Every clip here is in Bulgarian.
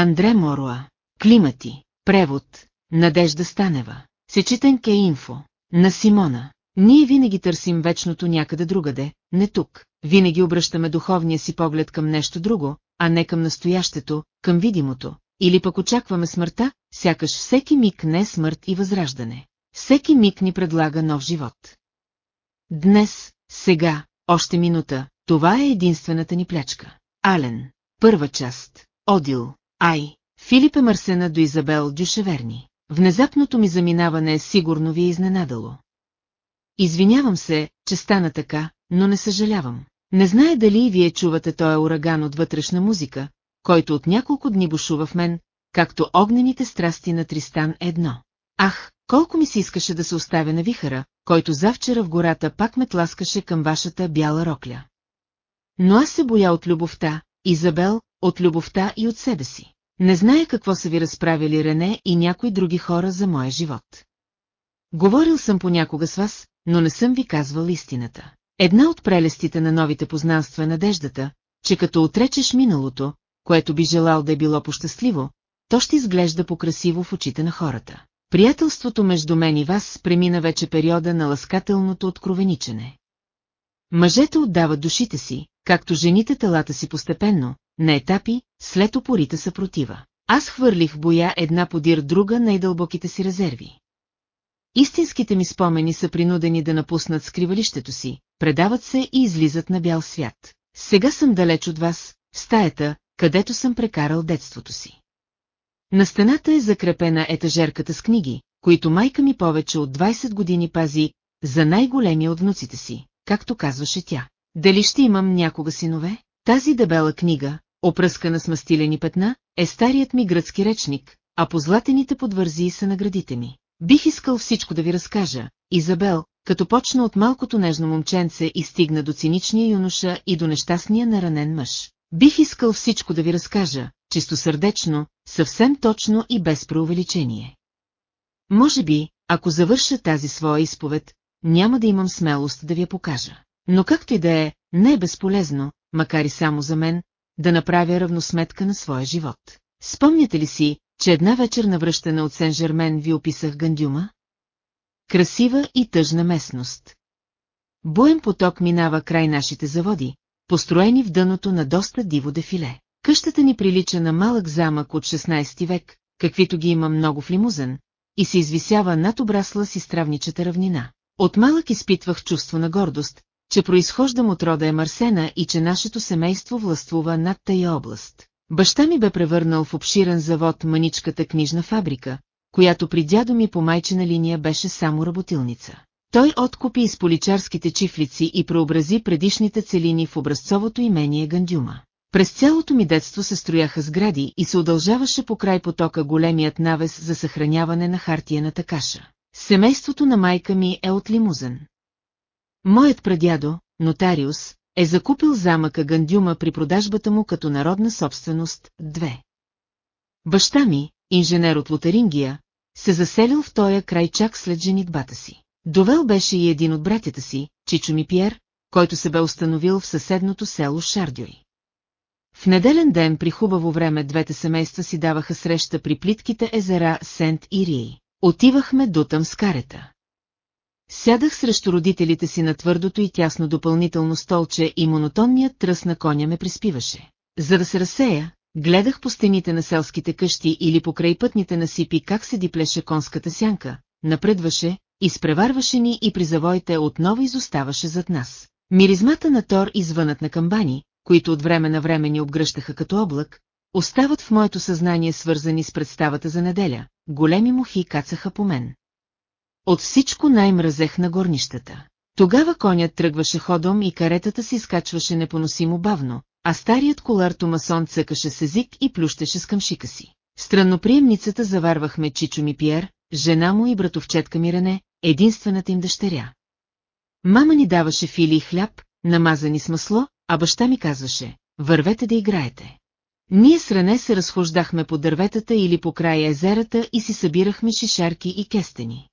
Андре Моруа. Климати. Превод. Надежда Станева. Сечетенке инфо. На Симона. Ние винаги търсим вечното някъде другаде, не тук. Винаги обръщаме духовния си поглед към нещо друго, а не към настоящето, към видимото. Или пък очакваме смъртта, сякаш всеки миг не е смърт и възраждане. Всеки миг ни предлага нов живот. Днес, сега, още минута, това е единствената ни плячка. Ален. Първа част. Одил. Ай. Филипе Марсена до Изабел Дюшеверни. Внезапното ми заминаване сигурно ви е изненадало. Извинявам се, че стана така, но не съжалявам. Не знае дали и вие чувате този ураган от вътрешна музика, който от няколко дни бушува в мен, както огнените страсти на Тристан едно. Ах, колко ми се искаше да се оставя на вихара, който завчера в гората пак ме тласкаше към вашата бяла рокля. Но аз се боя от любовта, Изабел, от любовта и от себе си. Не зная какво са ви разправили Рене и някои други хора за моя живот. Говорил съм понякога с вас, но не съм ви казвал истината. Една от прелестите на новите познанства е надеждата, че като отречеш миналото, което би желал да е било пощастливо, то ще изглежда покрасиво в очите на хората. Приятелството между мен и вас премина вече периода на ласкателното откровеничене. Мъжете отдават душите си, както жените телата си постепенно, на етапи, след опорите съпротива. Аз хвърлих боя една подир друга най-дълбоките си резерви. Истинските ми спомени са принудени да напуснат скривалището си, предават се и излизат на бял свят. Сега съм далеч от вас, в стаята, където съм прекарал детството си. На стената е закрепена етажерката с книги, които майка ми повече от 20 години пази за най-големи от внуците си, както казваше тя. Дали ще имам някога синове? Тази дебела книга, опръскана с мастилени петна, е старият ми гръцки речник, а позлатените подвързи са наградите ми. Бих искал всичко да ви разкажа, Изабел, като почна от малкото нежно момченце и стигна до циничния юноша и до нещастния наранен мъж. Бих искал всичко да ви разкажа, чистосърдечно, съвсем точно и без преувеличение. Може би, ако завърша тази своя изповед, няма да имам смелост да ви я покажа. Но както и да е, не е безполезно, макар и само за мен, да направя равносметка на своя живот. Спомняте ли си, че една вечер на връщане от Сен-Жермен ви описах Гандюма? Красива и тъжна местност. Буен поток минава край нашите заводи, построени в дъното на доста диво дефиле. Къщата ни прилича на малък замък от 16 век, каквито ги има много в лимузен, и се извисява над обрасла си стравничата равнина. От малък изпитвах чувство на гордост, че произхождам от рода е Марсена и че нашето семейство властвува над тая област. Баща ми бе превърнал в обширен завод маничката книжна фабрика, която при дядо ми по майчина линия беше само работилница. Той откупи из поличарските чифлици и преобрази предишните целини в образцовото имение Гандюма. През цялото ми детство се строяха сгради и се удължаваше по край потока големият навес за съхраняване на хартияната каша. Семейството на майка ми е от лимузен. Моят прадядо, нотариус, е закупил замъка Гандюма при продажбата му като народна собственост, 2. Баща ми, инженер от Лотарингия, се заселил в тоя край чак след женитбата си. Довел беше и един от братята си, Чичо ми Пьер, който се бе установил в съседното село Шардюй. В неделен ден при хубаво време двете семейства си даваха среща при плитките езера Сент Ирии. Отивахме до там с карета. Сядах срещу родителите си на твърдото и тясно допълнително столче и монотонният тръс на коня ме приспиваше. За да се разсея, гледах по стените на селските къщи или по крайпътните насипи как се диплеше конската сянка, напредваше, изпреварваше ни и при завоите отново изоставаше зад нас. Миризмата на Тор извънат на камбани, които от време на време ни обгръщаха като облак, остават в моето съзнание свързани с представата за неделя, големи мухи кацаха по мен. От всичко най-мразех на горнищата. Тогава конят тръгваше ходом и каретата се изкачваше непоносимо бавно, а старият колар Томасон цъкаше с език и плющеше с къмшика си. Странноприемницата заварвахме Чичо ми Пьер, жена му и братовчетка ми Рене, единствената им дъщеря. Мама ни даваше фили и хляб, намазани с масло, а баща ми казваше, вървете да играете. Ние с Рене се разхождахме по дърветата или по края езерата и си събирахме шишарки и кестени.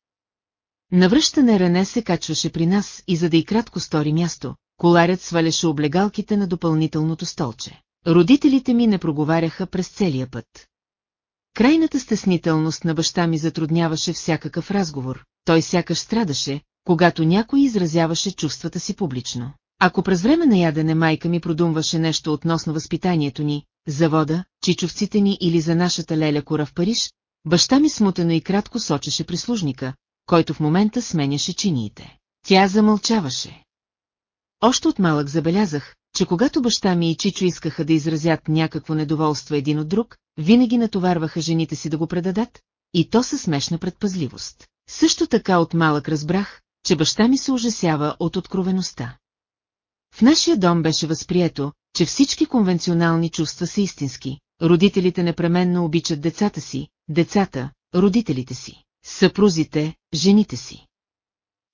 Навръщане Рене се качваше при нас и за да и кратко стори място, коларят сваляше облегалките на допълнителното столче. Родителите ми не проговаряха през целия път. Крайната стеснителност на баща ми затрудняваше всякакъв разговор, той сякаш страдаше, когато някой изразяваше чувствата си публично. Ако през време на ядене майка ми продумваше нещо относно възпитанието ни, завода, чичовците ни или за нашата леля кора в Париж, баща ми смутено и кратко сочеше прислужника, който в момента сменяше чиниите. Тя замълчаваше. Още от малък забелязах, че когато баща ми и Чичо искаха да изразят някакво недоволство един от друг, винаги натоварваха жените си да го предадат, и то със смешна предпазливост. Също така от малък разбрах, че баща ми се ужасява от откровеността. В нашия дом беше възприето, че всички конвенционални чувства са истински. Родителите непременно обичат децата си, децата, родителите си, съпрузите, жените си.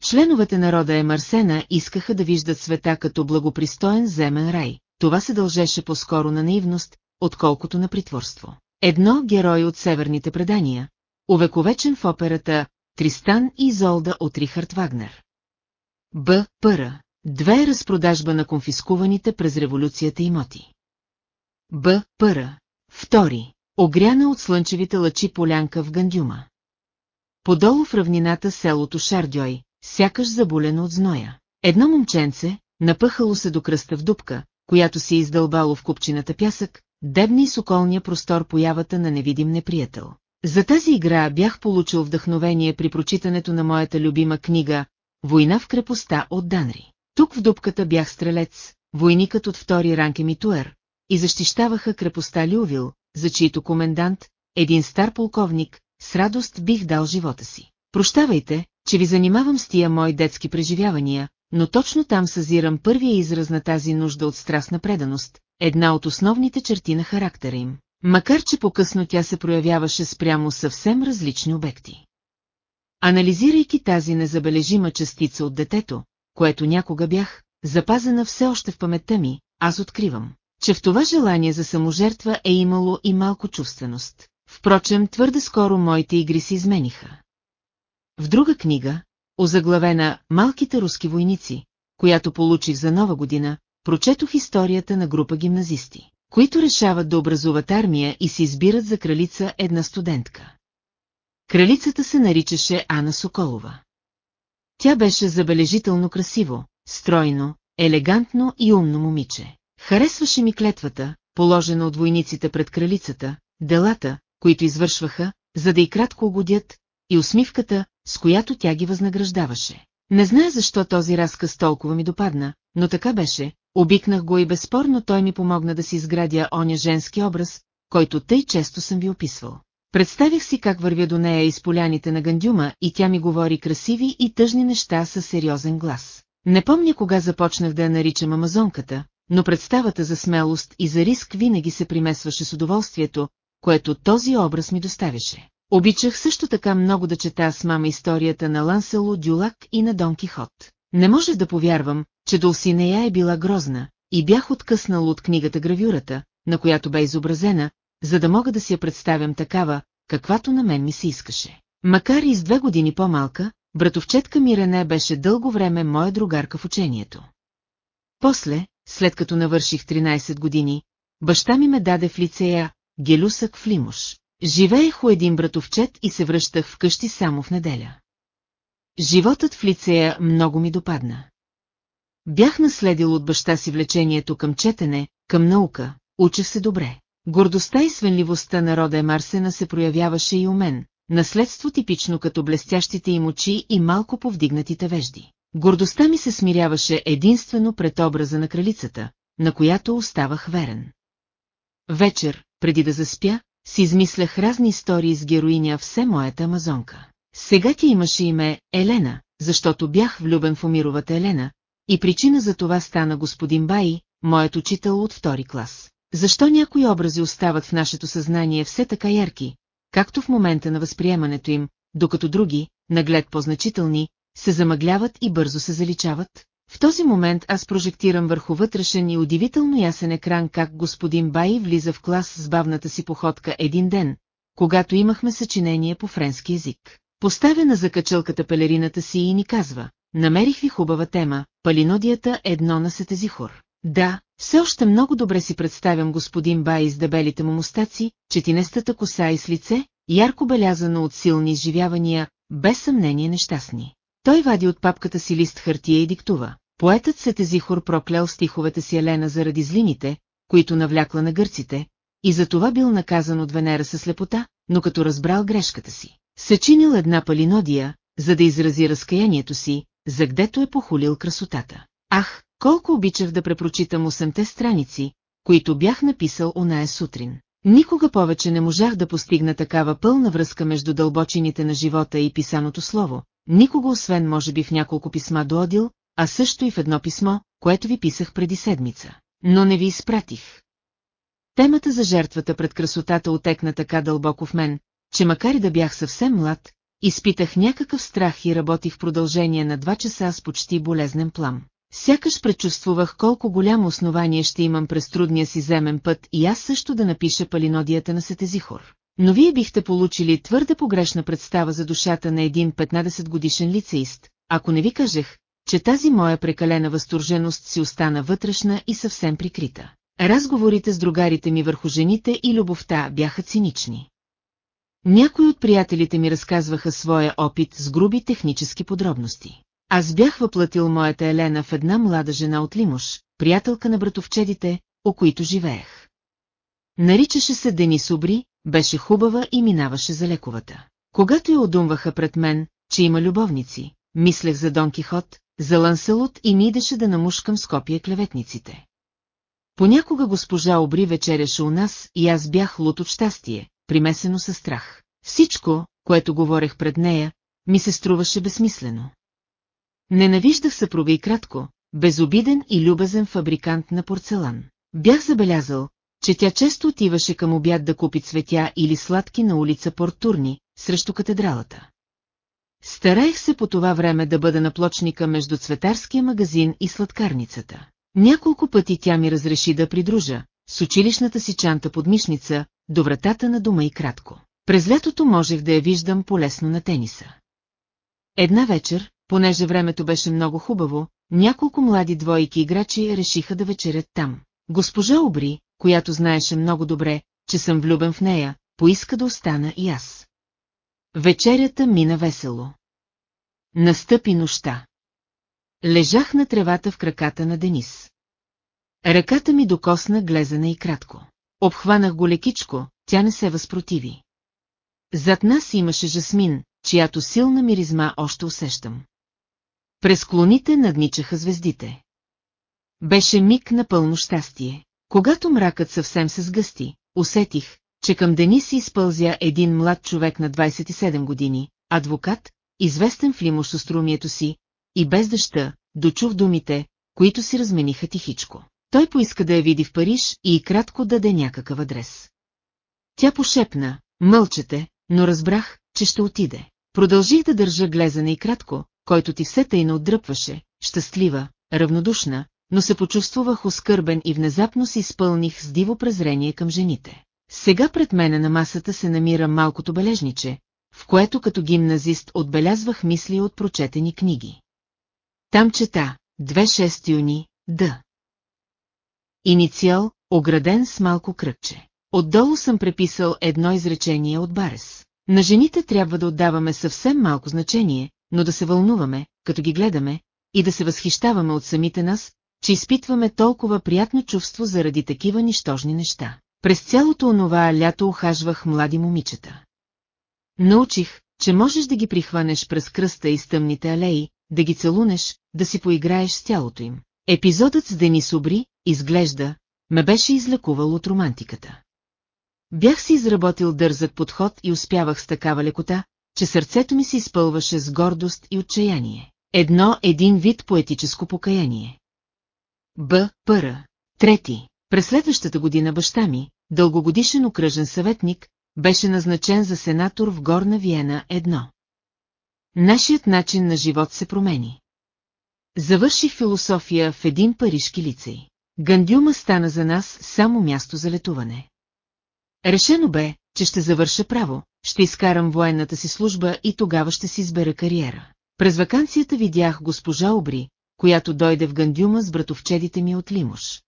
Членовете на рода Емарсена искаха да виждат света като благопристоен земен рай. Това се дължеше по-скоро на наивност, отколкото на притворство. Едно герой от северните предания, увековечен в операта Тристан и Изолда от Рихард Вагнер. Б. Пъра. Две разпродажба на конфискуваните през революцията имоти. Б. Пъра. Втори. Огряна от слънчевите лъчи полянка в Гандюма. Подолу в равнината селото Шардьой, сякаш заболено от зноя. Едно момченце, напъхало се до кръста в дупка, която си издълбало в купчината пясък, дебни с околния простор появата на невидим неприятел. За тази игра бях получил вдъхновение при прочитането на моята любима книга «Война в крепостта» от Данри. Тук в дупката бях стрелец, войникът от втори ранг Емитуер, и защищаваха крепостта Лювил, за чието комендант, един стар полковник, с радост бих дал живота си. Прощавайте, че ви занимавам с тия мои детски преживявания, но точно там съзирам първия израз на тази нужда от страстна преданост, една от основните черти на характера им, макар че по-късно тя се проявяваше спрямо съвсем различни обекти. Анализирайки тази незабележима частица от детето, което някога бях, запазена все още в паметта ми, аз откривам, че в това желание за саможертва е имало и малко чувственост. Впрочем, твърде скоро моите игри се измениха. В друга книга, озаглавена «Малките руски войници», която получих за нова година, прочетох историята на група гимназисти, които решават да образуват армия и се избират за кралица една студентка. Кралицата се наричаше Ана Соколова. Тя беше забележително красиво, стройно, елегантно и умно момиче. Харесваше ми клетвата, положена от войниците пред кралицата, делата, които извършваха, за да и кратко угодят, и усмивката, с която тя ги възнаграждаваше. Не знае защо този разказ толкова ми допадна, но така беше, обикнах го и безспорно той ми помогна да си изградя оня женски образ, който тъй често съм ви описвал. Представих си как вървя до нея из поляните на Гандюма и тя ми говори красиви и тъжни неща със сериозен глас. Не помня кога започнах да я наричам Амазонката, но представата за смелост и за риск винаги се примесваше с удоволствието, което този образ ми доставяше. Обичах също така много да чета с мама историята на Лансело Дюлак и на Дон Кихот. Не можех да повярвам, че Долсинея е била грозна, и бях откъснал от книгата гравюрата, на която бе изобразена, за да мога да си я представям такава, каквато на мен ми се искаше. Макар и с две години по-малка, братовчетка ми Рене беше дълго време моя другарка в учението. После, след като навърших 13 години, баща ми ме даде в лицея Гелюсък в Лимуш. Живеех у един братовчет и се връщах вкъщи само в неделя. Животът в лицея много ми допадна. Бях наследил от баща си влечението към четене, към наука, учех се добре. Гордостта и свенливостта на рода Емарсена се проявяваше и у мен, наследство типично като блестящите им очи и малко повдигнатите вежди. Гордостта ми се смиряваше единствено пред образа на кралицата, на която оставах верен. Вечер, преди да заспя, си измислях разни истории с героиня все моята амазонка. Сега ти имаше име Елена, защото бях влюбен в Омировата Елена, и причина за това стана господин Баи, моят учител от втори клас. Защо някои образи остават в нашето съзнание все така ярки, както в момента на възприемането им, докато други, наглед по-значителни, се замъгляват и бързо се заличават? В този момент аз прожектирам върху вътрешен и удивително ясен екран как господин Баи влиза в клас с бавната си походка един ден, когато имахме съчинение по френски язик. Поставя на закачалката пелерината си и ни казва, намерих ви хубава тема, палинодията едно на Сетезихор. Да, все още много добре си представям господин Бай с дебелите му мустаци, четинестата коса и с лице, ярко белязано от силни изживявания, без съмнение нещастни. Той вади от папката си лист хартия и диктува. Поетът Сетезихор проклял стиховете си Елена заради злините, които навлякла на гърците, и за това бил наказан от Венера със слепота, но като разбрал грешката си, съчинил една палинодия, за да изрази разкаянието си, за гдето е похулил красотата. Ах, колко обичах да препрочитам осемте страници, които бях написал оная сутрин. Никога повече не можах да постигна такава пълна връзка между дълбочините на живота и писаното слово, никога освен може би в няколко писма до Одил, а също и в едно писмо, което ви писах преди седмица. Но не ви изпратих. Темата за жертвата пред красотата отекна така дълбоко в мен, че макар и да бях съвсем млад, изпитах някакъв страх и работих в продължение на два часа с почти болезнен плам. Сякаш предчувствувах колко голямо основание ще имам през трудния си земен път и аз също да напиша палинодията на Сетезихор. Но вие бихте получили твърде погрешна представа за душата на един 15 годишен лицеист, ако не ви кажех, че тази моя прекалена възторженост си остана вътрешна и съвсем прикрита. Разговорите с другарите ми върху жените и любовта бяха цинични. Някои от приятелите ми разказваха своя опит с груби технически подробности. Аз бях въплатил моята Елена в една млада жена от Лимош, приятелка на братовчедите, о които живеех. Наричаше се Денис Обри, беше хубава и минаваше за лековата. Когато я одумваха пред мен, че има любовници, мислех за Дон Кихот, за Ланселот и ми идеше да намушкам с копия клеветниците. Понякога госпожа Обри вечеряше у нас и аз бях лут от щастие, примесено със страх. Всичко, което говорех пред нея, ми се струваше безсмислено. Ненавиждах съпруга и кратко, безобиден и любезен фабрикант на порцелан. Бях забелязал, че тя често отиваше към обяд да купи цветя или сладки на улица Портурни, срещу катедралата. Стараех се по това време да бъда наплочника между цветарския магазин и сладкарницата. Няколко пъти тя ми разреши да придружа, с училищната си чанта под мишница, до вратата на дома и кратко. През лятото можех да я виждам полесно на тениса. Една вечер, понеже времето беше много хубаво, няколко млади двойки играчи решиха да вечерят там. Госпожа Обри, която знаеше много добре, че съм влюбен в нея, поиска да остана и аз. Вечерята мина весело. Настъпи нощта. Лежах на тревата в краката на Денис. Ръката ми докосна глезена и кратко. Обхванах го лекичко, тя не се възпротиви. Зад нас имаше жасмин, чиято силна миризма още усещам. През клоните надничаха звездите. Беше миг на пълно щастие. Когато мракът съвсем се сгъсти, усетих, че към Денис се изпълзя един млад човек на 27 години, адвокат, известен в Лимош с си, и без дъща, дочух думите, които си размениха тихичко. Той поиска да я види в Париж и кратко даде някакъв адрес. Тя пошепна, мълчете, но разбрах, че ще отиде. Продължих да държа глезане и кратко, който ти все тъйно отдръпваше, щастлива, равнодушна, но се почувствах оскърбен и внезапно се изпълних с диво презрение към жените. Сега пред мене на масата се намира малкото бележниче, в което като гимназист отбелязвах мисли от прочетени книги. Там чета, 2-6 юни, Д. Инициал, ограден с малко кръгче. Отдолу съм преписал едно изречение от Барес. На жените трябва да отдаваме съвсем малко значение, но да се вълнуваме, като ги гледаме, и да се възхищаваме от самите нас, че изпитваме толкова приятно чувство заради такива нищожни неща. През цялото онова лято ухажвах млади момичета. Научих, че можеш да ги прихванеш през кръста и стъмните алеи, да ги целунеш, да си поиграеш с тялото им. Епизодът с Денис Обри, изглежда, ме беше излекувал от романтиката. Бях си изработил дързък подход и успявах с такава лекота, че сърцето ми се изпълваше с гордост и отчаяние. Едно един вид поетическо покаяние. Б. Пъра. Трети. През следващата година баща ми, дългогодишен окръжен съветник, беше назначен за сенатор в Горна Виена едно. Нашият начин на живот се промени. Завърших философия в един парижки лицей. Гандюма стана за нас само място за летуване. Решено бе, че ще завърша право, ще изкарам военната си служба и тогава ще си избера кариера. През вакансията видях госпожа Обри, която дойде в Гандюма с братовчедите ми от Лимуш.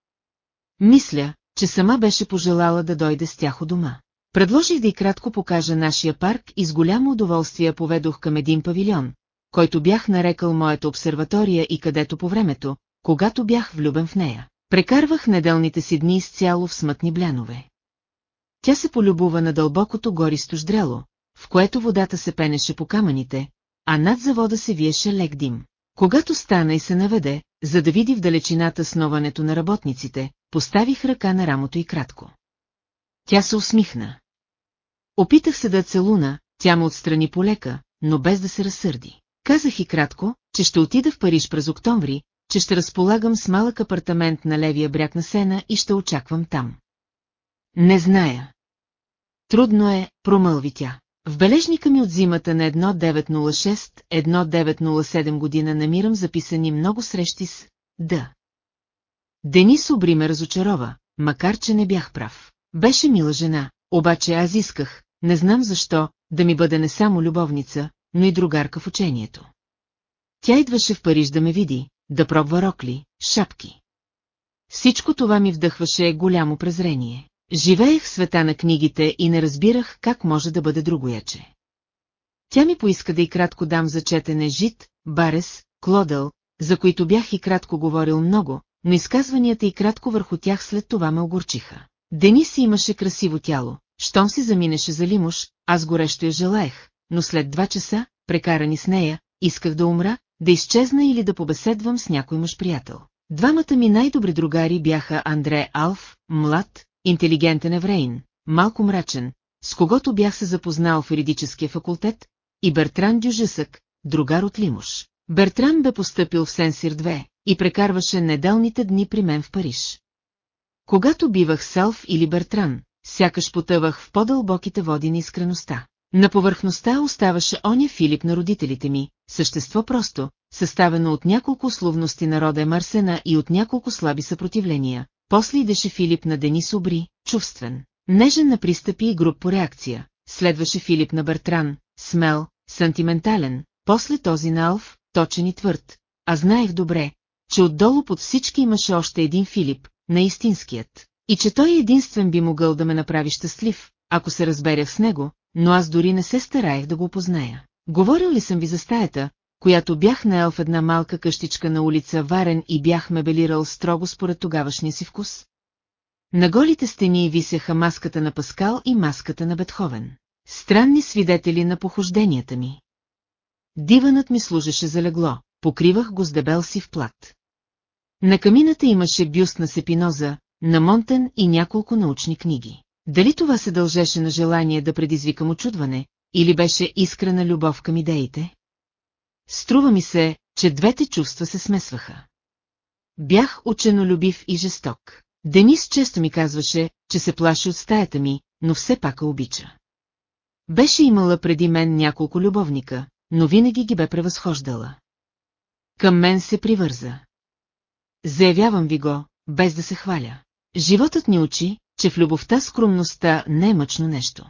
Мисля, че сама беше пожелала да дойде с тях у дома. Предложих да и кратко покажа нашия парк и с голямо удоволствие поведох към един павилион, който бях нарекал моята обсерватория и където по времето, когато бях влюбен в нея, прекарвах неделните си дни изцяло в смътни блянове. Тя се полюбува на дълбокото гористо ждрело, в което водата се пенеше по камъните, а над завода се виеше лек дим. Когато стана и се наведе, за да види в далечината сноването на работниците, поставих ръка на рамото и кратко. Тя се усмихна. Опитах се да целуна, тя ме отстрани полека, но без да се разсърди. Казах и кратко, че ще отида в Париж през октомври, че ще разполагам с малък апартамент на левия бряг на Сена и ще очаквам там. Не зная. Трудно е, промълви тя. В бележника ми от зимата на 1906-1907 година намирам записани много срещи с Д. Денис обри ме разочарова, макар че не бях прав. Беше мила жена, обаче аз исках, не знам защо, да ми бъде не само любовница, но и другарка в учението. Тя идваше в Париж да ме види, да пробва рокли, шапки. Всичко това ми вдъхваше голямо презрение. Живеех в света на книгите и не разбирах как може да бъде другояче. Тя ми поиска да и кратко дам за четене Жит, Барес, Клодъл, за които бях и кратко говорил много, но изказванията и кратко върху тях след това ме огорчиха. Денис имаше красиво тяло, щом си заминеше за Лимуш, аз горещо я желаех, но след два часа, прекарани с нея, исках да умра, да изчезна или да побеседвам с някой мъж приятел. Двамата ми най-добри другари бяха Андре Алф, млад, интелигентен еврейн, малко мрачен, с когото бях се запознал в юридическия факултет, и Бертран Дюжесък, другар от Лимуш. Бертран бе поступил в Сенсир 2 и прекарваше неделните дни при мен в Париж. Когато бивах Селф или Бертран, сякаш потъвах в по-дълбоките води на искреността. На повърхността оставаше оня Филип на родителите ми, същество просто, съставено от няколко условности на рода Марсена и от няколко слаби съпротивления. После идеше Филип на Денис Обри, чувствен, нежен на пристъпи и груп по реакция. Следваше Филип на Бертран, смел, сантиментален, после този на Алф, точен и твърд. А знаех добре, че отдолу под всички имаше още един Филип, наистинският, и че той единствен би могъл да ме направи щастлив, ако се разберях с него, но аз дори не се стараех да го позная. Говорил ли съм ви за стаята, която бях наел в една малка къщичка на улица Варен и бях мебелирал строго според тогавашния си вкус? На голите стени висеха маската на Паскал и маската на Бетховен. Странни свидетели на похожденията ми. Диванът ми служеше за легло, покривах го с дебел си в плат. На камината имаше бюст на Сепиноза, на Монтен и няколко научни книги. Дали това се дължеше на желание да предизвикам очудване, или беше искрена любов към идеите? Струва ми се, че двете чувства се смесваха. Бях ученолюбив и жесток. Денис често ми казваше, че се плаши от стаята ми, но все пак обича. Беше имала преди мен няколко любовника, но винаги ги бе превъзхождала. Към мен се привърза. Заявявам ви го, без да се хваля. Животът ни учи, че в любовта скромността не е мъчно нещо.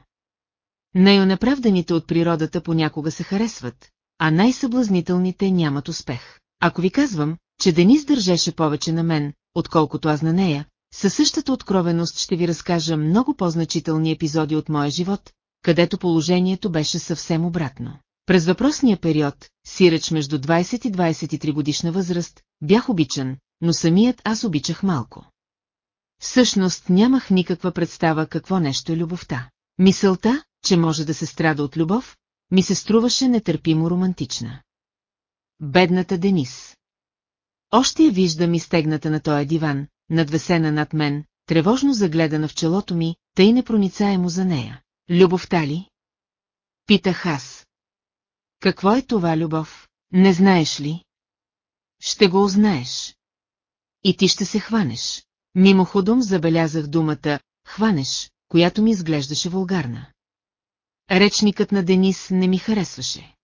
Най-онеправданите от природата понякога се харесват, а най-съблазнителните нямат успех. Ако ви казвам, че Денис държеше повече на мен, отколкото аз на нея, със същата откровеност ще ви разкажа много по-значителни епизоди от моя живот, където положението беше съвсем обратно. През въпросния период, сиреч между 20 и 23 годишна възраст, бях обичан, но самият аз обичах малко. Всъщност нямах никаква представа какво нещо е любовта. Мисълта, че може да се страда от любов, ми се струваше нетърпимо романтична. Бедната Денис. Още я виждам изтегната на този диван, надвесена над мен, тревожно загледана в челото ми, тъй непроницаемо за нея. Любовта ли? Питах аз. Какво е това любов? Не знаеш ли? Ще го узнаеш. И ти ще се хванеш. Мимоходом забелязах думата «хванеш», която ми изглеждаше вулгарна. Речникът на Денис не ми харесваше.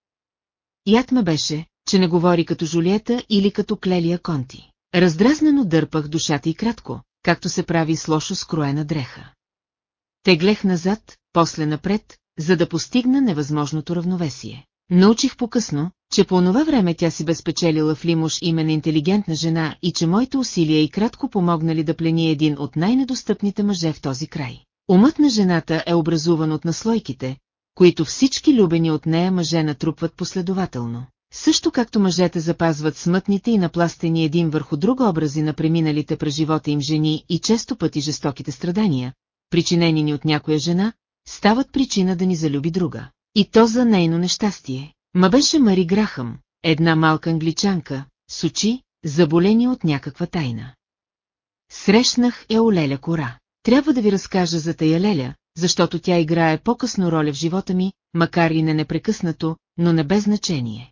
Яд беше, че не говори като Жулиета или като Клелия Конти. Раздразнено дърпах душата и кратко, както се прави с лошо скроена дреха. Теглех назад, после напред, за да постигна невъзможното равновесие. Научих по-късно, че по онова време тя си безпечелила в Лимуш име на интелигентна жена и че моите усилия и кратко помогнали да плени един от най-недостъпните мъже в този край. Умът на жената е образуван от наслойките, които всички любени от нея мъже натрупват последователно. Също както мъжете запазват смътните и напластени един върху друг образи на преминалите през живота им жени и често пъти жестоките страдания, причинени ни от някоя жена, стават причина да ни залюби друга. И то за нейно нещастие. Ма беше Мари Грахъм, една малка англичанка, с очи, заболени от някаква тайна. Срещнах Еолеля Кора. Трябва да ви разкажа за тая Леля, защото тя играе по-късно роля в живота ми, макар и не непрекъснато, но не без значение.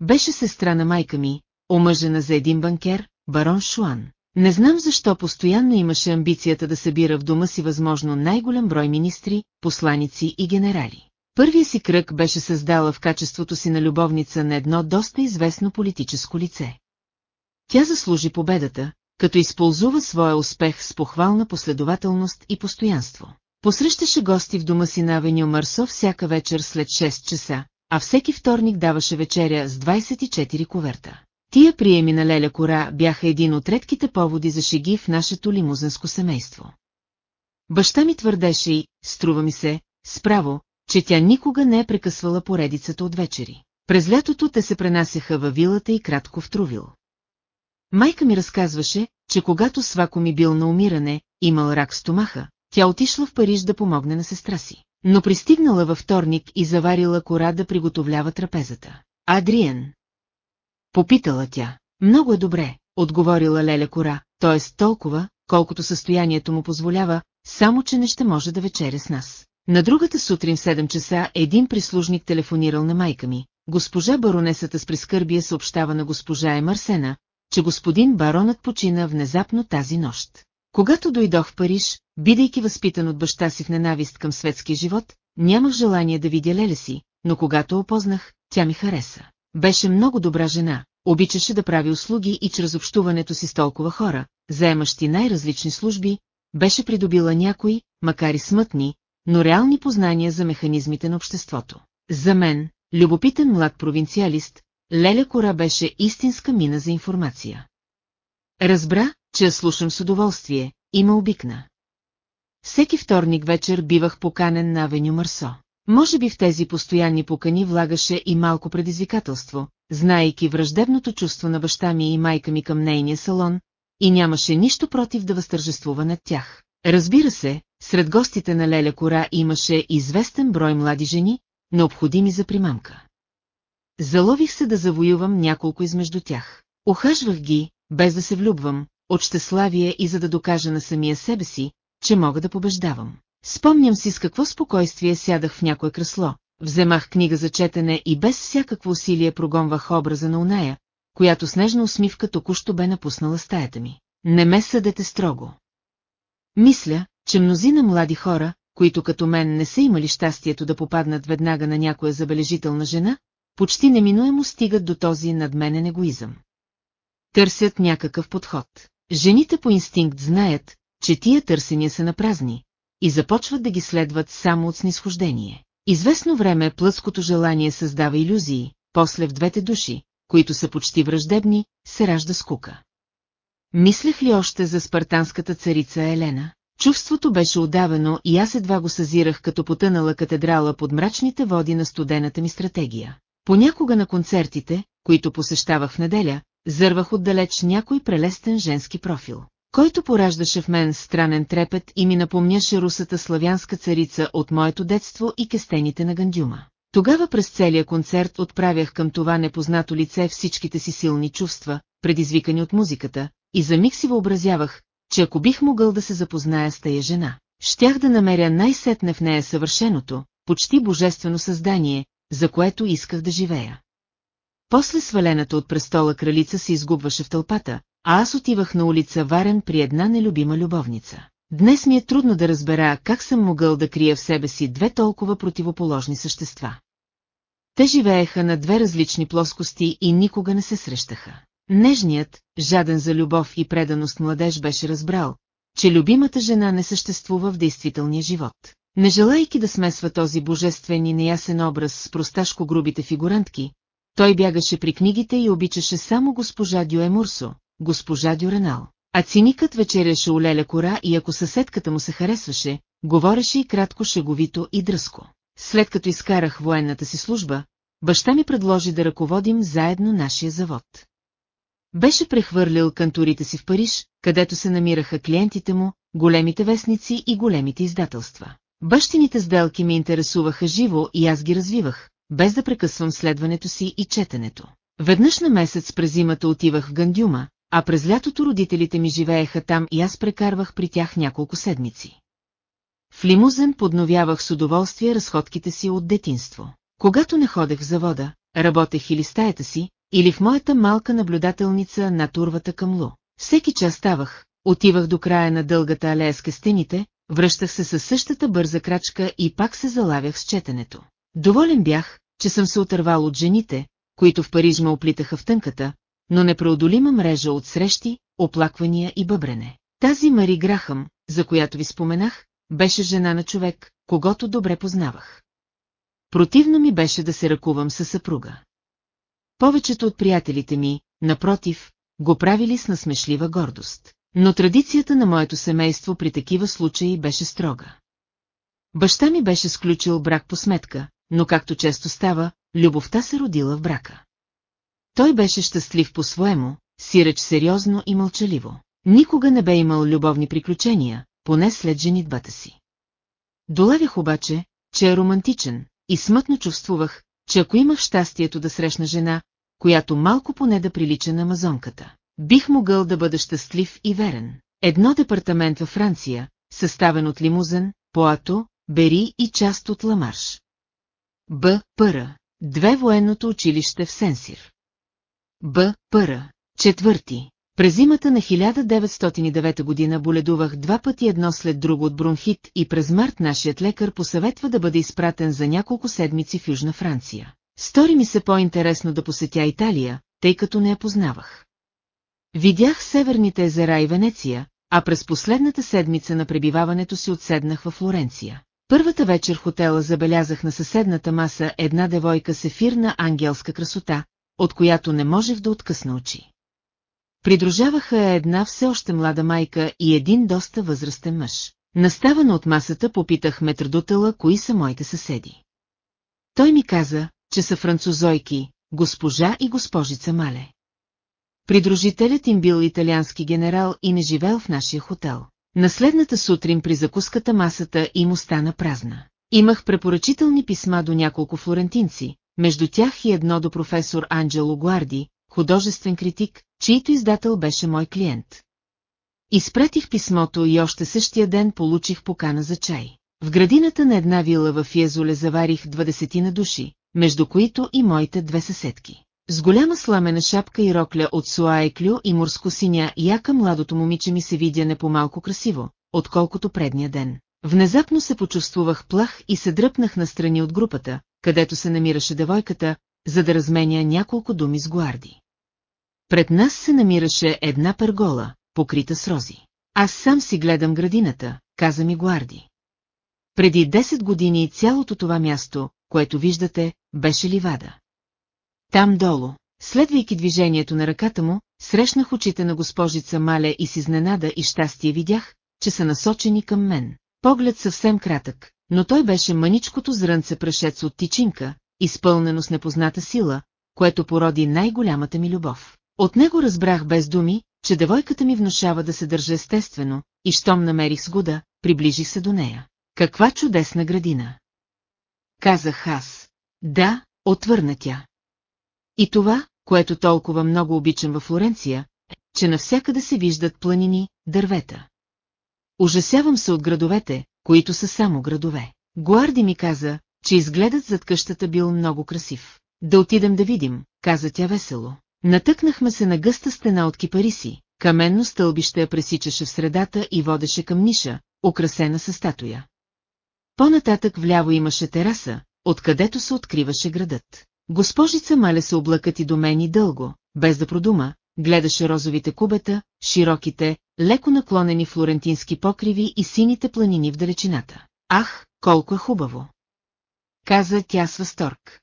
Беше сестра на майка ми, омъжена за един банкер, барон Шуан. Не знам защо постоянно имаше амбицията да събира в дома си възможно най-голям брой министри, посланици и генерали. Първия си кръг беше създала в качеството си на любовница на едно доста известно политическо лице. Тя заслужи победата, като използва своя успех с похвална последователност и постоянство. Посрещаше гости в дома си на Авеню Марсо всяка вечер след 6 часа, а всеки вторник даваше вечеря с 24 коверта. Тия приеми на Леля Кора бяха един от редките поводи за шеги в нашето лимузенско семейство. Баща ми твърдеше и, струва ми се, справо, че тя никога не е прекъсвала поредицата от вечери. През лятото те се пренасяха във вилата и кратко в Трувил. Майка ми разказваше, че когато свако ми бил на умиране, имал рак стомаха, тя отишла в Париж да помогне на сестра си. Но пристигнала във вторник и заварила кора да приготовлява трапезата. Адриен. Попитала тя. Много е добре, отговорила Леля Кора, т.е. толкова, колкото състоянието му позволява, само че не ще може да вечеря с нас. На другата сутрин в 7 часа един прислужник телефонирал на майка ми. Госпожа баронесата с прискърбие съобщава на госпожа Емарсена, че господин баронът почина внезапно тази нощ. Когато дойдох в Париж, бидейки възпитан от баща си в ненавист към светския живот, нямах желание да видя леля си, но когато опознах, тя ми хареса. Беше много добра жена, обичаше да прави услуги и чрез общуването си с толкова хора, заемащи най-различни служби, беше придобила някои, макар и смътни, но реални познания за механизмите на обществото. За мен, любопитен млад провинциалист, Леля Кора беше истинска мина за информация. Разбра, че я слушам с удоволствие, и ме обикна. Всеки вторник вечер бивах поканен на Авеню Марсо. Може би в тези постоянни покани влагаше и малко предизвикателство, знаейки враждебното чувство на баща ми и майка ми към нейния салон, и нямаше нищо против да възтържествува над тях. Разбира се, сред гостите на Леля Кора имаше известен брой млади жени, необходими за примамка. Залових се да завоювам няколко измежду тях. Охажвах ги, без да се влюбвам, от щеславие и за да докажа на самия себе си, че мога да побеждавам. Спомням си с какво спокойствие сядах в някое кресло, вземах книга за четене и без всякакво усилие прогонвах образа на уная, която с нежна усмивка току-що бе напуснала стаята ми. Не ме съдете строго. Мисля, че мнозина млади хора, които като мен не са имали щастието да попаднат веднага на някоя забележителна жена, почти неминуемо стигат до този надменен егоизъм. Търсят някакъв подход. Жените по инстинкт знаят, че тия търсения са напразни, и започват да ги следват само от снисхождение. Известно време плътското желание създава иллюзии, после в двете души, които са почти враждебни, се ражда скука. Мислех ли още за спартанската царица Елена? Чувството беше удавено и аз едва го съзирах като потънала катедрала под мрачните води на студената ми стратегия. Понякога на концертите, които посещавах в неделя, зървах отдалеч някой прелестен женски профил, който пораждаше в мен странен трепет и ми напомняше русата славянска царица от моето детство и кестените на Гандюма. Тогава през целия концерт отправях към това непознато лице всичките си силни чувства, предизвикани от музиката, и за миг си въобразявах, че ако бих могъл да се запозная с тая жена, щях да намеря най-сетне в нея съвършеното, почти божествено създание, за което исках да живея. После свалената от престола кралица се изгубваше в тълпата, а аз отивах на улица Варен при една нелюбима любовница. Днес ми е трудно да разбера как съм могъл да крия в себе си две толкова противоположни същества. Те живееха на две различни плоскости и никога не се срещаха. Нежният, жаден за любов и преданост младеж беше разбрал, че любимата жена не съществува в действителния живот. Не желайки да смесва този божествен и неясен образ с просташко грубите фигурантки, той бягаше при книгите и обичаше само госпожа Дюе Мурсо, госпожа Дюренал. А циникът вечеряше у Леля Кора и ако съседката му се харесваше, говореше и кратко шеговито и дръско. След като изкарах военната си служба, баща ми предложи да ръководим заедно нашия завод. Беше прехвърлил кантурите си в Париж, където се намираха клиентите му, големите вестници и големите издателства. Бащините сделки ми интересуваха живо и аз ги развивах, без да прекъсвам следването си и четенето. Веднъж на месец през зимата отивах в Гандюма, а през лятото родителите ми живееха там и аз прекарвах при тях няколко седмици. В лимузен подновявах с удоволствие разходките си от детинство. Когато не ходех в завода, работех или стаята си, или в моята малка наблюдателница на турвата към Лу. Всеки час ставах, отивах до края на дългата алея с кестените, връщах се със същата бърза крачка и пак се залавях с четенето. Доволен бях, че съм се отървал от жените, които в Париж ме оплитаха в тънката, но непреодолима мрежа от срещи, оплаквания и бъбрене. Тази Мари Грахъм, за която ви споменах, беше жена на човек, когато добре познавах. Противно ми беше да се ръкувам със съпруга. Повечето от приятелите ми, напротив, го правили с насмешлива гордост. Но традицията на моето семейство при такива случаи беше строга. Баща ми беше сключил брак по сметка, но както често става, любовта се родила в брака. Той беше щастлив по-своему, сиреч сериозно и мълчаливо. Никога не бе имал любовни приключения, поне след женитбата си. Долавях обаче, че е романтичен, и смътно чувствувах, че ако имах щастието да срещна жена, която малко поне да прилича на амазонката, бих могъл да бъда щастлив и верен. Едно департамент във Франция, съставен от лимузен, Поато, Бери и част от Ламарш. Б. Пъра. Две военното училище в Сенсир. Б. Пъра. Четвърти. През зимата на 1909 година боледувах два пъти едно след друго от бронхит и през март нашият лекар посъветва да бъде изпратен за няколко седмици в Южна Франция. Стори ми се по-интересно да посетя Италия, тъй като не я познавах. Видях северните езера и Венеция, а през последната седмица на пребиваването си отседнах във Флоренция. Първата вечер хотела забелязах на съседната маса една девойка с ефирна ангелска красота, от която не можех да откъсна очи. Придружаваха една все още млада майка и един доста възрастен мъж. Наставано от масата попитах метрдотела, кои са моите съседи. Той ми каза, че са французойки, госпожа и госпожица Мале. Придружителят им бил италиански генерал и не живел в нашия хотел. Наследната сутрин при закуската масата им остана празна. Имах препоръчителни писма до няколко флорентинци, между тях и едно до професор Анджело Гуарди, художествен критик, чийто издател беше мой клиент. Изпратих писмото и още същия ден получих покана за чай. В градината на една вила в Язоле заварих двадесетина души, между които и моите две съседки. С голяма сламена шапка и рокля от суае клю и морско синя яка младото момиче ми се видя не по-малко красиво, отколкото предния ден. Внезапно се почувствувах плах и се дръпнах настрани от групата, където се намираше девойката, за да разменя няколко думи с Гуарди. Пред нас се намираше една пергола, покрита с рози. Аз сам си гледам градината, каза ми Гуарди. Преди 10 години цялото това място, което виждате, беше ливада. Там долу, следвайки движението на ръката му, срещнах очите на госпожица Мале и с изненада и щастие видях, че са насочени към мен. Поглед съвсем кратък, но той беше мъничкото зрънце прашец от тичинка, изпълнено с непозната сила, което породи най-голямата ми любов. От него разбрах без думи, че девойката ми внушава да се държа естествено, и щом намерих сгода, приближих се до нея. Каква чудесна градина! Казах аз. Да, отвърна тя. И това, което толкова много обичам във Флоренция, че навсякъде се виждат планини, дървета. Ужасявам се от градовете, които са само градове. Гуарди ми каза, че изгледът зад къщата бил много красив. Да отидем да видим, каза тя весело. Натъкнахме се на гъста стена от кипариси, каменно стълбище я пресичаше в средата и водеше към ниша, украсена със статуя. По-нататък вляво имаше тераса, откъдето се откриваше градът. Госпожица Маля се облъкати до мен и дълго, без да продума, гледаше розовите кубета, широките, леко наклонени флорентински покриви и сините планини в далечината. Ах, колко е хубаво. Каза тя с възторг.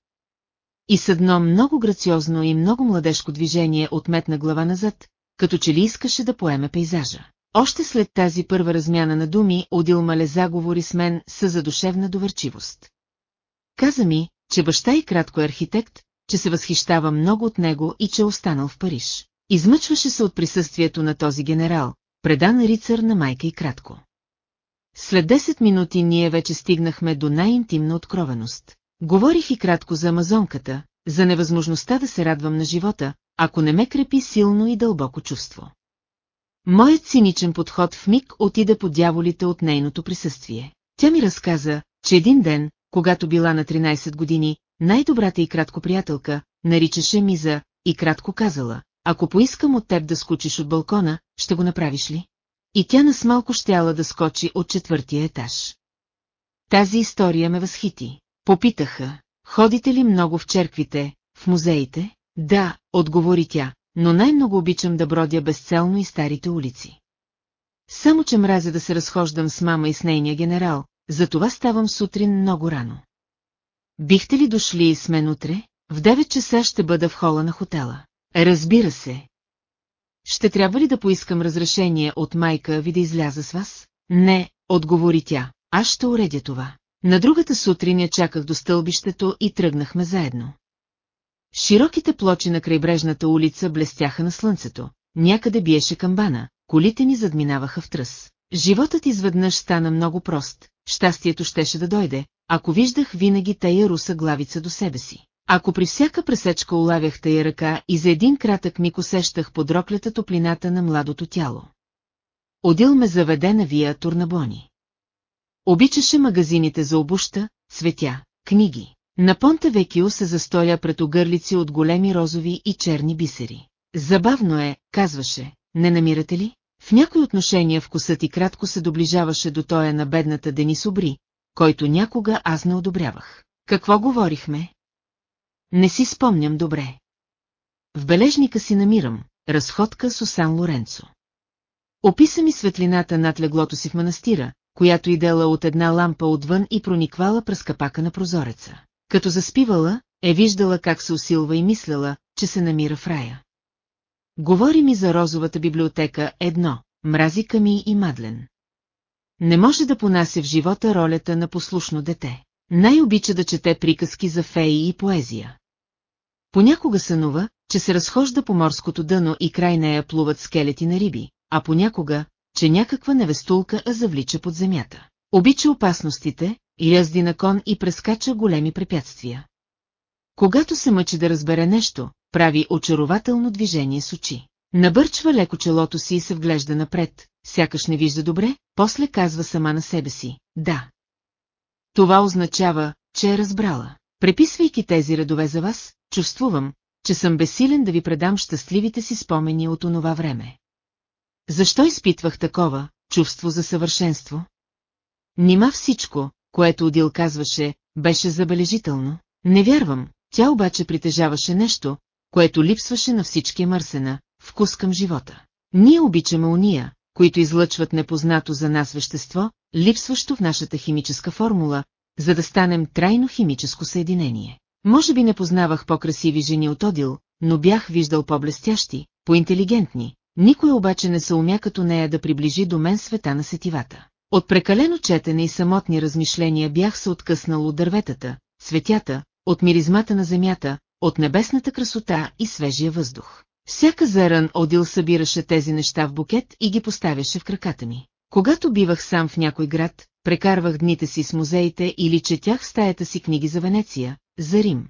И с едно много грациозно и много младежко движение отметна глава назад, като че ли искаше да поеме пейзажа. Още след тази първа размяна на думи, Одил Мале заговори с мен с задушевна доверчивост. Каза ми, че баща и кратко е архитект, че се възхищава много от него и че е останал в Париж. Измъчваше се от присъствието на този генерал, предан рицар на майка и кратко. След 10 минути ние вече стигнахме до най-интимна откровеност. Говорих и кратко за амазонката, за невъзможността да се радвам на живота, ако не ме крепи силно и дълбоко чувство. Моят циничен подход в миг отида по дяволите от нейното присъствие. Тя ми разказа, че един ден, когато била на 13 години, най-добрата и кратко приятелка, наричаше ми за и кратко казала, ако поискам от теб да скочиш от балкона, ще го направиш ли? И тя нас малко щяла да скочи от четвъртия етаж. Тази история ме възхити. Попитаха, ходите ли много в черквите, в музеите? Да, отговори тя, но най-много обичам да бродя безцелно и старите улици. Само, че мразя да се разхождам с мама и с нейния генерал, затова ставам сутрин много рано. Бихте ли дошли с мен утре? В 9 часа ще бъда в хола на хотела. Разбира се. Ще трябва ли да поискам разрешение от майка ви да изляза с вас? Не, отговори тя, аз ще уредя това. На другата сутрин я чаках до стълбището и тръгнахме заедно. Широките плочи на крайбрежната улица блестяха на слънцето, някъде биеше камбана, колите ни задминаваха в тръс. Животът изведнъж стана много прост, щастието щеше да дойде, ако виждах винаги тая руса главица до себе си. Ако при всяка пресечка улавях тая ръка и за един кратък миг усещах подроклята топлината на младото тяло. Одил ме заведе на Вия Турнабони. Обичаше магазините за обуща, цветя, книги. На Понте Векио се застоя пред огърлици от големи розови и черни бисери. Забавно е, казваше, не намирате ли? В някои отношения вкусът и кратко се доближаваше до тоя на бедната Денис Обри, който някога аз не одобрявах. Какво говорихме? Не си спомням добре. В бележника си намирам, разходка с Осан Лоренцо. Описа ми светлината над леглото си в манастира, която идела от една лампа отвън и прониквала през капака на прозореца. Като заспивала, е виждала как се усилва и мисляла, че се намира в рая. Говори ми за розовата библиотека едно, мрази Ками и Мадлен. Не може да понася в живота ролята на послушно дете. Най-обича да чете приказки за феи и поезия. Понякога сънува, че се разхожда по морското дъно и край нея плуват скелети на риби, а понякога, че някаква невестулка а завлича под земята. Обича опасностите, язди на кон и прескача големи препятствия. Когато се мъчи да разбере нещо, прави очарователно движение с очи. Набърчва леко челото си и се вглежда напред, сякаш не вижда добре, после казва сама на себе си «Да». Това означава, че е разбрала. Преписвайки тези редове за вас, чувствувам, че съм безсилен да ви предам щастливите си спомени от онова време. Защо изпитвах такова чувство за съвършенство? Нима всичко, което Одил казваше, беше забележително. Не вярвам, тя обаче притежаваше нещо, което липсваше на всички мърсена, вкус към живота. Ние обичаме уния, които излъчват непознато за нас вещество, липсващо в нашата химическа формула, за да станем трайно химическо съединение. Може би не познавах по-красиви жени от Одил, но бях виждал по-блестящи, по-интелигентни, никой обаче не се умя като нея да приближи до мен света на сетивата. От прекалено четене и самотни размишления бях се откъснал от дърветата, цветята, от миризмата на земята, от небесната красота и свежия въздух. Всяка зерън Одил събираше тези неща в букет и ги поставяше в краката ми. Когато бивах сам в някой град, прекарвах дните си с музеите или четях в стаята си книги за Венеция, за Рим.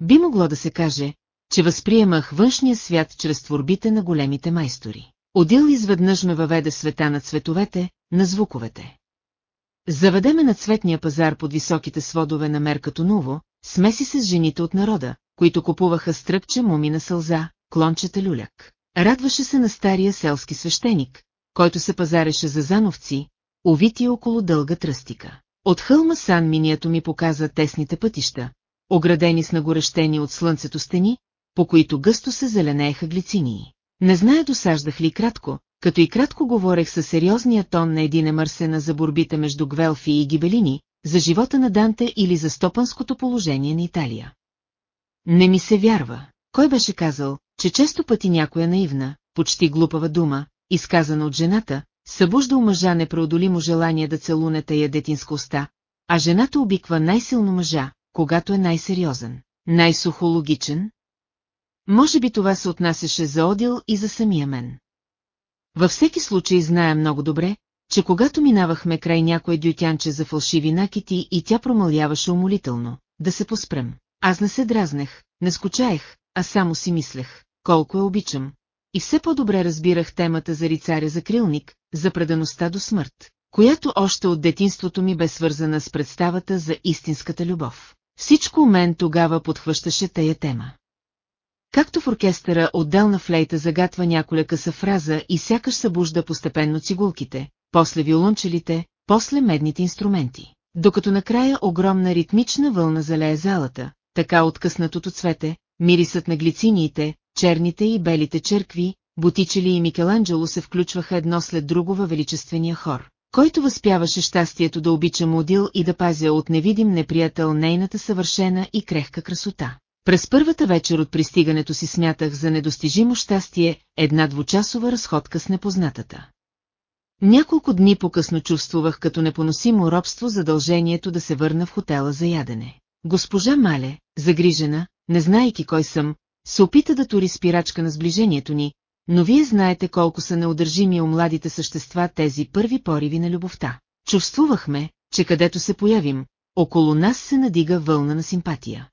Би могло да се каже, че възприемах външния свят чрез творбите на големите майстори. Одил изведнъж ме въведе света на цветовете, на звуковете. Заведеме на цветния пазар под високите сводове на Меркато Ново, смеси се с жените от народа, които купуваха стръпче муми на сълза, клончета люляк. Радваше се на стария селски свещеник, който се пазареше за зановци, увити около дълга тръстика. От хълма Сан миниято ми показа тесните пътища, оградени с нагорещени от слънцето стени, по които гъсто се зеленееха глицинии. Не зная досаждах ли кратко, като и кратко говорех със сериозния тон на един емърсена за борбите между Гвелфи и Гибелини, за живота на Данте или за стопанското положение на Италия. Не ми се вярва. Кой беше казал, че често пъти някоя наивна, почти глупава дума, изказана от жената, събужда у мъжа непреодолимо желание да целуне тая детинска а жената обиква най-силно мъжа, когато е най-сериозен, най-сухологичен? Може би това се отнасяше за Одил и за самия мен. Във всеки случай зная много добре, че когато минавахме край някое дютянче за фалшиви накити и тя промъляваше умолително, да се поспрем. Аз не се дразнех, не скучаех, а само си мислех, колко я обичам. И все по-добре разбирах темата за рицаря за крилник, за предаността до смърт, която още от детинството ми бе свързана с представата за истинската любов. Всичко у мен тогава подхващаше тая тема. Както в оркестъра отделна флейта загатва няколя къса фраза и сякаш събужда постепенно цигулките, после виолончелите, после медните инструменти. Докато накрая огромна ритмична вълна залее залата, така откъснатото цвете, мирисът на глициниите, черните и белите черкви, Бутичели и Микеланджело се включваха едно след друго във величествения хор, който възпяваше щастието да обича Модил и да пазя от невидим неприятел нейната съвършена и крехка красота. През първата вечер от пристигането си смятах за недостижимо щастие една двучасова разходка с непознатата. Няколко дни по-късно чувствувах като непоносимо робство задължението да се върна в хотела за ядене. Госпожа Мале, загрижена, не знаейки кой съм, се опита да тури спирачка на сближението ни, но вие знаете колко са неудържими у младите същества тези първи пориви на любовта. Чувствувахме, че където се появим, около нас се надига вълна на симпатия.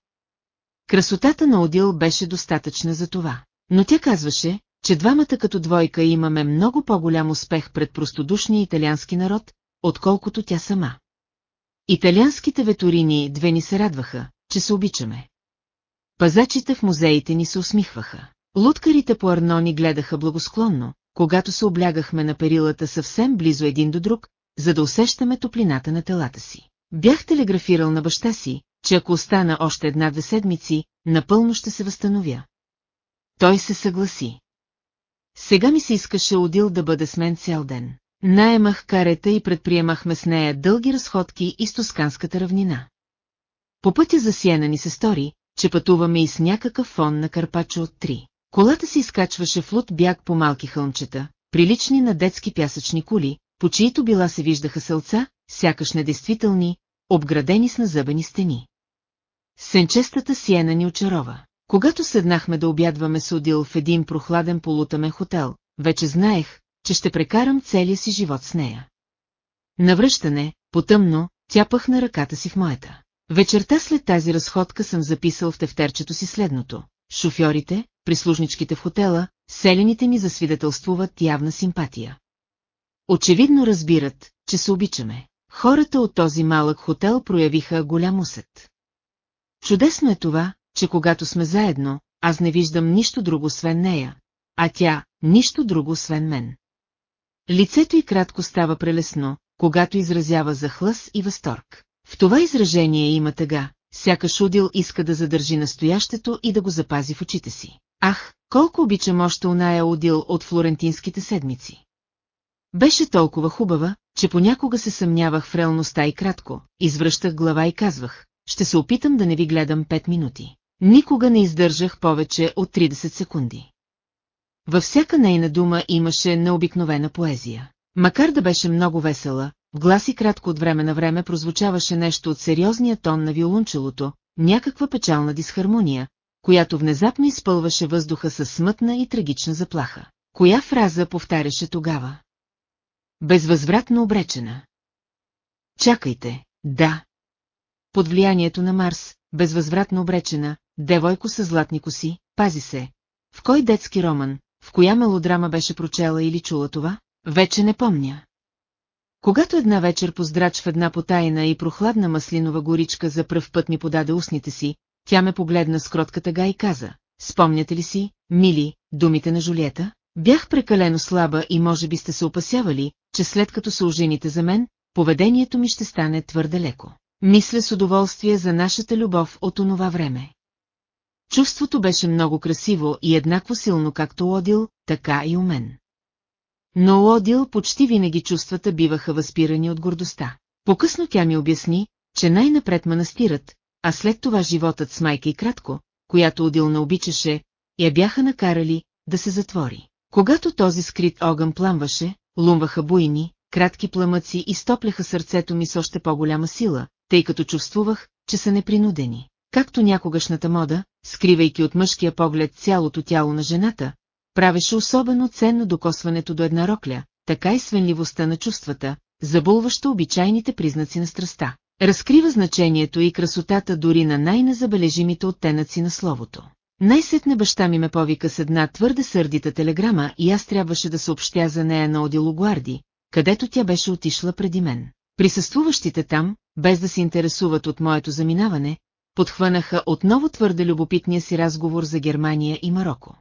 Красотата на Одил беше достатъчна за това, но тя казваше, че двамата като двойка имаме много по-голям успех пред простодушния италиански народ, отколкото тя сама. Италианските веторини две ни се радваха, че се обичаме. Пазачите в музеите ни се усмихваха. Луткарите по Арно ни гледаха благосклонно, когато се облягахме на перилата съвсем близо един до друг, за да усещаме топлината на телата си. Бях телеграфирал на баща си, че ако остана още една-две седмици, напълно ще се възстановя. Той се съгласи. Сега ми се искаше Одил да бъде с мен цял ден. Наемах карета и предприемахме с нея дълги разходки из Тосканската равнина. По пътя за Сиена ни се стори, че пътуваме и с някакъв фон на Карпачо от три. Колата се изкачваше в луд бяг по малки хълмчета, прилични на детски пясъчни кули, по чието била се виждаха сълца, сякаш недействителни, обградени с назъбени стени. Сенчестата сиена ни очарова. Когато седнахме да обядваме с Одил в един прохладен полутамен хотел, вече знаех, че ще прекарам целия си живот с нея. Навръщане, потъмно, тя пъхна ръката си в моята. Вечерта след тази разходка съм записал в тефтерчето си следното. Шофьорите, прислужничките в хотела, селените ми засвидетелствуват явна симпатия. Очевидно разбират, че се обичаме. Хората от този малък хотел проявиха голям усет. Чудесно е това, че когато сме заедно, аз не виждам нищо друго освен нея, а тя – нищо друго освен мен. Лицето й кратко става прелесно, когато изразява захлъс и възторг. В това изражение има тъга, сякаш Удил иска да задържи настоящето и да го запази в очите си. Ах, колко обичам още оная Удил от флорентинските седмици. Беше толкова хубава, че понякога се съмнявах в реалността и кратко, извръщах глава и казвах, ще се опитам да не ви гледам 5 минути. Никога не издържах повече от 30 секунди. Във всяка нейна дума имаше необикновена поезия. Макар да беше много весела, в гласи кратко от време на време прозвучаваше нещо от сериозния тон на виолончелото, някаква печална дисхармония, която внезапно изпълваше въздуха със смътна и трагична заплаха. Коя фраза повтаряше тогава? Безвъзвратно обречена. Чакайте, да. Под влиянието на Марс, безвъзвратно обречена, девойко с златни коси, пази се. В кой детски роман, в коя мелодрама беше прочела или чула това? Вече не помня. Когато една вечер поздрач в една потайна и прохладна маслинова горичка за пръв път ми подаде устните си, тя ме погледна с кротката га и каза, спомняте ли си, мили, думите на Жулиета? Бях прекалено слаба и може би сте се опасявали, че след като се ожените за мен, поведението ми ще стане твърде леко. Мисля с удоволствие за нашата любов от онова време. Чувството беше много красиво и еднакво силно както Одил, така и у мен. но Одил почти винаги чувствата биваха възпирани от гордостта. По-късно тя ми обясни, че най-напред манастирът, а след това животът с майка и кратко, която Одил не обичаше, я бяха накарали да се затвори. Когато този скрит огън пламваше, лумваха буйни, кратки пламъци и стопляха сърцето ми с още по-голяма сила, тъй като чувствувах, че са непринудени. Както някогашната мода, скривайки от мъжкия поглед цялото тяло на жената, правеше особено ценно докосването до една рокля, така и свенливостта на чувствата, забулваща обичайните признаци на страста. Разкрива значението и красотата дори на най-незабележимите оттенъци на словото. Най-сетне баща ми ме повика с една твърде сърдита телеграма и аз трябваше да съобщя за нея на Одило Гуарди, където тя беше отишла преди мен. Присъствуващите там, без да се интересуват от моето заминаване, подхванаха отново твърде любопитния си разговор за Германия и Марокко.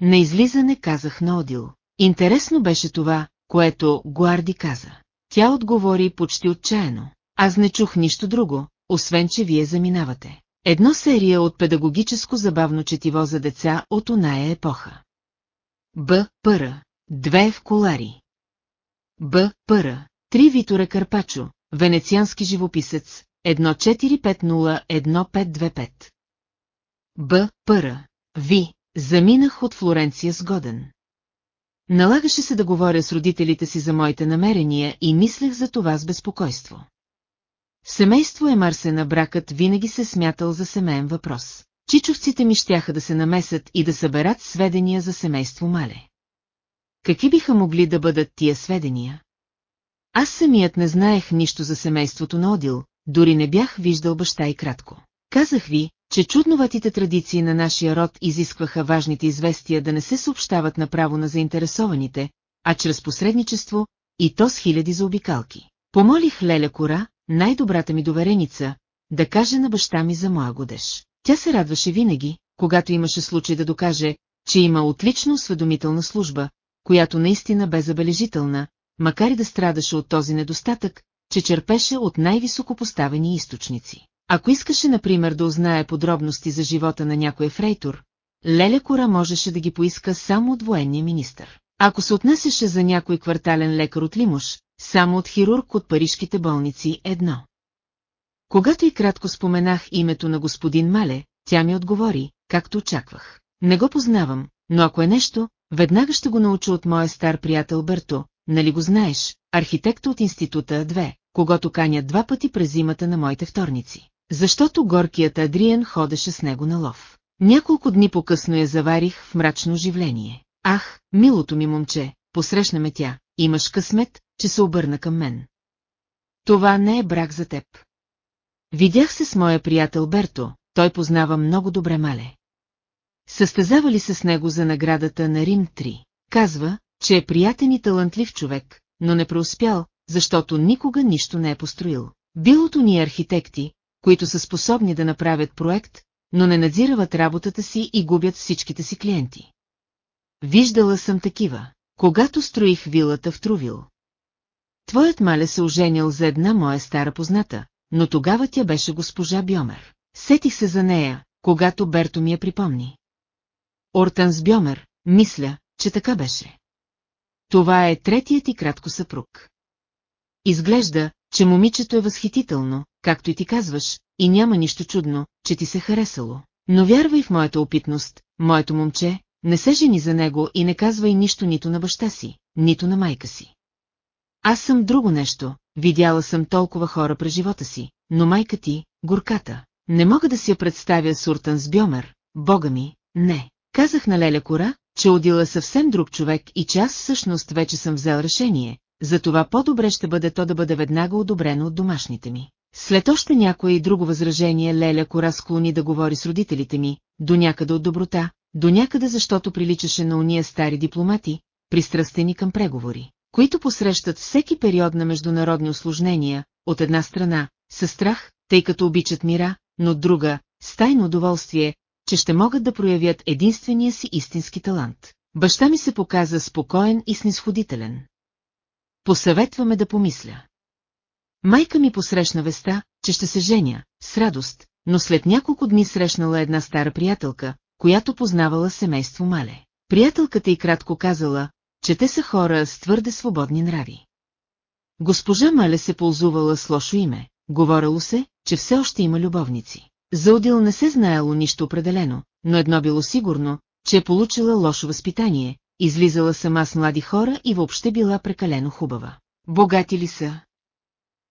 На излизане казах на Одил. Интересно беше това, което Гуарди каза. Тя отговори почти отчаяно. Аз не чух нищо друго, освен че вие заминавате. Едно серия от педагогическо забавно четиво за деца от оная епоха. Б. Пъра. Две в колари. Б. Пъра. Три Витора Карпачо, венециански живописец, 1450-1525. Б. Пъра. Ви. Заминах от Флоренция с годен. Налагаше се да говоря с родителите си за моите намерения и мислех за това с безпокойство. В семейство Емарсена бракът винаги се смятал за семейен въпрос. Чичовците ми щяха да се намесят и да съберат сведения за семейство Мале. Какви биха могли да бъдат тия сведения? Аз самият не знаех нищо за семейството на Одил, дори не бях виждал баща и кратко. Казах ви, че чудноватите традиции на нашия род изискваха важните известия да не се съобщават направо на заинтересованите, а чрез посредничество, и то с хиляди заобикалки. Помолих Леля Кора, най-добрата ми довереница, да каже на баща ми за моя годеж. Тя се радваше винаги, когато имаше случай да докаже, че има отлична осведомителна служба, която наистина бе забележителна, макар и да страдаше от този недостатък, че черпеше от най-високо поставени източници. Ако искаше, например, да узнае подробности за живота на някой фрейтор, Леля Кора можеше да ги поиска само от военния министър. Ако се отнесеше за някой квартален лекар от Лимуш, само от хирург от парижките болници едно. Когато и кратко споменах името на господин Мале, тя ми отговори, както очаквах. Не го познавам, но ако е нещо, веднага ще го науча от моя стар приятел Берто, нали го знаеш, архитекта от института 2, когато каня два пъти през зимата на моите вторници. Защото горкият Адриен ходеше с него на лов. Няколко дни по-късно я заварих в мрачно оживление. Ах, милото ми момче, посрещна ме тя, имаш късмет, че се обърна към мен. Това не е брак за теб. Видях се с моя приятел Берто, той познава много добре Мале. Състезава ли се с него за наградата на Рим 3? Казва, че е приятен и талантлив човек, но не преуспял, защото никога нищо не е построил. Билото ни архитекти, които са способни да направят проект, но не надзирават работата си и губят всичките си клиенти. Виждала съм такива, когато строих вилата в Трувил. Твоят мале се оженил за една моя стара позната, но тогава тя беше госпожа Бьомер. Сетих се за нея, когато Берто ми я припомни. Ортанс Бьомер, мисля, че така беше. Това е третият и кратко съпруг. Изглежда, че момичето е възхитително, както и ти казваш, и няма нищо чудно, че ти се харесало. Но вярвай в моята опитност, моето момче, не се жени за него и не казвай нищо нито на баща си, нито на майка си. Аз съм друго нещо, видяла съм толкова хора през живота си, но майка ти, горката, не мога да си я представя Суртан с Бьомер, бога ми, не. Казах на Леля Кора, че Одила е съвсем друг човек и че аз всъщност вече съм взел решение, затова по-добре ще бъде то да бъде веднага одобрено от домашните ми. След още някое и друго възражение Леля Кора склони да говори с родителите ми, до някъде от доброта, до някъде защото приличаше на уния стари дипломати, пристрастени към преговори, които посрещат всеки период на международни осложнения, от една страна, със страх, тъй като обичат мира, но от друга, с тайно удоволствие, че ще могат да проявят единствения си истински талант. Баща ми се показа спокоен и снисходителен. Посъветваме да помисля. Майка ми посрещна веста, че ще се женя, с радост, но след няколко дни срещнала една стара приятелка, която познавала семейство Мале. Приятелката и кратко казала, че те са хора с твърде свободни нрави. Госпожа Мале се ползувала с лошо име, говорело се, че все още има любовници. За Одил не се знаело нищо определено, но едно било сигурно, че е получила лошо възпитание, излизала сама с млади хора и въобще била прекалено хубава. Богати ли са?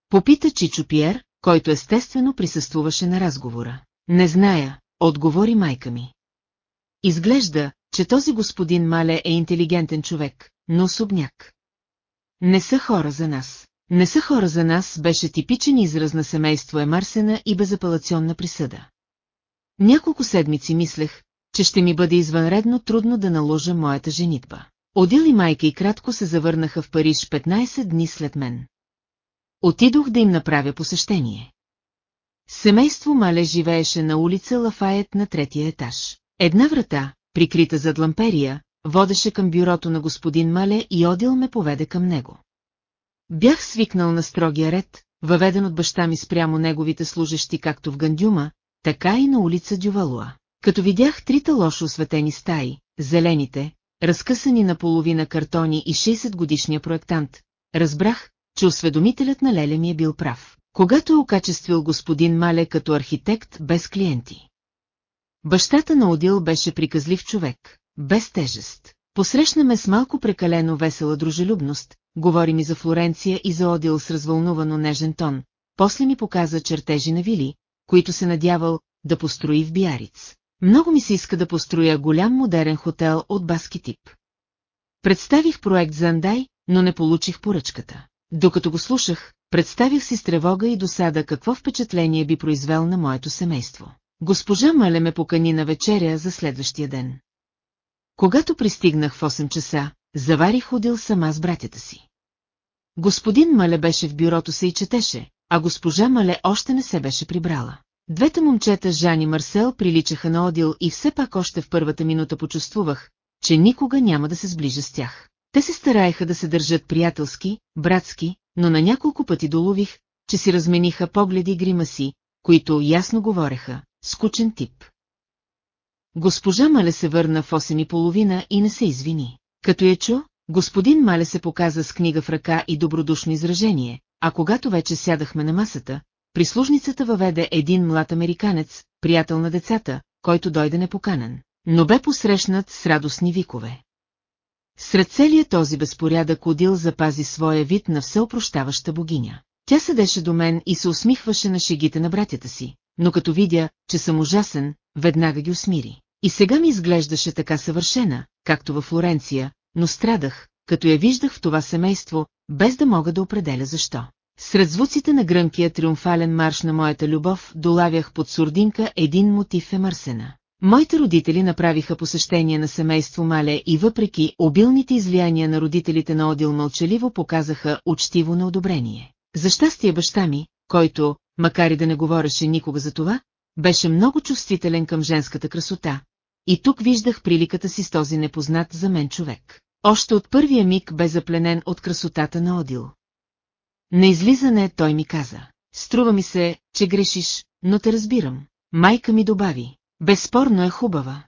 Попита Чичо Пиер, който естествено присъствуваше на разговора. Не зная, отговори майка ми. Изглежда, че този господин Мале е интелигентен човек, но особняк. Не са хора за нас. Не са хора за нас беше типичен израз на семейство Емарсена и безапелационна присъда. Няколко седмици мислех, че ще ми бъде извънредно трудно да наложа моята женитба. Одил и майка и кратко се завърнаха в Париж 15 дни след мен. Отидох да им направя посещение. Семейство Мале живееше на улица Лафайет на третия етаж. Една врата, прикрита зад ламперия, водеше към бюрото на господин Мале и Одил ме поведе към него. Бях свикнал на строгия ред, въведен от баща ми спрямо неговите служещи както в Гандюма, така и на улица Дювалуа. Като видях трите лошо осветени стаи, зелените, разкъсани на половина картони и 60 годишния проектант, разбрах, че осведомителят на Леле ми е бил прав, когато е окачествил господин Мале като архитект без клиенти. Бащата на Одил беше приказлив човек, без тежест. Посрещна ме с малко прекалено весела дружелюбност, говори ми за Флоренция и за Одил с развълнувано нежен тон, после ми показа чертежи на вили, които се надявал да построи в Биариц. Много ми се иска да построя голям модерен хотел от баски тип. Представих проект за Андай, но не получих поръчката. Докато го слушах, представих си с тревога и досада какво впечатление би произвел на моето семейство. Госпожа Мале ме покани на вечеря за следващия ден. Когато пристигнах в 8 часа, заварих ходил сама с братята си. Господин Мале беше в бюрото се и четеше, а госпожа Мале още не се беше прибрала. Двете момчета Жан и Марсел приличаха на Одил и все пак още в първата минута почувствувах, че никога няма да се сближа с тях. Те се стараеха да се държат приятелски, братски, но на няколко пъти долових, че си размениха погледи и гримаси, които ясно говореха, скучен тип. Госпожа Мале се върна в 8 и половина и не се извини. Като я чу, господин Мале се показа с книга в ръка и добродушно изражение, а когато вече сядахме на масата, прислужницата въведе един млад американец, приятел на децата, който дойде непоканен, но бе посрещнат с радостни викове. Сред целия този безпорядък Одил запази своя вид на всеопрощаваща богиня. Тя седеше до мен и се усмихваше на шегите на братята си, но като видя, че съм ужасен, веднага ги усмири. И сега ми изглеждаше така съвършена, както във Флоренция, но страдах, като я виждах в това семейство, без да мога да определя защо. Сред звуците на гръмкия триумфален марш на моята любов долавях под сурдинка един мотив Емърсена. Моите родители направиха посещение на семейство Мале и въпреки обилните излияния на родителите на Одил мълчаливо показаха учтиво на одобрение. За щастие баща ми, който, макар и да не говореше никога за това, беше много чувствителен към женската красота. И тук виждах приликата си с този непознат за мен човек. Още от първия миг бе запленен от красотата на Одил. На излизане той ми каза. Струва ми се, че грешиш, но те разбирам. Майка ми добави. Безспорно е хубава.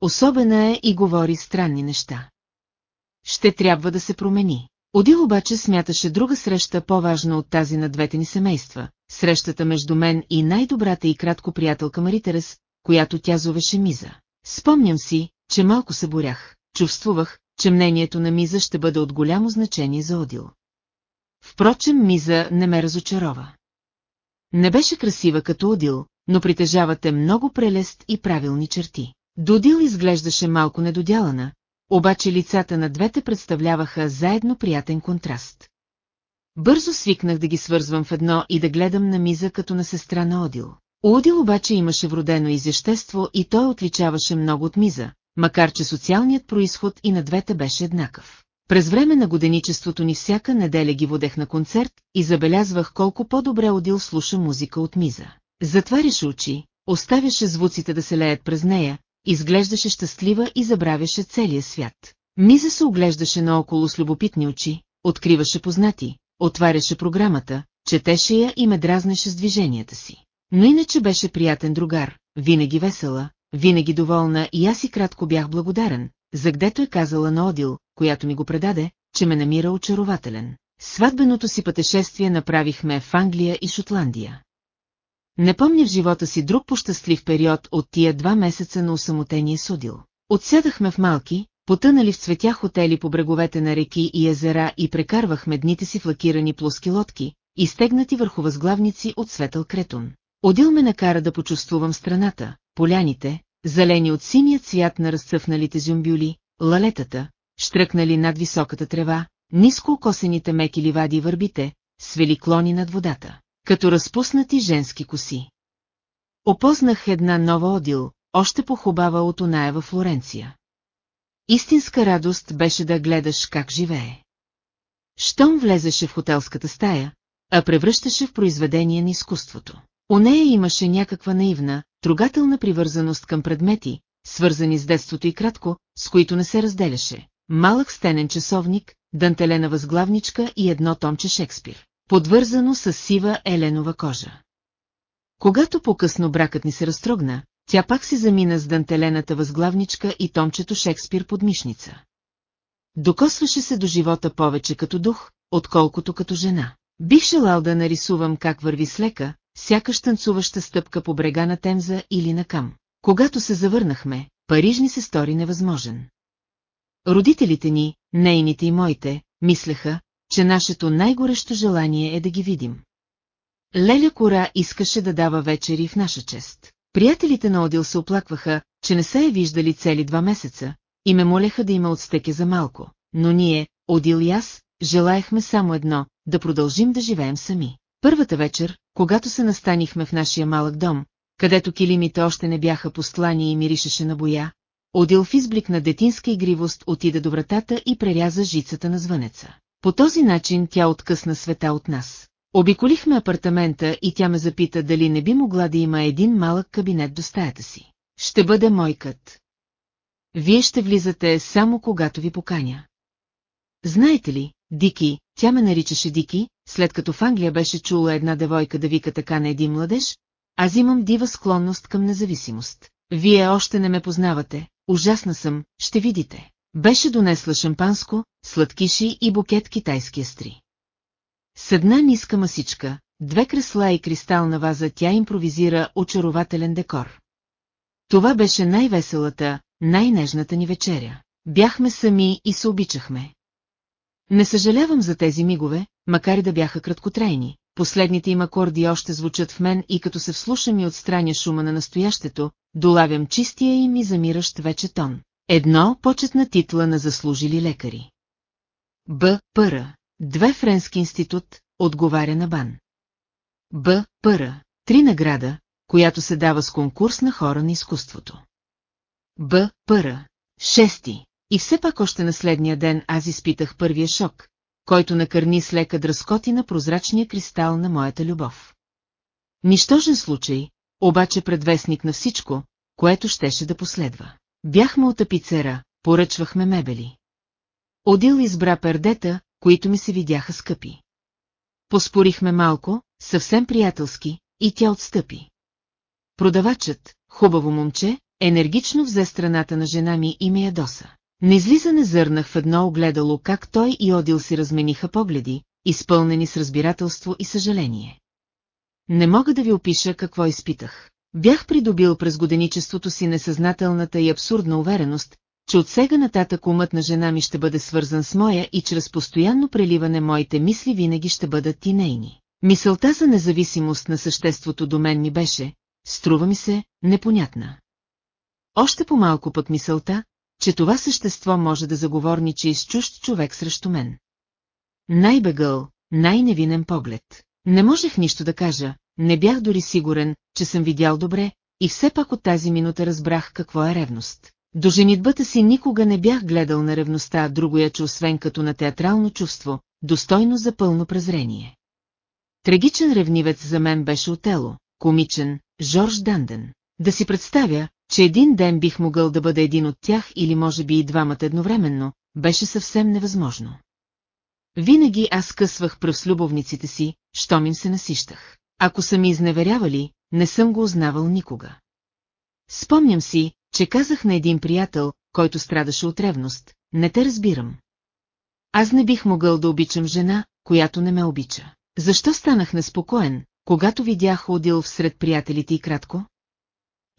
Особена е и говори странни неща. Ще трябва да се промени. Одил обаче смяташе друга среща по-важна от тази на двете ни семейства, срещата между мен и най-добрата и кратко приятелка Маритерес, която тя зовеше Миза. Спомням си, че малко се борях, чувствувах, че мнението на Миза ще бъде от голямо значение за Одил. Впрочем, Миза не ме разочарова. Не беше красива като Одил, но притежавате много прелест и правилни черти. Дудил изглеждаше малко недодялана, обаче лицата на двете представляваха заедно приятен контраст. Бързо свикнах да ги свързвам в едно и да гледам на миза като на сестра на Одил. Одил обаче имаше вродено изящество и той отличаваше много от миза, макар че социалният происход и на двете беше еднакъв. През време на годеничеството ни всяка неделя ги водех на концерт и забелязвах колко по-добре Одил слуша музика от миза. Затваряше очи, оставяше звуците да се леят през нея, изглеждаше щастлива и забравяше целия свят. Миза се оглеждаше наоколо с любопитни очи, откриваше познати, отваряше програмата, четеше я и ме дразнеше с движенията си. Но иначе беше приятен другар, винаги весела, винаги доволна и аз и кратко бях благодарен, за гдето е казала на Одил, която ми го предаде, че ме намира очарователен. Сватбеното си пътешествие направихме в Англия и Шотландия. Не помня в живота си друг пощастлив период от тия два месеца на усамотение судил. Отсядахме в малки, потънали в цветя хотели по бреговете на реки и езера и прекарвахме дните си в лакирани плоски лодки, изтегнати върху възглавници от светъл кретун. Одил ме накара да почувствувам страната, поляните, залени от синия цвят на разцъфналите зюмбюли, лалетата, штръкнали над високата трева, ниско окосените меки ливади и върбите, свели клони над водата, като разпуснати женски коси. Опознах една нова Одил, още похубава от оная във Флоренция. Истинска радост беше да гледаш как живее. Щом влезеше в хотелската стая, а превръщаше в произведение на изкуството. У нея имаше някаква наивна, трогателна привързаност към предмети, свързани с детството и кратко, с които не се разделяше. Малък стенен часовник, дантелена възглавничка и едно томче Шекспир, подвързано с сива еленова кожа. Когато по-късно бракът ни се разтрогна, тя пак си замина с дантелената възглавничка и томчето Шекспир под мишница. Докосваше се до живота повече като дух, отколкото като жена. Бих желал да нарисувам как върви с лека, сякаш танцуваща стъпка по брега на Темза или на Кам. Когато се завърнахме, Париж ни се стори невъзможен. Родителите ни, нейните и моите, мислеха, че нашето най-горещо желание е да ги видим. Леля Кора искаше да дава вечери в наша чест. Приятелите на Одил се оплакваха, че не се е виждали цели два месеца, и ме молеха да има отстеке за малко, но ние, Одил и аз, желаехме само едно, да продължим да живеем сами. Първата вечер, когато се настанихме в нашия малък дом, където килимите още не бяха постлани и миришеше на боя, Одил в изблик на детинска игривост отида до вратата и преряза жицата на звънеца. По този начин тя откъсна света от нас. Обиколихме апартамента и тя ме запита дали не би могла да има един малък кабинет до стаята си. Ще бъде мой кът. Вие ще влизате само когато ви поканя. Знаете ли, Дики, тя ме наричаше Дики, след като в Англия беше чула една девойка да вика така на един младеж, аз имам дива склонност към независимост. Вие още не ме познавате, ужасна съм, ще видите. Беше донесла шампанско, сладкиши и букет китайски астри. С една ниска масичка, две кресла и кристална ваза тя импровизира очарователен декор. Това беше най-веселата, най-нежната ни вечеря. Бяхме сами и се обичахме. Не съжалявам за тези мигове, макар и да бяха краткотрайни. Последните им акорди още звучат в мен и като се вслушам и отстраня шума на настоящето, долавям чистия им и замиращ вече тон. Едно почетна титла на заслужили лекари. Б. Пъра. Две Френски институт, отговаря на Бан. Б. Пъра. Три награда, която се дава с конкурс на хора на изкуството. Б. Пъра. Шести. И все пак още на следния ден аз изпитах първия шок, който накърни с лека дръскоти на прозрачния кристал на моята любов. Нищожен случай, обаче предвестник на всичко, което щеше да последва. Бяхме от апицера, поръчвахме мебели. Одил избра пердета, които ми се видяха скъпи. Поспорихме малко, съвсем приятелски, и тя отстъпи. Продавачът, хубаво момче, енергично взе страната на жена ми и ме ядоса. На излизане зърнах в едно огледало как той и Одил си размениха погледи, изпълнени с разбирателство и съжаление. Не мога да ви опиша какво изпитах. Бях придобил през годеничеството си несъзнателната и абсурдна увереност, че от сега нататък умът на жена ми ще бъде свързан с моя и чрез постоянно преливане моите мисли винаги ще бъдат и нейни. Мисълта за независимост на съществото до мен ми беше, струва ми се, непонятна. Още по-малко пък мисълта, че това същество може да заговорничи с чужд човек срещу мен. Най-бегъл, най-невинен поглед. Не можех нищо да кажа, не бях дори сигурен, че съм видял добре, и все пак от тази минута разбрах какво е ревност. До женитбата си никога не бях гледал на ревността другоя, че освен като на театрално чувство, достойно за пълно презрение. Трагичен ревнивец за мен беше Отело, комичен, Жорж Данден. Да си представя, че един ден бих могъл да бъда един от тях или може би и двамата едновременно, беше съвсем невъзможно. Винаги аз късвах пръв с любовниците си, щом им се насищах. Ако са ми изневерявали, не съм го узнавал никога. Спомням си, че казах на един приятел, който страдаше от ревност, не те разбирам. Аз не бих могъл да обичам жена, която не ме обича. Защо станах неспокоен, когато видях Одил всред приятелите и кратко?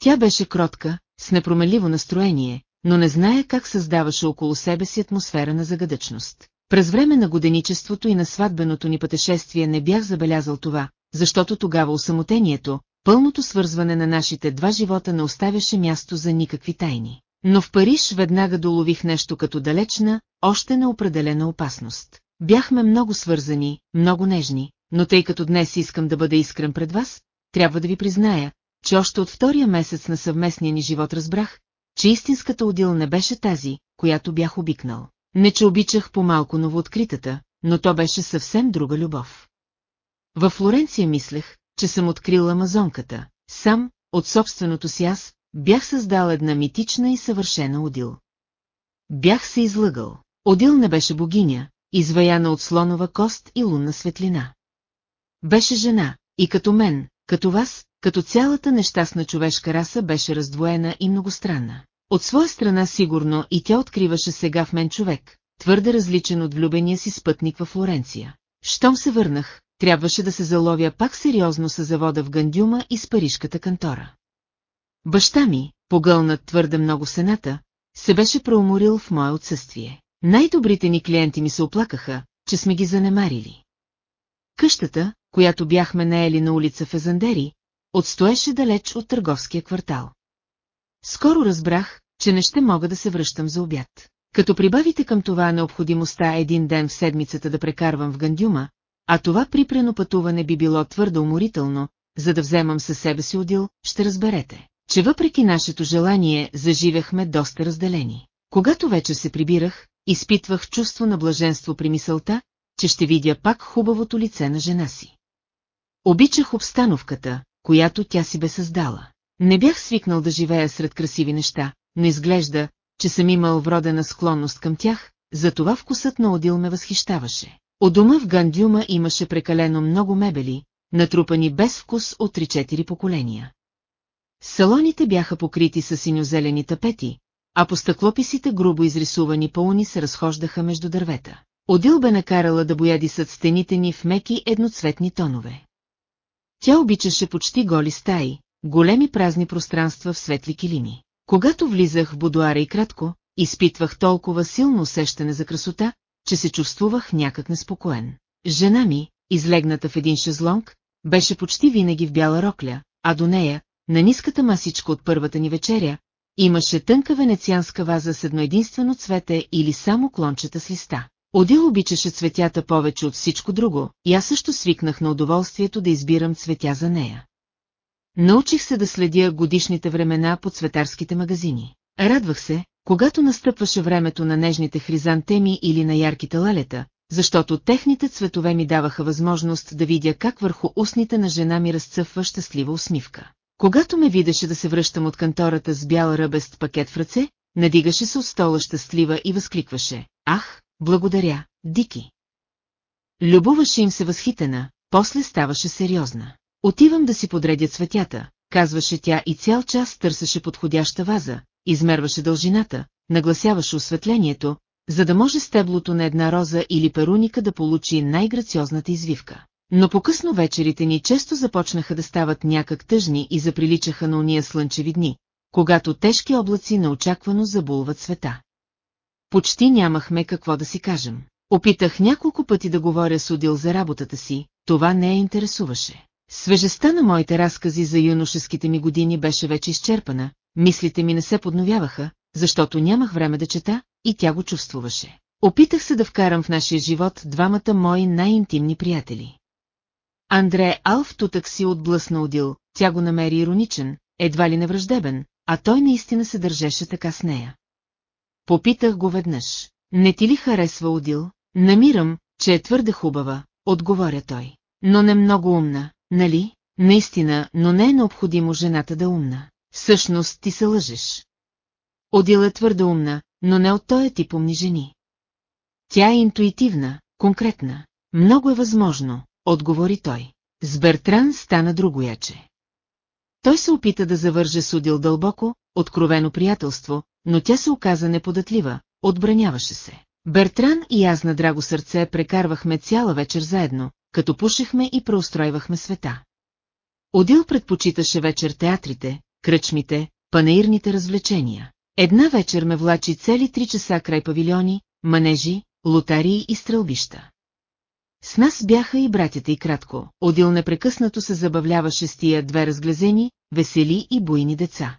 Тя беше кротка, с непромеливо настроение, но не зная как създаваше около себе си атмосфера на загадъчност. През време на годеничеството и на сватбеното ни пътешествие не бях забелязал това, защото тогава осамотението, пълното свързване на нашите два живота не оставяше място за никакви тайни. Но в Париж веднага долових нещо като далечна, още неопределена опасност. Бяхме много свързани, много нежни, но тъй като днес искам да бъда искрен пред вас, трябва да ви призная, че още от втория месец на съвместния ни живот разбрах, че истинската удил не беше тази, която бях обикнал. Не че обичах по-малко новооткритата, но то беше съвсем друга любов. Във Флоренция мислех, че съм открил Амазонката. Сам, от собственото си аз, бях създал една митична и съвършена Одил. Бях се излъгал. Одил не беше богиня, изваяна от слонова кост и лунна светлина. Беше жена, и като мен, като вас, като цялата нещастна човешка раса беше раздвоена и многостранна. От своя страна сигурно и тя откриваше сега в мен човек, твърде различен от влюбения си спътник във Флоренция. Щом се върнах, трябваше да се заловя пак сериозно с завода в Гандюма и с парижката кантора. Баща ми, погълнат твърде много сената, се беше преуморил в мое отсъствие. Най-добрите ни клиенти ми се оплакаха, че сме ги занемарили. Къщата, която бяхме наели на улица Фезандери, отстоеше далеч от търговския квартал. Скоро разбрах, че не ще мога да се връщам за обяд. Като прибавите към това необходимостта един ден в седмицата да прекарвам в Гандюма, а това припрено пътуване би било твърдо уморително, за да вземам със себе си удил, ще разберете, че въпреки нашето желание заживяхме доста разделени. Когато вече се прибирах, изпитвах чувство на блаженство при мисълта, че ще видя пак хубавото лице на жена си. Обичах обстановката, която тя си бе създала. Не бях свикнал да живея сред красиви неща, но изглежда, че съм имал вродена склонност към тях, затова вкусът на Одил ме възхищаваше. У дома в Гандюма имаше прекалено много мебели, натрупани без вкус от 3-4 поколения. Салоните бяха покрити с синьозелени тапети, а по стъклописите грубо изрисувани пауни се разхождаха между дървета. Одил бе накарала да боядисат стените ни в меки едноцветни тонове. Тя обичаше почти голи стаи, големи празни пространства в светли килими. Когато влизах в будуара и кратко, изпитвах толкова силно усещане за красота, че се чувствувах някак неспокоен. Жена ми, излегната в един шезлонг, беше почти винаги в бяла рокля, а до нея, на ниската масичка от първата ни вечеря, имаше тънка венецианска ваза с едно единствено цвете или само клончета с листа. Одил обичаше цветята повече от всичко друго, и аз също свикнах на удоволствието да избирам цветя за нея. Научих се да следя годишните времена по цветарските магазини. Радвах се, когато настъпваше времето на нежните хризантеми или на ярките лалета, защото техните цветове ми даваха възможност да видя как върху устните на жена ми разцъфва щастлива усмивка. Когато ме видеше да се връщам от кантората с бял ръбест пакет в ръце, надигаше се от стола щастлива и възкликваше. Ах, благодаря, Дики. Любоваше им се възхитена, после ставаше сериозна. Отивам да си подредя цветята, казваше тя и цял час търсеше подходяща ваза, измерваше дължината, нагласяваше осветлението, за да може стеблото на една роза или перуника да получи най-грациозната извивка. Но по-късно вечерите ни често започнаха да стават някак тъжни и заприличаха на уния слънчеви дни, когато тежки облаци неочаквано забулват света. Почти нямахме какво да си кажем. Опитах няколко пъти да говоря с Удил за работата си, това не я интересуваше. Свежестта на моите разкази за юношеските ми години беше вече изчерпана, мислите ми не се подновяваха, защото нямах време да чета, и тя го чувствуваше. Опитах се да вкарам в нашия живот двамата мои най-интимни приятели. Андре Алф тутък си отблъсна Одил, тя го намери ироничен, едва ли невраждебен, а той наистина се държеше така с нея. Попитах го веднъж. Не ти ли харесва Одил? Намирам, че е твърде хубава, отговоря той. Но не много умна, нали? Наистина, но не е необходимо жената да умна. Всъщност ти се лъжеш. Одил е твърде умна, но не от този тип умни жени. Тя е интуитивна, конкретна. Много е възможно, отговори той. С Бертран стана другояче. Той се опита да завърже с Одил дълбоко, откровено приятелство, но тя се оказа неподатлива, отбраняваше се. Бертран и аз на драго сърце прекарвахме цяла вечер заедно, като пушехме и преустройвахме света. Одил предпочиташе вечер театрите, кръчмите, панаирните развлечения. Една вечер ме влачи цели три часа край павилиони, манежи, лотарии и стрелбища. С нас бяха и братята и кратко, Одил непрекъснато се забавляваше с тия две разглезени, весели и буйни деца.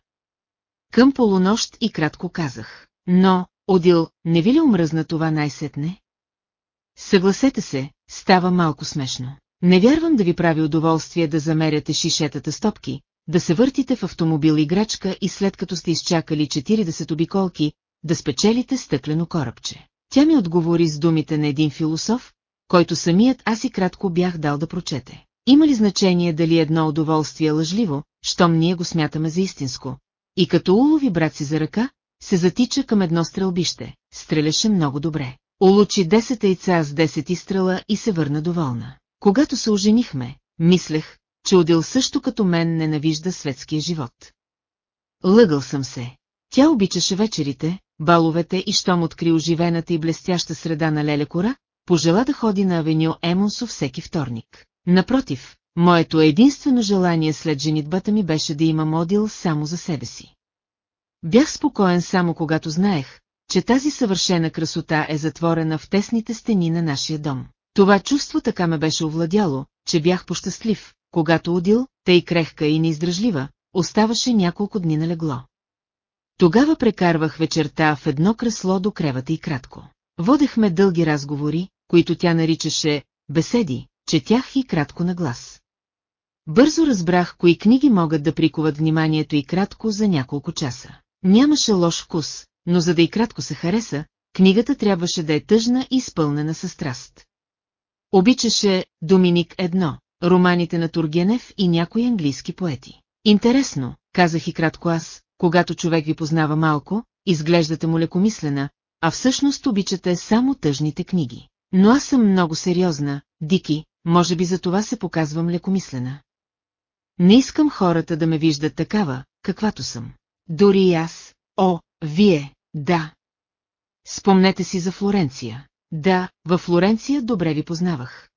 Към полунощ и кратко казах. Но, Одил, не ви ли омръзна това най-сетне? Съгласете се, става малко смешно. Не вярвам да ви прави удоволствие да замеряте шишетата стопки, да се въртите в автомобил играчка и след като сте изчакали 40 обиколки, да спечелите стъклено корабче. Тя ми отговори с думите на един философ, който самият аз и кратко бях дал да прочете. Има ли значение дали едно удоволствие е лъжливо, щом ние го смятаме за истинско? И като улови брат си за ръка, се затича към едно стрелбище, стреляше много добре. Улучи 10 яйца с 10 изстрела и се върна доволна. Когато се оженихме, мислех, че Одил също като мен ненавижда светския живот. Лъгал съм се. Тя обичаше вечерите, баловете и щом откри оживената и блестяща среда на Леле Кора, пожела да ходи на авеню Емонсо всеки вторник. Напротив, моето единствено желание след женитбата ми беше да имам Одил само за себе си. Бях спокоен само когато знаех, че тази съвършена красота е затворена в тесните стени на нашия дом. Това чувство така ме беше овладяло, че бях пощастлив, когато Одил, тъй крехка и неиздръжлива, оставаше няколко дни на легло. Тогава прекарвах вечерта в едно кресло до кревата и кратко. Водехме дълги разговори, които тя наричаше «беседи», четях и кратко на глас. Бързо разбрах, кои книги могат да прикуват вниманието и кратко за няколко часа. Нямаше лош вкус, но за да и кратко се хареса, книгата трябваше да е тъжна и изпълнена със страст. Обичаше Доминик едно, романите на Тургенев и някои английски поети. Интересно, казах и кратко аз, когато човек ви познава малко, изглеждате му лекомислена, а всъщност обичате само тъжните книги. Но аз съм много сериозна, Дики, може би за това се показвам лекомислена. Не искам хората да ме виждат такава, каквато съм. Дори и аз. О, вие, да. Спомнете си за Флоренция. Да, във Флоренция добре ви познавах.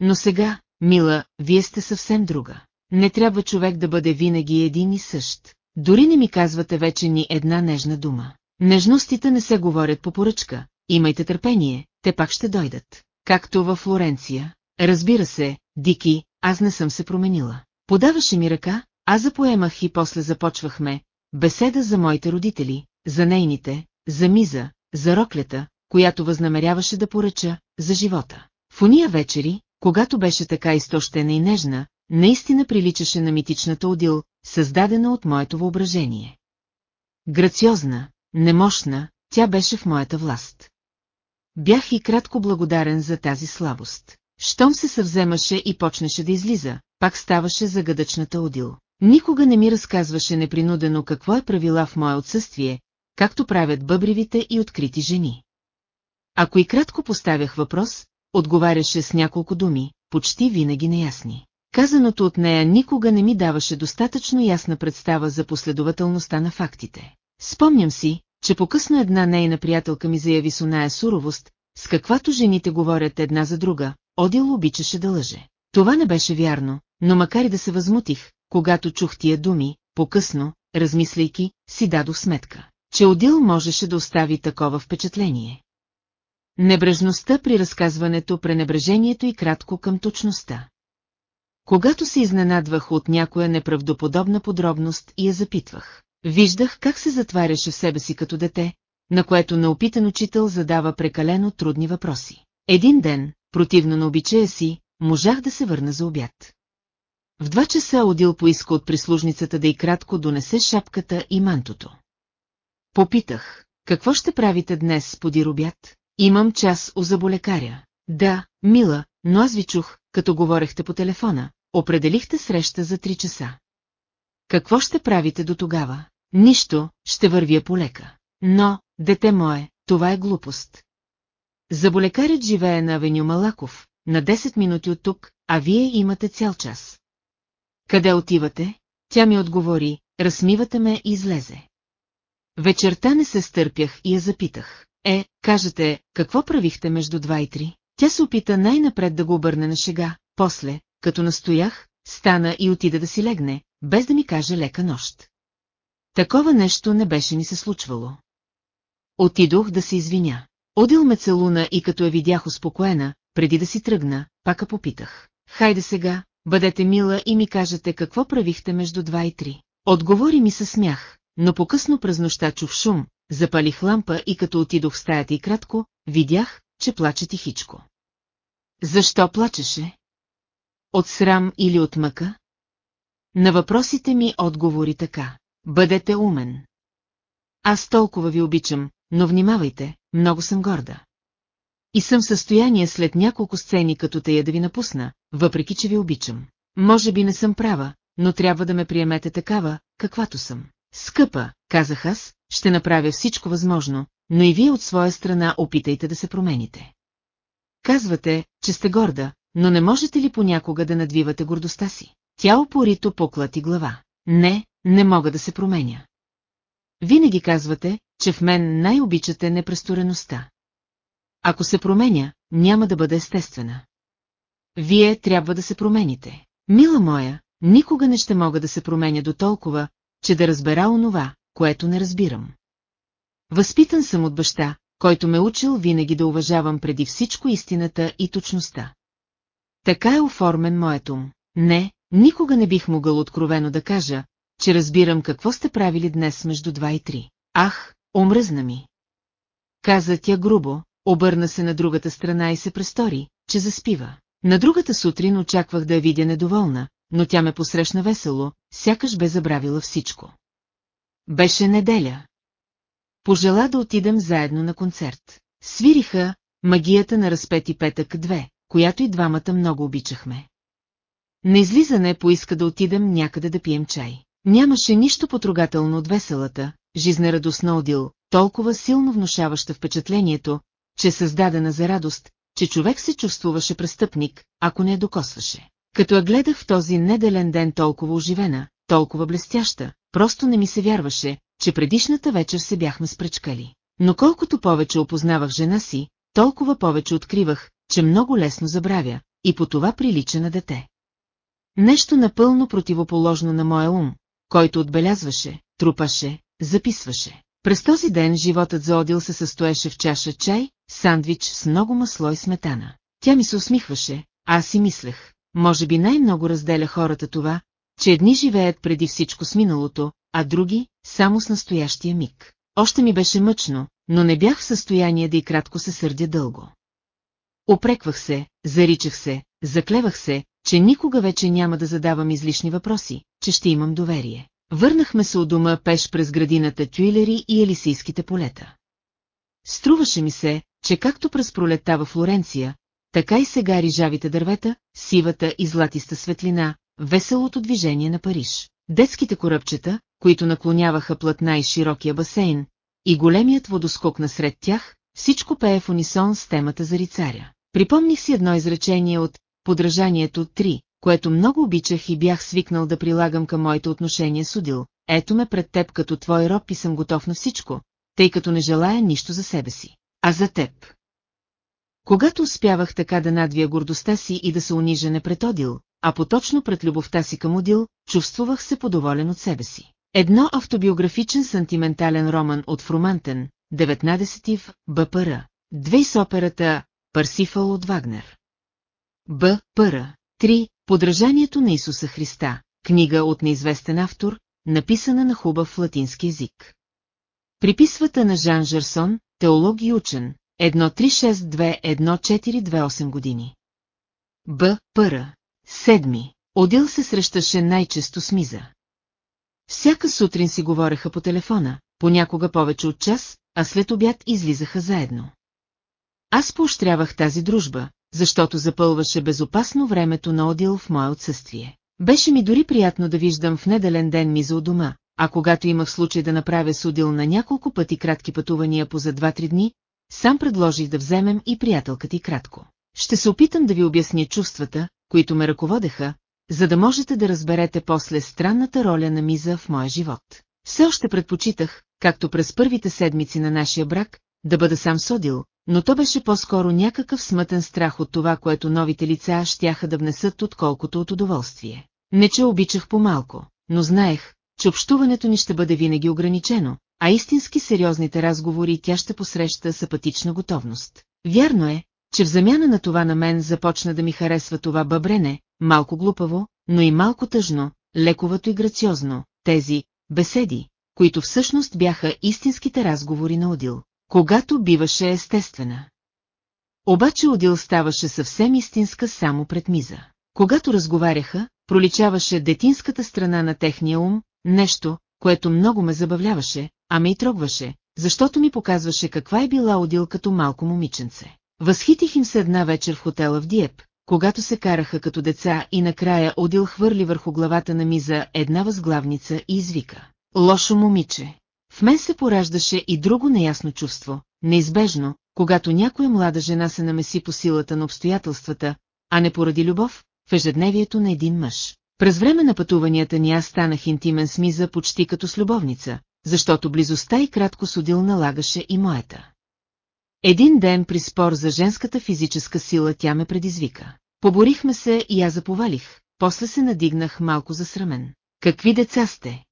Но сега, мила, вие сте съвсем друга. Не трябва човек да бъде винаги един и същ. Дори не ми казвате вече ни една нежна дума. Нежностите не се говорят по поръчка, имайте търпение, те пак ще дойдат. Както във Флоренция. Разбира се, Дики, аз не съм се променила. Подаваше ми ръка, аз запоемах и после започвахме, беседа за моите родители, за нейните, за Миза, за роклята, която възнамеряваше да поръча, за живота. В уния вечери, когато беше така изтощена и нежна, наистина приличаше на митичната Одил, създадена от моето въображение. Грациозна, немощна, тя беше в моята власт. Бях и кратко благодарен за тази слабост. Щом се съвземаше и почнеше да излиза, пак ставаше загадъчната Одил. Никога не ми разказваше непринудено какво е правила в мое отсъствие, както правят бъбривите и открити жени. Ако и кратко поставях въпрос, отговаряше с няколко думи, почти винаги неясни. Казаното от нея никога не ми даваше достатъчно ясна представа за последователността на фактите. Спомням си, че покъсно една нейна приятелка ми заяви с оная суровост, с каквато жените говорят една за друга, Одил обичаше да лъже. Това не беше вярно, но макар и да се възмутих, когато чух тия думи, покъсно, размисляйки, си дадох сметка, че Одил можеше да остави такова впечатление. Небрежността при разказването, пренебрежението и кратко към точността. Когато се изненадвах от някоя неправдоподобна подробност и я запитвах, виждах как се затваряше в себе си като дете, на което неопитан учител задава прекалено трудни въпроси. Един ден, противно на обичая си, можах да се върна за обяд. В два часа Одил поиска от прислужницата да и кратко донесе шапката и мантото. Попитах, какво ще правите днес, подир обяд? Имам час у заболекаря. Да, мила, но аз ви чух, като говорехте по телефона. Определихте среща за три часа. Какво ще правите до тогава? Нищо, ще вървя полека. Но, дете мое, това е глупост. Заболекарят живее на Авеню Малаков, на 10 минути от тук, а вие имате цял час. Къде отивате? Тя ми отговори, разсмивате ме и излезе. Вечерта не се стърпях и я запитах. Е, кажете, какво правихте между два и три? Тя се опита най-напред да го обърне на шега, после, като настоях, стана и отида да си легне, без да ми каже лека нощ. Такова нещо не беше ни се случвало. Отидох да се извиня. Одил ме целуна и като я видях успокоена, преди да си тръгна, пака попитах. Хайде сега, бъдете мила и ми кажете какво правихте между два и три. Отговори ми със смях, но по-късно през нощта чух шум, запалих лампа и като отидох в стаята и кратко, видях, че плаче тихичко. Защо плачеше? От срам или от мъка? На въпросите ми отговори така. Бъдете умен. Аз толкова ви обичам, но внимавайте, много съм горда. И съм в състояние след няколко сцени като тея да ви напусна, въпреки че ви обичам. Може би не съм права, но трябва да ме приемете такава, каквато съм. Скъпа, казах аз, ще направя всичко възможно, но и вие от своя страна опитайте да се промените. Казвате, че сте горда, но не можете ли понякога да надвивате гордостта си? Тя опорито поклати глава. Не, не мога да се променя. Винаги казвате, че в мен най-обичате непрестореността. Ако се променя, няма да бъде естествена. Вие трябва да се промените. Мила моя, никога не ще мога да се променя до толкова, че да разбера онова, което не разбирам. Възпитан съм от баща, който ме учил винаги да уважавам преди всичко истината и точността. Така е оформен моят ум. Не, никога не бих могъл откровено да кажа, че разбирам какво сте правили днес между два и три. Ах, омръзна ми. Каза тя грубо, обърна се на другата страна и се престори, че заспива. На другата сутрин очаквах да я видя недоволна, но тя ме посрещна весело, сякаш бе забравила всичко. Беше неделя. Пожела да отидем заедно на концерт. Свириха магията на разпети петък 2, която и двамата много обичахме. На излизане поиска да отидем някъде да пием чай. Нямаше нищо потрогателно от веселата, жизнерадостна Одил, толкова силно внушаваща впечатлението, че е създадена за радост, че човек се чувствуваше престъпник, ако не я докосваше. Като я гледах в този неделен ден толкова оживена, толкова блестяща, просто не ми се вярваше, че предишната вечер се бяхме спречкали. Но колкото повече опознавах жена си, толкова повече откривах, че много лесно забравя, и по това прилича на дете. Нещо напълно противоположно на моя ум, който отбелязваше, трупаше, записваше. През този ден животът за Одил се състоеше в чаша чай, сандвич с много масло и сметана. Тя ми се усмихваше, аз си мислех, може би най-много разделя хората това, че едни живеят преди всичко с миналото, а други – само с настоящия миг. Още ми беше мъчно, но не бях в състояние да и кратко се сърдя дълго. Опреквах се, заричах се, заклевах се, че никога вече няма да задавам излишни въпроси, че ще имам доверие. Върнахме се от дома пеш през градината Тюилери и Елисийските полета. Струваше ми се, че както през пролета в Флоренция, така и сега рижавите дървета, сивата и златиста светлина, веселото движение на Париж, детските корабчета, които наклоняваха платна и широкия басейн, и големият водоскок насред тях, всичко пее в унисон с темата за рицаря. Припомних си едно изречение от подражанието 3, което много обичах и бях свикнал да прилагам към моите отношения с Удил. Ето ме пред теб като твой роб и съм готов на всичко, тъй като не желая нищо за себе си, а за теб. Когато успявах така да надвия гордостта си и да се унижа не пред Одил, а поточно пред любовта си към Удил, чувствувах се подоволен от себе си. Едно автобиографичен сантиментален роман от Фрумантен, 19 в БПР. Две с операта Парсифал от Вагнер. Б. Пъра. 3. Подражанието на Исуса Христа. Книга от неизвестен автор, написана на хубав латински език. Приписвата на Жан Жерсон, теолог и учен, 1362-1428 години. Б. Пъра. Седми. Одил се срещаше най-често с Миза. Всяка сутрин си говореха по телефона, понякога повече от час, а след обяд излизаха заедно. Аз поощрявах тази дружба, защото запълваше безопасно времето на Одил в мое отсъствие. Беше ми дори приятно да виждам в неделен ден Миза у дома, а когато имах случай да направя судил на няколко пъти кратки пътувания по за 2-3 дни, сам предложих да вземем и приятелката и кратко. Ще се опитам да ви обясня чувствата, които ме ръководеха, за да можете да разберете после странната роля на Миза в моя живот. Все още предпочитах, както през първите седмици на нашия брак, да бъда сам содил, но то беше по-скоро някакъв смътен страх от това, което новите лица щяха да внесат отколкото от удоволствие. Не че обичах по-малко, но знаех, че общуването ни ще бъде винаги ограничено, а истински сериозните разговори тя ще посреща с апатична готовност. Вярно е, че в замяна на това на мен започна да ми харесва това бъбрене, малко глупаво, но и малко тъжно, лековато и грациозно, тези беседи, които всъщност бяха истинските разговори на Одил, когато биваше естествена. Обаче Одил ставаше съвсем истинска само пред миза. Когато разговаряха, проличаваше детинската страна на техния ум, нещо, което много ме забавляваше, а ме и трогваше, защото ми показваше каква е била Одил като малко момиченце. Възхитих им се една вечер в хотела в Диеп, когато се караха като деца и накрая Одил хвърли върху главата на миза една възглавница и извика. Лошо момиче. В мен се пораждаше и друго неясно чувство, неизбежно, когато някоя млада жена се намеси по силата на обстоятелствата, а не поради любов, в ежедневието на един мъж. През време на пътуванията ни аз станах интимен с Миза почти като с любовница, защото близостта и кратко судил налагаше и моята. Един ден при спор за женската физическа сила тя ме предизвика. Поборихме се и аз заповалих, после се надигнах малко засрамен. Какви деца сте?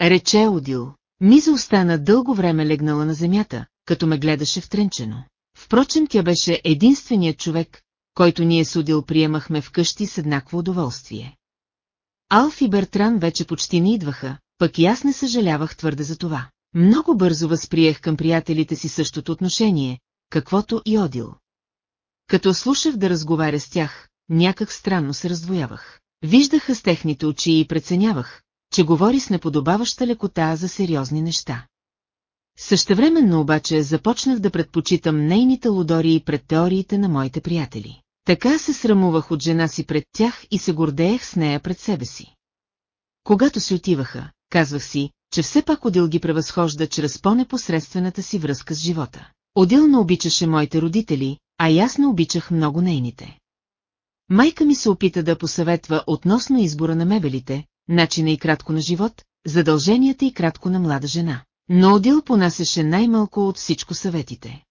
Рече Одил. Миза остана дълго време легнала на земята, като ме гледаше втренчено. Впрочем тя беше единственият човек, който ние судил приемахме вкъщи с еднакво удоволствие. Алф и Бертран вече почти не идваха, пък и аз не съжалявах твърде за това. Много бързо възприех към приятелите си същото отношение, каквото и Одил. Като слушах да разговаря с тях, някак странно се раздвоявах. Виждаха с техните очи и преценявах, че говори с неподобаваща лекота за сериозни неща. Същевременно обаче започнах да предпочитам нейните лудории пред теориите на моите приятели. Така се срамувах от жена си пред тях и се гордеех с нея пред себе си. Когато си отиваха, казвах си, че все пак Одил ги превъзхожда чрез по-непосредствената си връзка с живота. Одил не обичаше моите родители, а и аз не обичах много нейните. Майка ми се опита да посъветва относно избора на мебелите, начина и кратко на живот, задълженията и кратко на млада жена. Но Одил понасеше най-малко от всичко съветите.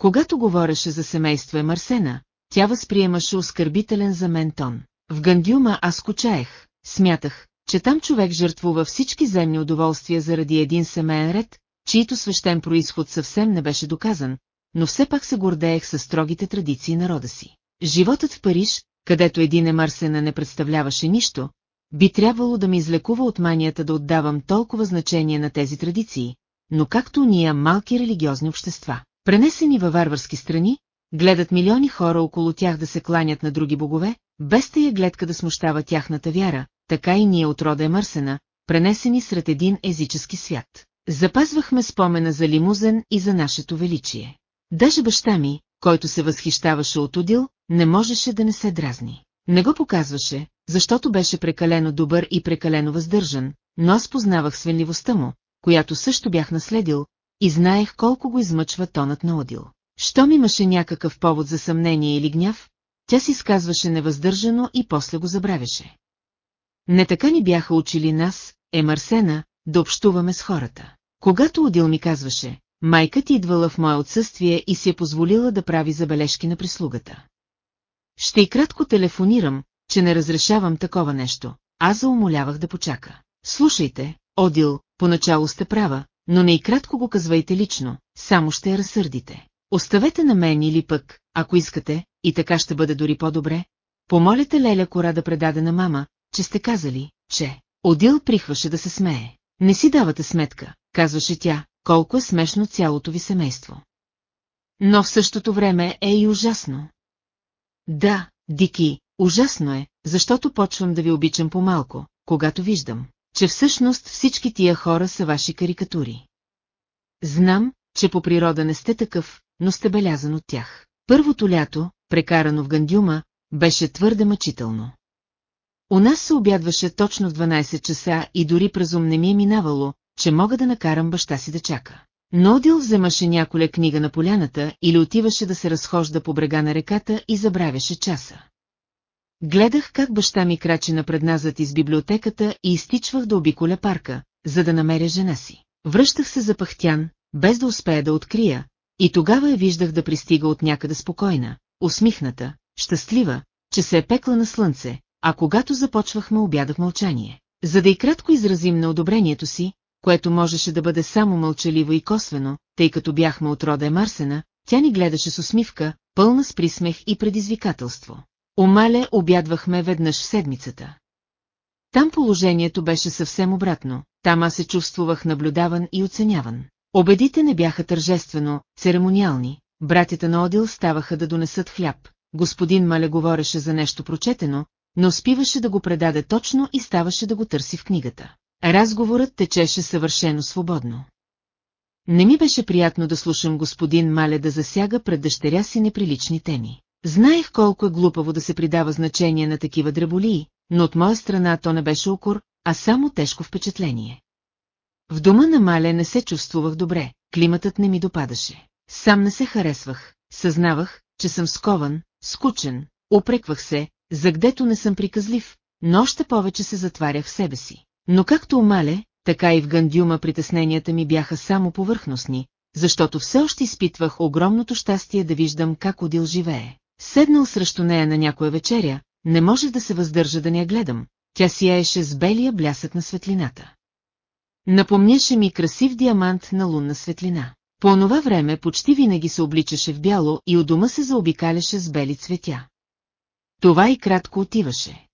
Когато говореше за семейство Марсена, тя възприемаше оскърбителен за мен тон. В Гандюма аз скучаех, смятах, че там човек жертвува всички земни удоволствия заради един семейен ред, чието свещен происход съвсем не беше доказан, но все пак се гордеех със строгите традиции на рода си. Животът в Париж, където един Емарсена не представляваше нищо, би трябвало да ми излекува от манията да отдавам толкова значение на тези традиции, но както ние малки религиозни общества, пренесени във варварски страни, гледат милиони хора около тях да се кланят на други богове, без тая гледка да смущава тяхната вяра, така и ние от рода Емърсена, пренесени сред един езически свят. Запазвахме спомена за лимузен и за нашето величие. Даже баща ми, който се възхищаваше от Удил, не можеше да не се дразни. Не го показваше, защото беше прекалено добър и прекалено въздържан, но аз познавах свенливостта му, която също бях наследил, и знаех колко го измъчва тонът на Одил. Щом имаше някакъв повод за съмнение или гняв, тя си сказваше невъздържано и после го забравяше. Не така ни бяха учили нас, е Марсена, да общуваме с хората. Когато Одил ми казваше, майка ти идвала в мое отсъствие и си е позволила да прави забележки на прислугата. Ще и кратко телефонирам, че не разрешавам такова нещо. Аз заумолявах да почака. Слушайте, Одил, поначало сте права, но не и кратко го казвайте лично, само ще я разсърдите. Оставете на мен или пък, ако искате, и така ще бъде дори по-добре. Помолете Леля Кора да предаде на мама, че сте казали, че... Одил прихваше да се смее. Не си давате сметка, казваше тя, колко е смешно цялото ви семейство. Но в същото време е и ужасно. Да, Дики, ужасно е, защото почвам да ви обичам по-малко, когато виждам, че всъщност всички тия хора са ваши карикатури. Знам, че по природа не сте такъв, но сте белязан от тях. Първото лято, прекарано в Гандюма, беше твърде мъчително. У нас се обядваше точно в 12 часа и дори през ум не ми е минавало, че мога да накарам баща си да чака. Но Одил вземаше няколя книга на поляната или отиваше да се разхожда по брега на реката и забравяше часа. Гледах как баща ми крачи напред назад из библиотеката и изтичвах да обиколя парка, за да намеря жена си. Връщах се запахтян, без да успея да открия, и тогава я виждах да пристига от някъде спокойна, усмихната, щастлива, че се е пекла на слънце, а когато започвахме обяда в мълчание. За да и кратко изразим на одобрението си, което можеше да бъде само мълчаливо и косвено, тъй като бяхме от рода Емарсена, тя ни гледаше с усмивка, пълна с присмех и предизвикателство. Омале обядвахме веднъж в седмицата. Там положението беше съвсем обратно, там аз се чувствувах наблюдаван и оценяван. Обедите не бяха тържествено, церемониални, братята на Одил ставаха да донесат хляб, господин Мале говореше за нещо прочетено, но успиваше да го предаде точно и ставаше да го търси в книгата. Разговорът течеше съвършено свободно. Не ми беше приятно да слушам господин Мале да засяга пред дъщеря си неприлични теми. Знаех колко е глупаво да се придава значение на такива дреболии, но от моя страна то не беше укор, а само тежко впечатление. В дома на Мале не се чувствувах добре, климатът не ми допадаше. Сам не се харесвах, съзнавах, че съм скован, скучен, опреквах се, за гдето не съм приказлив, но още повече се затварях в себе си. Но както умале, така и в Гандюма притесненията ми бяха само повърхностни, защото все още изпитвах огромното щастие да виждам как Одил живее. Седнал срещу нея на някоя вечеря, не може да се въздържа да не я гледам, тя сияеше с белия блясък на светлината. Напомняше ми красив диамант на лунна светлина. По онова време почти винаги се обличаше в бяло и у дома се заобикаляше с бели цветя. Това и кратко отиваше.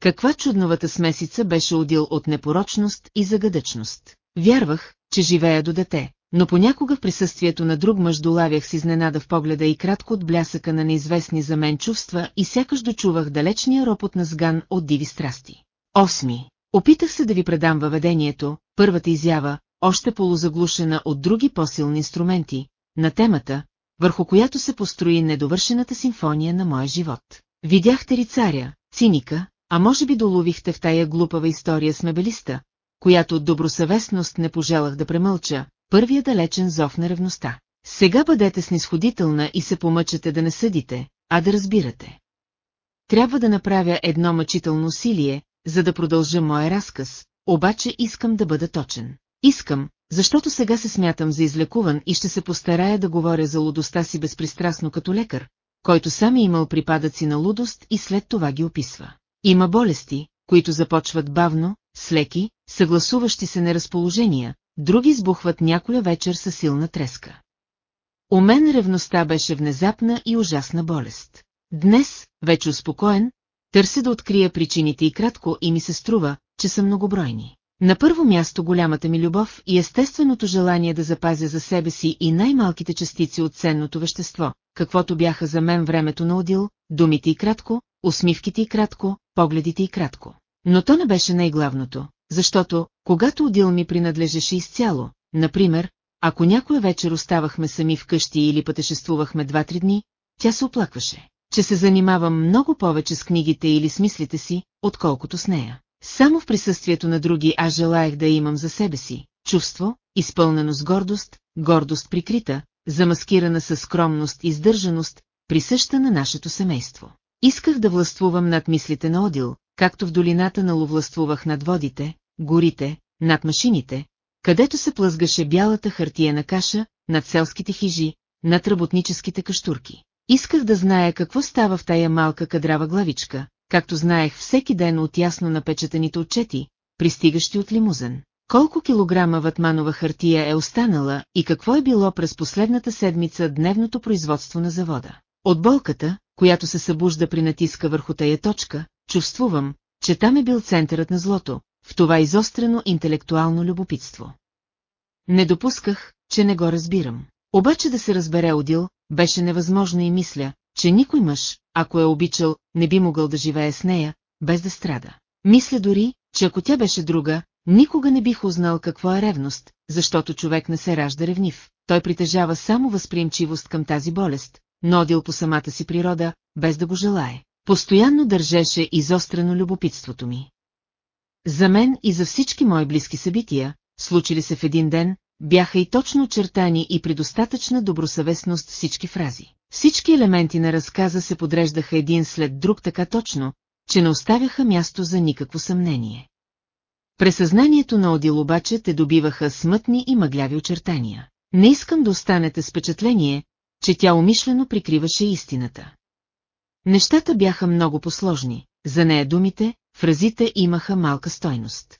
Каква чудновата смесица беше удил от непорочност и загадъчност. Вярвах, че живея до дете, но понякога в присъствието на друг мъж долавях с изненада в погледа и кратко от блясъка на неизвестни за мен чувства и сякаш дочувах далечния ропот на сган от диви страсти. Осми. Опитах се да ви предам въведението, първата изява, още полузаглушена от други по-силни инструменти, на темата, върху която се построи недовършената симфония на моя живот. Видяхте ли царя, циника, а може би доловихте в тая глупава история с мебелиста, която от добросъвестност не пожелах да премълча, първия далечен зов на ревността. Сега бъдете снисходителна и се помъчете да не съдите, а да разбирате. Трябва да направя едно мъчително усилие, за да продължа моя разказ, обаче искам да бъда точен. Искам, защото сега се смятам за излекуван и ще се постарая да говоря за лудостта си безпристрастно като лекар, който сам е имал припадъци на лудост и след това ги описва. Има болести, които започват бавно, с леки, съгласуващи се неразположения, други избухват някоя вечер със силна треска. У мен ревността беше внезапна и ужасна болест. Днес, вече успокоен, търся да открия причините и кратко и ми се струва, че са многобройни. На първо място голямата ми любов и естественото желание да запазя за себе си и най-малките частици от ценното вещество, каквото бяха за мен времето на Одил, думите и кратко, усмивките и кратко, погледите и кратко. Но то не беше най-главното, защото, когато Одил ми принадлежеше изцяло, например, ако някоя вечер оставахме сами вкъщи или пътешествувахме два-три дни, тя се оплакваше, че се занимавам много повече с книгите или с мислите си, отколкото с нея. Само в присъствието на други аз желаях да имам за себе си чувство, изпълнено с гордост, гордост прикрита, замаскирана със скромност и сдържаност, присъща на нашето семейство. Исках да властвувам над мислите на Одил, както в долината на властвувах над водите, горите, над машините, където се плъзгаше бялата хартия каша, над селските хижи, над работническите каштурки. Исках да зная какво става в тая малка кадрава главичка, както знаех всеки ден от ясно напечатаните отчети, пристигащи от лимузен. Колко килограма ватманова хартия е останала и какво е било през последната седмица дневното производство на завода. От болката, която се събужда при натиска върху тая точка, чувствувам, че там е бил центърът на злото, в това изострено интелектуално любопитство. Не допусках, че не го разбирам. Обаче да се разбере Одил, беше невъзможно и мисля, че никой мъж, ако е обичал, не би могъл да живее с нея, без да страда. Мисля дори, че ако тя беше друга, никога не бих узнал какво е ревност, защото човек не се ражда ревнив. Той притежава само възприемчивост към тази болест, нодил по самата си природа, без да го желае. Постоянно държеше изострено любопитството ми. За мен и за всички мои близки събития, случили се в един ден, бяха и точно очертани и при достатъчна добросъвестност всички фрази. Всички елементи на разказа се подреждаха един след друг така точно, че не оставяха място за никакво съмнение. Пресъзнанието на Одил обаче те добиваха смътни и мъгляви очертания. Не искам да останете с впечатление, че тя умишлено прикриваше истината. Нещата бяха много посложни, за нея думите, фразите имаха малка стойност.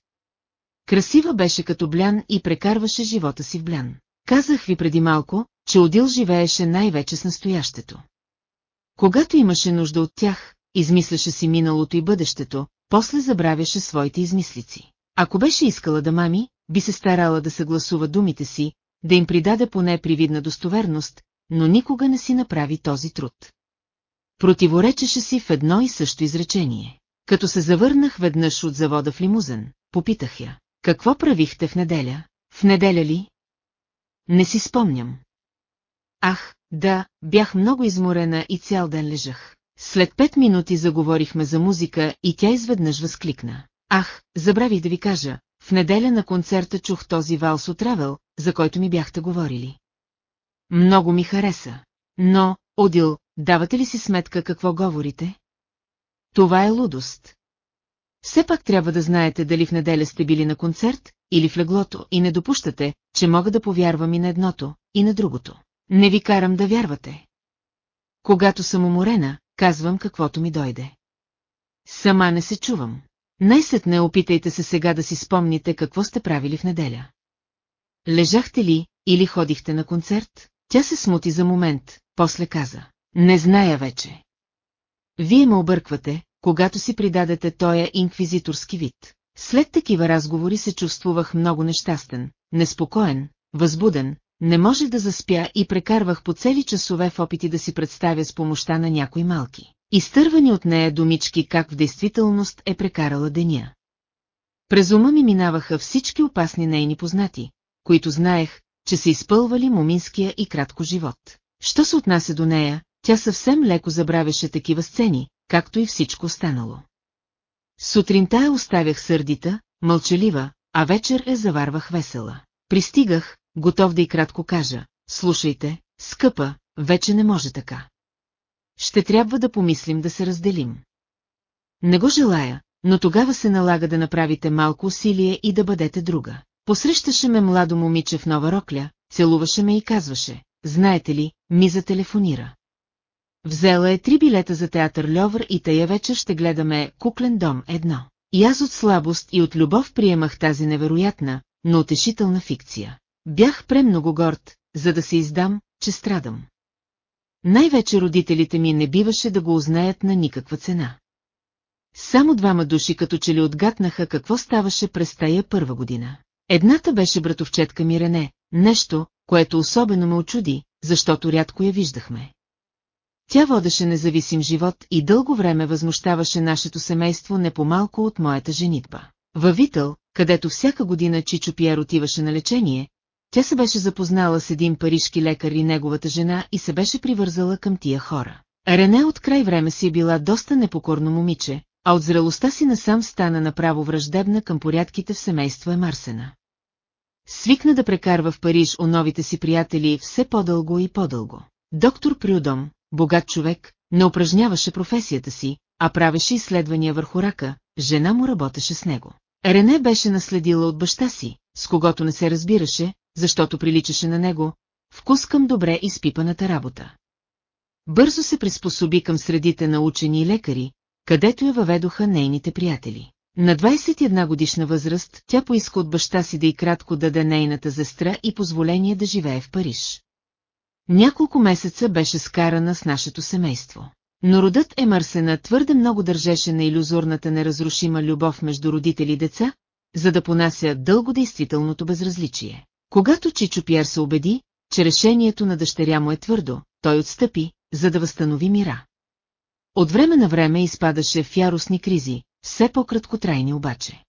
Красива беше като блян и прекарваше живота си в блян. Казах ви преди малко, че Одил живееше най-вече с настоящето. Когато имаше нужда от тях, измисляше си миналото и бъдещето, после забравяше своите измислици. Ако беше искала да мами, би се старала да съгласува думите си, да им придаде поне привидна достоверност, но никога не си направи този труд. Противоречеше си в едно и също изречение. Като се завърнах веднъж от завода в лимузен, попитах я. Какво правихте в неделя? В неделя ли? Не си спомням. Ах, да, бях много изморена и цял ден лежах. След пет минути заговорихме за музика и тя изведнъж възкликна. Ах, забравих да ви кажа, в неделя на концерта чух този валс от Равел, за който ми бяхте говорили. Много ми хареса. Но, Одил, давате ли си сметка какво говорите? Това е лудост. Все пак трябва да знаете дали в неделя сте били на концерт или в леглото и не допущате, че мога да повярвам и на едното, и на другото. Не ви карам да вярвате. Когато съм уморена, казвам каквото ми дойде. Сама не се чувам. Най-сетне опитайте се сега да си спомните какво сте правили в неделя. Лежахте ли или ходихте на концерт? Тя се смути за момент, после каза. Не зная вече. Вие ме обърквате, когато си придадете тоя инквизиторски вид. След такива разговори се чувствувах много нещастен, неспокоен, възбуден, не може да заспя и прекарвах по цели часове в опити да си представя с помощта на някои малки. Изтървани от нея думички как в действителност е прекарала деня. През ума ми минаваха всички опасни нейни познати, които знаех, че са изпълвали моминския и кратко живот. Що се отнася до нея, тя съвсем леко забравяше такива сцени, както и всичко останало. Сутринта я оставях сърдита, мълчалива, а вечер я заварвах весела. Пристигах, готов да и кратко кажа, слушайте, скъпа, вече не може така. Ще трябва да помислим да се разделим. Не го желая, но тогава се налага да направите малко усилие и да бъдете друга. Посрещаше ме младо момиче в нова рокля, целуваше ме и казваше, знаете ли, ми зателефонира. Взела е три билета за театър Льовър и тая вечер ще гледаме «Куклен дом» едно. И аз от слабост и от любов приемах тази невероятна, но утешителна фикция. Бях премного горд, за да се издам, че страдам. Най-вече родителите ми не биваше да го узнаят на никаква цена. Само двама души като че ли отгатнаха какво ставаше през тая първа година. Едната беше братовчетка ми Рене, нещо, което особено ме очуди, защото рядко я виждахме. Тя водеше независим живот и дълго време възмущаваше нашето семейство не по-малко от моята женитба. Във Витъл, където всяка година Чичо Пиер отиваше на лечение, тя се беше запознала с един парижки лекар и неговата жена и се беше привързала към тия хора. Рене от край време си е била доста непокорно момиче, а от зрелостта си насам стана направо враждебна към порядките в семейство Емарсена. Свикна да прекарва в Париж у новите си приятели все по-дълго и по-дълго. Доктор Прюдом, богат човек, не упражняваше професията си, а правеше изследвания върху рака, жена му работеше с него. Рене беше наследила от баща си, с когото не се разбираше, защото приличаше на него, вкус към добре изпипаната работа. Бързо се приспособи към средите на учени и лекари, където я въведоха нейните приятели. На 21 годишна възраст тя поиска от баща си да и кратко даде нейната зестра и позволение да живее в Париж. Няколко месеца беше скарана с нашето семейство. Но родът Емърсена твърде много държеше на иллюзорната неразрушима любов между родители и деца, за да понася дълго действителното безразличие. Когато Чичо Пьер се убеди, че решението на дъщеря му е твърдо, той отстъпи, за да възстанови мира. От време на време изпадаше в яростни кризи, все по-краткотрайни обаче.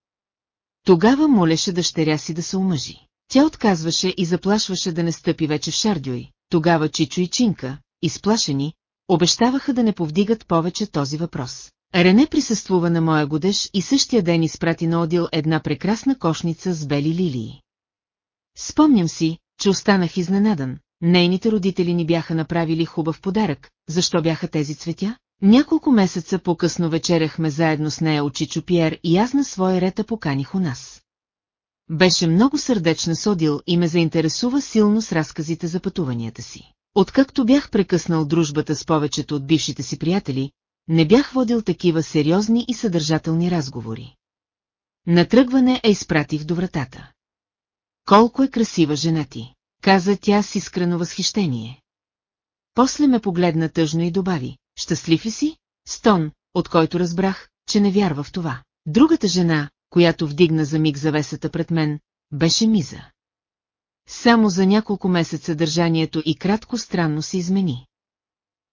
Тогава молеше дъщеря си да се омъжи. Тя отказваше и заплашваше да не стъпи вече в Шардюй, тогава Чичо и Чинка, изплашени, обещаваха да не повдигат повече този въпрос. Рене присъствува на моя годеж и същия ден изпрати на Одил една прекрасна кошница с бели лилии. Спомням си, че останах изненадан. Нейните родители ни бяха направили хубав подарък. Защо бяха тези цветя? Няколко месеца по-късно вечеряхме заедно с нея от Чичо Пьер и аз на своя рета поканих у нас. Беше много сърдечна с Одил и ме заинтересува силно с разказите за пътуванията си. Откакто бях прекъснал дружбата с повечето от бившите си приятели, не бях водил такива сериозни и съдържателни разговори. На тръгване е изпратих до вратата. Колко е красива жена ти, каза тя с искрено възхищение. После ме погледна тъжно и добави, щастлив ли си? Стон, от който разбрах, че не вярва в това. Другата жена, която вдигна за миг завесата пред мен, беше Миза. Само за няколко месеца държанието и кратко странно се измени.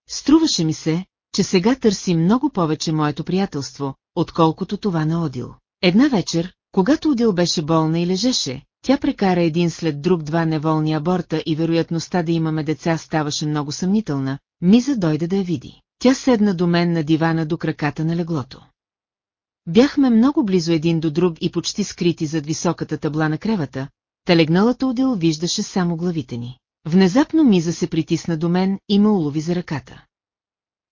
Струваше ми се, че сега търси много повече моето приятелство, отколкото това на Одил. Една вечер, когато Одил беше болна и лежеше, тя прекара един след друг два неволни аборта и вероятността да имаме деца ставаше много съмнителна, Миза дойде да я види. Тя седна до мен на дивана до краката на леглото. Бяхме много близо един до друг и почти скрити зад високата табла на кревата, та легналата удил виждаше само главите ни. Внезапно Миза се притисна до мен и ме улови за ръката.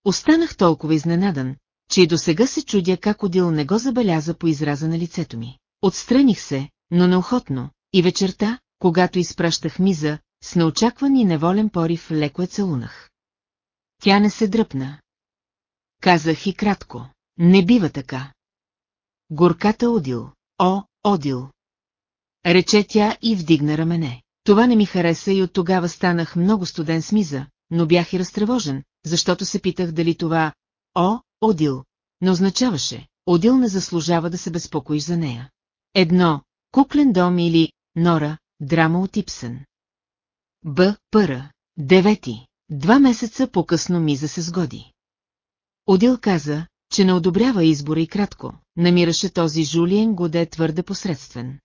Останах толкова изненадан, че и до сега се чудя как Одил не го забеляза по израза на лицето ми. Отстраних се, но неохотно, и вечерта, когато изпращах Миза, с неочакван и неволен порив леко е целунах. Тя не се дръпна. Казах и кратко. Не бива така. Горката Одил. О, Одил! Рече тя и вдигна рамене. Това не ми хареса и от тогава станах много студен с Миза, но бях и разтревожен, защото се питах дали това «О, Одил» не означаваше «Одил не заслужава да се безпокоиш за нея». Едно «Куклен дом» или «Нора» драма от Ипсен. Б. Пъра. Девети. Два месеца по-късно Миза се сгоди. Одил каза, че не одобрява избора и кратко, намираше този Жулиен Годе твърде посредствен.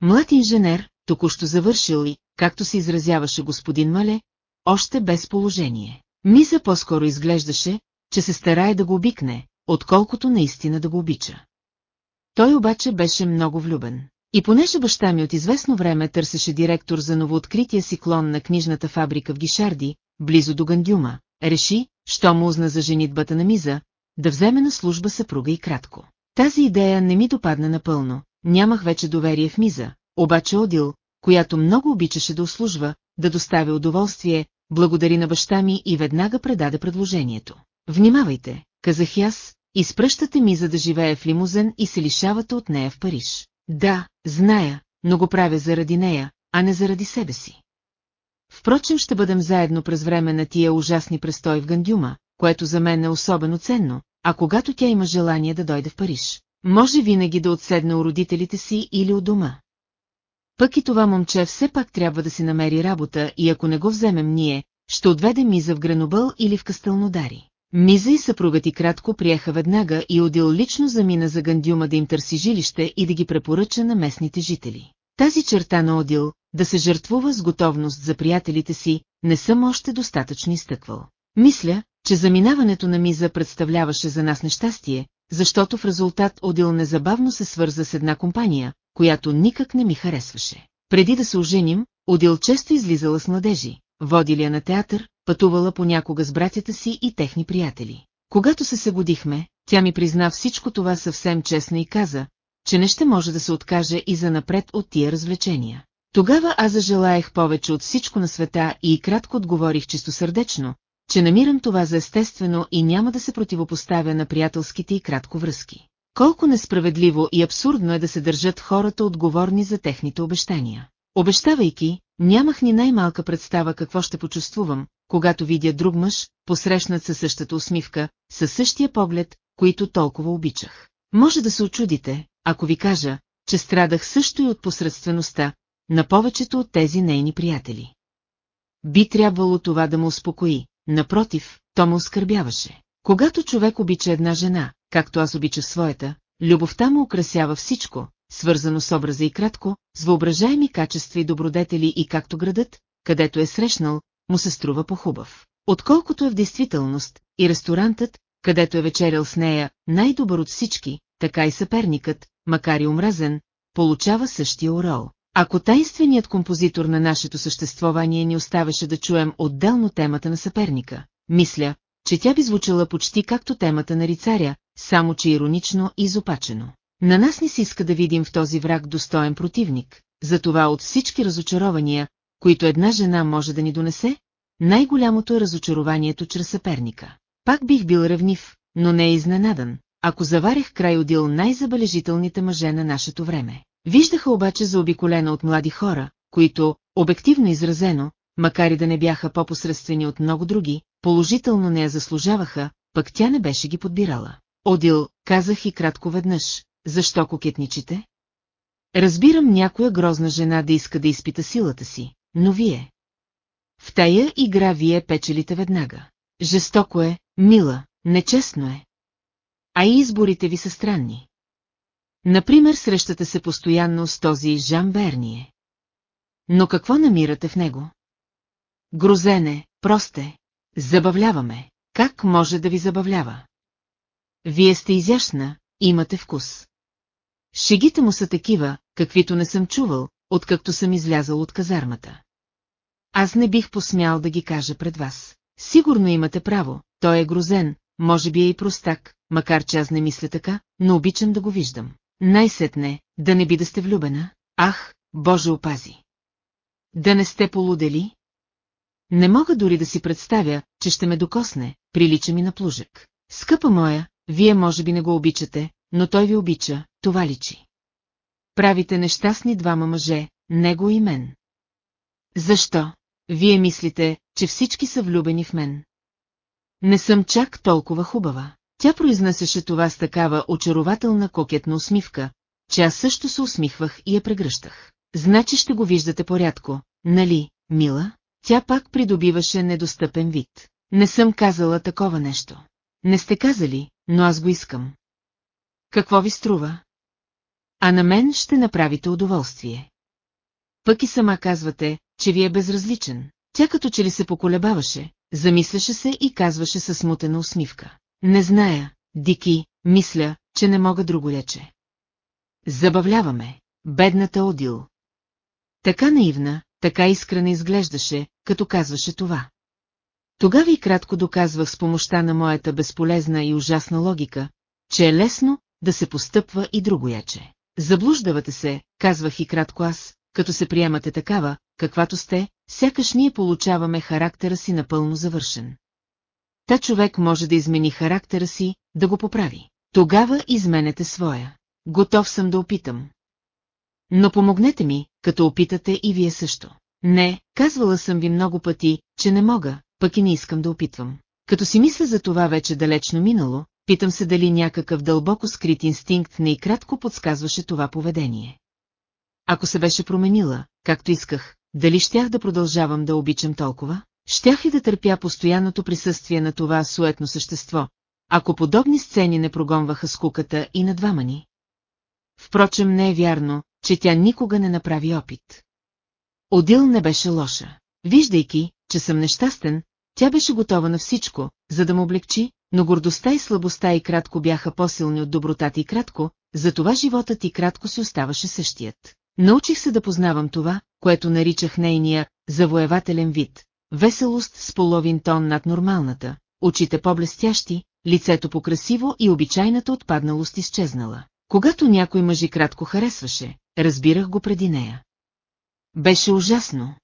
Млад инженер, току-що завършил и, както се изразяваше господин Мале, още без положение. Миза по-скоро изглеждаше, че се старае да го обикне, отколкото наистина да го обича. Той обаче беше много влюбен. И понеже баща ми от известно време търсеше директор за новооткрития си клон на книжната фабрика в Гишарди, близо до Гандюма, реши, що му узна за женитбата на Миза, да вземе на служба съпруга и кратко. Тази идея не ми допадна напълно, нямах вече доверие в Миза, обаче Одил, която много обичаше да услужва, да доставя удоволствие, благодари на баща ми и веднага предаде предложението. Внимавайте, казах аз, изпръщате ми за да живее в лимузен и се лишавате от нея в Париж. Да, зная, но го правя заради нея, а не заради себе си. Впрочем ще бъдем заедно през време на тия ужасни престой в Гандюма, което за мен е особено ценно, а когато тя има желание да дойде в Париж, може винаги да отседне у родителите си или у дома. Пък и това момче все пак трябва да си намери работа и ако не го вземем ние, ще отведе Миза в Гренобъл или в Кастълнодари. Миза и съпругът и кратко приеха веднага и Одил лично замина за Гандюма да им търси жилище и да ги препоръча на местните жители. Тази черта на Одил, да се жертвува с готовност за приятелите си, не съм още достатъчно изтъквал. Мисля, че заминаването на Миза представляваше за нас нещастие, защото в резултат Одил незабавно се свърза с една компания, която никак не ми харесваше. Преди да се оженим, Одил често излизала с младежи, водили я на театър, пътувала понякога с братята си и техни приятели. Когато се съгодихме, тя ми призна всичко това съвсем честно и каза, че не ще може да се откаже и за напред от тия развлечения. Тогава аз зажелаях повече от всичко на света и кратко отговорих чистосърдечно, че намирам това за естествено и няма да се противопоставя на приятелските и кратко връзки. Колко несправедливо и абсурдно е да се държат хората отговорни за техните обещания. Обещавайки, нямах ни най-малка представа какво ще почувствувам, когато видя друг мъж, посрещнат със същата усмивка, със същия поглед, които толкова обичах. Може да се очудите, ако ви кажа, че страдах също и от посредствеността на повечето от тези нейни приятели. Би трябвало това да му успокои, напротив, то му оскърбяваше. Когато човек обича една жена, както аз обичах своята, любовта му украсява всичко, свързано с образа и кратко, с въображаеми качества и добродетели и както градът, където е срещнал, му се струва по-хубав. Отколкото е в действителност, и ресторантът, където е вечерял с нея, най-добър от всички, така и съперникът, макар и омразен, получава същия орол. Ако тайнственият композитор на нашето съществование ни оставаше да чуем отделно темата на съперника, мисля, че тя би звучала почти както темата на рицаря, само че иронично и изопачено. На нас ни се иска да видим в този враг достоен противник, затова от всички разочарования, които една жена може да ни донесе, най-голямото е разочарованието чрез съперника. Пак бих бил ревнив, но не е изненадан, ако заварях край удил най-забележителните мъже на нашето време. Виждаха обаче заобиколена от млади хора, които, обективно изразено, макар и да не бяха по-посредствени от много други, положително не я заслужаваха, пък тя не беше ги подбирала. Одил, казах и кратко веднъж, защо кокетничите? Разбирам някоя грозна жена да иска да изпита силата си, но вие. В тая игра вие печелите веднага. Жестоко е, мила, нечестно е. А и изборите ви са странни. Например, срещате се постоянно с този Жан Берние. Но какво намирате в него? Грозене, просте, забавляваме. Как може да ви забавлява? Вие сте изящна, имате вкус. Шегите му са такива, каквито не съм чувал, откакто съм излязал от казармата. Аз не бих посмял да ги кажа пред вас. Сигурно имате право, той е грозен, може би е и простак, макар че аз не мисля така, но обичам да го виждам. Най-сетне, да не би да сте влюбена? Ах, Боже опази! Да не сте полудели? Не мога дори да си представя, че ще ме докосне, прилича ми на плужък. Скъпа моя, вие може би не го обичате, но той ви обича, това личи. Правите нещастни двама мъже, него и мен. Защо? Вие мислите, че всички са влюбени в мен. Не съм чак толкова хубава. Тя произнасяше това с такава очарователна кокетна усмивка, че аз също се усмихвах и я прегръщах. Значи ще го виждате порядко, нали, мила? Тя пак придобиваше недостъпен вид. Не съм казала такова нещо. Не сте казали, но аз го искам. Какво ви струва? А на мен ще направите удоволствие. Пък и сама казвате, че ви е безразличен. Тя като че ли се поколебаваше, замисляше се и казваше със смутена усмивка. Не зная, Дики, мисля, че не мога друго рече. Забавляваме, бедната Одил. Така наивна, така искрена изглеждаше, като казваше това. Тогава и кратко доказвах с помощта на моята безполезна и ужасна логика, че е лесно да се постъпва и другояче. Заблуждавате се, казвах и кратко аз, като се приемате такава, каквато сте, сякаш ние получаваме характера си напълно завършен. Та човек може да измени характера си, да го поправи. Тогава изменете своя. Готов съм да опитам. Но помогнете ми, като опитате и вие също. Не, казвала съм ви много пъти, че не мога, пък и не искам да опитвам. Като си мисля за това вече далечно минало, питам се дали някакъв дълбоко скрит инстинкт не и кратко подсказваше това поведение. Ако се беше променила, както исках, дали щях да продължавам да обичам толкова? Щях ли да търпя постоянното присъствие на това суетно същество, ако подобни сцени не прогонваха скуката и на двама ни? Впрочем не е вярно, че тя никога не направи опит. Одил не беше лоша. Виждайки, че съм нещастен, тя беше готова на всичко, за да му облегчи, но гордостта и слабостта и кратко бяха по-силни от добротата и кратко, затова животът и кратко си оставаше същият. Научих се да познавам това, което наричах нейния завоевателен вид, веселост с половин тон над нормалната, очите по-блестящи, лицето по-красиво и обичайната отпадналост изчезнала. Когато някой мъжи кратко харесваше, разбирах го преди нея. Беше ужасно.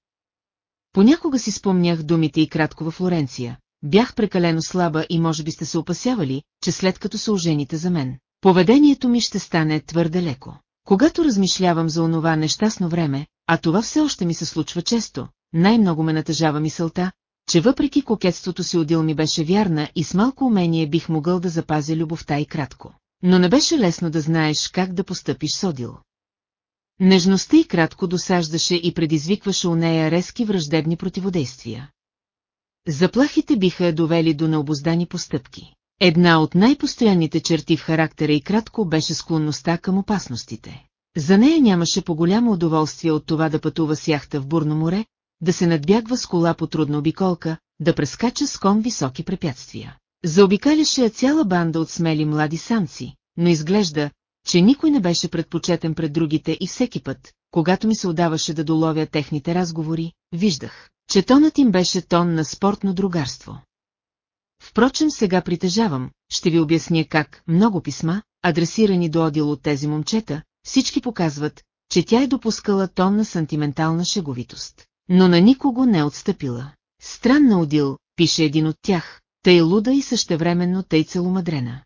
Понякога си спомнях думите и кратко във Флоренция. Бях прекалено слаба и може би сте се опасявали, че след като се ожените за мен, поведението ми ще стане твърде леко. Когато размишлявам за онова нещастно време, а това все още ми се случва често, най-много ме натъжава мисълта, че въпреки кокетството си Одил ми беше вярна и с малко умение бих могъл да запазя любовта и кратко. Но не беше лесно да знаеш как да постъпиш с Одил. Нежността и кратко досаждаше и предизвикваше у нея резки враждебни противодействия. Заплахите биха я довели до необоздани постъпки. Една от най-постоянните черти в характера и кратко беше склонността към опасностите. За нея нямаше по-голямо удоволствие от това да пътува с яхта в бурно море, да се надбягва с кола по трудна обиколка, да прескача с кон високи препятствия. Заобикаляше я цяла банда от смели млади самци, но изглежда, че никой не беше предпочетен пред другите и всеки път, когато ми се отдаваше да доловя техните разговори, виждах, че тонът им беше тон на спортно другарство. Впрочем сега притежавам, ще ви обясня как, много писма, адресирани до Одил от тези момчета, всички показват, че тя е допускала тон на сантиментална шеговитост. Но на никого не отстъпила. Странна Одил, пише един от тях, тъй луда и същевременно тъй целомадрена.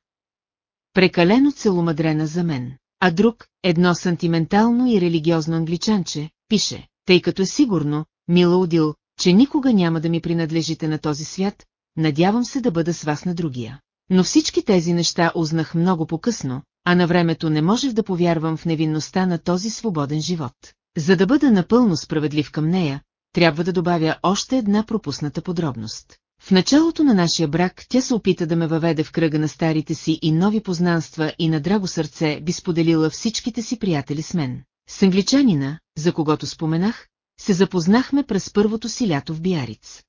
Прекалено целомадрена за мен. А друг, едно сантиментално и религиозно англичанче, пише, тъй като е сигурно, мила Одил, че никога няма да ми принадлежите на този свят, надявам се да бъда с вас на другия. Но всички тези неща узнах много по-късно, а на времето не можех да повярвам в невинността на този свободен живот. За да бъда напълно справедлив към нея, трябва да добавя още една пропусната подробност. В началото на нашия брак тя се опита да ме въведе в кръга на старите си и нови познанства и на драго сърце би споделила всичките си приятели с мен. С англичанина, за когото споменах, се запознахме през първото си лято в Биариц.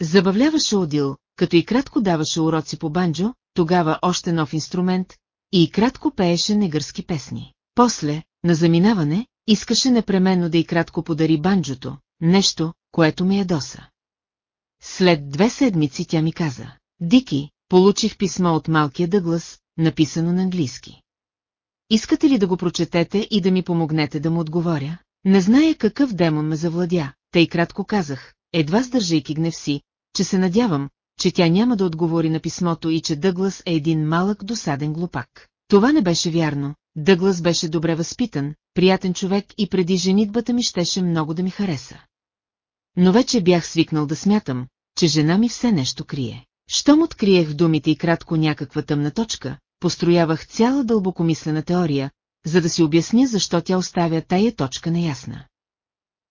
Забавляваше Одил, като и кратко даваше уроци по банджо, тогава още нов инструмент, и кратко пееше негърски песни. После, на заминаване, искаше непременно да и кратко подари банджото, нещо, което ми ядоса. След две седмици тя ми каза, Дики, получих писмо от малкия Дъглас, написано на английски. Искате ли да го прочетете и да ми помогнете да му отговоря? Не зная какъв демон ме завладя, тъй кратко казах, едва сдържайки гнев си, че се надявам, че тя няма да отговори на писмото и че Дъглас е един малък досаден глупак. Това не беше вярно, Дъглас беше добре възпитан, приятен човек и преди женитбата ми щеше много да ми хареса. Но вече бях свикнал да смятам, че жена ми все нещо крие. Щом откриех в думите и кратко някаква тъмна точка, построявах цяла дълбокомислена теория, за да си обясня защо тя оставя тая точка неясна.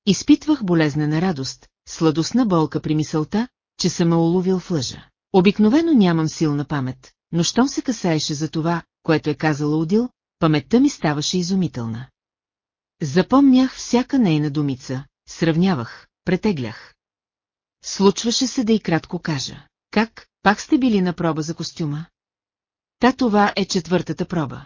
Изпитвах болезнена радост, сладостна болка при мисълта, че съм ме уловил в лъжа. Обикновено нямам силна памет, но щом се касаеше за това, което е казала Одил, паметта ми ставаше изумителна. Запомнях всяка нейна думица, сравнявах, претеглях. Случваше се да и кратко кажа. Как, пак сте били на проба за костюма? Та това е четвъртата проба.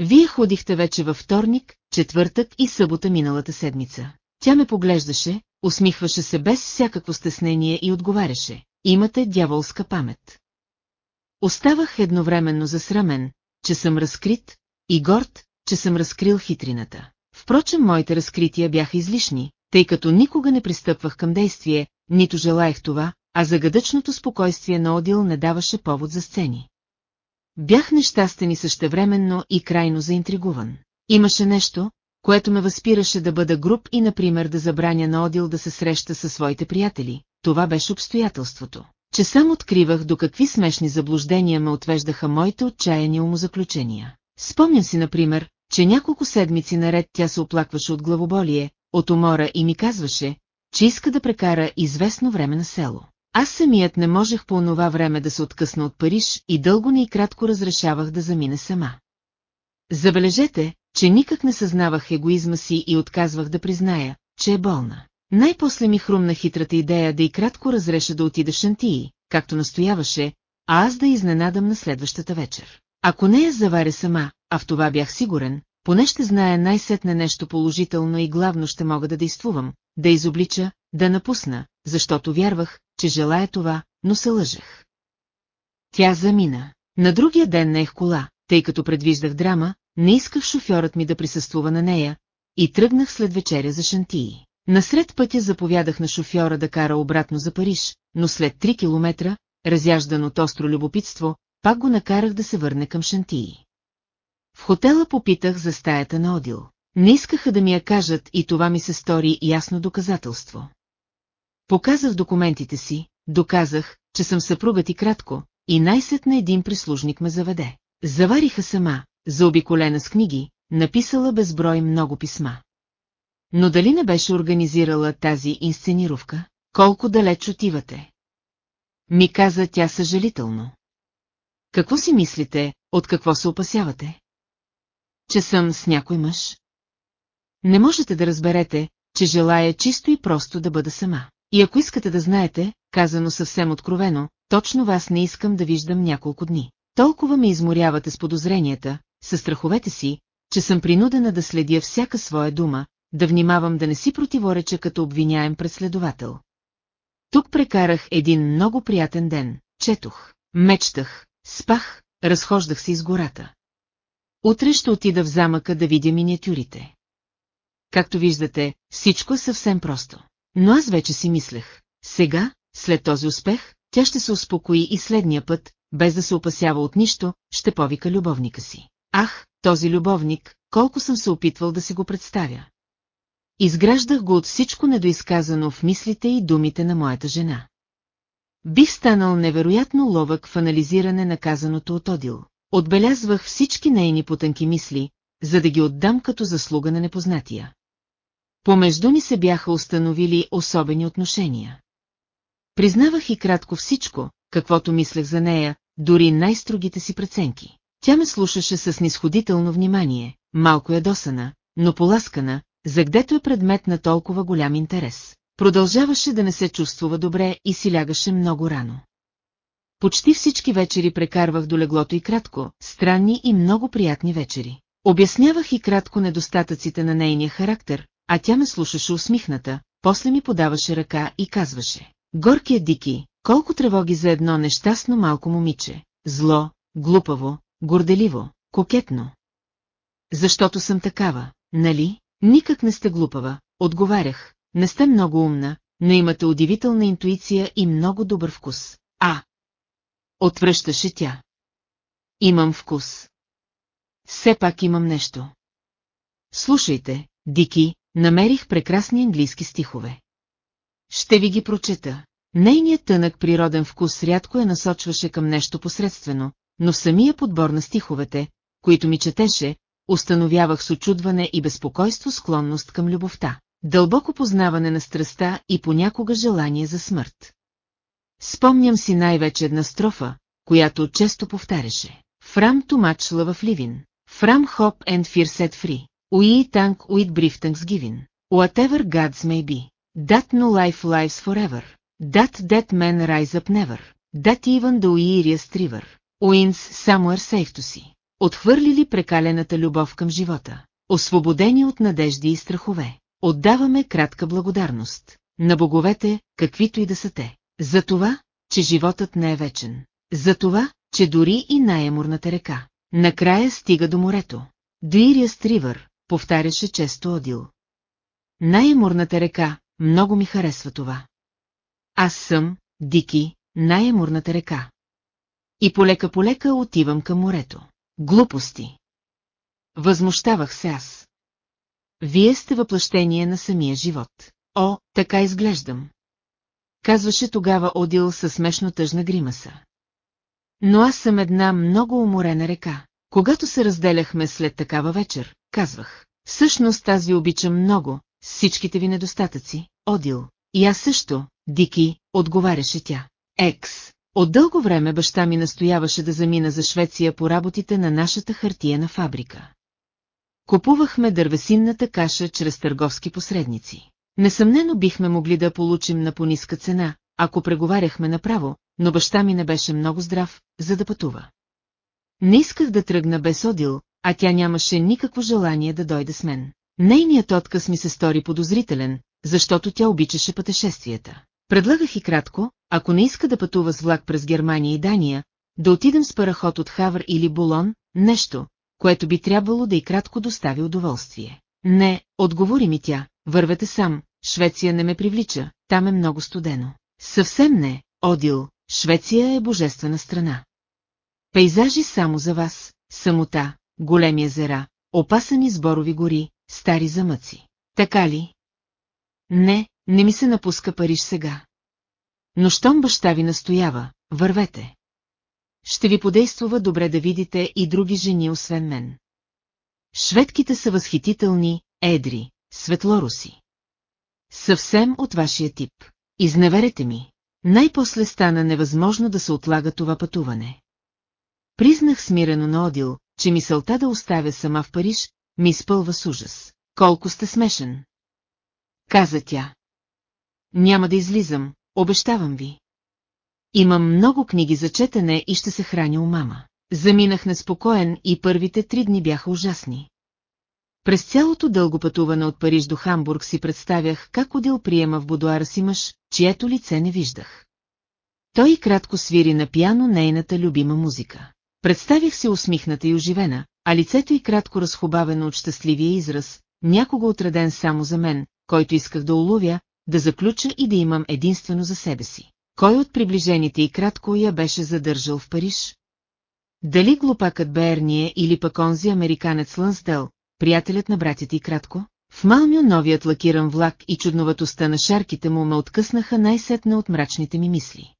Вие ходихте вече във вторник, четвъртък и събота миналата седмица. Тя ме поглеждаше, усмихваше се без всякакво стеснение и отговаряше. Имате дяволска памет. Оставах едновременно засрамен, че съм разкрит, и горд, че съм разкрил хитрината. Впрочем, моите разкрития бяха излишни, тъй като никога не пристъпвах към действие, нито желаях това, а загадъчното спокойствие на Одил не даваше повод за сцени. Бях нещастен и същевременно и крайно заинтригуван. Имаше нещо, което ме възпираше да бъда груб и, например, да забраня на Одил да се среща със своите приятели. Това беше обстоятелството, че сам откривах до какви смешни заблуждения ме отвеждаха моите отчаяни умозаключения. Спомням си, например, че няколко седмици наред тя се оплакваше от главоболие, от умора и ми казваше, че иска да прекара известно време на село. Аз самият не можех по онова време да се откъсна от Париж и дълго не и кратко разрешавах да замине сама. Забележете, че никак не съзнавах егоизма си и отказвах да призная, че е болна. Най-после ми хрумна хитрата идея да и кратко разреша да отида шантии, както настояваше, а аз да изненадам на следващата вечер. Ако не я заваря сама, а в това бях сигурен, поне ще зная най-сетне нещо положително и главно ще мога да действувам, да изоблича, да напусна, защото вярвах, че желая това, но се лъжех. Тя замина. На другия ден неех кола, тъй като предвиждах драма, не исках шофьорът ми да присъствува на нея, и тръгнах след вечеря за Шантии. Насред пътя заповядах на шофьора да кара обратно за Париж, но след 3 километра, разяждан от остро любопитство, пак го накарах да се върне към Шантии. В хотела попитах за стаята на Одил. Не искаха да ми я кажат и това ми се стори ясно доказателство. Показах документите си, доказах, че съм съпругът и кратко, и най-сетна един прислужник ме заведе. Завариха сама, заобиколена с книги, написала безброй много писма. Но дали не беше организирала тази инсценировка? Колко далеч отивате? Ми каза тя съжалително. Какво си мислите, от какво се опасявате? Че съм с някой мъж? Не можете да разберете, че желая чисто и просто да бъда сама. И ако искате да знаете, казано съвсем откровено, точно вас не искам да виждам няколко дни. Толкова ме изморявате с подозренията, със страховете си, че съм принудена да следя всяка своя дума, да внимавам да не си противореча като обвиняем преследовател. Тук прекарах един много приятен ден, четох, мечтах, спах, разхождах се из гората. Утре ще отида в замъка да видя миниатюрите. Както виждате, всичко е съвсем просто. Но аз вече си мислех. Сега, след този успех, тя ще се успокои и следния път, без да се опасява от нищо, ще повика любовника си. Ах, този любовник, колко съм се опитвал да си го представя. Изграждах го от всичко недоизказано в мислите и думите на моята жена. Бих станал невероятно ловък в анализиране на казаното от Одил. Отбелязвах всички нейни потънки мисли, за да ги отдам като заслуга на непознатия. Помежду ни се бяха установили особени отношения. Признавах и кратко всичко, каквото мислех за нея, дори най-строгите си преценки. Тя ме слушаше с нисходително внимание, малко ядосана, но поласкана, за гдето е предмет на толкова голям интерес. Продължаваше да не се чувствува добре и си лягаше много рано. Почти всички вечери прекарвах до леглото и кратко, странни и много приятни вечери. Обяснявах и кратко недостатъците на нейния характер, а тя ме слушаше усмихната, после ми подаваше ръка и казваше. Горкият Дики, колко тревоги за едно нещастно малко момиче, зло, глупаво, горделиво, кокетно. Защото съм такава, нали? Никак не сте глупава, отговарях, не сте много умна, но имате удивителна интуиция и много добър вкус. А! Отвръщаше тя. Имам вкус. Все пак имам нещо. Слушайте, Дики, намерих прекрасни английски стихове. Ще ви ги прочета. Нейният тънък природен вкус рядко я насочваше към нещо посредствено, но самия подбор на стиховете, които ми четеше, установявах с очудване и безпокойство склонност към любовта, дълбоко познаване на страста и понякога желание за смърт. Спомням си най-вече една строфа, която често повтаряше. Фрам love of living. Фрам and fear set free. We thank with brief thanksgiving. Whatever gods may be. That no life lives forever. That dead men rise up never. That even the weariest river. Winds somewhere to see. Отхвърлили прекалената любов към живота. Освободени от надежди и страхове. Отдаваме кратка благодарност. На боговете, каквито и да са те. За това, че животът не е вечен. За това, че дори и най-емурната река. Накрая стига до морето. Дуирия Стривър, повтаряше често Одил. Най-емурната река, много ми харесва това. Аз съм, Дики, най-емурната река. И полека-полека отивам към морето. Глупости. Възмущавах се аз. Вие сте въплъщение на самия живот. О, така изглеждам. Казваше тогава Одил със смешно тъжна гримаса. Но аз съм една много уморена река. Когато се разделяхме след такава вечер, казвах. Всъщност аз ви обичам много, всичките ви недостатъци, Одил. И аз също, Дики, отговаряше тя. Екс. От дълго време баща ми настояваше да замина за Швеция по работите на нашата хартияна фабрика. Купувахме дървесинната каша чрез търговски посредници. Несъмнено бихме могли да получим на пониска цена, ако преговаряхме направо, но баща ми не беше много здрав, за да пътува. Не исках да тръгна без Одил, а тя нямаше никакво желание да дойде с мен. Нейният отказ ми се стори подозрителен, защото тя обичаше пътешествията. Предлагах и кратко, ако не иска да пътува с влак през Германия и Дания, да отидем с параход от Хавър или Болон, нещо, което би трябвало да и кратко достави удоволствие. Не, отговори ми тя, вървете сам, Швеция не ме привлича, там е много студено. Съвсем не, Одил, Швеция е божествена страна. Пейзажи само за вас, самота, големи езера, опасани сборови гори, стари замъци. Така ли? Не, не ми се напуска Париж сега. Но щом баща ви настоява, вървете. Ще ви подействува добре да видите и други жени освен мен. Шведките са възхитителни, едри, светлоруси. Съвсем от вашия тип. Изневерете ми. Най-после стана невъзможно да се отлага това пътуване. Признах смирено на Одил, че мисълта да оставя сама в Париж, ми изпълва с ужас. Колко сте смешен! Каза тя. Няма да излизам, обещавам ви. Имам много книги за четене и ще се храня у мама. Заминах неспокоен и първите три дни бяха ужасни. През цялото дълго пътуване от Париж до Хамбург си представях как Одил приема в будуара си мъж, чието лице не виждах. Той и кратко свири на пияно нейната любима музика. Представих се усмихната и оживена, а лицето й кратко разхубавено от щастливия израз, някого отреден само за мен, който исках да уловя, да заключа и да имам единствено за себе си. Кой от приближените и кратко я беше задържал в Париж? Дали глупакът Берние или пък онзи американец Лънсдел, приятелят на братята и кратко? В Малмио новият лакиран влак и чудноватостта на шарките му ме откъснаха най-сетна от мрачните ми мисли.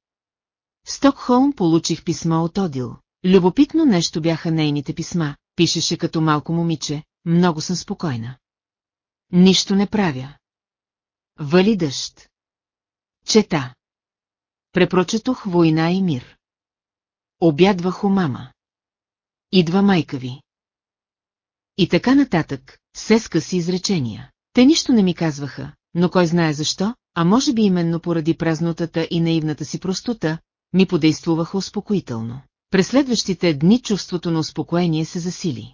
В Стокхолм получих писмо от Одил. Любопитно нещо бяха нейните писма, пишеше като малко момиче, много съм спокойна. Нищо не правя. Вали дъжд. Чета. Препрочетох война и мир. Обядвах у мама. Идва майка ви. И така нататък, се скъси изречения. Те нищо не ми казваха, но кой знае защо, а може би именно поради празнотата и наивната си простота, ми подействуваха успокоително. През следващите дни чувството на успокоение се засили.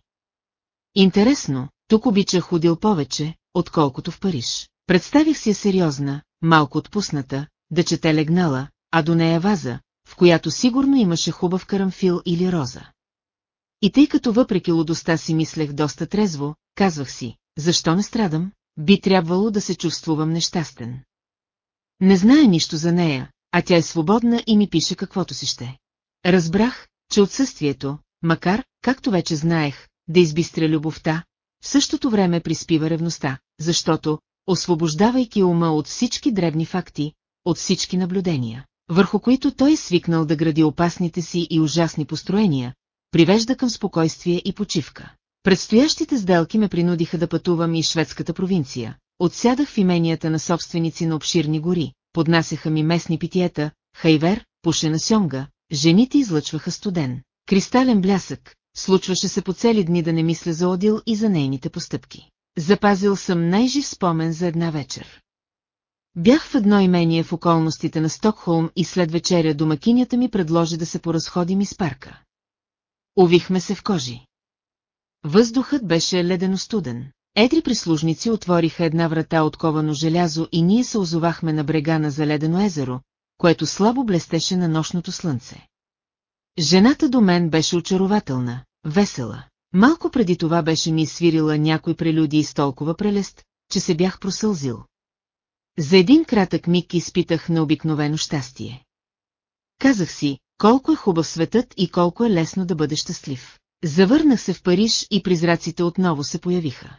Интересно, тук обичах ходил повече, отколкото в Париж. Представих си я сериозна, малко отпусната, да чете легнала, а до нея ваза, в която сигурно имаше хубав карамфил или роза. И тъй като въпреки лудостта си мислех доста трезво, казвах си, защо не страдам, би трябвало да се чувствувам нещастен. Не зная нищо за нея, а тя е свободна и ми пише каквото си ще. Разбрах, че отсъствието, макар, както вече знаех, да избистря любовта, в същото време приспива ревността, защото, освобождавайки ума от всички дребни факти, от всички наблюдения, върху които той е свикнал да гради опасните си и ужасни построения, привежда към спокойствие и почивка. Предстоящите сделки ме принудиха да пътувам и шведската провинция. Отсядах в именията на собственици на обширни гори, поднасяха ми местни питиета, хайвер, пушена сьомга, жените излъчваха студен. Кристален блясък, случваше се по цели дни да не мисля за Одил и за нейните постъпки. Запазил съм най-жив спомен за една вечер. Бях в едно имение в околностите на Стокхолм и след вечеря домакинята ми предложи да се поразходим из парка. Овихме се в кожи. Въздухът беше ледено студен. Едри прислужници отвориха една врата от ковано желязо и ние се озовахме на брега на заледено езеро, което слабо блестеше на нощното слънце. Жената до мен беше очарователна, весела. Малко преди това беше ми свирила някой прелюдии с толкова прелест, че се бях просълзил. За един кратък миг изпитах необикновено щастие. Казах си, колко е хубав светът и колко е лесно да бъде щастлив. Завърнах се в Париж и призраците отново се появиха.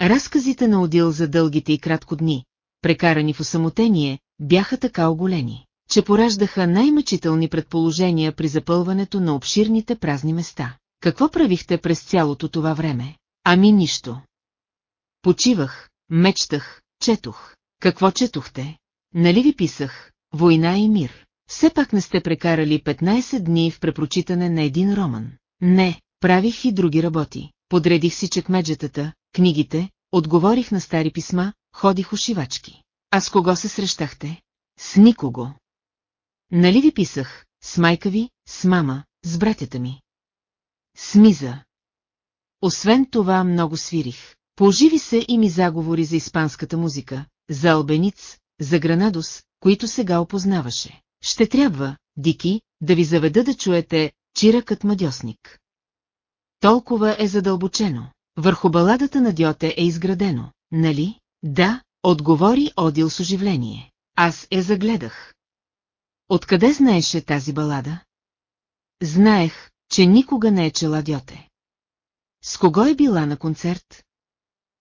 Разказите на Одил за дългите и кратко дни, прекарани в осамотение, бяха така оголени, че пораждаха най-мъчителни предположения при запълването на обширните празни места. Какво правихте през цялото това време? Ами нищо. Почивах, мечтах, четох. Какво четохте? Нали ви писах? Война и мир. Все пак не сте прекарали 15 дни в препрочитане на един роман. Не, правих и други работи. Подредих си чекмеджетата, книгите, отговорих на стари писма, ходих ушивачки. А с кого се срещахте? С никого. Нали ви писах, с майка ви, с мама, с братята ми. С Миза. Освен това много свирих. Поживи се и ми заговори за испанската музика, за албениц, за гранадос, които сега опознаваше. Ще трябва, Дики, да ви заведа да чуете чиракът мадьосник. Толкова е задълбочено. Върху баладата на Дьоте е изградено, нали? Да, отговори Одил с оживление. Аз я загледах. Откъде знаеше тази балада? Знаех, че никога не е чела Дьоте. С кого е била на концерт?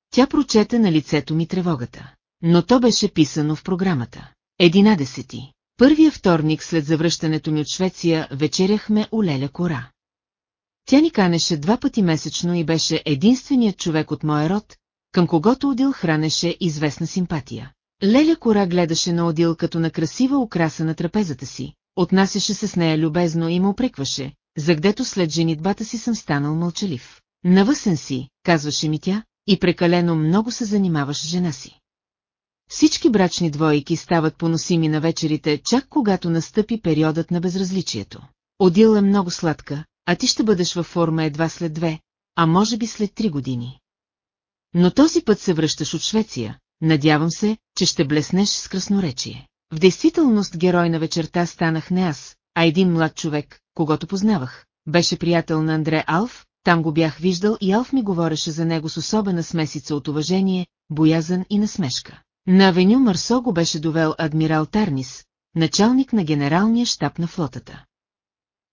Тя прочете на лицето ми тревогата. Но то беше писано в програмата. Единадесети. Първия вторник след завръщането ми от Швеция вечеряхме у Леля Кора. Тя ни канеше два пъти месечно и беше единственият човек от моя род, към когото Одил хранеше известна симпатия. Леля Кора гледаше на Одил като на красива украса на трапезата си, отнасяше се с нея любезно и му опрекваше, загдето след женитбата си съм станал мълчалив. Навъсен си, казваше ми тя, и прекалено много се занимаваш с жена си. Всички брачни двойки стават поносими на вечерите, чак когато настъпи периодът на безразличието. Одил е много сладка, а ти ще бъдеш във форма едва след две, а може би след три години. Но този път се връщаш от Швеция, надявам се, че ще блеснеш с красноречие. В действителност герой на вечерта станах не аз, а един млад човек, когато познавах. Беше приятел на Андре Алф, там го бях виждал и Алф ми говореше за него с особена смесица от уважение, боязън и насмешка. На авеню Марсо го беше довел адмирал Тарнис, началник на генералния щаб на флотата.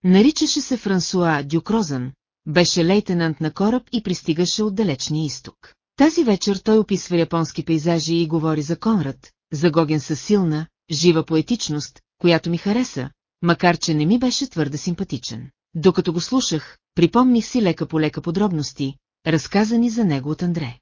Наричаше се Франсуа Дюкрозън, беше лейтенант на кораб и пристигаше от далечния изток. Тази вечер той описва японски пейзажи и говори за Конрад, за Гоген със силна, жива поетичност, която ми хареса, макар че не ми беше твърде симпатичен. Докато го слушах, припомних си лека по лека подробности, разказани за него от Андре.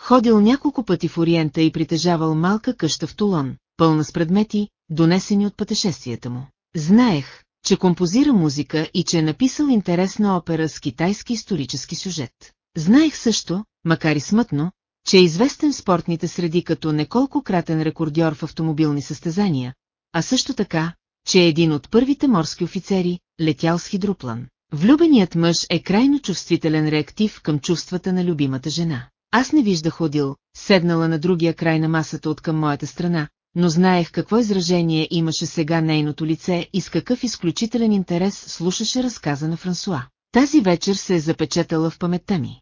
Ходил няколко пъти в Ориента и притежавал малка къща в Тулон, пълна с предмети, донесени от пътешествията му. Знаех, че композира музика и че е написал интересна опера с китайски исторически сюжет. Знаех също, макар и смътно, че е известен в спортните среди като неколкократен рекордьор в автомобилни състезания, а също така, че е един от първите морски офицери, летял с хидроплан. Влюбеният мъж е крайно чувствителен реактив към чувствата на любимата жена. Аз не виждах ходил, седнала на другия край на масата от към моята страна, но знаех какво изражение имаше сега нейното лице и с какъв изключителен интерес слушаше разказа на Франсуа. Тази вечер се е запечатала в паметта ми.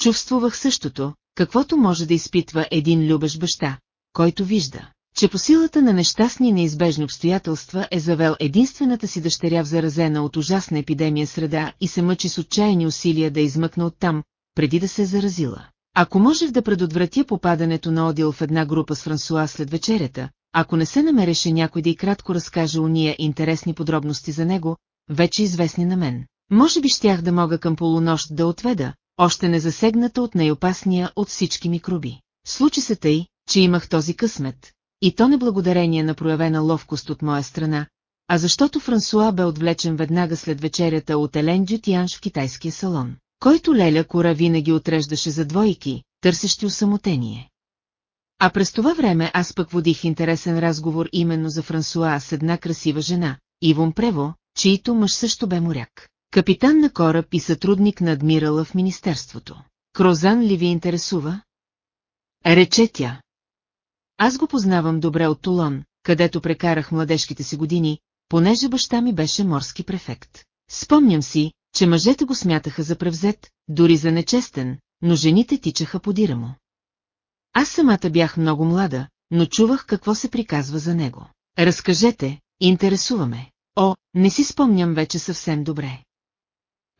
Чувствувах същото, каквото може да изпитва един любещ баща, който вижда, че по силата на нещастни и неизбежни обстоятелства е завел единствената си дъщеря в заразена от ужасна епидемия среда и се мъчи с отчаяни усилия да измъкна оттам, преди да се е заразила. Ако можех да предотвратя попадането на Одил в една група с Франсуа след вечерята, ако не се намереше някой да и кратко разкаже уния интересни подробности за него, вече известни на мен, може би щях да мога към полунощ да отведа, още не засегната от най-опасния от всички микроби. Случи се тъй, че имах този късмет, и то не благодарение на проявена ловкост от моя страна, а защото Франсуа бе отвлечен веднага след вечерята от Елен Дютянш в китайския салон, който Леля Кора винаги отреждаше за двойки, търсещи усамотение. А през това време аз пък водих интересен разговор именно за Франсуа с една красива жена, Ивон Прево, чието мъж също бе моряк. Капитан на кораб и сътрудник на адмирала в Министерството. Крозан ли ви интересува? Рече тя. Аз го познавам добре от Тулон, където прекарах младежките си години, понеже баща ми беше морски префект. Спомням си, че мъжете го смятаха за превзет, дори за нечестен, но жените тичаха подира му. Аз самата бях много млада, но чувах какво се приказва за него. Разкажете, интересуваме. О, не си спомням вече съвсем добре.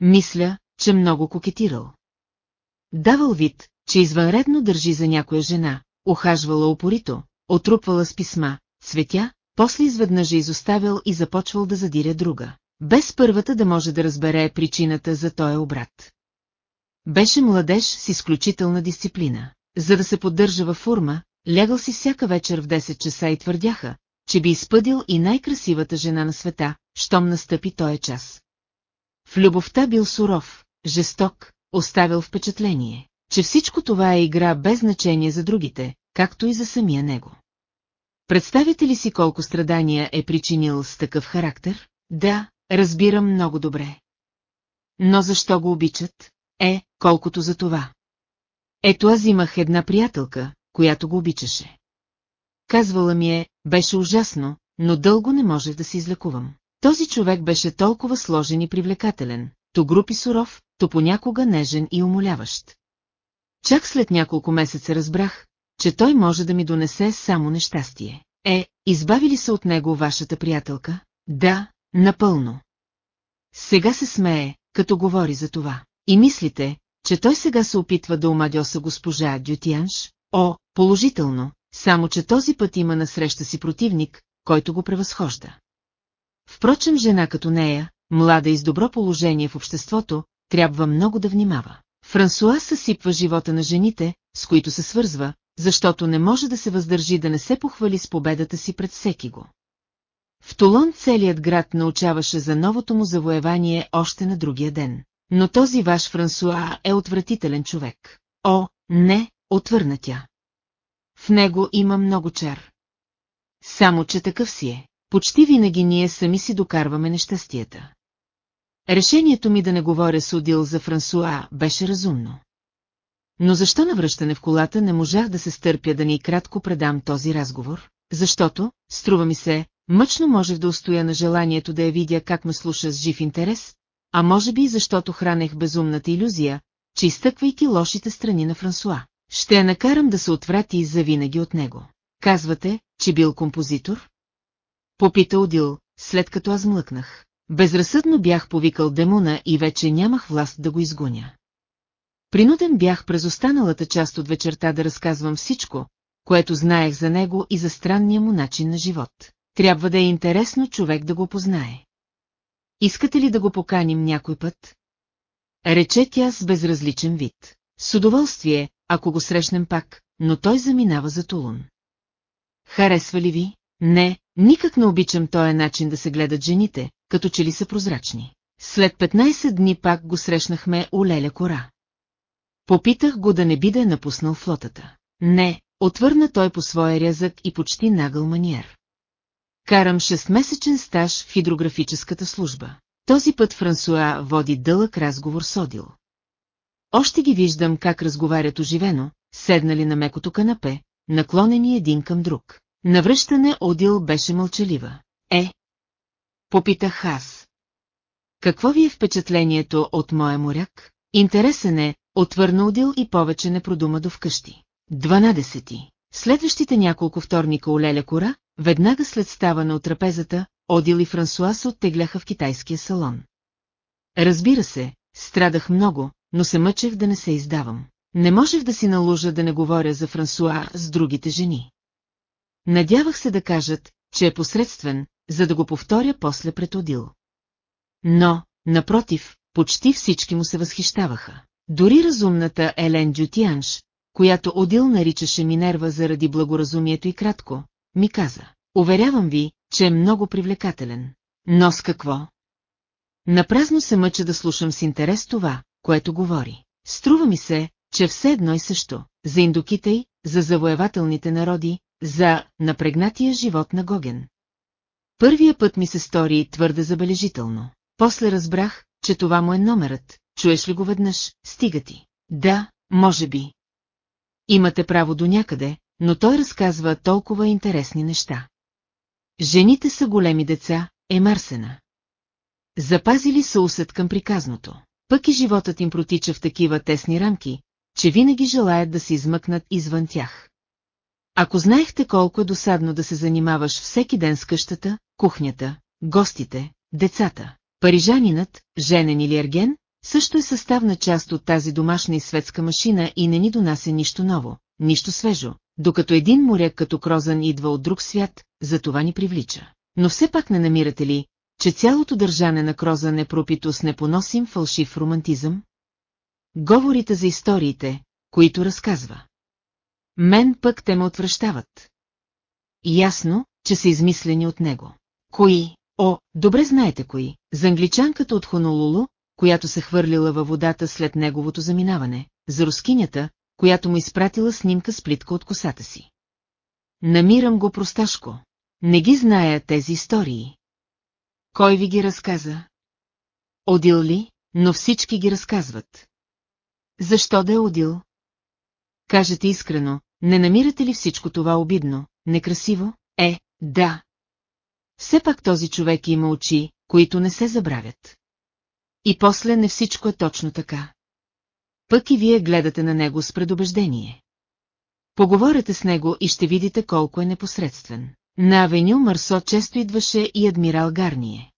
Мисля, че много кокетирал. Давал вид, че извънредно държи за някоя жена, ухажвала упорито, отрупвала с писма, цветя, после изведнъж е изоставил и започвал да задиря друга, без първата да може да разбере причината за този обрат. Беше младеж с изключителна дисциплина. За да се поддържа във форма, лягал си всяка вечер в 10 часа и твърдяха, че би изпъдил и най-красивата жена на света, щом настъпи този час. В любовта бил суров, жесток, оставил впечатление, че всичко това е игра без значение за другите, както и за самия него. Представите ли си колко страдания е причинил с такъв характер? Да, разбирам много добре. Но защо го обичат? Е, колкото за това. Ето аз имах една приятелка, която го обичаше. Казвала ми е, беше ужасно, но дълго не можех да се излекувам. Този човек беше толкова сложен и привлекателен, то групи суров, то понякога нежен и умоляващ. Чак след няколко месеца разбрах, че той може да ми донесе само нещастие. Е, избави ли се от него вашата приятелка? Да, напълно. Сега се смее, като говори за това. И мислите, че той сега се опитва да омадьоса госпожа Дютианш? О, положително, само че този път има насреща си противник, който го превъзхожда. Впрочем жена като нея, млада и с добро положение в обществото, трябва много да внимава. Франсуа съсипва живота на жените, с които се свързва, защото не може да се въздържи да не се похвали с победата си пред всеки го. В Тулон целият град научаваше за новото му завоевание още на другия ден. Но този ваш Франсуа е отвратителен човек. О, не, отвърна тя. В него има много чар. Само, че такъв си е. Почти винаги ние сами си докарваме нещастията. Решението ми да не говоря с Одил за Франсуа беше разумно. Но защо навръщане в колата не можах да се стърпя да ни кратко предам този разговор? защото, струва ми се, мъчно можех да устоя на желанието да я видя как ме слуша с жив интерес, а може би защото хранех безумната иллюзия, че изтъквайки лошите страни на Франсуа, ще я накарам да се отврати завинаги от него. Казвате, че бил композитор? Попита Одил, след като аз млъкнах. Безразсъдно бях повикал демона и вече нямах власт да го изгоня. Принуден бях през останалата част от вечерта да разказвам всичко, което знаех за него и за странния му начин на живот. Трябва да е интересно човек да го познае. Искате ли да го поканим някой път? Рече тя с безразличен вид. С удоволствие, ако го срещнем пак, но той заминава за Тулун. Харесва ли ви? Не, никак не обичам този начин да се гледат жените, като че ли са прозрачни. След 15 дни пак го срещнахме у Леля Кора. Попитах го да не би да е напуснал флотата. Не, отвърна той по своя рязък и почти нагъл маниер. Карам 6-месечен стаж в хидрографическата служба. Този път Франсуа води дълъг разговор с Одил. Още ги виждам как разговарят оживено, седнали на мекото канапе, наклонени един към друг. Навръщане Одил беше мълчалива. Е? Попитах аз. Какво ви е впечатлението от моя моряк? Интересен е, отвърна Одил и повече не продума до вкъщи. 12. Следващите няколко вторника Олеля Кора, веднага след ставане от трапезата, Одил и Франсуа се оттегляха в китайския салон. Разбира се, страдах много, но се мъчех да не се издавам. Не можех да си наложа да не говоря за Франсуа с другите жени. Надявах се да кажат, че е посредствен, за да го повторя после пред Одил. Но, напротив, почти всички му се възхищаваха. Дори разумната Елен Дютианш, която Одил наричаше Минерва заради благоразумието и кратко, ми каза. Уверявам ви, че е много привлекателен. Но с какво? Напразно се мъча да слушам с интерес това, което говори. Струва ми се, че все едно и също, за индокитей, за завоевателните народи, за напрегнатия живот на Гоген. Първия път ми се стори твърде забележително. После разбрах, че това му е номерът. Чуеш ли го веднъж, стига ти. Да, може би. Имате право до някъде, но той разказва толкова интересни неща. Жените са големи деца, е Марсена. Запазили са усет към приказното. Пък и животът им протича в такива тесни рамки, че винаги желаят да се измъкнат извън тях. Ако знаехте колко е досадно да се занимаваш всеки ден с къщата, кухнята, гостите, децата, парижанинът, женен или ерген, също е съставна част от тази домашна и светска машина и не ни донася нищо ново, нищо свежо, докато един моряк като Крозан идва от друг свят, за това ни привлича. Но все пак не намирате ли, че цялото държане на Крозан е пропито с непоносим фалшив романтизъм? Говорите за историите, които разказва. Мен пък те ме отвръщават. Ясно, че са измислени от него. Кои? О, добре знаете кои. За англичанката от Хонолулу, която се хвърлила във водата след неговото заминаване, за рускинята, която му изпратила снимка с плитка от косата си. Намирам го просташко. Не ги зная тези истории. Кой ви ги разказа? Одил ли, но всички ги разказват. Защо да е Одил? Кажете искрено, не намирате ли всичко това обидно, некрасиво? Е, да. Все пак този човек има очи, които не се забравят. И после не всичко е точно така. Пък и вие гледате на него с предубеждение. Поговорете с него и ще видите колко е непосредствен. На авеню Марсо често идваше и адмирал Гарние.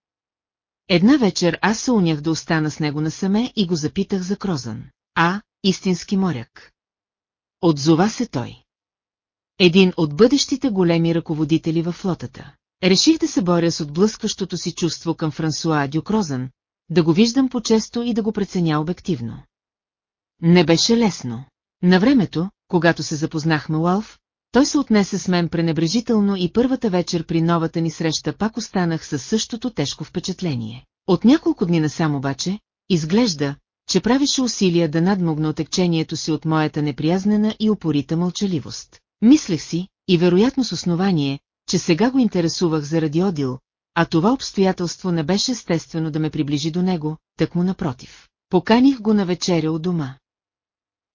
Една вечер аз се унях да остана с него насаме и го запитах за Крозан. А, истински моряк. Отзова се той. Един от бъдещите големи ръководители във флотата. Реших да се боря с отблъскващото си чувство към Франсуа Дюкрозан, да го виждам по-често и да го преценя обективно. Не беше лесно. На времето, когато се запознахме Уалф, той се отнесе с мен пренебрежително и първата вечер при новата ни среща пак останах със същото тежко впечатление. От няколко дни насам обаче, изглежда, че правише усилия да надмогна отекчението си от моята неприязнена и упорита мълчаливост. Мислех си, и вероятно с основание, че сега го интересувах заради Одил, а това обстоятелство не беше естествено да ме приближи до него, так му напротив. Поканих го на вечеря у дома.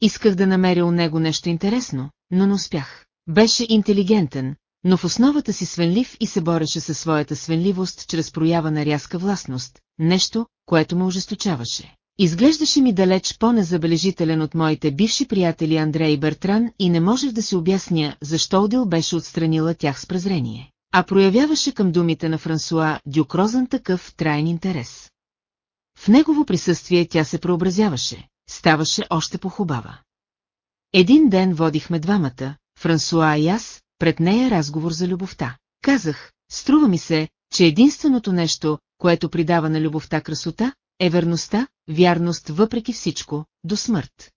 Исках да намеря у него нещо интересно, но не успях. Беше интелигентен, но в основата си свенлив и се бореше със своята свенливост чрез проява на рязка властност, нещо, което ме ожесточаваше. Изглеждаше ми далеч по-незабележителен от моите бивши приятели Андрей Бертран и не можех да си обясня, защо Одил беше отстранила тях с презрение, а проявяваше към думите на Франсуа Дюкрозен такъв траен интерес. В негово присъствие тя се преобразяваше, ставаше още похубава. Един ден водихме двамата, Франсуа и аз, пред нея разговор за любовта. Казах, струва ми се, че единственото нещо, което придава на любовта красота, е верността, вярност въпреки всичко, до смърт.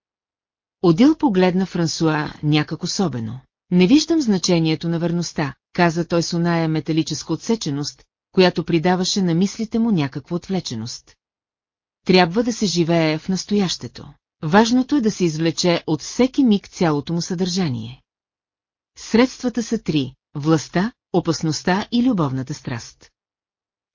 Одил погледна Франсуа някак особено. Не виждам значението на верността, каза той с оная металическа отсеченост, която придаваше на мислите му някаква отвлеченост. Трябва да се живее в настоящето. Важното е да се извлече от всеки миг цялото му съдържание. Средствата са три – властта, опасността и любовната страст.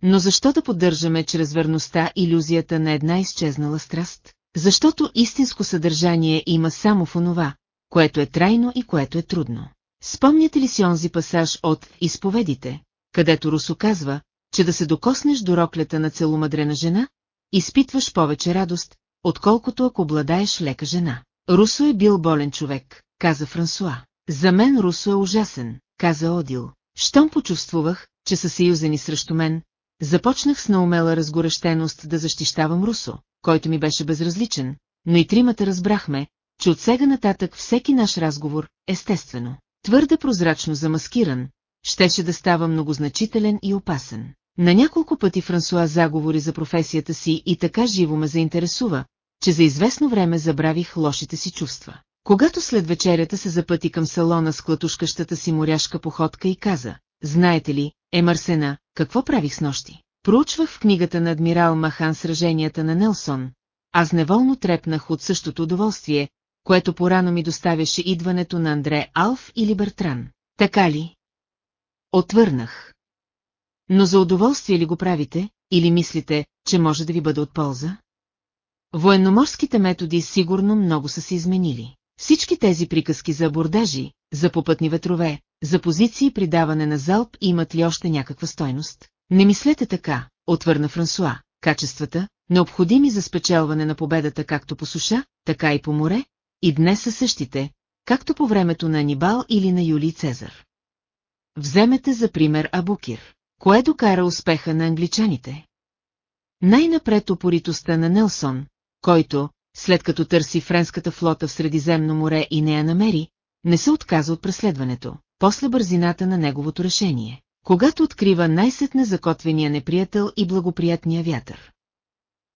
Но защо да поддържаме чрез верността иллюзията на една изчезнала страст? Защото истинско съдържание има само в онова, което е трайно и което е трудно. Спомняте ли си онзи пасаж от «Изповедите», където Русо казва, че да се докоснеш до роклята на целомадрена жена, изпитваш повече радост, отколкото ако обладаеш лека жена. Русо е бил болен човек, каза Франсуа. За мен Русо е ужасен, каза Одил. Щом почувствувах, че са съюзени срещу мен, започнах с наумела разгорещеност да защищавам Русо, който ми беше безразличен, но и тримата разбрахме, че от сега нататък всеки наш разговор, естествено, твърде прозрачно замаскиран, щеше да става многозначителен и опасен. На няколко пъти Франсуа заговори за професията си и така живо ме заинтересува, че за известно време забравих лошите си чувства. Когато след вечерята се запъти към салона с клатушкащата си моряшка походка и каза, знаете ли, Емарсена, какво правих с нощи? Проучвах в книгата на адмирал Махан сраженията на Нелсон. Аз неволно трепнах от същото удоволствие, което порано ми доставяше идването на Андре Алф или Бертран. Така ли? Отвърнах. Но за удоволствие ли го правите, или мислите, че може да ви бъде от полза? Военноморските методи сигурно много са се изменили. Всички тези приказки за абордажи, за попътни ветрове, за позиции при даване на залп имат ли още някаква стойност? Не мислете така, отвърна Франсуа. Качествата, необходими за спечелване на победата както по суша, така и по море, и днес са същите, както по времето на Анибал или на Юлий Цезар. Вземете за пример Абукир. Кое докара успеха на англичаните? Най-напред опоритостта на Нелсон, който, след като търси френската флота в Средиземно море и не я намери, не се отказа от преследването, после бързината на неговото решение, когато открива най-сетне закотвения неприятел и благоприятния вятър.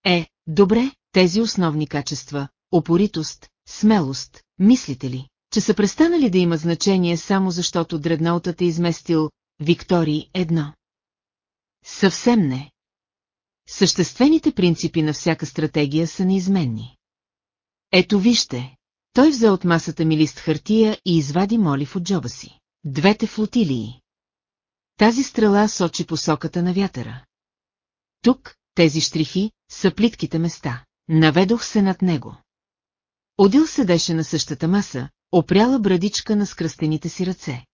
Е, добре, тези основни качества, опоритост, смелост, мислите ли, че са престанали да имат значение само защото дреднаутът е изместил Виктории едно? Съвсем не. Съществените принципи на всяка стратегия са неизменни. Ето вижте. Той взе от масата ми лист хартия и извади молив от джоба си. Двете флотилии. Тази стрела сочи посоката на вятъра. Тук, тези штрихи, са плитките места. Наведох се над него. Одил седеше на същата маса, опряла брадичка на скръстените си ръце.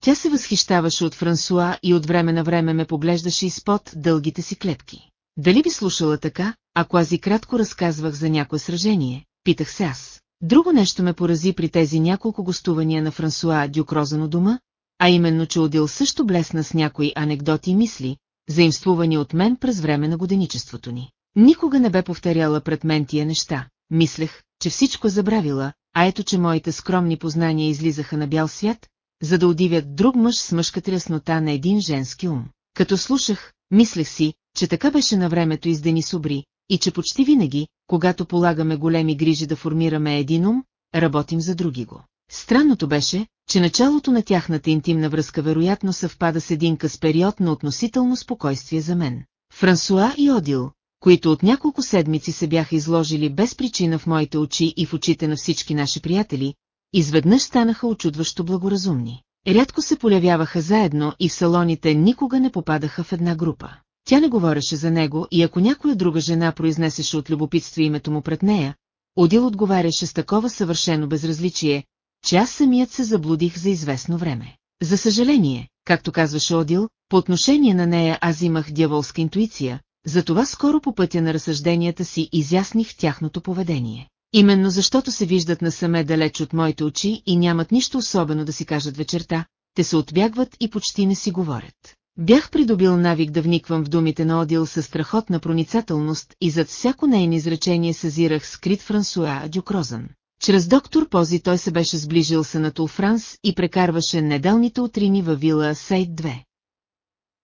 Тя се възхищаваше от Франсуа и от време на време ме поглеждаше изпод дългите си клетки. Дали би слушала така, ако аз и кратко разказвах за някое сражение, питах се аз. Друго нещо ме порази при тези няколко гостувания на Франсуа Дюкрозано дома, а именно, че Одил също блесна с някои анекдоти и мисли, заимствувани от мен през време на годеничеството ни. Никога не бе повторяла пред мен тия неща. Мислех, че всичко е забравила, а ето, че моите скромни познания излизаха на бял свят, за да удивят друг мъж с мъжката яснота на един женски ум. Като слушах, мислех си, че така беше на времето и с Денис Обри, и че почти винаги, когато полагаме големи грижи да формираме един ум, работим за други го. Странното беше, че началото на тяхната интимна връзка вероятно съвпада с един къс период на относително спокойствие за мен. Франсуа и Одил, които от няколко седмици се бяха изложили без причина в моите очи и в очите на всички наши приятели, изведнъж станаха очудващо благоразумни. Рядко се полявяваха заедно и в салоните никога не попадаха в една група. Тя не говореше за него и ако някоя друга жена произнесеше от любопитство името му пред нея, Одил отговаряше с такова съвършено безразличие, че аз самият се заблудих за известно време. За съжаление, както казваше Одил, по отношение на нея аз имах дяволска интуиция, затова скоро по пътя на разсъжденията си изясних тяхното поведение. Именно защото се виждат насаме далеч от моите очи и нямат нищо особено да си кажат вечерта, те се отбягват и почти не си говорят. Бях придобил навик да вниквам в думите на Одил със страхотна проницателност и зад всяко нейно изречение съзирах скрит Франсуа Дюкрозън. Чрез доктор Пози той се беше сближил с Анатол Франс и прекарваше неделните утрини във вила Сейд 2.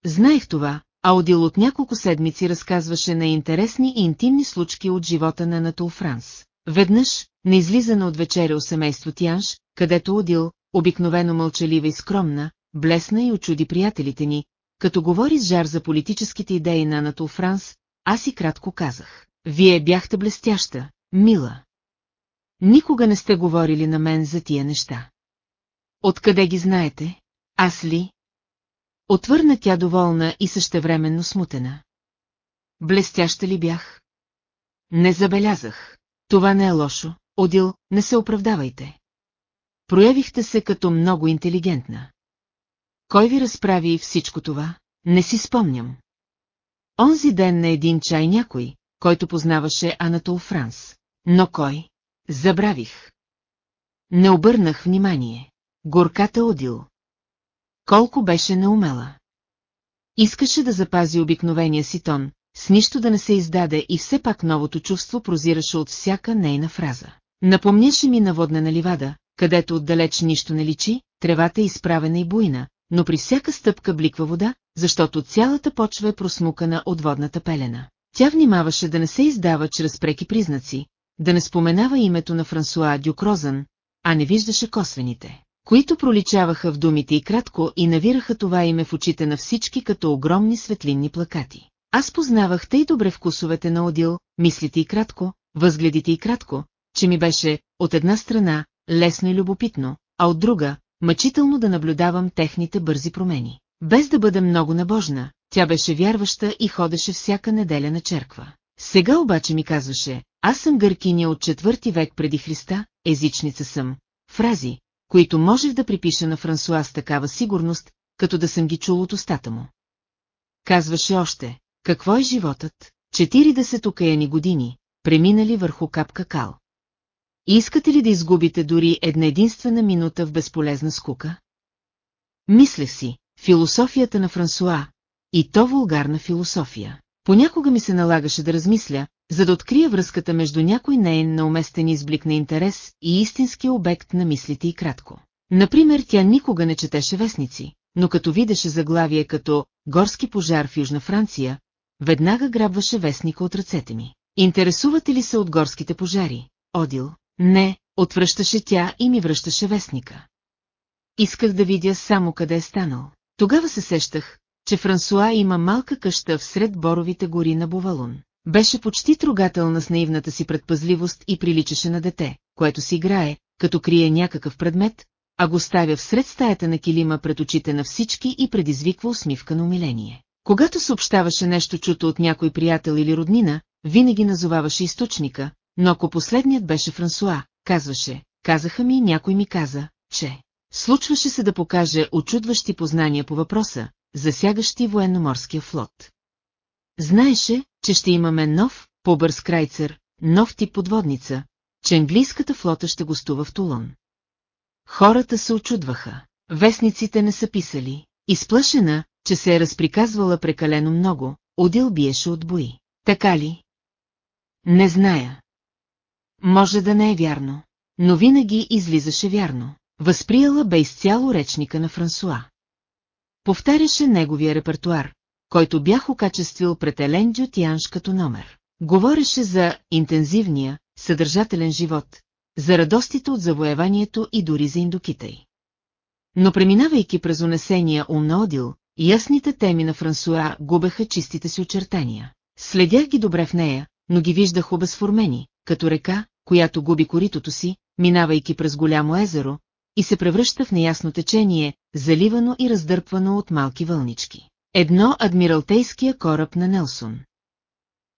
Знаех това, а Одил от няколко седмици разказваше на интересни и интимни случки от живота на Анатол Франс. Веднъж, на излизане от вечеря у семейство Тянш, където Одил, обикновено мълчалива и скромна, блесна и очуди приятелите ни, като говори с жар за политическите идеи на Анатол Франс, аз и кратко казах. Вие бяхте блестяща, мила. Никога не сте говорили на мен за тия неща. Откъде ги знаете? Аз ли? Отвърна тя доволна и същевременно смутена. Блестяща ли бях? Не забелязах. Това не е лошо, Одил, не се оправдавайте. Проявихте се като много интелигентна. Кой ви разправи всичко това? Не си спомням. Онзи ден на един чай някой, който познаваше Анатол Франс. Но кой? Забравих. Не обърнах внимание. Горката Одил. Колко беше неумела. Искаше да запази обикновения си тон, с нищо да не се издаде и все пак новото чувство прозираше от всяка нейна фраза. Напомняше ми наводнена ливада, където отдалеч нищо не личи, тревата е изправена и буйна, но при всяка стъпка бликва вода, защото цялата почва е просмукана от водната пелена. Тя внимаваше да не се издава чрез преки признаци, да не споменава името на Франсуа Дюкрозън, а не виждаше косвените, които проличаваха в думите и кратко и навираха това име в очите на всички като огромни светлинни плакати. Аз познавах тъй добре вкусовете на Одил, мислите и кратко, възгледите и кратко, че ми беше, от една страна, лесно и любопитно, а от друга, мъчително да наблюдавам техните бързи промени. Без да бъда много набожна, тя беше вярваща и ходеше всяка неделя на черква. Сега обаче ми казваше, аз съм гъркиня от четвърти век преди Христа, езичница съм, фрази, които можех да припиша на Франсуа с такава сигурност, като да съм ги чул от устата му. Казваше още, какво е животът? 40 окаяни години, преминали върху капка кал. Искате ли да изгубите дори една единствена минута в безполезна скука? Мислех си, философията на Франсуа, и то вулгарна философия. Понякога ми се налагаше да размисля, за да открия връзката между някой нейн на уместен изблик на интерес и истински обект на мислите и кратко. Например, тя никога не четеше вестници, но като видеше заглавие като «Горски пожар в Южна Франция», веднага грабваше вестника от ръцете ми. Интересувате ли се от горските пожари, Одил? Не, отвръщаше тя и ми връщаше вестника. Исках да видя само къде е станал. Тогава се сещах, че Франсуа има малка къща всред боровите гори на Бувалун. Беше почти трогателна с наивната си предпазливост и приличаше на дете, което си играе, като крие някакъв предмет, а го ставя всред стаята на килима пред очите на всички и предизвиква усмивка на умиление. Когато съобщаваше нещо чуто от някой приятел или роднина, винаги назоваваше източника, но ако последният беше Франсуа, казваше, казаха ми и някой ми каза, че... Случваше се да покаже очудващи познания по въпроса, засягащи военноморския флот. Знаеше, че ще имаме нов, по-бърз крайцер, нов тип подводница, че английската флота ще гостува в Тулон. Хората се очудваха. Вестниците не са писали. Изплашена, че се е разприказвала прекалено много, Одил биеше от бои. Така ли? Не зная. Може да не е вярно, но винаги излизаше вярно. Възприела бе изцяло речника на Франсуа. Повтаряше неговия репертуар, който бях окачествил пред Елен Дютянш като номер. Говореше за интензивния, съдържателен живот, за радостите от завоеванието и дори за индокитай. Но преминавайки през унесения ум на Одил, ясните теми на Франсуа губеха чистите си очертания. Следях ги добре в нея, но ги виждах обезформени, като река, която губи коритото си, минавайки през голямо езеро, и се превръща в неясно течение, заливано и раздърпвано от малки вълнички. Едно адмиралтейския кораб на Нелсон.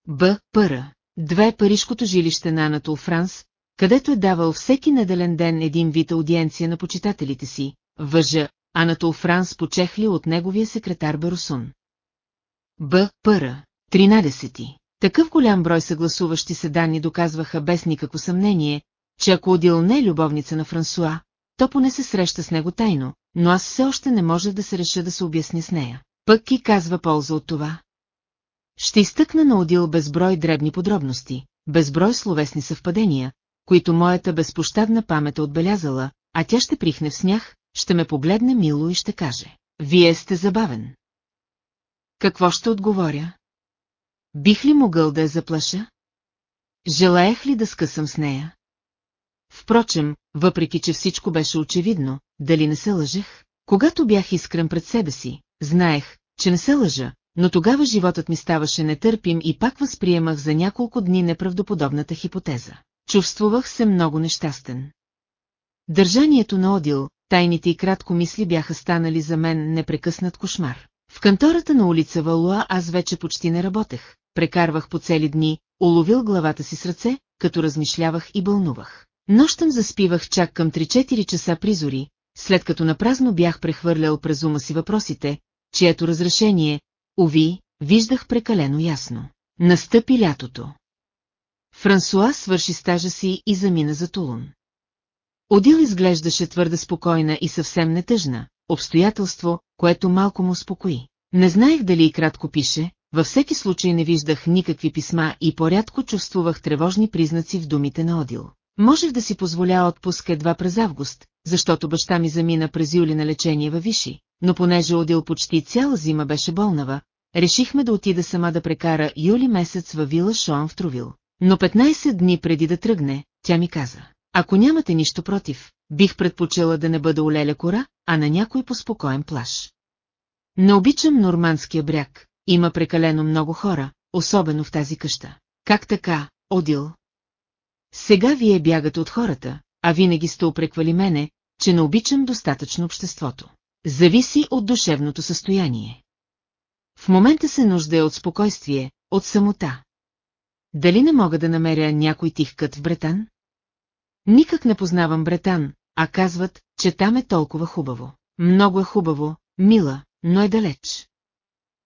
Б. Пъра. Две Парижкото жилище на Анатол Франс, където е давал всеки неделен ден един вид аудиенция на почитателите си, въжа, Анатол Франс почехли от неговия секретар Берусун. Б. Пъра. 13. Такъв голям брой съгласуващи се данни доказваха без никакво съмнение, че ако Одил не е любовница на Франсуа, то поне се среща с него тайно, но аз все още не можех да се реша да се обясни с нея. Пък и казва полза от това. Ще изтъкна на Одил безброй дребни подробности, безброй словесни съвпадения, които моята безпощадна памет е отбелязала, а тя ще прихне в смях, ще ме погледне мило и ще каже. Вие сте забавен. Какво ще отговоря? Бих ли могъл да я заплаша? Желаях ли да скъсам с нея? Впрочем, въпреки че всичко беше очевидно, дали не се лъжех? Когато бях искрен пред себе си, знаех, че не се лъжа, но тогава животът ми ставаше нетърпим и пак възприемах за няколко дни неправдоподобната хипотеза. Чувствувах се много нещастен. Държанието на Одил, тайните и кратко мисли бяха станали за мен непрекъснат кошмар. В кантората на улица Валуа аз вече почти не работех, прекарвах по цели дни, уловил главата си с ръце, като размишлявах и бълнувах. Нощем заспивах чак към 3-4 часа призори, след като напразно бях прехвърлял през ума си въпросите, чието разрешение, уви, виждах прекалено ясно. Настъпи лятото. Франсуа свърши стажа си и замина за Тулун. Одил изглеждаше твърде спокойна и съвсем нетъжна, обстоятелство, което малко му успокои. Не знаех дали и кратко пише, във всеки случай не виждах никакви писма и порядко чувствувах тревожни признаци в думите на Одил. Можех да си позволя отпуск едва през август, защото баща ми замина през юли на лечение във Виши, но понеже Одил почти цяла зима беше болнава, решихме да отида сама да прекара юли месец във вила Шоан в Трувил. Но 15 дни преди да тръгне, тя ми каза, ако нямате нищо против, бих предпочела да не бъда у Леля кора, а на някой поспокоен плаш. Не обичам нормандския бряг, има прекалено много хора, особено в тази къща. Как така, Одил? Сега вие бягате от хората, а винаги сте опреквали мене, че не обичам достатъчно обществото. Зависи от душевното състояние. В момента се нуждае от спокойствие, от самота. Дали не мога да намеря някой тих кът в Бретан? Никак не познавам Бретан, а казват, че там е толкова хубаво. Много е хубаво, мила, но е далеч.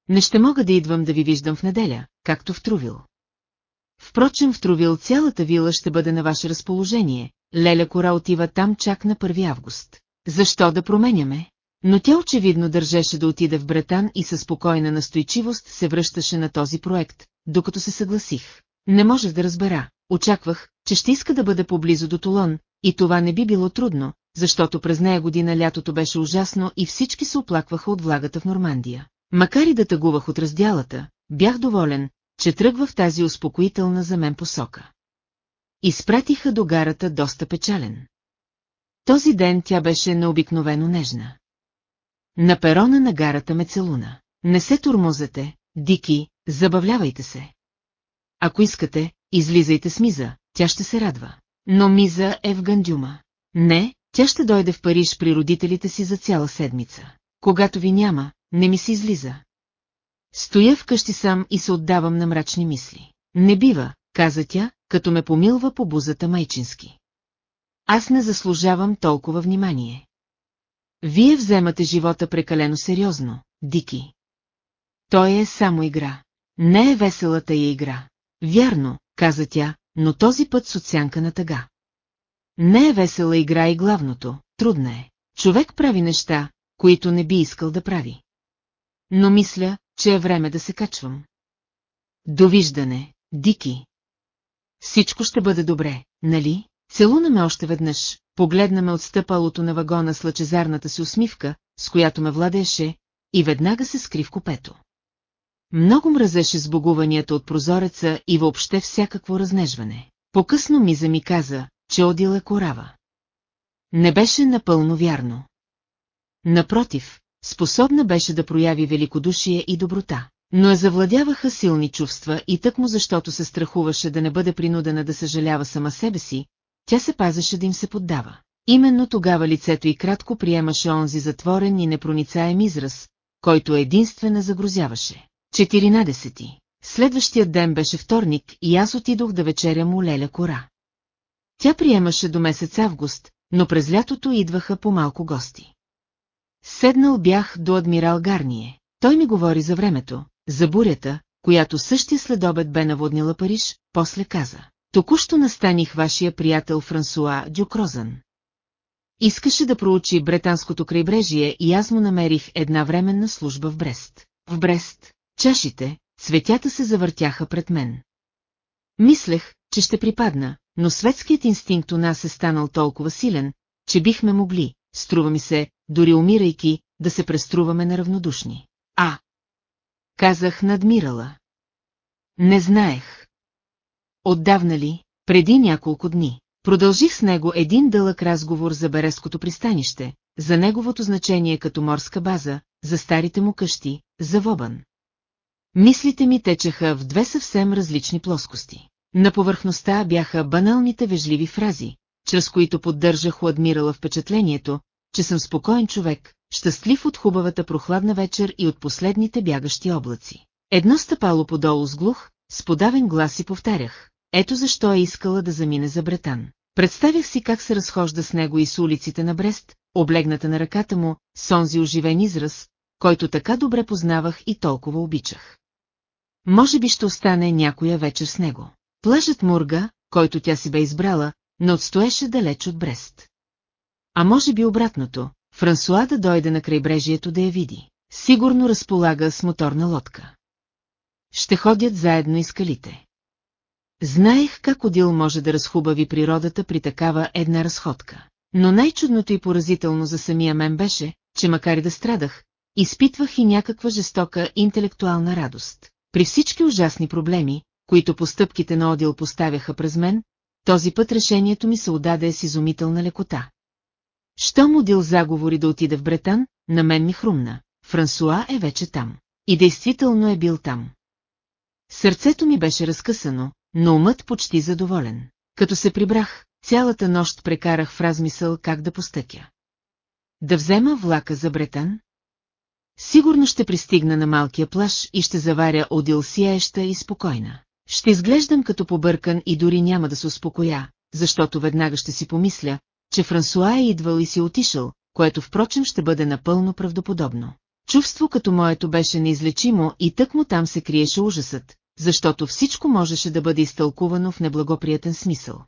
Не ще мога да идвам да ви виждам в неделя, както в Трувил. Впрочем в Трувил цялата вила ще бъде на ваше разположение, Леля Кора отива там чак на 1 август. Защо да променяме? Но тя очевидно държеше да отиде в Бретан и със спокойна настойчивост се връщаше на този проект, докато се съгласих. Не можех да разбера, очаквах, че ще иска да бъде поблизо до Толон, и това не би било трудно, защото през нея година лятото беше ужасно и всички се оплакваха от влагата в Нормандия. Макар и да тъгувах от раздялата, бях доволен, че тръгва в тази успокоителна за мен посока. Изпратиха до гарата доста печален. Този ден тя беше необикновено нежна. На перона на гарата ме целуна. Не се турмозете, Дики, забавлявайте се. Ако искате, излизайте с Миза, тя ще се радва. Но Миза е в Гандюма. Не, тя ще дойде в Париж при родителите си за цяла седмица. Когато ви няма, не ми се излиза. Стоя вкъщи сам и се отдавам на мрачни мисли. Не бива, каза тя, като ме помилва по бузата майчински. Аз не заслужавам толкова внимание. Вие вземате живота прекалено сериозно, Дики. Той е само игра. Не е веселата я игра. Вярно, каза тя, но този път с оцянка на тъга. Не е весела игра и главното, трудна е. Човек прави неща, които не би искал да прави. Но мисля, че е време да се качвам. Довиждане, Дики. Всичко ще бъде добре, нали? Целуна ме още веднъж, погледна ме от стъпалото на вагона с лъчезарната си усмивка, с която ме владееше, и веднага се скри в купето. Много мразеше сбогуванията от прозореца и въобще всякакво разнежване. По-късно Миза ми каза, че Одил е корава. Не беше напълно вярно. Напротив, способна беше да прояви великодушие и доброта. Но я завладяваха силни чувства и тъкмо защото се страхуваше да не бъде принудена да съжалява сама себе си, тя се пазеше да им се поддава. Именно тогава лицето й кратко приемаше онзи затворен и непроницаем израз, който единствена загрозяваше. 14. Следващият ден беше вторник и аз отидох да вечерям у Леля Кора. Тя приемаше до месец август, но през лятото идваха по малко гости. Седнал бях до адмирал Гарние. Той ми говори за времето, за бурята, която същия следобед бе наводнила Париж, после каза. Току-що настаних вашия приятел Франсуа Дюкрозън. Искаше да проучи бретанското крайбрежие и аз му намерих една временна служба в Брест. В Брест, чашите, цветята се завъртяха пред мен. Мислех, че ще припадна, но светският инстинкт у нас е станал толкова силен, че бихме могли, струва ми се, дори умирайки, да се преструваме на равнодушни. А! Казах на адмирала. Не знаех. Отдавна ли, преди няколко дни, продължих с него един дълъг разговор за Береското пристанище, за неговото значение като морска база, за старите му къщи, за Вобан. Мислите ми течеха в две съвсем различни плоскости. На повърхността бяха баналните вежливи фрази, чрез които поддържах у адмирала впечатлението, че съм спокоен човек, щастлив от хубавата прохладна вечер и от последните бягащи облаци. Едно стъпало подолу с глух, с подавен глас и повтарях. Ето защо е искала да замине за Бретан. Представях си как се разхожда с него и с улиците на Брест, облегната на ръката му, с онзи оживен израз, който така добре познавах и толкова обичах. Може би ще остане някоя вечер с него. Плажът Мурга, който тя си бе избрала, не отстоеше далеч от Брест. А може би обратното, Франсуа да дойде на крайбрежието да я види. Сигурно разполага с моторна лодка. Ще ходят заедно и скалите. Знаех как Одил може да разхубави природата при такава една разходка. Но най-чудното и поразително за самия мен беше, че макар и да страдах, изпитвах и някаква жестока интелектуална радост. При всички ужасни проблеми, които постъпките на Одил поставяха през мен, този път решението ми се отдаде с изумителна лекота. Щом Одил заговори да отида в Бретан, на мен ми хрумна. Франсуа е вече там. И действително е бил там. Сърцето ми беше разкъсано, но умът почти задоволен. Като се прибрах, цялата нощ прекарах в размисъл как да постъкя. Да взема влака за Бретан? Сигурно ще пристигна на малкия плаш и ще заваря Одил сияеща и спокойна. Ще изглеждам като побъркан и дори няма да се успокоя, защото веднага ще си помисля, че Франсуа е идвал и си отишъл, което впрочем ще бъде напълно правдоподобно. Чувство като моето беше неизлечимо и тък му там се криеше ужасът, защото всичко можеше да бъде изтълкувано в неблагоприятен смисъл.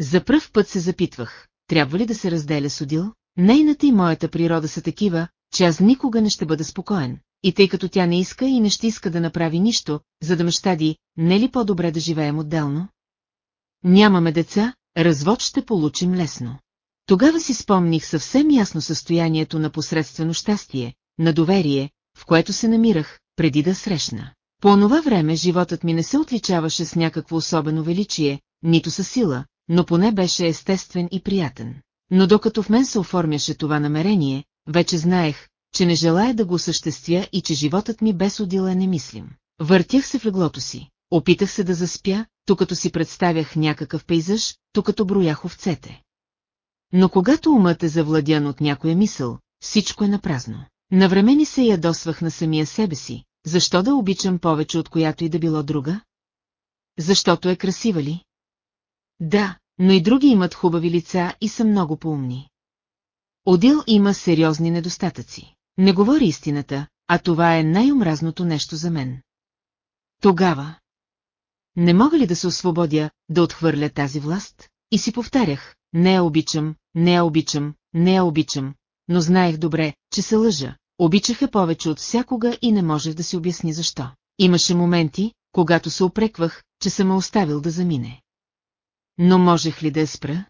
За пръв път се запитвах, трябва ли да се разделя с Одил? Нейната и моята природа са такива, че аз никога не ще бъда спокоен, и тъй като тя не иска и не ще иска да направи нищо, за да ме щади, не ли по-добре да живеем отделно? Нямаме деца, развод ще получим лесно. Тогава си спомних съвсем ясно състоянието на посредствено щастие, на доверие, в което се намирах, преди да срещна. По онова време животът ми не се отличаваше с някакво особено величие, нито със сила, но поне беше естествен и приятен. Но докато в мен се оформяше това намерение, вече знаех, че не желая да го осъществя и че животът ми без удила е немислим. Въртях се в леглото си, опитах се да заспя, то като си представях някакъв пейзаж, то като броях овцете. Но когато умът е завладян от някоя мисъл, всичко е напразно. Навремени се ядосвах на самия себе си, защо да обичам повече от която и да било друга? Защото е красива ли? Да, но и други имат хубави лица и са много поумни. Одил има сериозни недостатъци. Не говори истината, а това е най-омразното нещо за мен. Тогава. Не мога ли да се освободя, да отхвърля тази власт? И си повтарях, не я обичам, не я обичам, не я обичам, но знаех добре, че се лъжа. Обичаха повече от всякога и не можех да си обясни защо. Имаше моменти, когато се опреквах, че съм оставил да замине. Но можех ли да я спра?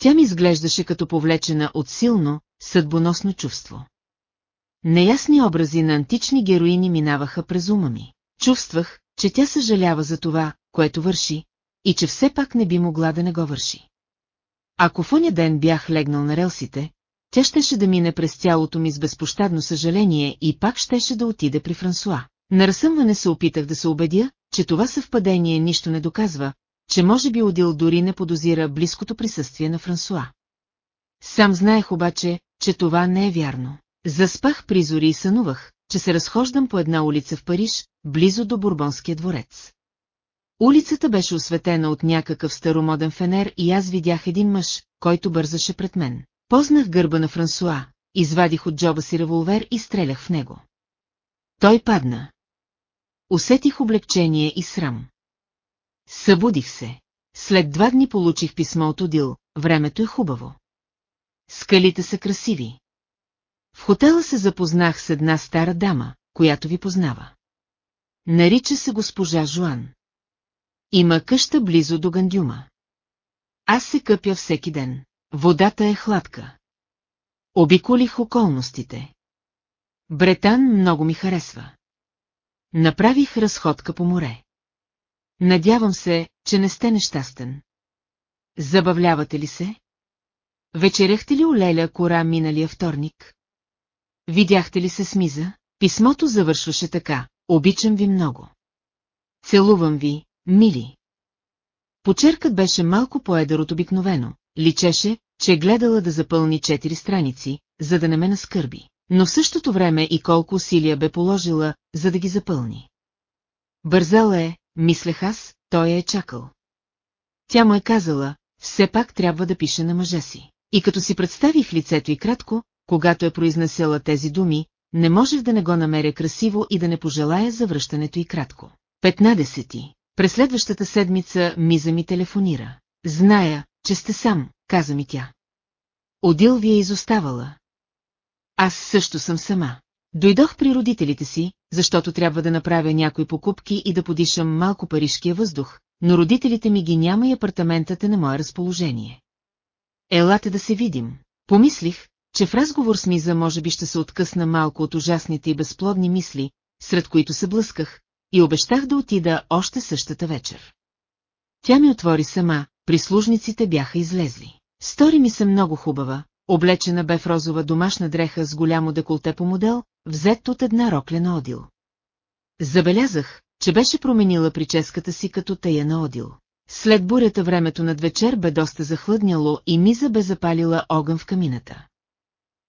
Тя ми изглеждаше като повлечена от силно, съдбоносно чувство. Неясни образи на антични героини минаваха през ума ми. Чувствах, че тя съжалява за това, което върши, и че все пак не би могла да не го върши. Ако в оня ден бях легнал на релсите, тя щеше да мине през цялото ми с безпощадно съжаление и пак щеше да отиде при Франсуа. На разсъмване се опитах да се убедя, че това съвпадение нищо не доказва, че може би Одил дори не подозира близкото присъствие на Франсуа. Сам знаех обаче, че това не е вярно. Заспах призори и сънувах, че се разхождам по една улица в Париж, близо до Бурбонския дворец. Улицата беше осветена от някакъв старомоден фенер и аз видях един мъж, който бързаше пред мен. Познах гърба на Франсуа, извадих от джоба си револвер и стрелях в него. Той падна. Усетих облегчение и срам. Събудих се. След два дни получих писмо от Одил, времето е хубаво. Скалите са красиви. В хотела се запознах с една стара дама, която ви познава. Нарича се госпожа Жуан. Има къща близо до Гандюма. Аз се къпя всеки ден. Водата е хладка. Обиколих околностите. Бретан много ми харесва. Направих разходка по море. Надявам се, че не сте нещастен. Забавлявате ли се? Вечеряхте ли Олеля кора миналия вторник? Видяхте ли се с Миза? Писмото завършваше така. Обичам ви много. Целувам ви, мили. Почеркът беше малко поедър от обикновено. Личеше, че е гледала да запълни четири страници, за да не ме наскърби. Но в същото време и колко усилия бе положила, за да ги запълни. Бързала е, мислех аз, той е чакал. Тя му е казала, все пак трябва да пише на мъжа си. И като си представих лицето и кратко, когато е произнесела тези думи, не можех да не го намеря красиво и да не пожелая завръщането и кратко. 15. През следващата седмица Миза ми телефонира. Зная, че сте сам, каза ми тя. Одил ви е изоставала. Аз също съм сама. Дойдох при родителите си, защото трябва да направя някои покупки и да подишам малко парижкия въздух, но родителите ми ги няма и апартаментът е на мое разположение. Елате да се видим. Помислих, че в разговор с Миза може би ще се откъсна малко от ужасните и безплодни мисли, сред които се блъсках, и обещах да отида още същата вечер. Тя ми отвори сама, прислужниците бяха излезли. Стори ми се много хубава, облечена бе в розова домашна дреха с голямо деколте по модел, взет от една роклена одил. Забелязах, че беше променила прическата си като тая на одил. След бурята времето над вечер бе доста захлъдняло и Миза бе запалила огън в камината.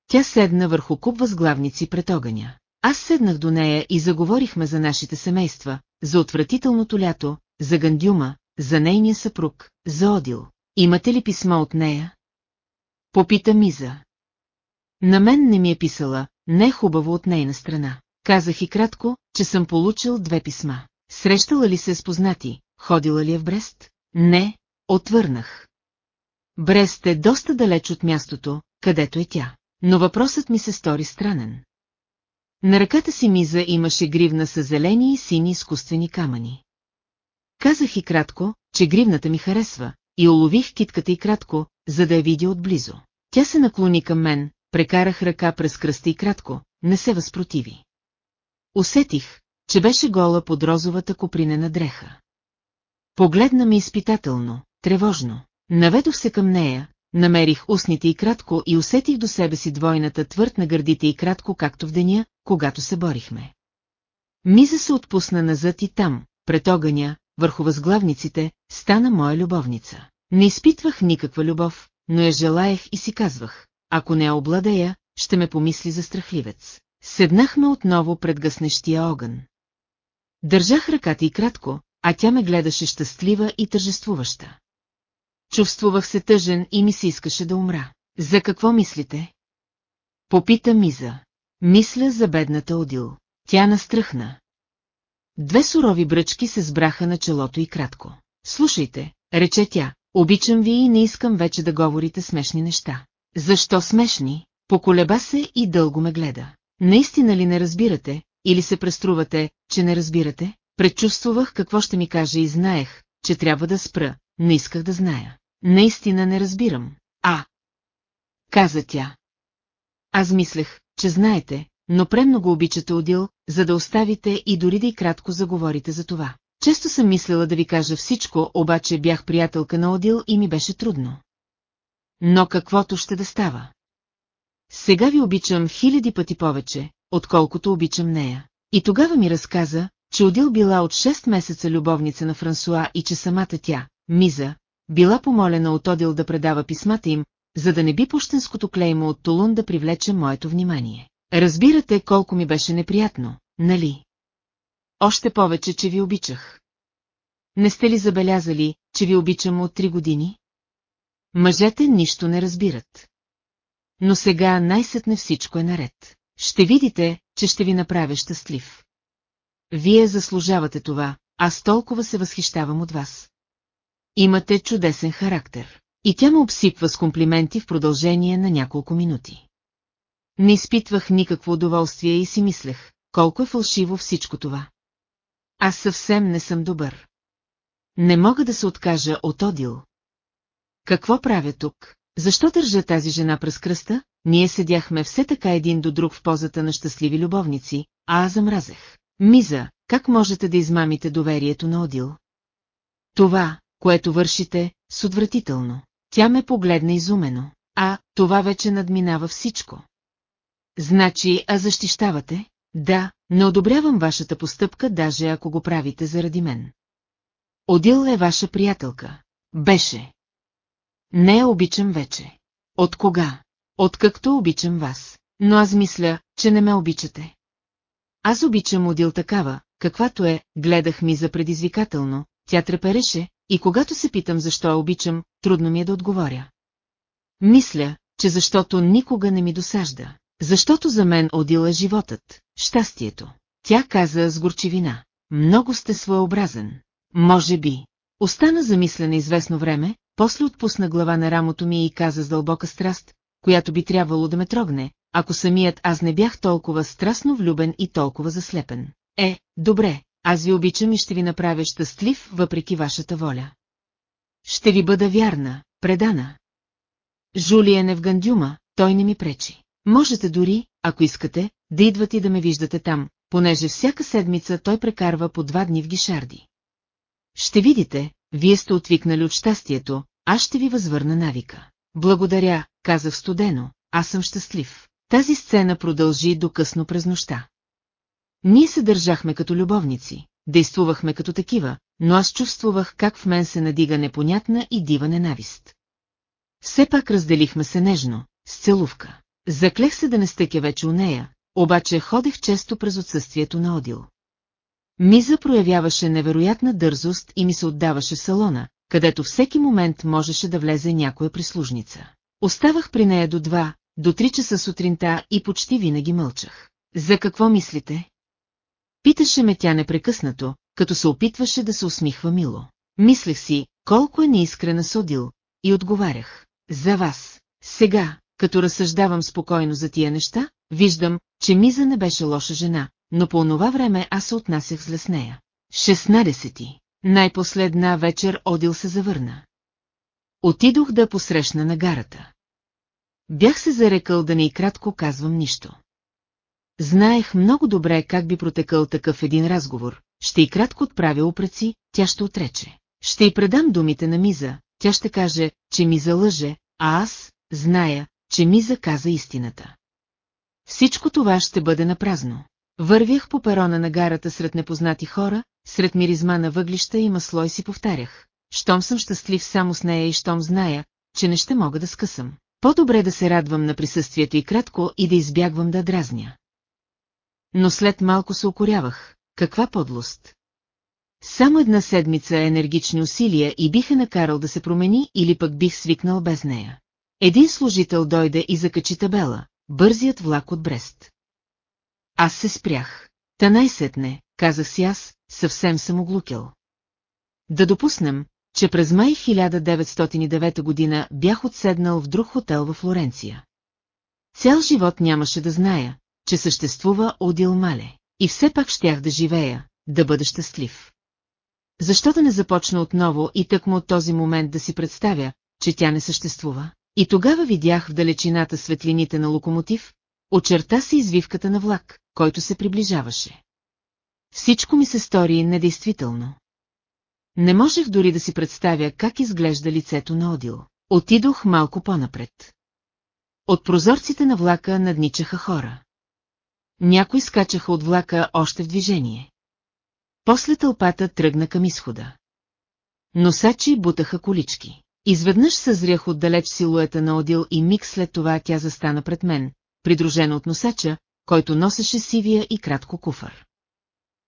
Тя седна върху куп възглавници пред огъня. Аз седнах до нея и заговорихме за нашите семейства, за отвратителното лято, за Гандюма, за нейния съпруг, за Одил. Имате ли писмо от нея? Попита Миза. На мен не ми е писала, не е хубаво от нейна страна. Казах и кратко, че съм получил две писма. Срещала ли се с познати, ходила ли е в Брест? Не, отвърнах. Брест е доста далеч от мястото, където е тя. Но въпросът ми се стори странен. На ръката си Миза имаше гривна с зелени и сини изкуствени камъни. Казах и кратко, че гривната ми харесва, и улових китката и кратко, за да я видя отблизо. Тя се наклони към мен, прекарах ръка през кръста и кратко, не се възпротиви. Усетих, че беше гола под розовата копринена дреха. Погледна ми изпитателно, тревожно. Наведох се към нея, намерих устните и кратко и усетих до себе си двойната твърд на гърдите и кратко, както в деня, когато се борихме. Миза се отпусна назад и там, пред огъня, върху възглавниците, стана моя любовница. Не изпитвах никаква любов, но я желаях и си казвах, ако не я обладея, ще ме помисли за страхливец. Седнахме отново пред гъснещия огън. Държах ръката и кратко, а тя ме гледаше щастлива и тържествуваща. Чувствувах се тъжен и ми се искаше да умра. За какво мислите? Попита Миза. Мисля за бедната Одил. Тя настръхна. Две сурови бръчки се сбраха на челото и кратко. Слушайте, рече тя, обичам ви и не искам вече да говорите смешни неща. Защо смешни? Поколеба се и дълго ме гледа. Наистина ли не разбирате, или се преструвате, че не разбирате? Предчувствувах какво ще ми каже и знаех, че трябва да спра, не исках да зная. Наистина не разбирам. А! Каза тя. Аз мислех, че знаете, но премного обичате Одил, за да оставите и дори да и кратко заговорите за това. Често съм мислила да ви кажа всичко, обаче бях приятелка на Одил и ми беше трудно. Но каквото ще да става. Сега ви обичам хиляди пъти повече, отколкото обичам нея. И тогава ми разказа, че Одил била от 6 месеца любовница на Франсуа и че самата тя, Миза, била помолена от Одил да предава писмата им, за да не би пущенското клеймо от Тулун да привлече моето внимание. Разбирате колко ми беше неприятно, нали? Още повече, че ви обичах. Не сте ли забелязали, че ви обичам от три години? Мъжете нищо не разбират. но сега най-сетне всичко е наред. Ще видите, че ще ви направя щастлив. Вие заслужавате това, аз толкова се възхищавам от вас. Имате чудесен характер. И тя ме обсипва с комплименти в продължение на няколко минути. Не изпитвах никакво удоволствие и си мислех, колко е фалшиво всичко това. Аз съвсем не съм добър. Не мога да се откажа от Одил. Какво правя тук? Защо държа тази жена през кръста? Ние седяхме все така един до друг в позата на щастливи любовници, а аз замразех. Миза, как можете да измамите доверието на Одил? Това, което вършите, с отвратително. Тя ме погледна изумено. А, това вече надминава всичко. Значи, а защищавате? Да, не одобрявам вашата постъпка, даже ако го правите заради мен. Одил е ваша приятелка. Беше. Не я обичам вече. От кога? Откакто обичам вас. Но аз мисля, че не ме обичате. Аз обичам Одил такава, каквато е, гледах ми за предизвикателно, тя трепереше, и когато се питам защо я обичам, трудно ми е да отговоря. Мисля, че защото никога не ми досажда. Защото за мен Одил е животът, щастието. Тя каза с горчивина. Много сте своеобразен. Може би. Остана замислена известно време, после отпусна глава на рамото ми и каза с дълбока страст, която би трябвало да ме трогне, ако самият аз не бях толкова страстно влюбен и толкова заслепен. Е, добре, аз ви обичам и ще ви направя щастлив, въпреки вашата воля. Ще ви бъда вярна, предана. Жулиен е в Гандюма, той не ми пречи. Можете дори, ако искате, да идвате и да ме виждате там, понеже всяка седмица той прекарва по два дни в Гишарди. Ще видите, вие сте отвикнали от щастието, аз ще ви възвърна навика. Благодаря, казах студено, аз съм щастлив. Тази сцена продължи до късно през нощта. Ние се държахме като любовници, действувахме като такива, но аз чувствувах как в мен се надига непонятна и дива ненавист. Все пак разделихме се нежно, с целувка. Заклех се да не стъкя вече у нея, обаче ходех често през отсъствието на Одил. Миза проявяваше невероятна дързост и ми се отдаваше салона, където всеки момент можеше да влезе някоя прислужница. Оставах при нея до два, до три часа сутринта и почти винаги мълчах. За какво мислите? Питаше ме тя непрекъснато, като се опитваше да се усмихва мило. Мислех си, колко е неискрена Содил, и отговарях. За вас. Сега, като разсъждавам спокойно за тия неща, виждам, че Миза не беше лоша жена, но по онова време аз се отнасях зле с нея. 16. Най-последна вечер Одил се завърна. Отидох да посрещна на гарата. Бях се зарекал да не и кратко казвам нищо. Знаех много добре как би протекал такъв един разговор, ще и кратко отправя упреци, тя ще отрече. Ще й предам думите на Миза, тя ще каже, че ми залъже, а аз, зная, че Миза каза истината. Всичко това ще бъде напразно. Вървях по перона на гарата сред непознати хора, сред миризма на въглища и масло и си повтарях. Щом съм щастлив само с нея и щом зная, че не ще мога да скъсам. По-добре да се радвам на присъствието и кратко и да избягвам да дразня. Но след малко се укорявах. Каква подлост! Само една седмица енергични усилия и биха накарал да се промени или пък бих свикнал без нея. Един служител дойде и закачи табела, бързият влак от Брест. Аз се спрях. Та най-сетне, казах си аз, съвсем съм оглукил. Да допуснем, че през май 1909 година бях отседнал в друг хотел във Флоренция. Цял живот нямаше да зная, че съществува Одил Мале. И все пак щях да живея, да бъда щастлив. Защо да не започна отново и тъкмо от този момент да си представя, че тя не съществува? И тогава видях в далечината светлините на локомотив, очерта се извивката на влак, който се приближаваше. Всичко ми се стори недействително. Не можех дори да си представя как изглежда лицето на Одил. Отидох малко по-напред. От прозорците на влака надничаха хора. Някои скачаха от влака още в движение. После тълпата тръгна към изхода. Носачи бутаха колички. Изведнъж съзрях отдалеч силуета на Одил и миг след това тя застана пред мен, придружена от носача, който носеше сивия и кратко куфър.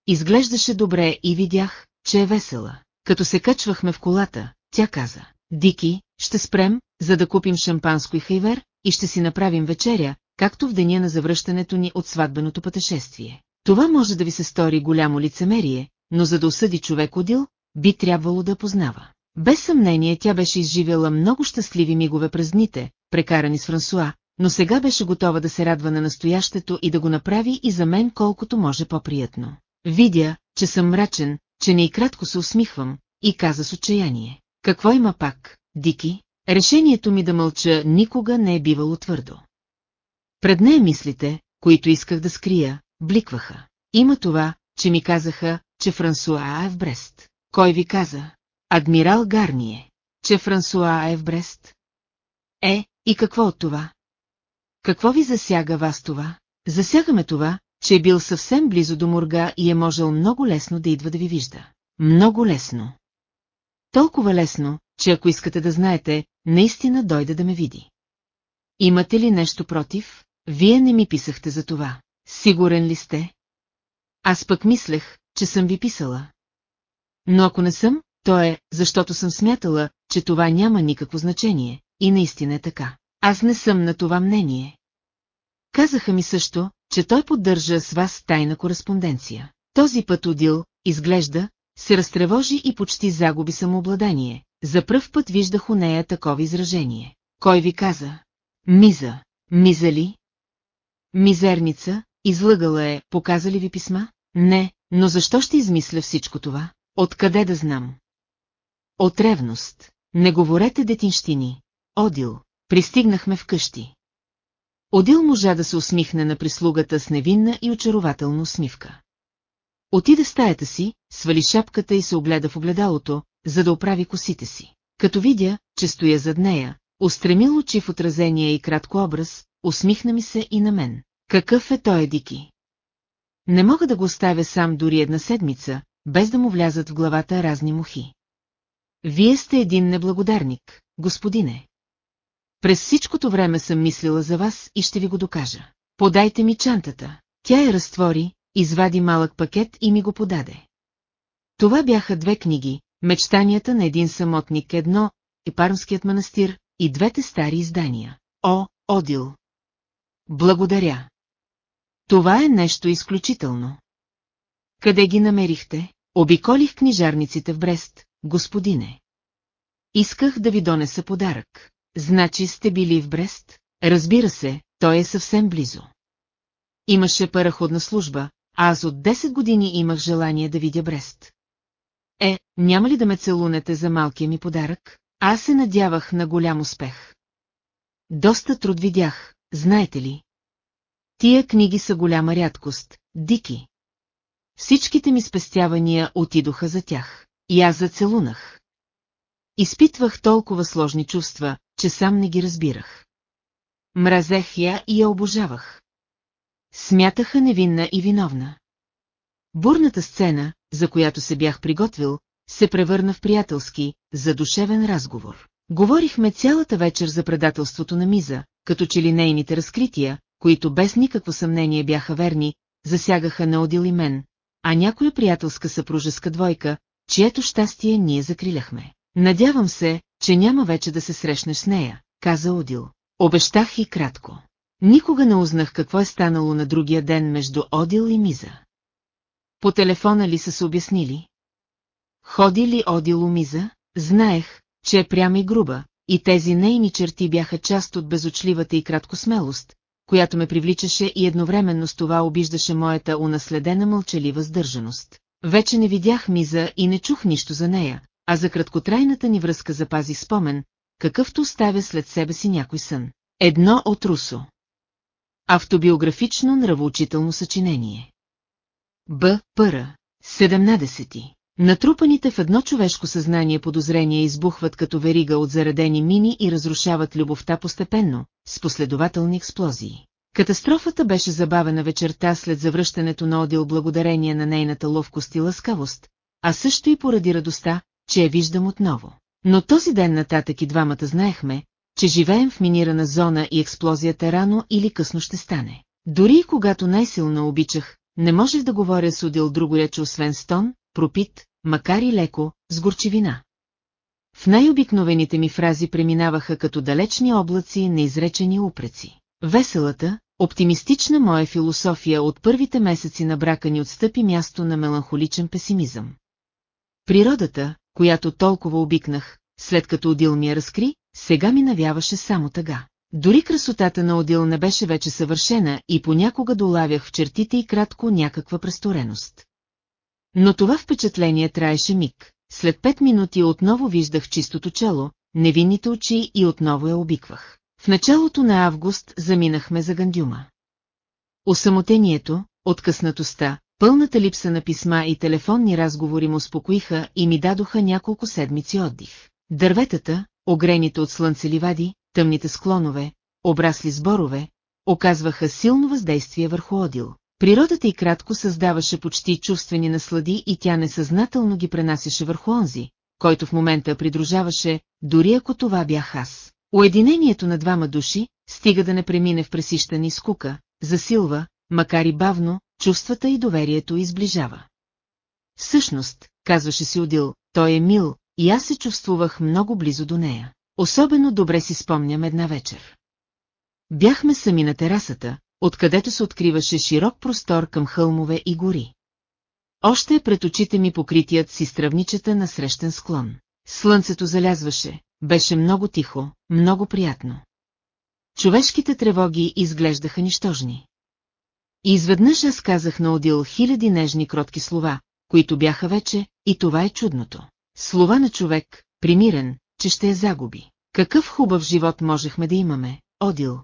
Изглеждаше добре и видях, че е весела. Като се качвахме в колата, тя каза, Дики, ще спрем, за да купим шампанско и хайвер, и ще си направим вечеря, както в деня на завръщането ни от сватбеното пътешествие. Това може да ви се стори голямо лицемерие, но за да осъди човек Одил, би трябвало да познава. Без съмнение тя беше изживяла много щастливи мигове през дните, прекарани с Франсуа, но сега беше готова да се радва на настоящето и да го направи и за мен колкото може по-приятно. Видя, че съм мрачен, че не и кратко се усмихвам, и каза с отчаяние. Какво има пак, Дики? Решението ми да мълча никога не е бивало твърдо. Пред нея мислите, които исках да скрия, бликваха. Има това, че ми казаха, че Франсуа е в Брест. Кой ви каза? Адмирал Гарние. Че Франсуа е в Брест? Е, и какво от това? Какво ви засяга вас това? Засягаме това, че е бил съвсем близо до Мурга и е можел много лесно да идва да ви вижда. Много лесно. Толкова лесно, че ако искате да знаете, наистина дойде да ме види. Имате ли нещо против? Вие не ми писахте за това. Сигурен ли сте? Аз пък мислех, че съм ви писала. Но ако не съм, то е, защото съм смятала, че това няма никакво значение, и наистина е така. Аз не съм на това мнение. Казаха ми също, че той поддържа с вас тайна кореспонденция. Този път Одил, изглежда, се разтревожи и почти загуби самообладание. За пръв път виждах у нея такова изражение. Кой ви каза? Миза. Миза ли? Мизерница, излъгала е, показа ли ви писма? Не, но защо ще измисля всичко това? Откъде да знам? От ревност. Не говорете детинщини. Одил. Пристигнахме вкъщи. Одил можа да се усмихне на прислугата с невинна и очарователна усмивка. Отида стаята си, свали шапката и се огледа в огледалото, за да оправи косите си. Като видя, че стоя зад нея, устремил очи в отразение и кратко образ, усмихна ми се и на мен. Какъв е той, Дики? Не мога да го оставя сам дори една седмица, без да му влязат в главата разни мухи. Вие сте един неблагодарник, господине. През всичкото време съм мислила за вас и ще ви го докажа. Подайте ми чантата. Тя я разтвори, извади малък пакет и ми го подаде. Това бяха две книги, Мечтанията на един самотник едно, и Пармският манастир, и двете стари издания. О, Одил! Благодаря! Това е нещо изключително. Къде ги намерихте? Обиколих книжарниците в Брест, господине. Исках да ви донеса подарък. Значи сте били в Брест? Разбира се, той е съвсем близо. Имаше параходна служба, а аз от 10 години имах желание да видя Брест. Е, няма ли да ме целунете за малкия ми подарък? Аз се надявах на голям успех. Доста труд видях, знаете ли? Тия книги са голяма рядкост, дики. Всичките ми спестявания отидоха за тях. И аз зацелунах. Изпитвах толкова сложни чувства, че сам не ги разбирах. Мразех я и я обожавах. Смятаха невинна и виновна. Бурната сцена, за която се бях приготвил, се превърна в приятелски, задушевен разговор. Говорихме цялата вечер за предателството на Миза, като че ли нейните разкрития, които без никакво съмнение бяха верни, засягаха на Одил и мен, а някоя приятелска съпружеска двойка, чието щастие ние закриляхме. Надявам се, че няма вече да се срещнеш с нея, каза Одил. Обещах и кратко. Никога не узнах какво е станало на другия ден между Одил и Миза. По телефона ли са се обяснили? Ходи ли Одил Миза? Знаех, че е пряма и груба, и тези нейни черти бяха част от безочливата и кратко смелост, която ме привличаше и едновременно с това обиждаше моята унаследена мълчалива сдържаност. Вече не видях Миза и не чух нищо за нея, а за краткотрайната ни връзка запази спомен, какъвто оставя след себе си някой сън. Едно от Русо. Автобиографично нравоучително съчинение. Б. Пъра. 17. Натрупаните в едно човешко съзнание подозрения избухват като верига от заредени мини и разрушават любовта постепенно, с последователни експлозии. Катастрофата беше забавена вечерта след завръщането на Одил благодарение на нейната ловкост и лъскавост, а също и поради радостта, че я виждам отново. Но този ден нататък и двамата знаехме, че живеем в минирана зона и експлозията рано или късно ще стане. Дори и когато най-силно обичах, не можех да говоря с Одил друго рече освен стон, пропит, макар и леко, с горчивина. в най-обикновените ми фрази преминаваха като далечни облаци неизречени упреци. Веселата, оптимистична моя философия от първите месеци на брака ни отстъпи място на меланхоличен песимизъм. Природата, която толкова обикнах, след като Одил ми я разкри, сега ми навяваше само тъга. Дори красотата на Одил не беше вече съвършена и понякога долавях в чертите и кратко някаква престореност. Но това впечатление траеше миг. След пет минути отново виждах чистото чело, невинните очи и отново я обиквах. В началото на август заминахме за Гандюма. Осамотението, откъснатостта, пълната липса на писма и телефонни разговори му успокоиха и ми дадоха няколко седмици отдих. Дърветата, огрените от слънце ливади, тъмните склонове, обрасли сборове, оказваха силно въздействие върху Одил. Природата и кратко създаваше почти чувствени наслади и тя несъзнателно ги пренасяше върху онзи, който в момента придружаваше, дори ако това бях аз. Уединението на двама души стига да не премине в пресищане и скука, засилва, макар и бавно, чувствата и доверието изближава. Всъщност, казваше си Одил, той е мил, и аз се чувствувах много близо до нея. Особено добре си спомням една вечер. Бяхме сами на терасата, откъдето се откриваше широк простор към хълмове и гори. Още пред очите ми покритият си стравничета на срещен склон. Слънцето залязваше, беше много тихо, много приятно. Човешките тревоги изглеждаха нищожни. И изведнъж аз казах на Одил хиляди нежни кротки слова, които бяха вече, и това е чудното. Слова на човек, примирен, че ще я загуби. Какъв хубав живот можехме да имаме, Одил?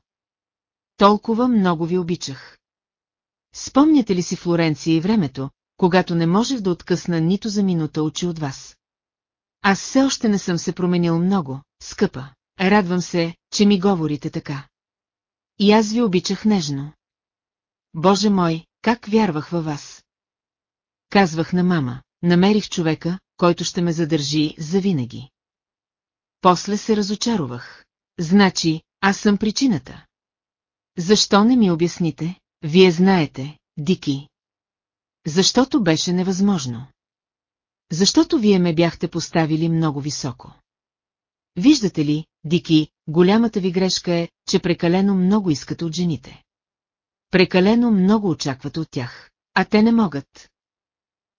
Толкова много ви обичах. Спомняте ли си Флоренция и времето, когато не можех да откъсна нито за минута очи от вас? Аз все още не съм се променил много, скъпа. Радвам се, че ми говорите така. И аз ви обичах нежно. Боже мой, как вярвах във вас. Казвах на мама, намерих човека, който ще ме задържи завинаги. После се разочаровах. Значи, аз съм причината. Защо не ми обясните? Вие знаете, Дики. Защото беше невъзможно. Защото вие ме бяхте поставили много високо. Виждате ли, Дики, голямата ви грешка е, че прекалено много искате от жените. Прекалено много очаквате от тях, а те не могат.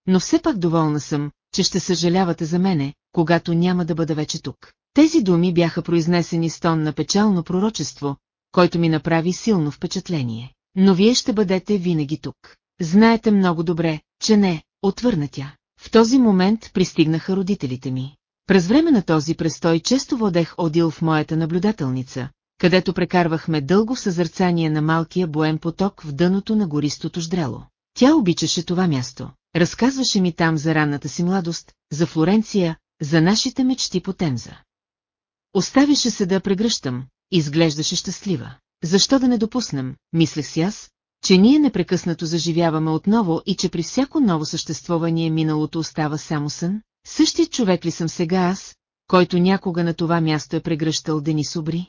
Но все пак доволна съм, че ще съжалявате за мене, когато няма да бъда вече тук. Тези думи бяха произнесени с тон на печално пророчество, който ми направи силно впечатление. Но вие ще бъдете винаги тук. Знаете много добре, че не, отвърна тя. В този момент пристигнаха родителите ми. През време на този престой често водех Одил в моята наблюдателница, където прекарвахме дълго съзърцание на малкия боен поток в дъното на гористото ждрело. Тя обичаше това място. Разказваше ми там за ранната си младост, за Флоренция, за нашите мечти по Темза. Оставише се да прегръщам, изглеждаше щастлива. Защо да не допуснем, мислех си аз, че ние непрекъснато заживяваме отново и че при всяко ново съществувание миналото остава само сън? Същият човек ли съм сега аз, който някога на това място е прегръщал Денис Обри?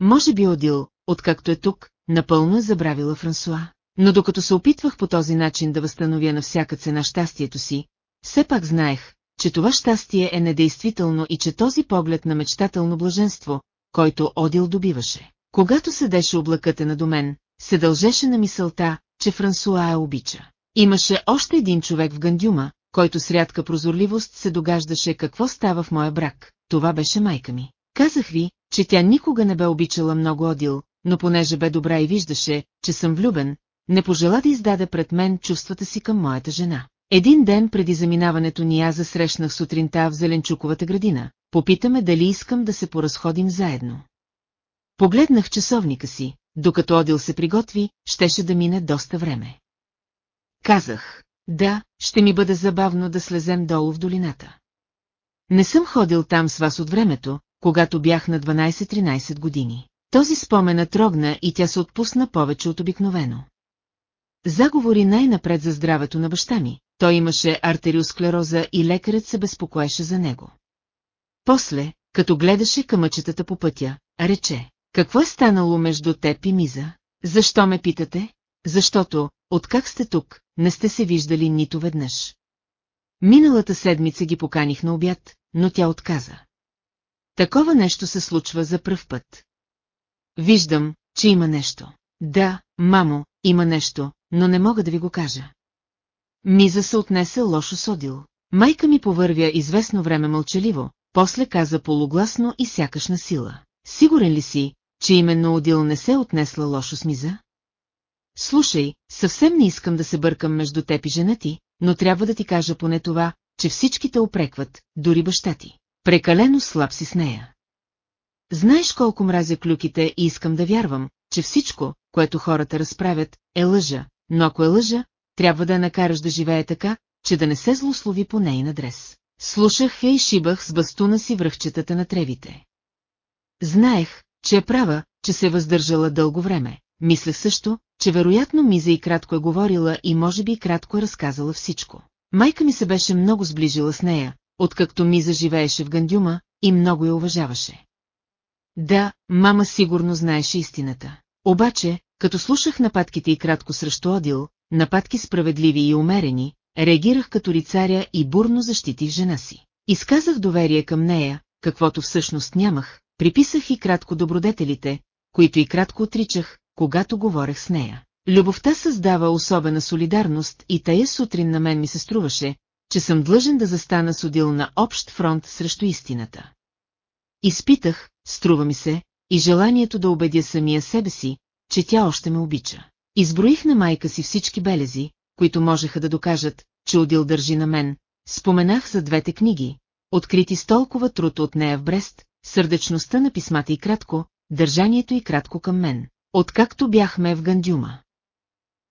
Може би Одил, откакто е тук, напълно е забравила Франсуа. Но докато се опитвах по този начин да възстановя на всяка цена щастието си, все пак знаех, че това щастие е недействително и че този поглед на мечтателно блаженство, който Одил добиваше. Когато седеше облакът е на домен, се дължеше на мисълта, че Франсуа я обича. Имаше още един човек в Гандюма, който с рядка прозорливост се догаждаше какво става в моя брак. Това беше майка ми. Казах ви, че тя никога не бе обичала много Одил, но понеже бе добра и виждаше, че съм влюбен, не пожела да издаде пред мен чувствата си към моята жена. Един ден преди заминаването ни аз засрещнах сутринта в Зеленчуковата градина. Попитаме дали искам да се поразходим заедно. Погледнах часовника си, докато Одил се приготви, щеше да мине доста време. Казах, да, ще ми бъде забавно да слезем долу в долината. Не съм ходил там с вас от времето, когато бях на 12-13 години. Този спомен трогна и тя се отпусна повече от обикновено. Заговори най-напред за здравето на баща ми, той имаше артериосклероза и лекарят се безпокоеше за него. После, като гледаше къмъчетата по пътя, рече, какво е станало между теб и Миза? Защо ме питате? Защото, откак сте тук, не сте се виждали нито веднъж. Миналата седмица ги поканих на обяд, но тя отказа. Такова нещо се случва за пръв път. Виждам, че има нещо. Да, мамо, има нещо, но не мога да ви го кажа. Миза се отнесе лошо содил. Майка ми повървя известно време мълчаливо, после каза полугласно и сякаш на сила. Сигурен ли си, че именно Одил не се отнесла лошо с Миза? Слушай, съвсем не искам да се бъркам между теб и жена ти, но трябва да ти кажа поне това, че всички те опрекват, дори баща ти. Прекалено слаб си с нея. Знаеш колко мразя клюките и искам да вярвам, че всичко, което хората разправят, е лъжа, но ако е лъжа, трябва да я накараш да живее така, че да не се злослови по нейн адрес. Слушах я и шибах с бастуна си връхчетата на тревите. Знаех, че е права, че се е въздържала дълго време. Мислех също, че вероятно Миза и кратко е говорила и може би и кратко е разказала всичко. Майка ми се беше много сближила с нея, откакто Миза живееше в Гандюма и много я уважаваше. Да, мама сигурно знаеше истината. Обаче, като слушах нападките и кратко срещу Одил, нападки справедливи и умерени, реагирах като рицаря и бурно защитих жена си. Изказах доверие към нея, каквото всъщност нямах, приписах и кратко добродетелите, които и кратко отричах, когато говорех с нея. Любовта създава особена солидарност и тая сутрин на мен ми се струваше, че съм длъжен да застана с удил на общ фронт срещу истината. Изпитах, струва ми се, и желанието да убедя самия себе си, че тя още ме обича. Изброих на майка си всички белези, които можеха да докажат, че Одил държи на мен, споменах за двете книги, открити с толкова труд от нея в Брест, сърдечността на писмата и кратко, държанието и кратко към мен, откакто бяхме в Гандюма.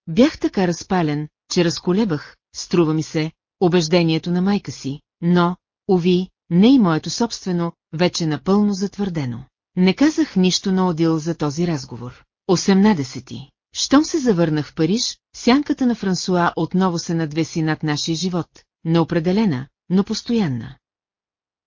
Бях така разпален, че разколебах, струва ми се, убеждението на майка си, но, уви, не и моето собствено, вече напълно затвърдено. Не казах нищо на Одил за този разговор. 18. Щом се завърнах в Париж, сянката на Франсуа отново се надвеси над нашия живот, неопределена, но постоянна.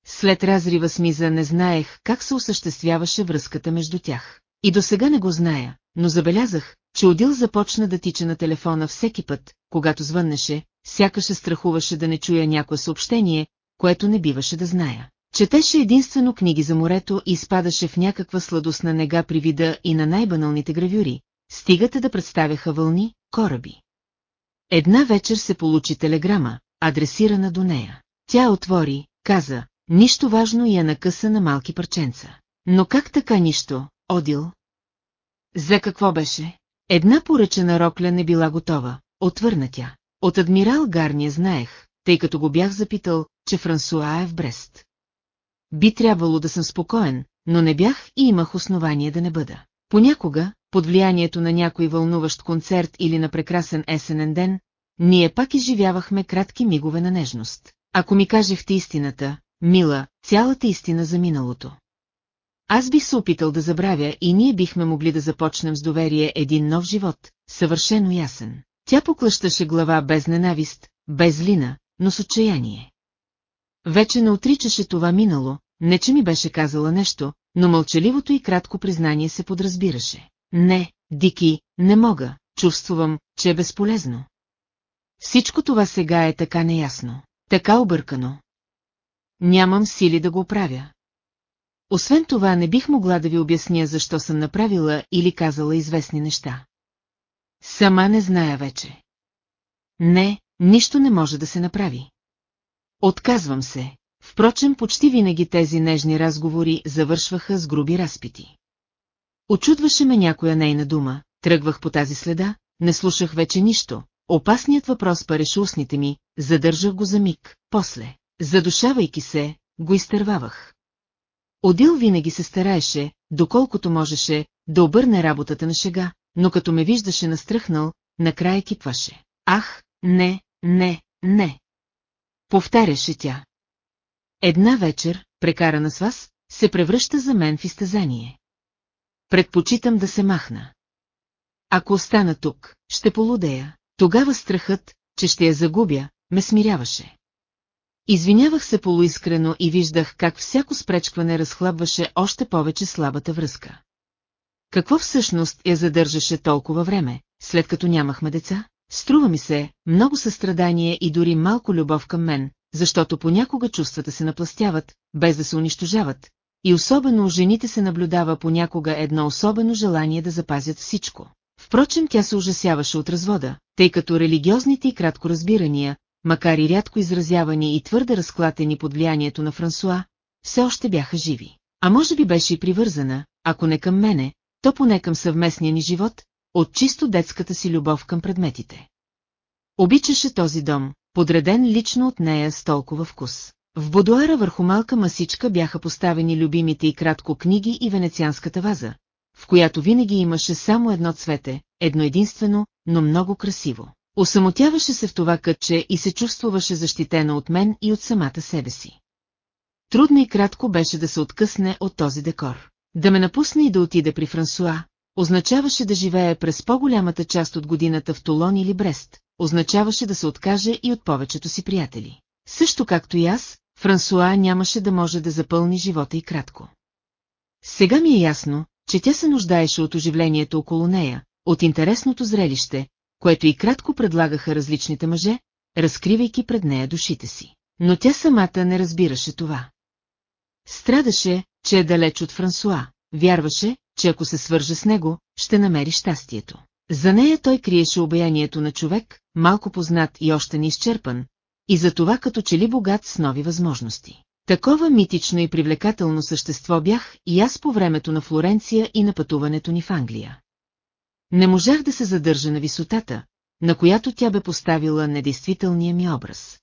След разрива с Миза не знаех как се осъществяваше връзката между тях. И до сега не го зная, но забелязах, че Одил започна да тича на телефона всеки път, когато звъннеше, сякаш се страхуваше да не чуя някое съобщение, което не биваше да зная. Четеше единствено книги за морето и спадаше в някаква сладостна нега при вида и на най-баналните гравюри, стигате да представяха вълни, кораби. Една вечер се получи телеграма, адресирана до нея. Тя отвори, каза, нищо важно я накъса на малки парченца. Но как така нищо, Одил? За какво беше? Една поръчена рокля не била готова, отвърна тя. От адмирал Гарния знаех, тъй като го бях запитал, че Франсуа е в Брест. Би трябвало да съм спокоен, но не бях и имах основание да не бъда. Понякога, под влиянието на някой вълнуващ концерт или на прекрасен есенен ден, ние пак изживявахме кратки мигове на нежност. Ако ми кажехте истината, мила, цялата истина за миналото. Аз бих се опитал да забравя и ние бихме могли да започнем с доверие един нов живот, съвършено ясен. Тя поклащаше глава без ненавист, без лина, но с отчаяние. Вече не отричаше това минало, не че ми беше казала нещо, но мълчаливото и кратко признание се подразбираше. Не, Дики, не мога, чувствувам, че е безполезно. Всичко това сега е така неясно, така объркано. Нямам сили да го оправя. Освен това не бих могла да ви обясня защо съм направила или казала известни неща. Сама не зная вече. Не, нищо не може да се направи. Отказвам се. Впрочем, почти винаги тези нежни разговори завършваха с груби разпити. Очудваше ме някоя нейна дума, тръгвах по тази следа, не слушах вече нищо. Опасният въпрос пареше устните ми, задържах го за миг, после, задушавайки се, го изтървавах. Одил винаги се стараеше, доколкото можеше, да обърне работата на шега, но като ме виждаше настръхнал, накрая кипваше. Ах, не, не, не. Повтаряше тя. Една вечер, прекарана с вас, се превръща за мен в изтезание. Предпочитам да се махна. Ако остана тук, ще полудея. Тогава страхът, че ще я загубя, ме смиряваше. Извинявах се полуискрено и виждах как всяко спречкване разхлабваше още повече слабата връзка. Какво всъщност я задържаше толкова време, след като нямахме деца? Струва ми се, много състрадание и дори малко любов към мен, защото понякога чувствата се напластяват, без да се унищожават, и особено у жените се наблюдава понякога едно особено желание да запазят всичко. Впрочем тя се ужасяваше от развода, тъй като религиозните и кратко разбирания, макар и рядко изразявани и твърде разклатени под влиянието на Франсуа, все още бяха живи. А може би беше и привързана, ако не към мене, то поне към съвместния ни живот, от чисто детската си любов към предметите. Обичаше този дом, подреден лично от нея с толкова вкус. В будуара върху малка масичка бяха поставени любимите и кратко книги и венецианската ваза, в която винаги имаше само едно цвете, едно единствено, но много красиво. Осамотяваше се в това кътче и се чувствуваше защитена от мен и от самата себе си. Трудно и кратко беше да се откъсне от този декор. Да ме напусне и да отиде при Франсуа, означаваше да живее през по-голямата част от годината в Толон или Брест, означаваше да се откаже и от повечето си приятели. Също както и аз, Франсуа нямаше да може да запълни живота и кратко. Сега ми е ясно, че тя се нуждаеше от оживлението около нея, от интересното зрелище, което и кратко предлагаха различните мъже, разкривайки пред нея душите си. Но тя самата не разбираше това. Страдаше, че е далеч от Франсуа, вярваше, че ако се свърже с него, ще намери щастието. За нея той криеше обаянието на човек, малко познат и още не изчерпан, и за това като че ли богат с нови възможности. Такова митично и привлекателно същество бях и аз по времето на Флоренция и на пътуването ни в Англия. Не можах да се задържа на висотата, на която тя бе поставила недействителния ми образ.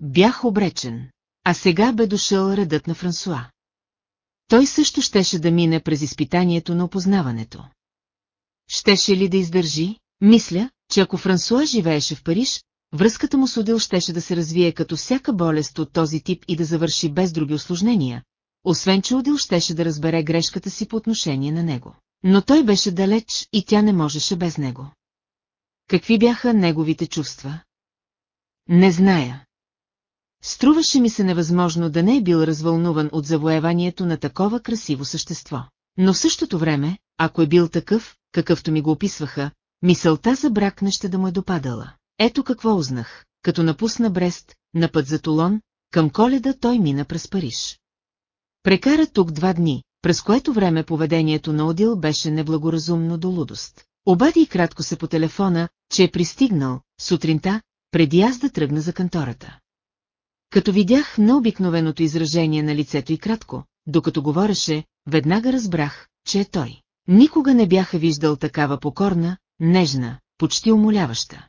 Бях обречен, а сега бе дошъл редът на Франсуа. Той също щеше да мине през изпитанието на опознаването. Щеше ли да издържи? Мисля, че ако Франсуа живееше в Париж, връзката му с Одил щеше да се развие като всяка болест от този тип и да завърши без други осложнения, освен че Одил щеше да разбере грешката си по отношение на него. Но той беше далеч и тя не можеше без него. Какви бяха неговите чувства? Не зная. Струваше ми се невъзможно да не е бил развълнуван от завоеванието на такова красиво същество. Но в същото време, ако е бил такъв, какъвто ми го описваха, мисълта за брак не ще да му е допадала. Ето какво узнах. Като напусна Брест, на път за Толон, към коледа той мина през Париж. Прекара тук два дни, през което време поведението на Одил беше неблагоразумно до лудост. Обади и кратко се по телефона, че е пристигнал, сутринта, преди аз да тръгна за кантората. Като видях необикновеното изражение на лицето и кратко, докато говореше, веднага разбрах, че е той. Никога не бяха виждал такава покорна, нежна, почти умоляваща.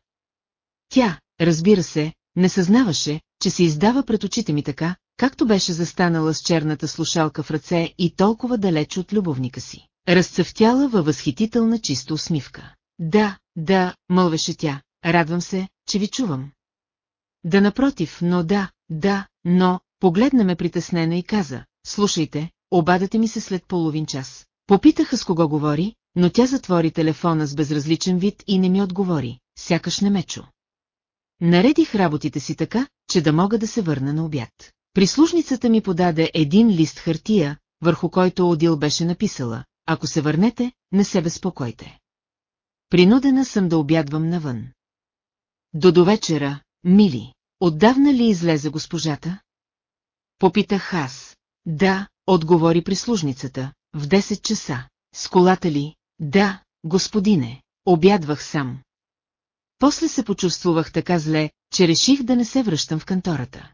Тя, разбира се, не съзнаваше, че се издава пред очите ми така, както беше застанала с черната слушалка в ръце и толкова далеч от любовника си. Разцъфтяла във възхитителна чиста усмивка. Да, да, мълвеше тя, радвам се, че ви чувам. Да напротив, но да, да, но, погледна ме притеснена и каза, слушайте, обадате ми се след половин час. Попитаха с кого говори, но тя затвори телефона с безразличен вид и не ми отговори, сякаш не ме чу. Наредих работите си така, че да мога да се върна на обяд. Прислужницата ми подаде един лист хартия, върху който Одил беше написала, ако се върнете, не се безпокойте. Принудена съм да обядвам навън. До довечера, мили, отдавна ли излезе госпожата? Попитах аз. Да, отговори прислужницата, в 10 часа. С колата ли? Да, господине, обядвах сам. После се почувствувах така зле, че реших да не се връщам в кантората.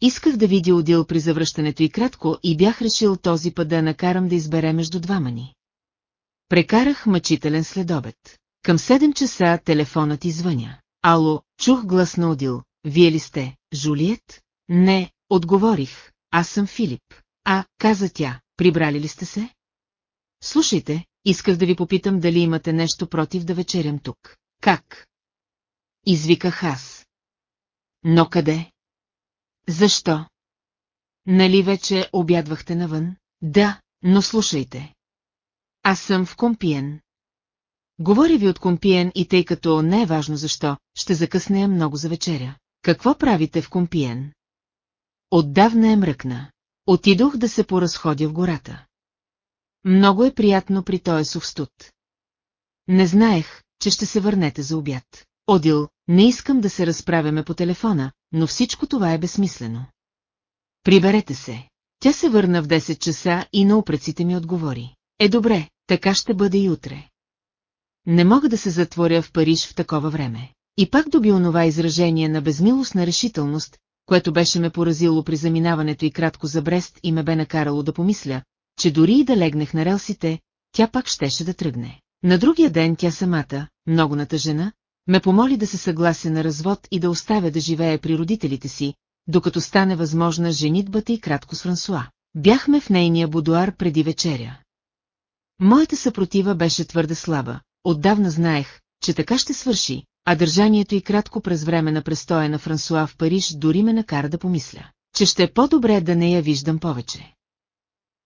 Исках да видя Одил при завръщането и кратко и бях решил този път да накарам да избере между двама ни. Прекарах мъчителен следобед. Към 7 часа телефонът извъня. Ало, чух глас на Одил. Вие ли сте, Жулиет? Не, отговорих. Аз съм Филип. А, каза тя, прибрали ли сте се? Слушайте, исках да ви попитам дали имате нещо против да вечерям тук. Как? Извиках аз. Но къде? Защо? Нали вече обядвахте навън? Да, но слушайте. Аз съм в Компиен. Говоря ви от Компиен и тъй като не е важно защо, ще закъснея много за вечеря. Какво правите в Компиен? Отдавна е мръкна. Отидох да се поразходя в гората. Много е приятно при този сув Не знаех, че ще се върнете за обяд. Одил, не искам да се разправяме по телефона, но всичко това е безсмислено. Приберете се. Тя се върна в 10 часа и на упреците ми отговори. Е добре, така ще бъде и утре. Не мога да се затворя в Париж в такова време. И пак доби онова изражение на безмилостна решителност, което беше ме поразило при заминаването и кратко за Брест и ме бе накарало да помисля, че дори и да легнех на релсите, тя пак щеше да тръгне. На другия ден тя самата, много натъжена, ме помоли да се съглася на развод и да оставя да живее при родителите си, докато стане възможна женитбата и кратко с Франсуа. Бяхме в нейния будуар преди вечеря. Моята съпротива беше твърде слаба. Отдавна знаех, че така ще свърши, а държанието и кратко през време на престоя на Франсуа в Париж дори ме накара да помисля, че ще е по-добре да не я виждам повече.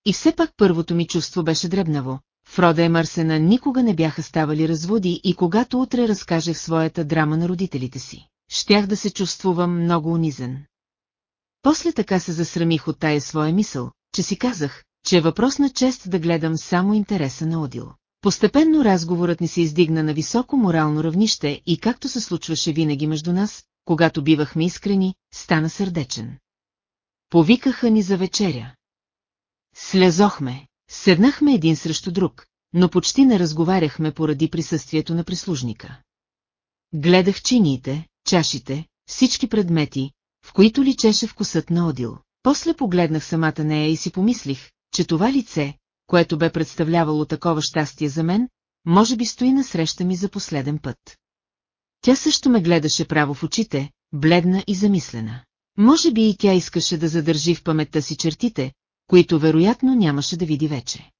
И все пак първото ми чувство беше дребнаво. Фрода и Марсена никога не бяха ставали разводи и когато утре разкажех своята драма на родителите си, щях да се чувствувам много унизен. После така се засрамих от тая своя мисъл, че си казах, че е въпрос на чест да гледам само интереса на Одил. Постепенно разговорът ни се издигна на високо морално равнище и както се случваше винаги между нас, когато бивахме искрени, стана сърдечен. Повикаха ни за вечеря. Слезохме, седнахме един срещу друг, но почти не разговаряхме поради присъствието на прислужника. Гледах чиниите, чашите, всички предмети, в които личеше вкусът на Одил. После погледнах самата нея и си помислих, че това лице, което бе представлявало такова щастие за мен, може би стои насреща ми за последен път. Тя също ме гледаше право в очите, бледна и замислена. Може би и тя искаше да задържи в паметта си чертите, които вероятно нямаше да види вече.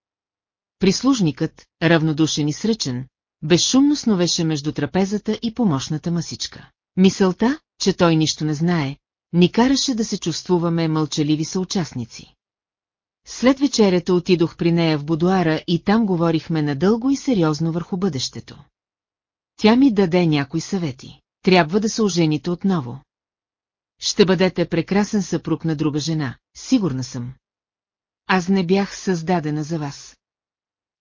Прислужникът, равнодушен и сръчен, безшумно сновеше между трапезата и помощната масичка. Мисълта, че той нищо не знае, ни караше да се чувствуваме мълчаливи съучастници. След вечерята отидох при нея в будуара и там говорихме надълго и сериозно върху бъдещето. Тя ми даде някои съвети. Трябва да се ожените отново. Ще бъдете прекрасен съпруг на друга жена, сигурна съм. Аз не бях създадена за вас.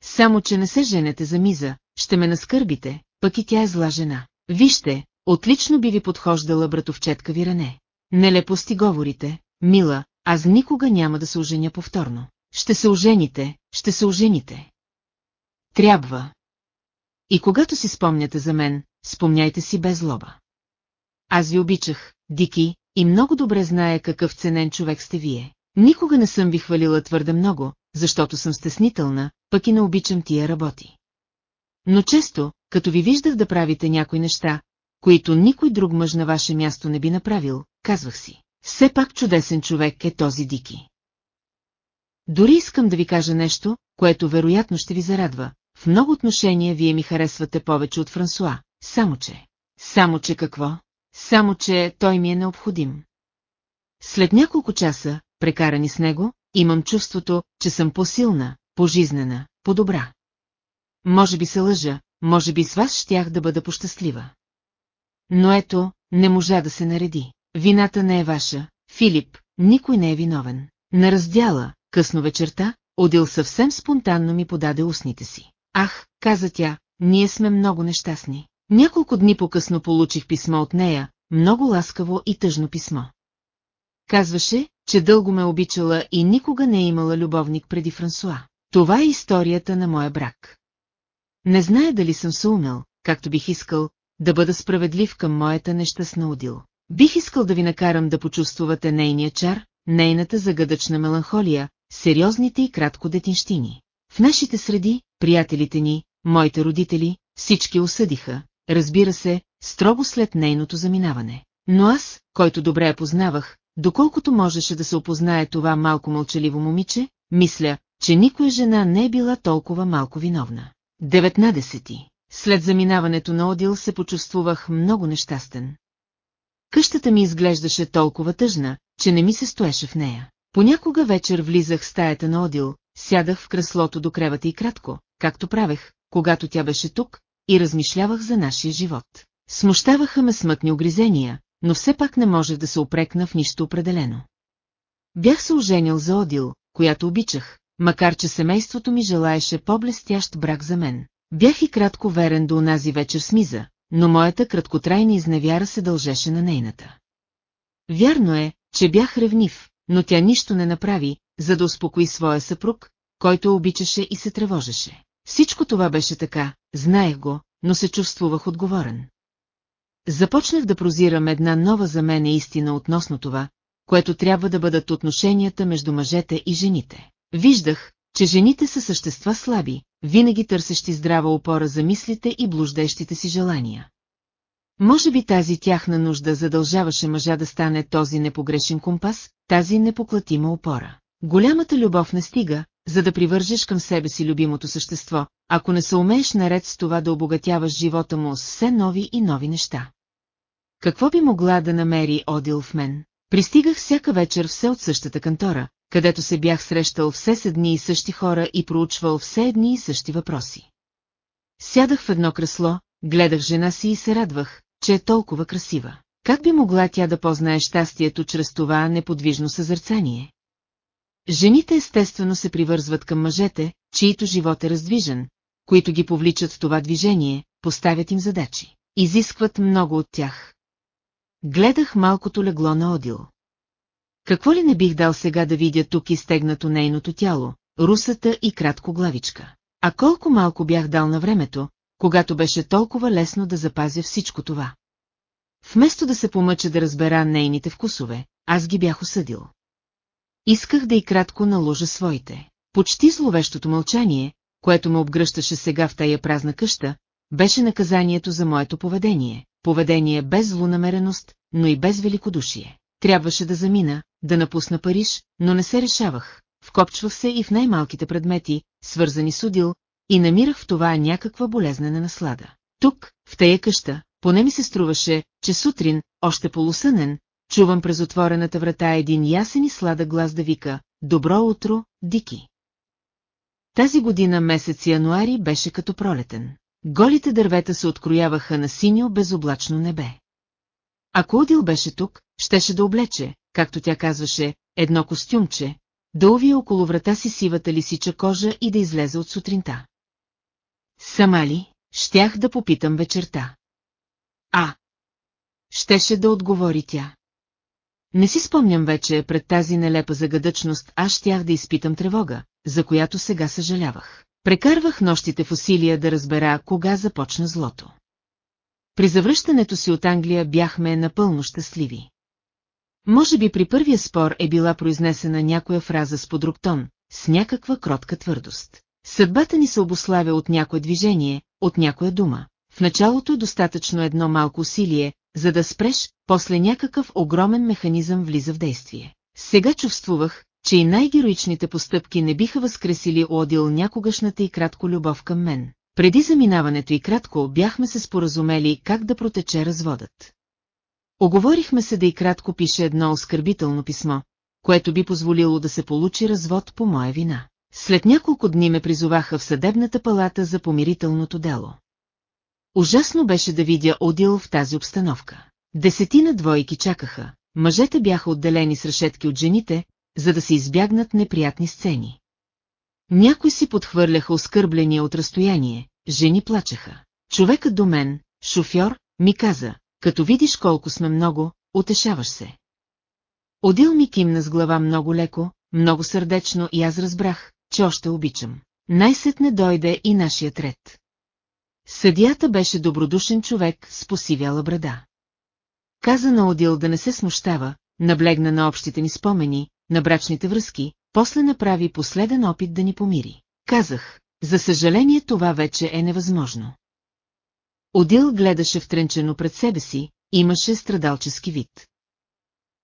Само, че не се женете за миза, ще ме наскърбите, пък и тя е зла жена. Вижте, отлично би ви подхождала братовчетка ви Ране. Нелепости говорите, мила, аз никога няма да се оженя повторно. Ще се ожените, ще се ожените. Трябва. И когато си спомняте за мен, спомняйте си без злоба. Аз ви обичах, Дики, и много добре зная какъв ценен човек сте вие. Никога не съм ви хвалила твърде много, защото съм стеснителна, пък и не обичам тия работи. Но често, като ви виждах да правите някои неща, които никой друг мъж на ваше място не би направил, казвах си. Все пак чудесен човек е този Дики. Дори искам да ви кажа нещо, което вероятно ще ви зарадва. В много отношения вие ми харесвате повече от Франсуа, само че... Само че какво? Само че той ми е необходим. След няколко часа, прекарани с него, имам чувството, че съм по-силна, по-жизнена, по-добра. Може би се лъжа, може би с вас щях да бъда пощастлива. Но ето, не можа да се нареди. Вината не е ваша, Филип, никой не е виновен. На раздяла, късно вечерта, Одил съвсем спонтанно ми подаде устните си. Ах, каза тя, ние сме много нещастни. Няколко дни по-късно получих писмо от нея, много ласкаво и тъжно писмо. Казваше, че дълго ме обичала и никога не е имала любовник преди Франсуа. Това е историята на моя брак. Не зная дали съм се умел, както бих искал, да бъда справедлив към моята нещастна Одил. Бих искал да ви накарам да почувствате нейния чар, нейната загадъчна меланхолия, сериозните и кратко детинщини. В нашите среди, приятелите ни, моите родители, всички осъдиха, разбира се, строго след нейното заминаване. Но аз, който добре я познавах, доколкото можеше да се опознае това малко мълчаливо момиче, мисля, че никоя жена не е била толкова малко виновна. 19. След заминаването на Одил се почувствувах много нещастен. Къщата ми изглеждаше толкова тъжна, че не ми се стоеше в нея. Понякога вечер влизах в стаята на Одил, сядах в креслото до кревата и кратко, както правех, когато тя беше тук, и размишлявах за нашия живот. Смущаваха ме смътни огризения, но все пак не можех да се опрекна в нищо определено. Бях се оженил за Одил, която обичах, макар че семейството ми желаеше по-блестящ брак за мен. Бях и кратко верен до онази вечер с Миза, но моята краткотрайна изневяра се дължеше на нейната. Вярно е, че бях ревнив, но тя нищо не направи, за да успокои своя съпруг, който обичаше и се тревожеше. Всичко това беше така, знаех го, но се чувствувах отговорен. Започнах да прозирам една нова за мен истина относно това, което трябва да бъдат отношенията между мъжете и жените. Виждах, че жените са същества слаби, винаги търсещи здрава опора за мислите и блуждещите си желания. Може би тази тяхна нужда задължаваше мъжа да стане този непогрешен компас, тази непоклатима опора. Голямата любов не стига, за да привържеш към себе си любимото същество, ако не се умееш наред с това да обогатяваш живота му с все нови и нови неща. Какво би могла да намери Одил в мен? Пристигах всяка вечер все от същата кантора, където се бях срещал все с едни и същи хора и проучвал все едни и същи въпроси. Сядах в едно кресло, гледах жена си и се радвах, че е толкова красива. Как би могла тя да познае щастието чрез това неподвижно съзърцание? Жените естествено се привързват към мъжете, чието живот е раздвижен, които ги повличат в това движение, поставят им задачи. Изискват много от тях. Гледах малкото легло на Одил. Какво ли не бих дал сега да видя тук изтегнато нейното тяло, русата и кратко главичка. А колко малко бях дал на времето, когато беше толкова лесно да запазя всичко това. Вместо да се помъча да разбера нейните вкусове, аз ги бях осъдил. Исках да и кратко наложа своите. Почти зловещото мълчание, което ме обгръщаше сега в тая празна къща, беше наказанието за моето поведение. Поведение без злонамереност, но и без великодушие. Трябваше да замина, да напусна Париж, но не се решавах. Вкопчвах се и в най-малките предмети, свързани с удил, и намирах в това някаква болезнена наслада. Тук, в тая къща, поне ми се струваше, че сутрин, още полусънен, чувам през отворената врата един ясен и сладък глас да вика «Добро утро, Дики!». Тази година месец януари беше като пролетен. Голите дървета се открояваха на синьо безоблачно небе. Ако Удил беше тук, щеше да облече, както тя казваше, едно костюмче, да увие около врата си сивата лисича кожа и да излезе от сутринта. Сама ли, щях да попитам вечерта. А. Щеше да отговори тя. Не си спомням вече пред тази нелепа загадъчност, аз щях да изпитам тревога, за която сега съжалявах. Прекарвах нощите в усилия да разбера кога започна злото. При завръщането си от Англия бяхме напълно щастливи. Може би при първия спор е била произнесена някоя фраза с подруг тон, с някаква кротка твърдост. Съдбата ни се обославя от някое движение, от някоя дума. В началото е достатъчно едно малко усилие, за да спреш, после някакъв огромен механизъм влиза в действие. Сега чувствувах, че и най-героичните постъпки не биха възкресили Одил някогашната и кратко любов към мен. Преди заминаването и кратко бяхме се споразумели как да протече разводът. Оговорихме се да и кратко пише едно оскърбително писмо, което би позволило да се получи развод по моя вина. След няколко дни ме призоваха в съдебната палата за помирителното дело. Ужасно беше да видя Одил в тази обстановка. Десетина двойки чакаха, мъжете бяха отделени с решетки от жените, за да се избягнат неприятни сцени. Някои си подхвърляха оскърбления от разстояние, жени плачеха. Човекът до мен, шофьор, ми каза, като видиш колко сме много, утешаваш се. Одил ми кимна с глава много леко, много сърдечно и аз разбрах, че още обичам. Най-сетне дойде и нашият ред. Съдията беше добродушен човек с посивяла брада. Каза на Одил да не се смущава, наблегна на общите ни спомени, на брачните връзки, после направи последен опит да ни помири. Казах, за съжаление това вече е невъзможно. Одил гледаше втренчено пред себе си, имаше страдалчески вид.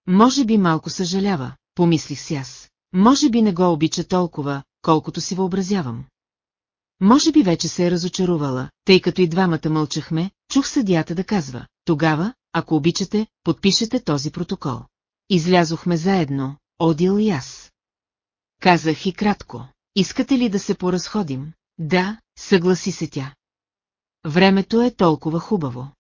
Може би малко съжалява, помислих си аз. Може би не го обича толкова, колкото си въобразявам. Може би вече се е разочарувала, тъй като и двамата мълчахме, чух съдията да казва, тогава, ако обичате, подпишете този протокол. Излязохме заедно, Одил и аз. Казах и кратко, искате ли да се поразходим? Да, съгласи се тя. Времето е толкова хубаво.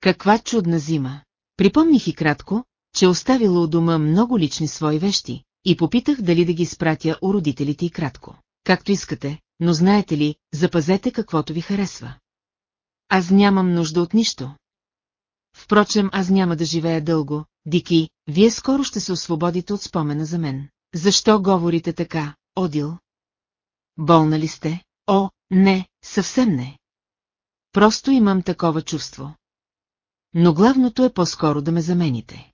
Каква чудна зима. Припомних и кратко, че оставила у дома много лични свои вещи, и попитах дали да ги спратя у родителите и кратко. Както искате, но знаете ли, запазете каквото ви харесва. Аз нямам нужда от нищо. Впрочем, аз няма да живея дълго, Дики, вие скоро ще се освободите от спомена за мен. Защо говорите така, Одил? Болна ли сте? О, не, съвсем не. Просто имам такова чувство. Но главното е по-скоро да ме замените.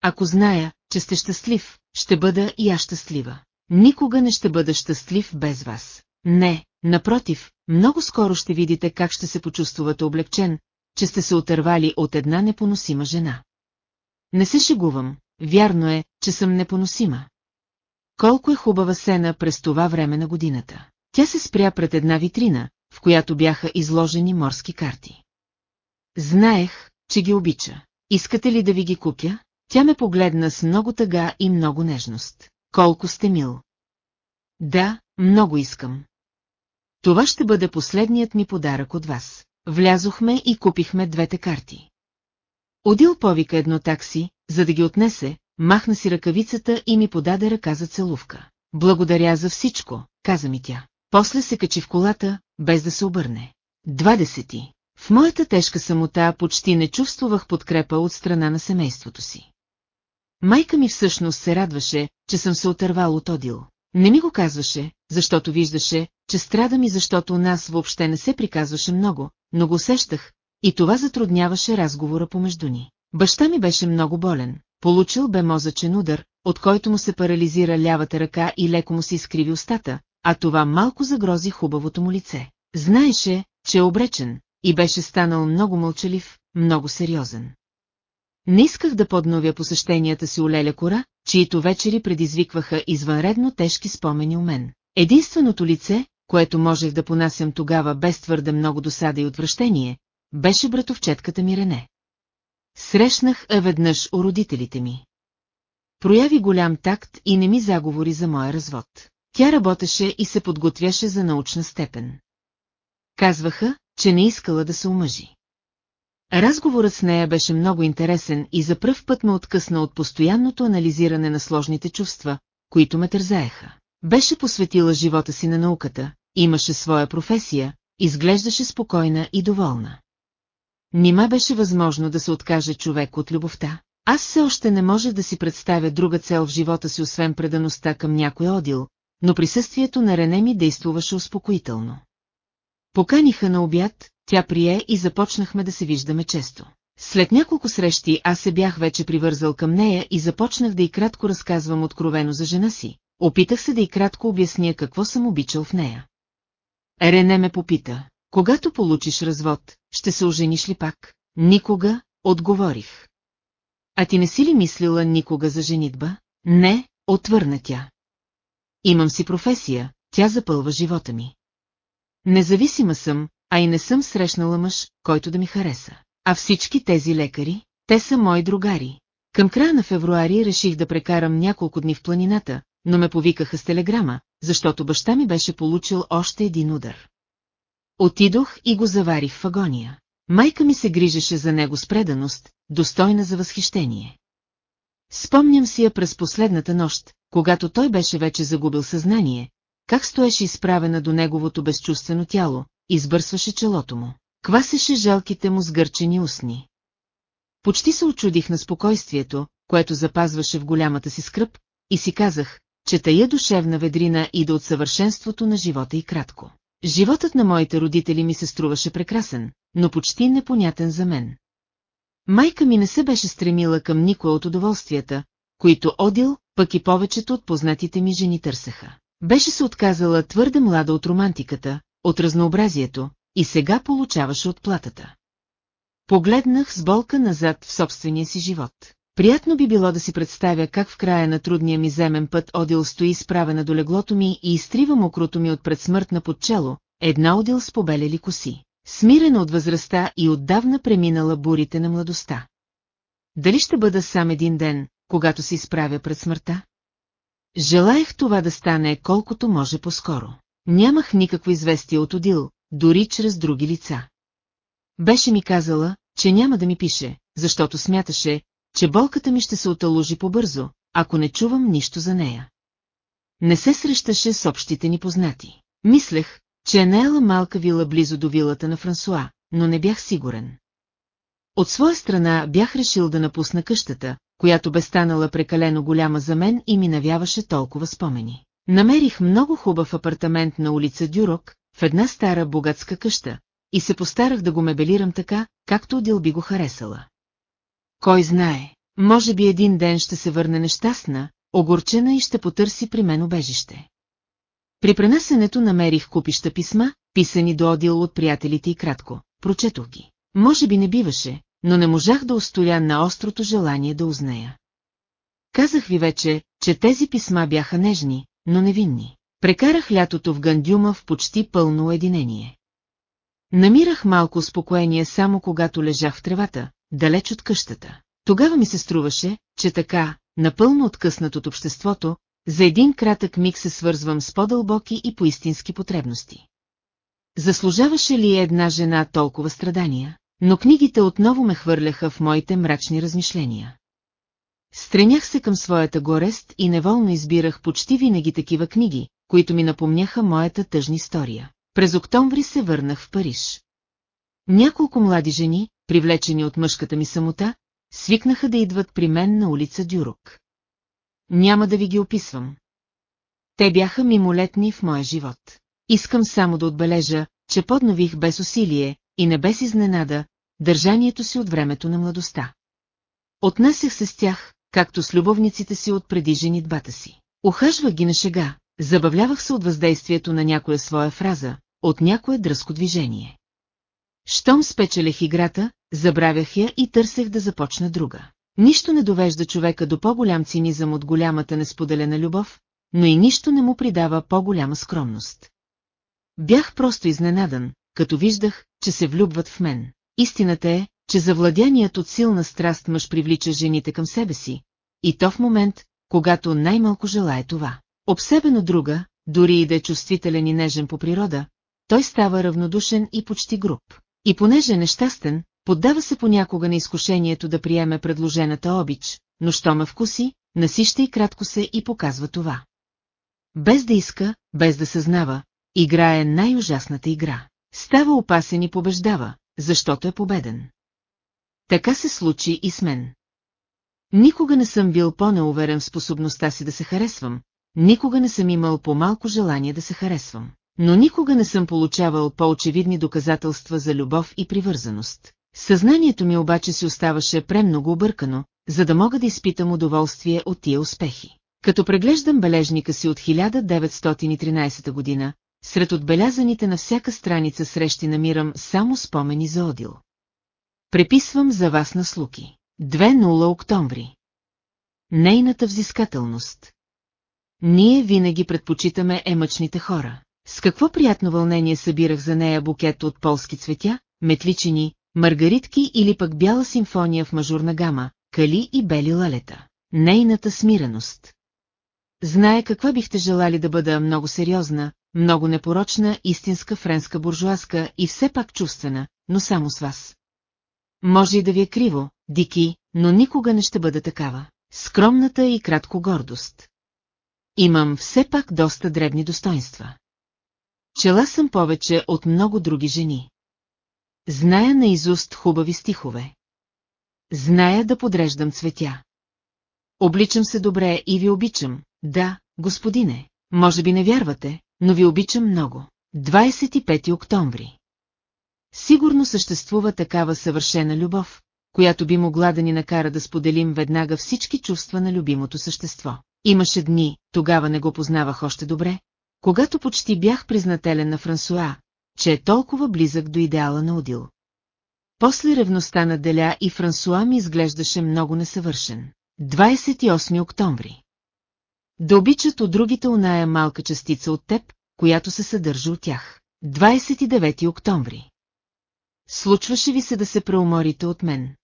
Ако зная, че сте щастлив, ще бъда и аз щастлива. Никога не ще бъда щастлив без вас. Не, напротив, много скоро ще видите как ще се почувствате облегчен, че сте се отървали от една непоносима жена. Не се шегувам, вярно е, че съм непоносима. Колко е хубава сена през това време на годината. Тя се спря пред една витрина, в която бяха изложени морски карти. Знаех, че ги обича. Искате ли да ви ги купя? Тя ме погледна с много тъга и много нежност. Колко сте мил. Да, много искам. Това ще бъде последният ми подарък от вас. Влязохме и купихме двете карти. Одил повика едно такси, за да ги отнесе, махна си ръкавицата и ми подаде ръка за целувка. Благодаря за всичко, каза ми тя. После се качи в колата, без да се обърне. Двадесети. В моята тежка самота почти не чувствах подкрепа от страна на семейството си. Майка ми всъщност се радваше, че съм се отървал от Одил. Не ми го казваше, защото виждаше, че страдам и защото у нас въобще не се приказваше много, но го усещах, и това затрудняваше разговора помежду ни. Баща ми беше много болен, получил бе мозъчен удар, от който му се парализира лявата ръка и леко му се изкриви устата, а това малко загрози хубавото му лице. Знаеше, че е обречен, и беше станал много мълчалив, много сериозен. Не исках да подновя посещенията си у Леля Кора, чието вечери предизвикваха извънредно тежки спомени у мен. Единственото лице, което можех да понасям тогава без твърде много досада и отвращение, беше братовчетката ми Рене. Срещнах а веднъж у родителите ми. Прояви голям такт и не ми заговори за моя развод. Тя работеше и се подготвяше за научна степен. Казваха, че не искала да се омъжи. Разговорът с нея беше много интересен и за пръв път ме откъсна от постоянното анализиране на сложните чувства, които ме тързаеха. Беше посветила живота си на науката, имаше своя професия, изглеждаше спокойна и доволна. Нима беше възможно да се откаже човек от любовта? Аз все още не можех да си представя друга цел в живота си, освен предаността към някой одил, но присъствието на Рене ми действуваше успокоително. Поканиха на обяд, тя прие и започнахме да се виждаме често. След няколко срещи аз се бях вече привързал към нея и започнах да и кратко разказвам откровено за жена си. Опитах се да и кратко обясня какво съм обичал в нея. Рене ме попита, когато получиш развод, ще се ожениш ли пак? Никога, отговорих. А ти не си ли мислила никога за женитба? Не, отвърна тя. Имам си професия, тя запълва живота ми. Независима съм, а и не съм срещнала мъж, който да ми хареса. А всички тези лекари, те са мои другари. Към края на февруари реших да прекарам няколко дни в планината, но ме повикаха с телеграма, защото баща ми беше получил още един удар. Отидох и го заварих в агония. Майка ми се грижеше за него с преданост, достойна за възхищение. Спомням си я през последната нощ, когато той беше вече загубил съзнание, как стоеше изправена до неговото безчувствено тяло, избърсваше челото му, квасеше жалките му сгърчени устни. Почти се очудих на спокойствието, което запазваше в голямата си скръп, и си казах, че тая душевна ведрина иде от съвършенството на живота и кратко. Животът на моите родители ми се струваше прекрасен, но почти непонятен за мен. Майка ми не се беше стремила към никое от удоволствията, които Одил, пък и повечето от познатите ми жени търсеха. Беше се отказала твърде млада от романтиката, от разнообразието, и сега получаваше отплатата. Погледнах с болка назад в собствения си живот. Приятно би било да си представя как в края на трудния ми земен път Одил стои изправена до леглото ми и изтрива мокрото ми от предсмъртна подчело, една Одил с побелели коси, смирена от възрастта и отдавна преминала бурите на младостта. Дали ще бъда сам един ден, когато се изправя пред смъртта? Желаях това да стане колкото може по-скоро. Нямах никакво известие от Одил, дори чрез други лица. Беше ми казала, че няма да ми пише, защото смяташе, че болката ми ще се оталожи побързо, ако не чувам нищо за нея. Не се срещаше с общите ни познати. Мислех, че е наела малка вила близо до вилата на Франсуа, но не бях сигурен. От своя страна бях решил да напусна къщата, която бе станала прекалено голяма за мен и ми навяваше толкова спомени. Намерих много хубав апартамент на улица Дюрок, в една стара богатска къща, и се постарах да го мебелирам така, както Одил би го харесала. Кой знае, може би един ден ще се върне нещастна, огорчена и ще потърси при мен убежище. При пренасенето намерих купища писма, писани до Одил от приятелите и кратко. Прочетох ги. Може би не биваше, но не можах да устоя на острото желание да узная. Казах ви вече, че тези писма бяха нежни, но невинни. Прекарах лятото в Гандюма в почти пълно уединение. Намирах малко успокоение само когато лежах в тревата, далеч от къщата. Тогава ми се струваше, че така, напълно откъснат от обществото, за един кратък миг се свързвам с по-дълбоки и поистински потребности. Заслужаваше ли една жена толкова страдания? Но книгите отново ме хвърляха в моите мрачни размишления. Стренях се към своята горест и неволно избирах почти винаги такива книги, които ми напомняха моята тъжна история. През октомври се върнах в Париж. Няколко млади жени, привлечени от мъжката ми самота, свикнаха да идват при мен на улица Дюрок. Няма да ви ги описвам. Те бяха мимолетни в моя живот. Искам само да отбележа, че поднових без усилие и не без изненада държанието си от времето на младостта. Отнасях се с тях, както с любовниците си от преди женитбата си. Ухажвах ги на шега, забавлявах се от въздействието на някоя своя фраза, от някое дръско движение. Щом спечелех играта, забравях я и търсех да започна друга. Нищо не довежда човека до по-голям цинизъм от голямата несподелена любов, но и нищо не му придава по-голяма скромност. Бях просто изненадан, като виждах, че се влюбват в мен. Истината е, че завладяният от силна страст мъж привлича жените към себе си, и то в момент, когато най-малко желая това. Обсебен от друга, дори и да е чувствителен и нежен по природа, той става равнодушен и почти груб. И понеже е нещастен, поддава се понякога на изкушението да приеме предложената обич, но що ме вкуси, насища и кратко се и показва това. Без да иска, без да съзнава, играе най-ужасната игра. Става опасен и побеждава, защото е победен. Така се случи и с мен. Никога не съм бил по-неуверен в способността си да се харесвам, никога не съм имал по-малко желание да се харесвам, но никога не съм получавал по-очевидни доказателства за любов и привързаност. Съзнанието ми обаче си оставаше премного объркано, за да мога да изпитам удоволствие от тия успехи. Като преглеждам бележника си от 1913 година, сред отбелязаните на всяка страница срещи намирам само спомени за Одил. Преписвам за вас на слуки. 2-0 октомври. Нейната взискателност. Ние винаги предпочитаме емъчните хора. С какво приятно вълнение събирах за нея букет от полски цветя, метличини, маргаритки или пък бяла симфония в мажурна гама, кали и бели лалета. Нейната смиреност. Знае каква бихте желали да бъда много сериозна, много непорочна, истинска френска буржуазка и все пак чувствена, но само с вас. Може и да ви е криво, Дики, но никога не ще бъда такава. Скромната и кратко гордост. Имам все пак доста дребни достоинства. Чела съм повече от много други жени. Зная наизуст хубави стихове. Зная да подреждам цветя. Обличам се добре и ви обичам, да, господине. Може би не вярвате, но ви обичам много. 25 октомври. Сигурно съществува такава съвършена любов, която би могла да ни накара да споделим веднага всички чувства на любимото същество. Имаше дни, тогава не го познавах още добре, когато почти бях признателен на Франсуа, че е толкова близък до идеала на Одил. После ревността на Деля и Франсуа ми изглеждаше много несъвършен. 28 октомври. Да обичат от другите оная малка частица от теб, която се съдържа от тях. 29 октомври. Случваше ви се да се преуморите от мен.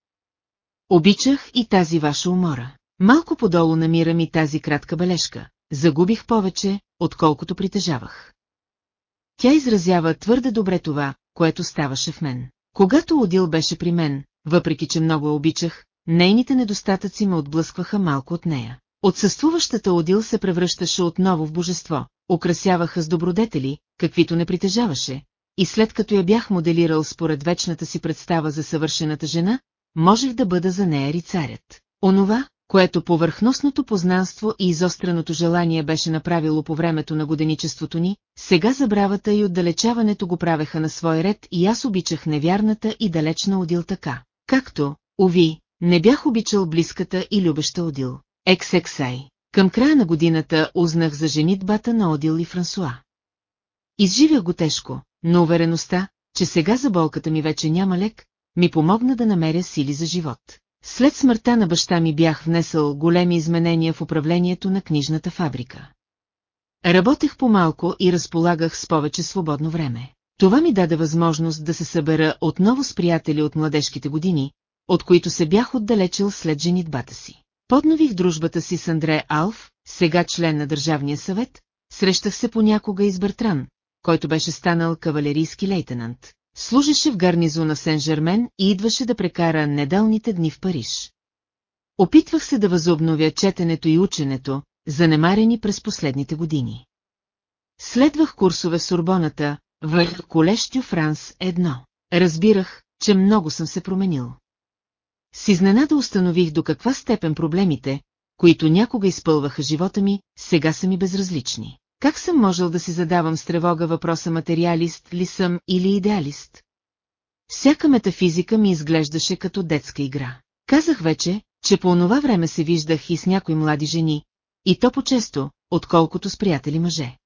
Обичах и тази ваша умора. Малко подолу намирам и тази кратка бележка. Загубих повече, отколкото притежавах. Тя изразява твърде добре това, което ставаше в мен. Когато Одил беше при мен, въпреки че много я обичах, нейните недостатъци ме отблъскваха малко от нея. Отсъствуващата Одил се превръщаше отново в божество, украсяваха с добродетели, каквито не притежаваше, и след като я бях моделирал според вечната си представа за съвършената жена, можех да бъда за нея рицарят. Онова, което повърхностното познанство и изостреното желание беше направило по времето на годеничеството ни, сега забравата и отдалечаването го правеха на свой ред и аз обичах невярната и далечна Одил така. Както, уви, не бях обичал близката и любеща Одил. XXI. Към края на годината узнах за женитбата на Одил и Франсуа. Изживях го тежко, но увереността, че сега за болката ми вече няма лек, ми помогна да намеря сили за живот. След смъртта на баща ми бях внесъл големи изменения в управлението на книжната фабрика. Работех по-малко и разполагах с повече свободно време. Това ми даде възможност да се събера отново с приятели от младежките години, от които се бях отдалечил след женитбата си. Поднових дружбата си с Андре Алф, сега член на Държавния съвет, срещах се понякога и с Бертран, който беше станал кавалерийски лейтенант. Служеше в гарнизона Сен-Жермен и идваше да прекара недалните дни в Париж. Опитвах се да възобновя четенето и ученето, занемарени през последните години. Следвах курсове в Сурбоната, в Колещю Франс едно. Разбирах, че много съм се променил. С изненада установих до каква степен проблемите, които някога изпълваха живота ми, сега са ми безразлични. Как съм можел да си задавам с тревога въпроса материалист ли съм или идеалист? Всяка метафизика ми изглеждаше като детска игра. Казах вече, че по онова време се виждах и с някои млади жени, и то по-често, отколкото с приятели мъже.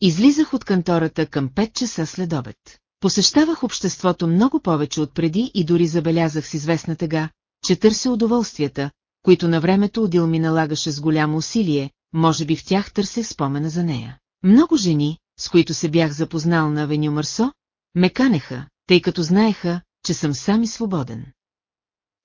Излизах от кантората към 5 часа след обед. Посещавах обществото много повече от преди и дори забелязах с известна тъга, че търся удоволствията, които на времето Одил ми налагаше с голямо усилие, може би в тях търсех спомена за нея. Много жени, с които се бях запознал на Авеню Марсо, ме канеха, тъй като знаеха, че съм сам и свободен.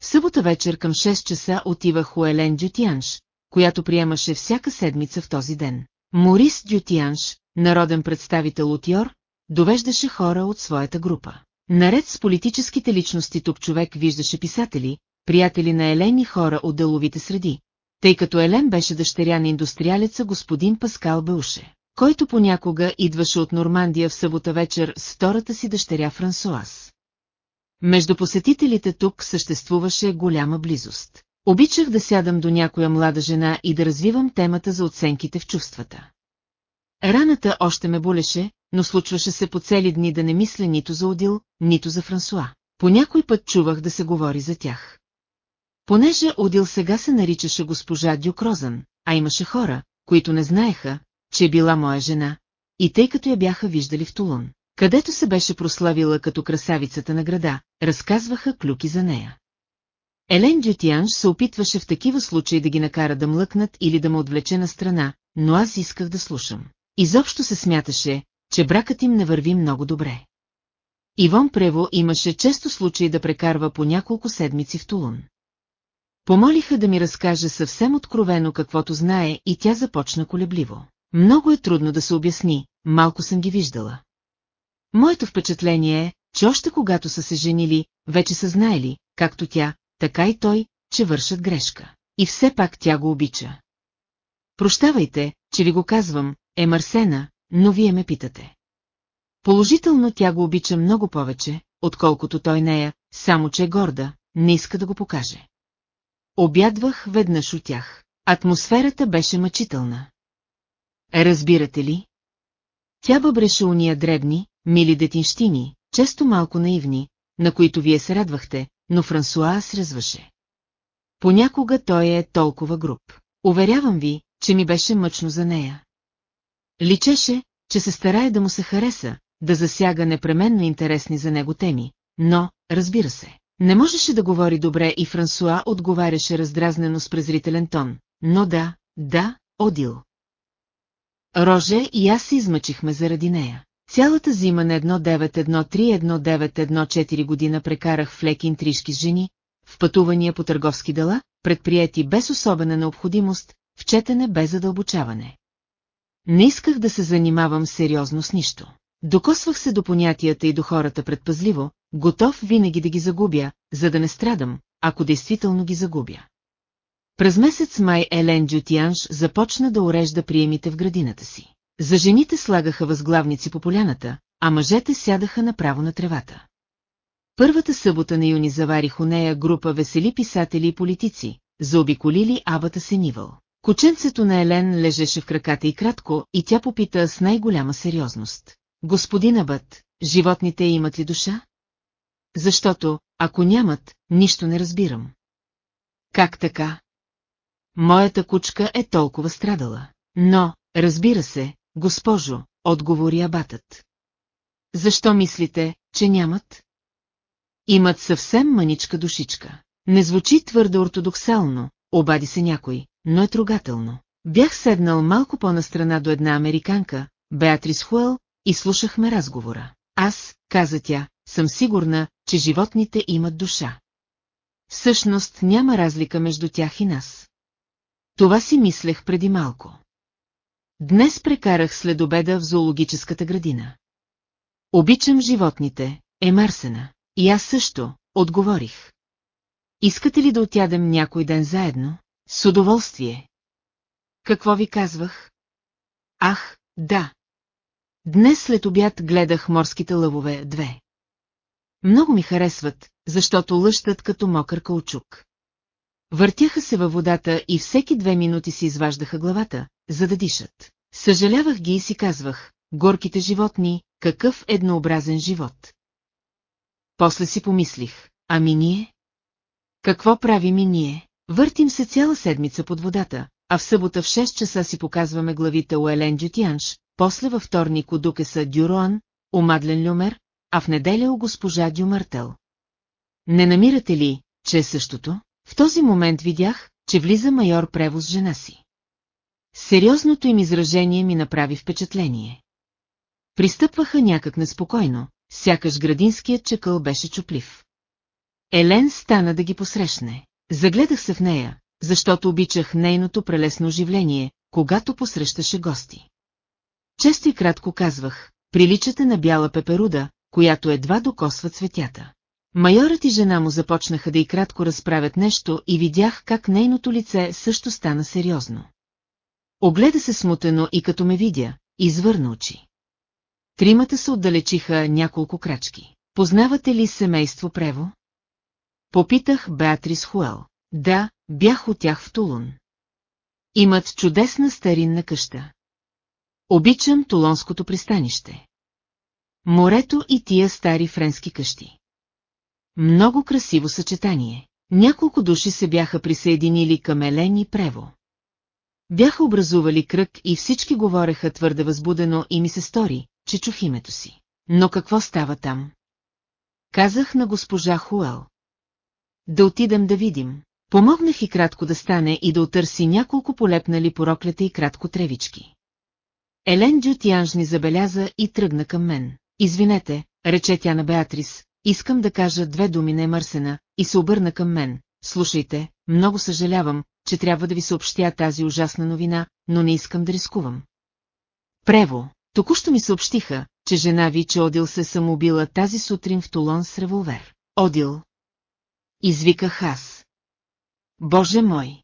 В събота вечер към 6 часа отивах у Елен Дютианш, която приемаше всяка седмица в този ден. Морис Дютианш, народен представител от Йор, довеждаше хора от своята група. Наред с политическите личности тук човек виждаше писатели, приятели на Елен и хора от деловите среди, тъй като Елен беше дъщеря на индустриалеца господин Паскал Бълше, който понякога идваше от Нормандия в събота вечер с втората си дъщеря Франсуаз. Между посетителите тук съществуваше голяма близост. Обичах да сядам до някоя млада жена и да развивам темата за оценките в чувствата. Раната още ме болеше, но случваше се по цели дни да не мисля нито за Одил, нито за Франсуа. По някой път чувах да се говори за тях. Понеже Одил сега се наричаше госпожа Дюкрозън, а имаше хора, които не знаеха, че е била моя жена, и тъй като я бяха виждали в Тулун, където се беше прославила като красавицата на града, разказваха клюки за нея. Елен Дютианш се опитваше в такива случаи да ги накара да млъкнат или да ме отвлече на страна, но аз исках да слушам. Изобщо се смяташе, че бракът им не върви много добре. Ивон Прево имаше често случаи да прекарва по няколко седмици в Тулун. Помолиха да ми разкаже съвсем откровено каквото знае и тя започна колебливо. Много е трудно да се обясни, малко съм ги виждала. Моето впечатление е, че още когато са се женили, вече са знаели, както тя, така и той, че вършат грешка. И все пак тя го обича. Прощавайте, че ви го казвам, е Марсена, но вие ме питате. Положително тя го обича много повече, отколкото той нея, само че е горда, не иска да го покаже. Обядвах веднъж от тях. Атмосферата беше мъчителна. Разбирате ли? Тя бъбреше уния дребни, мили детинщини, често малко наивни, на които вие се радвахте, но Франсуа срезваше. Понякога той е толкова груб. Уверявам ви, че ми беше мъчно за нея. Личеше, че се старае да му се хареса, да засяга непременно интересни за него теми, но, разбира се, не можеше да говори добре и Франсуа отговаряше раздразнено с презрителен тон. Но да, да, Одил. Роже и аз се измъчихме заради нея. Цялата зима на 1913-1914 година прекарах в леки интрижки с жени, в пътувания по търговски дела, предприяти без особена необходимост, в четене без задълбочаване. Не исках да се занимавам сериозно с нищо. Докосвах се до понятията и до хората предпазливо, готов винаги да ги загубя, за да не страдам, ако действително ги загубя. През месец май Елен Джутианш започна да урежда приемите в градината си. За жените слагаха възглавници по поляната, а мъжете сядаха направо на тревата. Първата събота на юни заварих у нея група весели писатели и политици, заобиколили абата Сенивъл. Кученцето на Елен лежеше в краката и кратко, и тя попита с най-голяма сериозност. Господин Абът, животните имат ли душа? Защото, ако нямат, нищо не разбирам. Как така? Моята кучка е толкова страдала. Но, разбира се, госпожо, отговори абатът. Защо мислите, че нямат? Имат съвсем мъничка душичка. Не звучи твърде ортодоксално, обади се някой, но е трогателно. Бях седнал малко по-настрана до една американка, Беатрис Хуел, и слушахме разговора. Аз, каза тя, съм сигурна, че животните имат душа. Всъщност няма разлика между тях и нас. Това си мислех преди малко. Днес прекарах след обеда в зоологическата градина. Обичам животните, е Марсена. И аз също, отговорих. Искате ли да отядем някой ден заедно? С удоволствие. Какво ви казвах? Ах, да. Днес след обяд гледах морските лъвове две. Много ми харесват, защото лъщат като мокър каучук. Въртяха се във водата и всеки две минути си изваждаха главата, за да дишат. Съжалявах ги и си казвах, горките животни, какъв еднообразен живот. После си помислих, ами ние? Какво правим и ние? Въртим се цяла седмица под водата, а в събота в 6 часа си показваме главите у Елен Джутянш, после във вторник у Дукеса Дюроан, у Мадлен Люмер, а в неделя у госпожа Дюмъртел. Не намирате ли, че е същото? В този момент видях, че влиза майор превоз жена си. Сериозното им изражение ми направи впечатление. Пристъпваха някак неспокойно, сякаш градинският чекъл беше чуплив. Елен стана да ги посрещне. Загледах се в нея, защото обичах нейното прелесно оживление, когато посрещаше гости. Често и кратко казвах, приличате на бяла пеперуда, която едва докосва цветята. Майорът и жена му започнаха да и кратко разправят нещо и видях как нейното лице също стана сериозно. Огледа се смутено и като ме видя, извърна очи. Тримата се отдалечиха няколко крачки. Познавате ли семейство Прево? Попитах Беатрис Хуел. Да, бях от тях в Тулун. Имат чудесна старинна къща. Обичам Тулонското пристанище. Морето и тия стари френски къщи. Много красиво съчетание. Няколко души се бяха присъединили към Елен и Прево. Бяха образували кръг и всички говореха твърде възбудено и ми се стори, че чух името си. Но какво става там? Казах на госпожа Хуел. Да отидем да видим. Помогнах и кратко да стане и да отърси няколко полепнали пороклята и кратко тревички. Елен Дютянж ни забеляза и тръгна към мен. Извинете, рече тя на Беатрис, искам да кажа две думи на Емърсена, и се обърна към мен. Слушайте, много съжалявам, че трябва да ви съобщя тази ужасна новина, но не искам да рискувам. Прево, току-що ми съобщиха, че жена ви, че Одил се самоубила тази сутрин в Тулон с револвер. Одил. Извиках аз. Боже мой!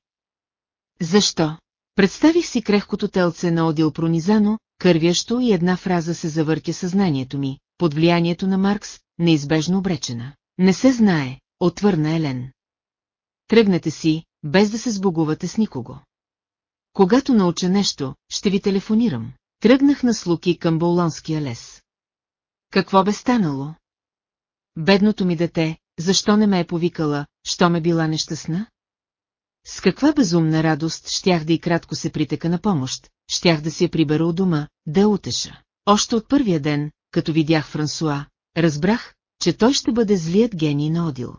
Защо? Представих си крехкото телце на Одил пронизано, кървящо и една фраза се завъртя съзнанието ми, под влиянието на Маркс, неизбежно обречена. Не се знае, отвърна Елен. Тръгнете си, без да се сбогувате с никого. Когато науча нещо, ще ви телефонирам. Тръгнах на слуки към Болонския лес. Какво бе станало? Бедното ми дете, защо не ме е повикала, що ме била нещастна? С каква безумна радост щях да и кратко се притека на помощ, щях да си я прибера от дома, да утеша. Още от първия ден, като видях Франсуа, разбрах, че той ще бъде злият гений на Одил.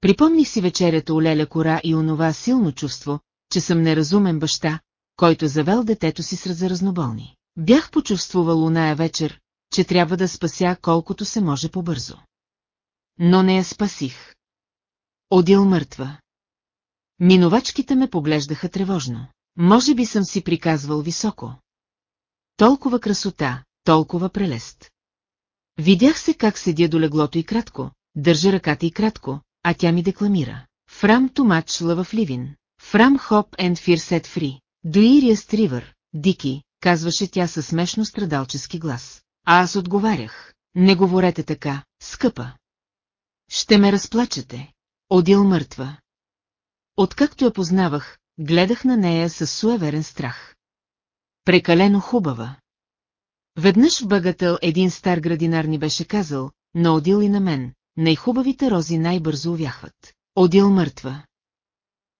Припомних си вечерята у Леля Кора и онова силно чувство, че съм неразумен баща, който завел детето си с разноболни. Бях почувствувал уная вечер, че трябва да спася колкото се може по-бързо. Но не я спасих. Одил мъртва. Минувачките ме поглеждаха тревожно. Може би съм си приказвал високо. Толкова красота, толкова прелест. Видях се как седя до леглото и кратко, държа ръката и кратко, а тя ми декламира. Фрам ту мач лъва ливин. Фрам хоп енд фир сет фри. Дуирия стривър, Дики, казваше тя със смешно страдалчески глас. А аз отговарях. Не говорете така, скъпа. Ще ме разплачете. Одил мъртва. Откакто я познавах, гледах на нея с суеверен страх. Прекалено хубава. Веднъж в Багател един стар градинар ни беше казал, на Одил и на мен, най-хубавите рози най-бързо увяхват. Одил мъртва.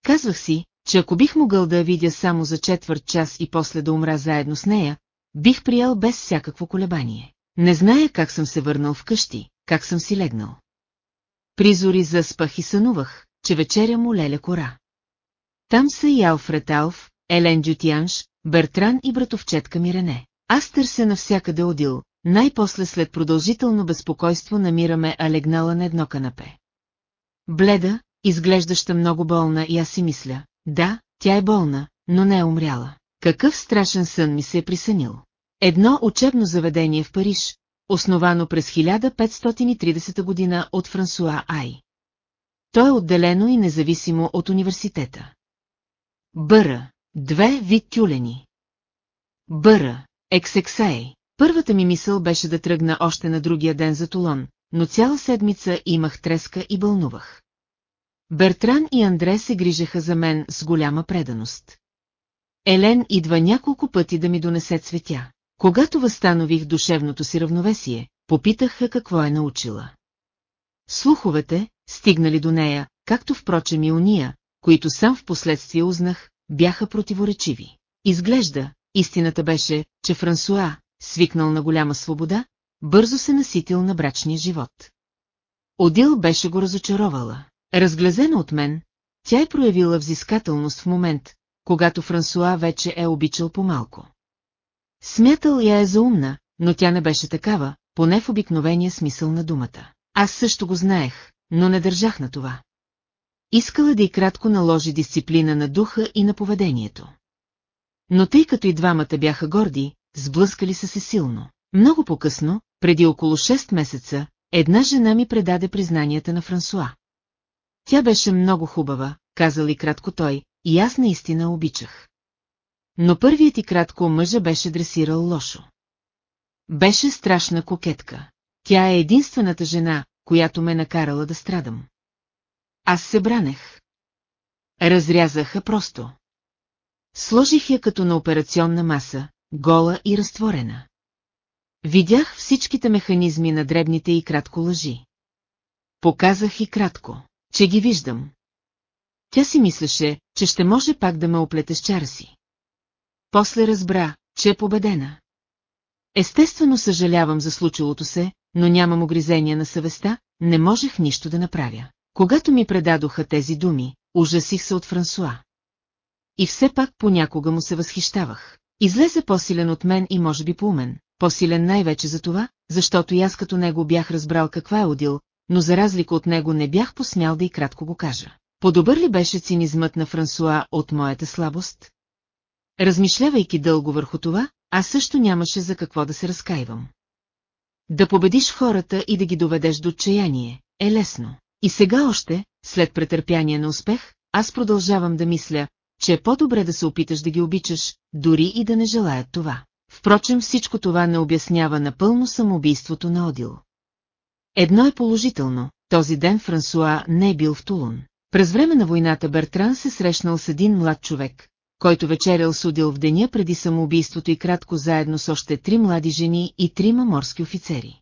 Казвах си, че ако бих могъл да я видя само за четвърт час и после да умра заедно с нея, бих приял без всякакво колебание. Не зная как съм се върнал вкъщи, как съм си легнал. Призори заспах и сънувах, че вечеря му леля кора. Там са и Алфред Алф, Елен Дютянш, Бертран и братовчетка Мирене. Аз търся навсякъде Одил, най-после след продължително безпокойство намираме Алегнала на едно канапе. Бледа, изглеждаща много болна и аз си мисля, да, тя е болна, но не е умряла. Какъв страшен сън ми се е присънил. Едно учебно заведение в Париж, основано през 1530 година от Франсуа Ай. То е отделено и независимо от университета. Бъра. Две вид тюлени. Бъра. Ексексай. Първата ми мисъл беше да тръгна още на другия ден за Тулон, но цяла седмица имах треска и бълнувах. Бертран и Андре се грижаха за мен с голяма преданост. Елен идва няколко пъти да ми донесе цветя. Когато възстанових душевното си равновесие, попитах какво е научила. Слуховете, стигнали до нея, както впрочем и уния, които сам в последствие узнах, бяха противоречиви. Изглежда, истината беше, че Франсуа, свикнал на голяма свобода, бързо се наситил на брачния живот. Одил беше го разочаровала. Разглезена от мен, тя е проявила взискателност в момент, когато Франсуа вече е обичал по-малко. Смятал я е за умна, но тя не беше такава, поне в обикновения смисъл на думата. Аз също го знаех, но не държах на това. Искала да и кратко наложи дисциплина на духа и на поведението. Но тъй като и двамата бяха горди, сблъскали са се силно. Много по-късно, преди около 6 месеца, една жена ми предаде признанията на Франсуа. Тя беше много хубава, казал и кратко той, и аз наистина обичах. Но първият и кратко мъжа беше дресирал лошо. Беше страшна кокетка. Тя е единствената жена, която ме накарала да страдам. Аз се бранех. Разрязаха просто. Сложих я като на операционна маса, гола и разтворена. Видях всичките механизми на дребните и кратко лъжи. Показах и кратко, че ги виждам. Тя си мислеше, че ще може пак да ме оплете с чара си. После разбра, че е победена. Естествено съжалявам за случилото се, но нямам огризения на съвестта, не можех нищо да направя. Когато ми предадоха тези думи, ужасих се от Франсуа. И все пак понякога му се възхищавах. Излезе по-силен от мен и може би по-умен, по-силен най-вече за това, защото и аз като него бях разбрал каква е Одил, но за разлика от него не бях посмял да и кратко го кажа. Подобър ли беше цинизмът на Франсуа от моята слабост? Размишлявайки дълго върху това, аз също нямаше за какво да се разкаивам. Да победиш хората и да ги доведеш до отчаяние е лесно. И сега още, след претърпяние на успех, аз продължавам да мисля, че е по-добре да се опиташ да ги обичаш, дори и да не желаят това. Впрочем всичко това не обяснява напълно самоубийството на Одил. Едно е положително, този ден Франсуа не е бил в Тулун. През време на войната Бертран се срещнал с един млад човек, който вечерял судил в деня преди самоубийството и кратко заедно с още три млади жени и трима морски офицери.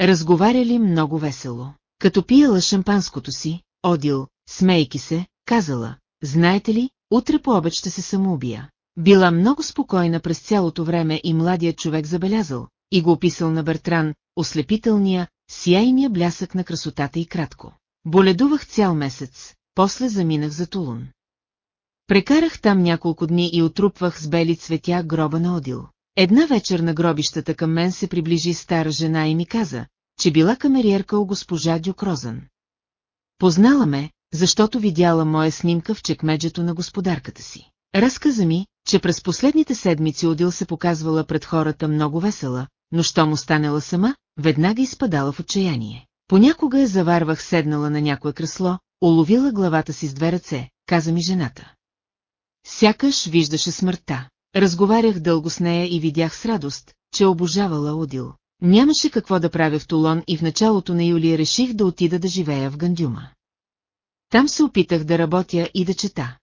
Разговаряли много весело. Като пияла шампанското си, Одил, смейки се, казала, знаете ли, утре по обед ще се самоубия. Била много спокойна през цялото време и младият човек забелязал, и го описал на Бертран, ослепителния, сияйния блясък на красотата и кратко. Боледувах цял месец, после заминах за Тулун. Прекарах там няколко дни и отрупвах с бели цветя гроба на Одил. Една вечер на гробищата към мен се приближи стара жена и ми каза, че била камериерка у госпожа Дюкрозън. Познала ме, защото видяла моя снимка в чекмеджето на господарката си. Разказа ми, че през последните седмици Одил се показвала пред хората много весела, но що му станала сама, веднага изпадала в отчаяние. Понякога я заварвах седнала на някое кресло, уловила главата си с две ръце, каза ми жената. Сякаш виждаше смъртта. Разговарях дълго с нея и видях с радост, че обожавала Одил. Нямаше какво да правя в Тулон и в началото на юли реших да отида да живея в Гандюма. Там се опитах да работя и да чета.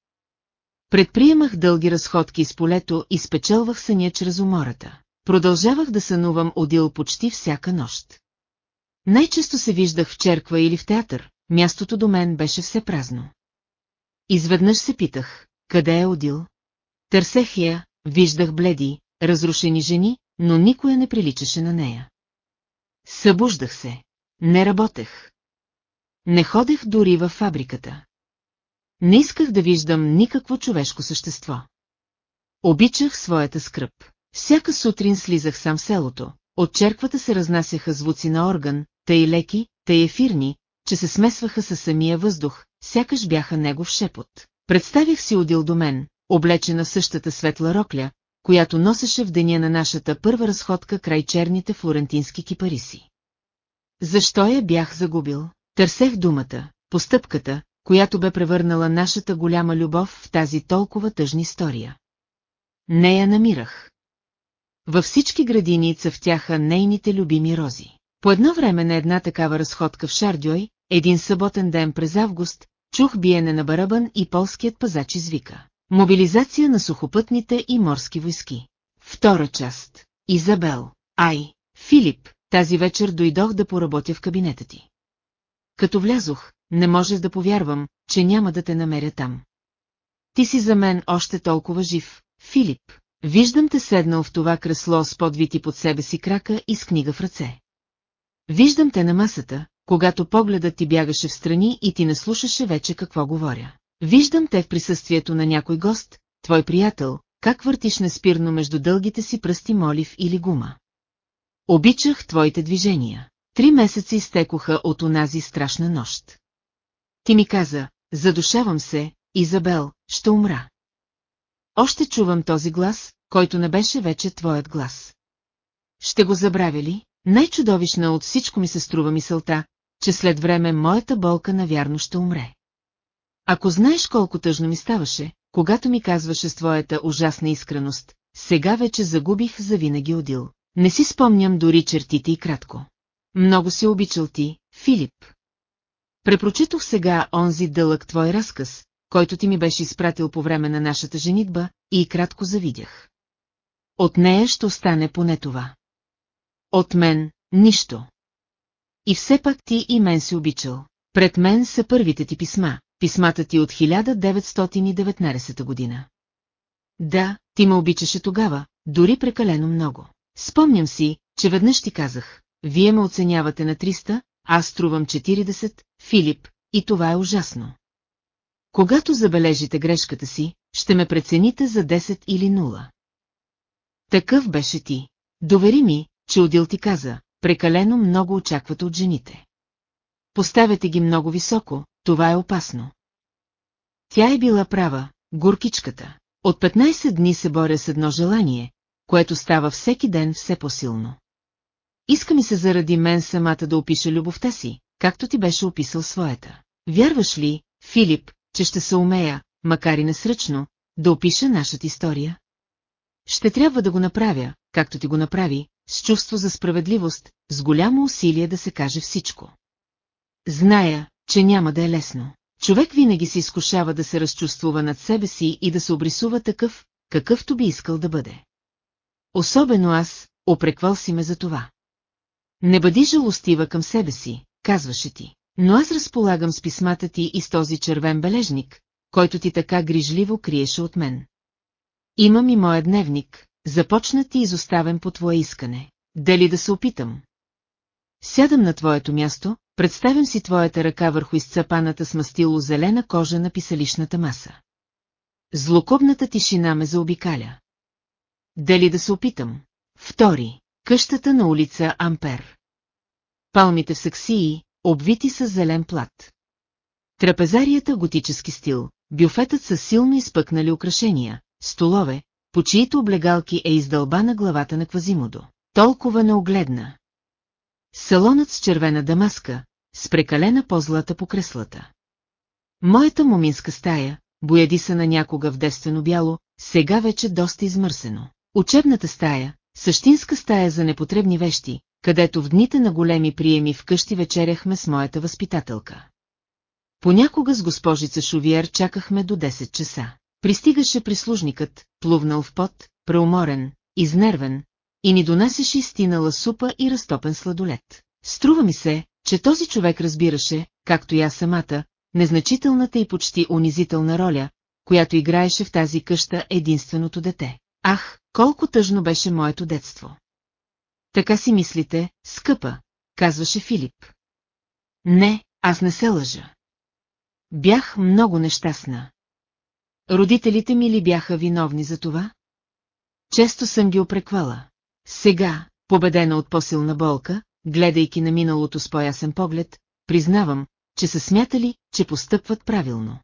Предприемах дълги разходки с полето и спечелвах съня чрез умората. Продължавах да сънувам Одил почти всяка нощ. Най-често се виждах в черква или в театър, мястото до мен беше все празно. Изведнъж се питах, къде е Одил? Търсех я, виждах бледи, разрушени жени, но никоя не приличаше на нея. Събуждах се. Не работех. Не ходех дори във фабриката. Не исках да виждам никакво човешко същество. Обичах своята скръп. Всяка сутрин слизах сам селото. От черквата се разнасяха звуци на орган, тъй леки, тъй ефирни, че се смесваха със самия въздух, сякаш бяха негов шепот. Представих си Одил до мен, облечена в същата светла рокля, която носеше в деня на нашата първа разходка край черните флорентински кипариси. Защо я бях загубил? Търсех думата, постъпката, която бе превърнала нашата голяма любов в тази толкова тъжна история. Не я намирах. Във всички градини цъфтяха нейните любими рози. По едно време на една такава разходка в Шардьой, един съботен ден през август, чух биене на барабан и полският пазач извика. Мобилизация на сухопътните и морски войски. Втора част. Изабел. Ай, Филип, тази вечер дойдох да поработя в кабинета ти. Като влязох, не можех да повярвам, че няма да те намеря там. Ти си за мен още толкова жив, Филип. Виждам те седнал в това кресло с подвити под себе си крака и с книга в ръце. Виждам те на масата, когато погледът ти бягаше в страни и ти не слушаше вече какво говоря. Виждам те в присъствието на някой гост, твой приятел, как въртиш неспирно между дългите си пръсти молив или гума. Обичах твоите движения. Три месеца изтекоха от онази страшна нощ. Ти ми каза, задушавам се, Изабел, ще умра. Още чувам този глас, който не беше вече твоят глас. Ще го забравя ли? Най-чудовищна от всичко ми се струва мисълта, че след време моята болка навярно ще умре. Ако знаеш колко тъжно ми ставаше, когато ми казваше с твоята ужасна искреност, сега вече загубих завинаги Одил. Не си спомням дори чертите и кратко. Много си обичал ти, Филип. Препрочитох сега онзи дълъг твой разказ, който ти ми беше изпратил по време на нашата женитба, и кратко завидях. От нея ще остане поне това. От мен – нищо. И все пак ти и мен си обичал. Пред мен са първите ти писма, писмата ти от 1919 година. Да, ти ме обичаше тогава, дори прекалено много. Спомням си, че веднъж ти казах, вие ме оценявате на 300, аз струвам 40, Филип, и това е ужасно. Когато забележите грешката си, ще ме прецените за 10 или 0. Такъв беше ти. Довери ми, че Одил ти каза, прекалено много очаквате от жените. Поставяте ги много високо, това е опасно. Тя е била права, горкичката. От 15 дни се боря с едно желание, което става всеки ден все по-силно. Иска ми се заради мен самата да опиша любовта си, както ти беше описал своята. Вярваш ли, Филип, че ще се умея, макар и несръчно, да опиша нашата история? Ще трябва да го направя, както ти го направи, с чувство за справедливост, с голямо усилие да се каже всичко. Зная, че няма да е лесно. Човек винаги се изкушава да се разчувствува над себе си и да се обрисува такъв, какъвто би искал да бъде. Особено аз, опреквал си ме за това. Не бъди жалостива към себе си, казваше ти. Но аз разполагам с писмата ти и с този червен бележник, който ти така грижливо криеше от мен. Имам и моя дневник, започнат и изоставен по твое искане. Дали да се опитам? Сядам на твоето място, представям си твоята ръка върху изцапаната с мастило зелена кожа на писалищната маса. Злокобната тишина ме заобикаля. Дали да се опитам? Втори. Къщата на улица Ампер. Палмите в саксии, обвити с зелен плат. Трапезарията готически стил, бюфетът с силно изпъкнали украшения, столове, по чието облегалки е издълбана главата на Квазимодо. Толкова неогледна. Салонът с червена дамаска, с прекалена по-злата по креслата. Моята моминска стая, боядисана някога в девствено бяло, сега вече доста измърсено. Учебната стая, същинска стая за непотребни вещи, където в дните на големи приеми вкъщи вечеряхме с моята възпитателка. Понякога с госпожица Шувиер чакахме до 10 часа. Пристигаше прислужникът, плувнал в пот, преуморен, изнервен, и ни донасеше изтинала супа и разтопен сладолет. Струва ми се, че този човек разбираше, както я самата, незначителната и почти унизителна роля, която играеше в тази къща единственото дете. Ах, колко тъжно беше моето детство! Така си мислите, скъпа, казваше Филип. Не, аз не се лъжа. Бях много нещастна. Родителите ми ли бяха виновни за това? Често съм ги опреквала. Сега, победена от по-силна болка, гледайки на миналото с по-ясен поглед, признавам, че са смятали, че постъпват правилно.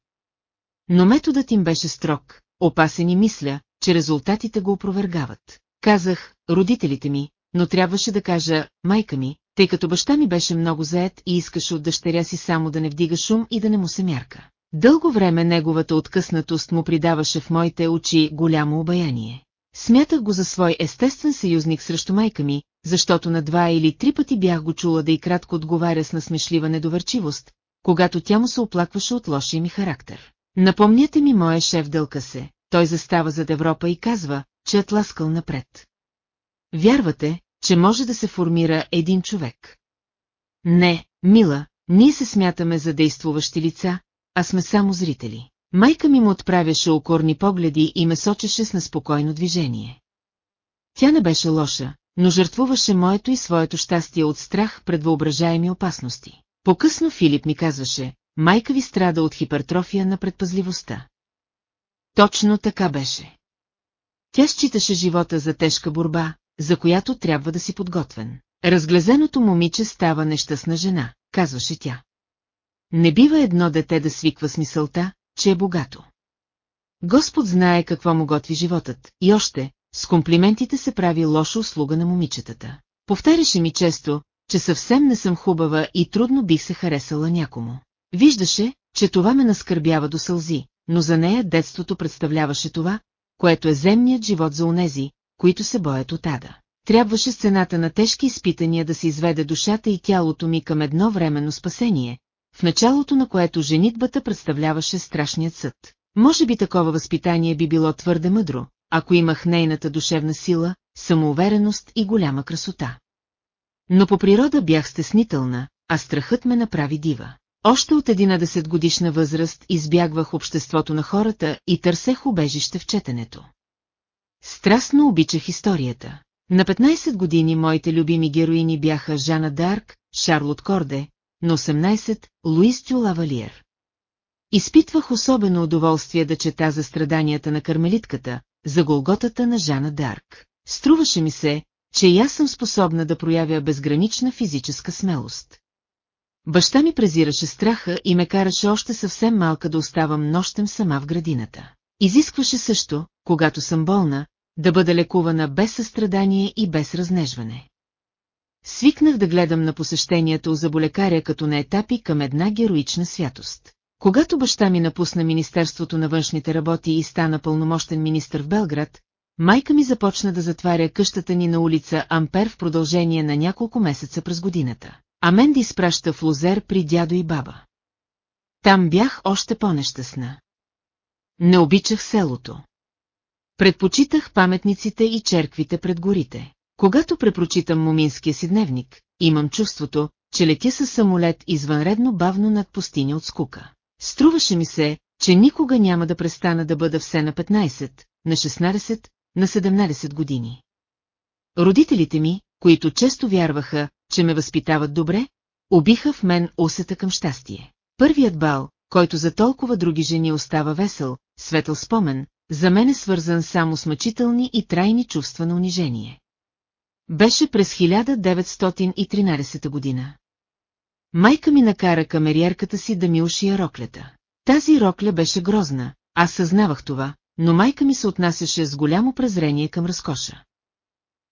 Но методът им беше строг, опасен и мисля, че резултатите го опровергават. Казах, родителите ми, но трябваше да кажа, майка ми, тъй като баща ми беше много заед и искаше от дъщеря си само да не вдига шум и да не му се мярка. Дълго време неговата откъснатост му придаваше в моите очи голямо обаяние. Смятах го за свой естествен съюзник срещу майка ми, защото на два или три пъти бях го чула да и кратко отговаря с насмешлива недоверчивост, когато тя му се оплакваше от лошия ми характер. Напомняте ми моя шеф дълка се, той застава зад Европа и казва, че е тласкал напред. Вярвате, че може да се формира един човек? Не, мила, ние се смятаме за действуващи лица, а сме само зрители. Майка ми му отправяше окорни погледи и ме сочеше с неспокойно движение. Тя не беше лоша, но жертвуваше моето и своето щастие от страх пред въображаеми опасности. По-късно Филип ми казваше, майка ви страда от хипертрофия на предпазливостта. Точно така беше. Тя считаше живота за тежка борба, за която трябва да си подготвен. Разглезеното момиче става нещастна жена, казваше тя. Не бива едно дете да свиква с мисълта, че е богато. Господ знае какво му готви животът, и още, с комплиментите се прави лоша услуга на момичетата. Повтаряше ми често, че съвсем не съм хубава и трудно бих се харесала някому. Виждаше, че това ме наскърбява до сълзи, но за нея детството представляваше това, което е земният живот за онези, които се боят от ада. Трябваше сцената на тежки изпитания да се изведе душата и тялото ми към едно временно спасение, в началото на което женитбата представляваше страшният съд. Може би такова възпитание би било твърде мъдро, ако имах нейната душевна сила, самоувереност и голяма красота. Но по природа бях стеснителна, а страхът ме направи дива. Още от 11 годишна възраст избягвах обществото на хората и търсех убежище в четенето. Страстно обичах историята. На 15 години моите любими героини бяха Жана Дарк, Шарлот Корде, на 18 – Луис Тю Лавалиер. Изпитвах особено удоволствие да чета за страданията на кармелитката, за голготата на Жана Дарк. Струваше ми се, че и аз съм способна да проявя безгранична физическа смелост. Баща ми презираше страха и ме караше още съвсем малка да оставам нощем сама в градината. Изискваше също, когато съм болна, да бъда лекувана без състрадание и без разнежване. Свикнах да гледам на посещението за болекаря като на етапи към една героична святост. Когато баща ми напусна Министерството на външните работи и стана пълномощен министр в Белград, майка ми започна да затваря къщата ни на улица Ампер в продължение на няколко месеца през годината. А мен да изпраща в Лозер при дядо и баба. Там бях още по-нещастна. Не обичах селото. Предпочитах паметниците и черквите пред горите. Когато препрочитам моминския си дневник, имам чувството, че летя със самолет извънредно бавно над пустиня от скука. Струваше ми се, че никога няма да престана да бъда все на 15, на 16, на 17 години. Родителите ми, които често вярваха, че ме възпитават добре, убиха в мен усета към щастие. Първият бал, който за толкова други жени остава весел, светъл спомен, за мен е свързан само с мъчителни и трайни чувства на унижение. Беше през 1913 година. Майка ми накара камериерката си да ми ушия роклята. Тази рокля беше грозна, аз съзнавах това, но майка ми се отнасяше с голямо презрение към разкоша.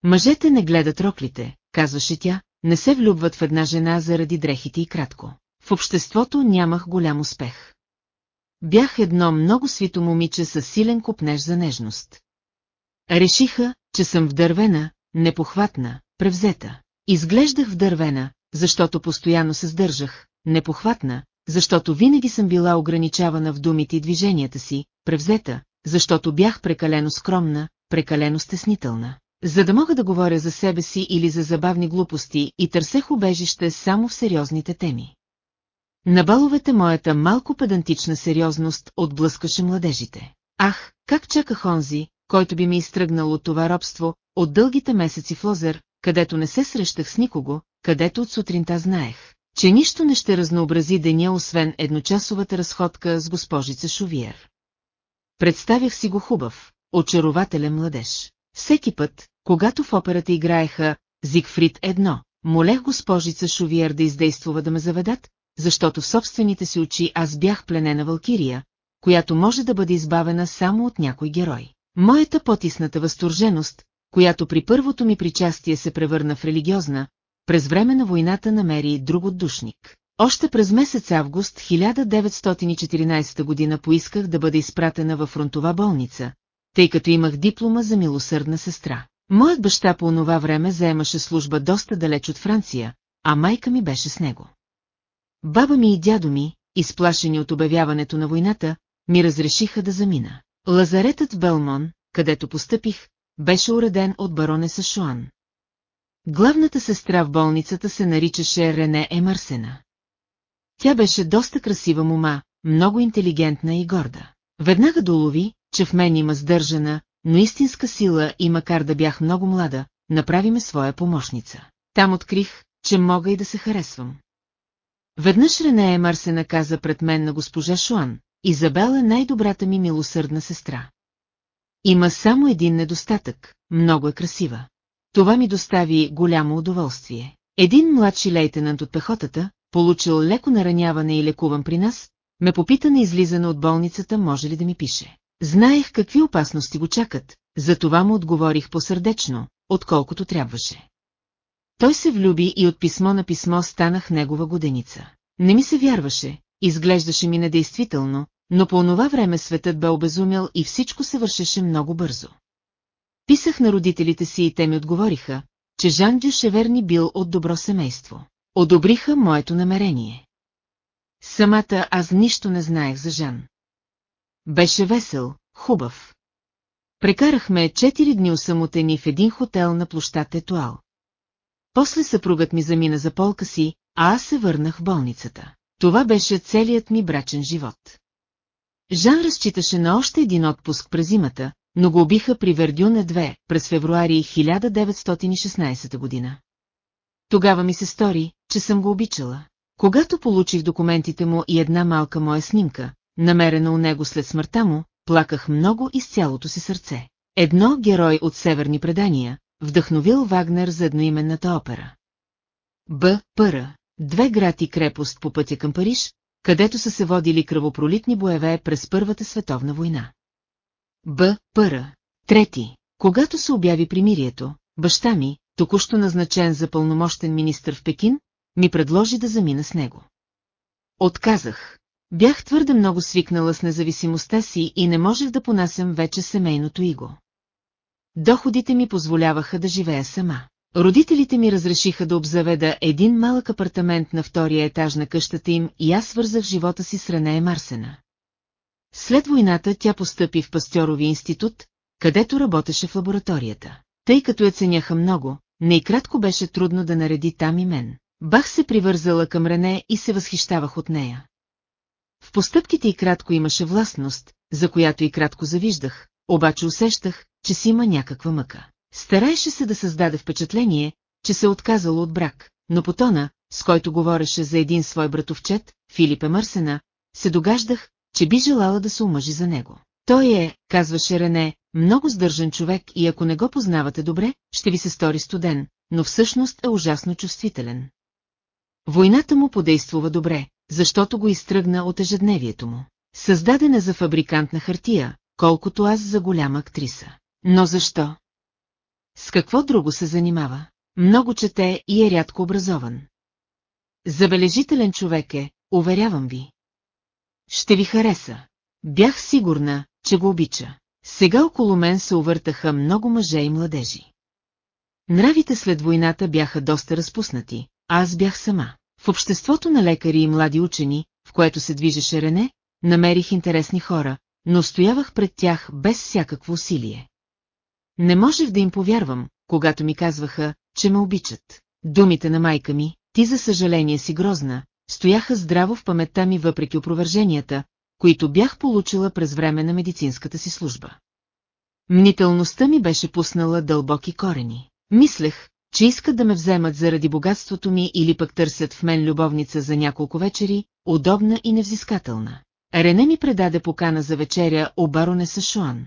Мъжете не гледат роклите, казваше тя, не се влюбват в една жена заради дрехите и кратко. В обществото нямах голям успех. Бях едно много свито момиче с силен купнеж за нежност. Решиха, че съм вдървена, непохватна, превзета. Изглеждах вдървена, защото постоянно се сдържах, непохватна, защото винаги съм била ограничавана в думите и движенията си, превзета, защото бях прекалено скромна, прекалено стеснителна. За да мога да говоря за себе си или за забавни глупости и търсех убежище само в сериозните теми. На баловете моята малко педантична сериозност отблъскаше младежите. Ах, как чаках онзи, който би ми изтръгнал от това робство, от дългите месеци в Лозер, където не се срещах с никого, където от сутринта знаех, че нищо не ще разнообрази деня, освен едночасовата разходка с госпожица Шувиер. Представях си го хубав, очарователен младеж. Всеки път, когато в операта играеха Зигфрид едно, молех госпожица Шувиер да издействува да ме заведат, защото в собствените си очи аз бях пленена Валкирия, която може да бъде избавена само от някой герой. Моята потисната възторженост, която при първото ми причастие се превърна в религиозна, през време на войната намери друг отдушник. Още през месец август 1914 година поисках да бъда изпратена във фронтова болница, тъй като имах диплома за милосърдна сестра. Моят баща по онова време заемаше служба доста далеч от Франция, а майка ми беше с него. Баба ми и дядо ми, изплашени от обявяването на войната, ми разрешиха да замина. Лазаретът в Белмон, където постъпих, беше уреден от баронеса Шуан. Главната сестра в болницата се наричаше Рене Емърсена. Тя беше доста красива мума, много интелигентна и горда. Веднага долови, че в мен има сдържана, но истинска сила и макар да бях много млада, направи ме своя помощница. Там открих, че мога и да се харесвам. Веднъж Рене Емърсена каза пред мен на госпожа Шуан, Изабел е най-добрата ми милосърдна сестра. Има само един недостатък, много е красива. Това ми достави голямо удоволствие. Един младши лейтенант от пехотата, получил леко нараняване и лекуван при нас, ме попита на излизане от болницата може ли да ми пише. Знаех какви опасности го чакат, затова му отговорих посърдечно, отколкото трябваше. Той се влюби и от писмо на писмо станах негова годеница. Не ми се вярваше, изглеждаше ми недействително, но по онова време светът бе обезумял и всичко се вършеше много бързо. Писах на родителите си и те ми отговориха, че Жан Дюшеверни бил от добро семейство. Одобриха моето намерение. Самата аз нищо не знаех за Жан. Беше весел, хубав. Прекарахме четири дни усамотени в един хотел на площад Етуал. После съпругът ми замина за полка си, а аз се върнах в болницата. Това беше целият ми брачен живот. Жан разчиташе на още един отпуск през зимата, но го убиха при Вердюне 2 през февруари 1916 година. Тогава ми се стори, че съм го обичала. Когато получих документите му и една малка моя снимка, намерена у него след смъртта му, плаках много и с цялото си сърце. Едно герой от северни предания, вдъхновил Вагнер за едноименната опера. Б. Пъра. Две град и крепост по пътя към Париж, където са се водили кръвопролитни боеве през Първата световна война. Б. Пъра. Трети. Когато се обяви примирието, баща ми, току-що назначен за пълномощен министр в Пекин, ми предложи да замина с него. Отказах. Бях твърде много свикнала с независимостта си и не можех да понасям вече семейното иго. Доходите ми позволяваха да живея сама. Родителите ми разрешиха да обзаведа един малък апартамент на втория етаж на къщата им и аз свързах живота си с Рене Марсена. След войната тя постъпи в Пастьорови институт, където работеше в лабораторията. Тъй като я ценяха много, не и кратко беше трудно да нареди там и мен. Бах се привързала към Рене и се възхищавах от нея. В постъпките и кратко имаше властност, за която и кратко завиждах, обаче усещах, че си има някаква мъка. Стараеше се да създаде впечатление, че се е отказало от брак, но по тона, с който говореше за един свой братовчет, Филипе Мърсена, се догаждах, че би желала да се омъжи за него. Той е, казваше Рене, много сдържан човек и ако не го познавате добре, ще ви се стори студен, но всъщност е ужасно чувствителен. Войната му подействува добре, защото го изтръгна от ежедневието му. Създадена за фабрикант на хартия, колкото аз за голяма актриса. Но защо? С какво друго се занимава? Много чете и е рядко образован. Забележителен човек е, уверявам ви. Ще ви хареса. Бях сигурна, че го обича. Сега около мен се увъртаха много мъже и младежи. Нравите след войната бяха доста разпуснати, а аз бях сама. В обществото на лекари и млади учени, в което се движеше Рене, намерих интересни хора, но стоявах пред тях без всякакво усилие. Не можех да им повярвам, когато ми казваха, че ме обичат. Думите на майка ми, ти за съжаление си грозна, стояха здраво в паметта ми въпреки опроверженията, които бях получила през време на медицинската си служба. Мнителността ми беше пуснала дълбоки корени. Мислех, че искат да ме вземат заради богатството ми или пък търсят в мен любовница за няколко вечери, удобна и невзискателна. Рене ми предаде покана за вечеря у баронеса Шуан.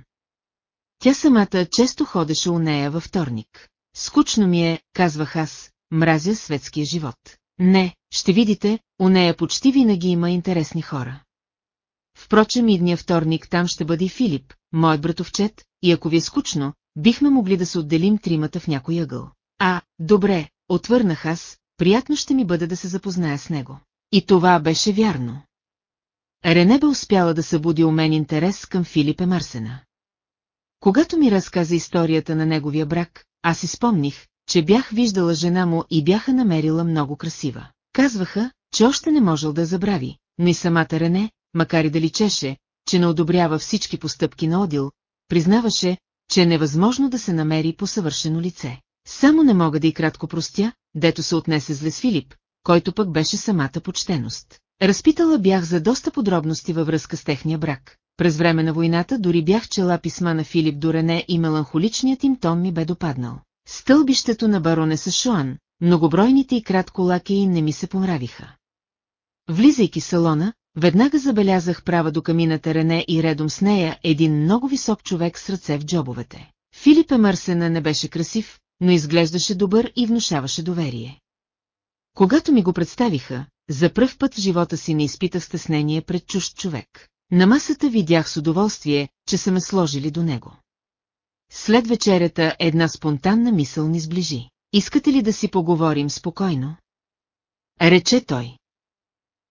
Тя самата често ходеше у нея във вторник. Скучно ми е, казвах аз, мразя светския живот. Не, ще видите, у нея почти винаги има интересни хора. Впрочем, идния вторник там ще бъде Филип, моят братовчет, и ако ви е скучно, бихме могли да се отделим тримата в някой ъгъл. А, добре, отвърнах аз, приятно ще ми бъде да се запозная с него. И това беше вярно. Рене бе успяла да събуди у мен интерес към Филип Емарсена. Когато ми разказа историята на неговия брак, аз си спомних, че бях виждала жена му и бяха намерила много красива. Казваха, че още не можел да забрави, но и самата Рене, макар и да личеше, че не одобрява всички постъпки на Одил, признаваше, че е невъзможно да се намери по съвършено лице. Само не мога да и кратко простя, дето се отнесе зле с Филип, който пък беше самата почтеност. Разпитала бях за доста подробности във връзка с техния брак. През време на войната дори бях чела писма на Филип Дорене и меланхоличният им тон ми бе допаднал. Стълбището на баронеса Шуан, многобройните и кратко лакеи не ми се понравиха. Влизайки салона, веднага забелязах права до камината Рене и редом с нея един много висок човек с ръце в джобовете. Филип Емърсена не беше красив, но изглеждаше добър и внушаваше доверие. Когато ми го представиха, за пръв път в живота си не изпитах стеснение пред чужд човек. На масата видях с удоволствие, че са ме сложили до него. След вечерята една спонтанна мисъл ни сближи. Искате ли да си поговорим спокойно? Рече той.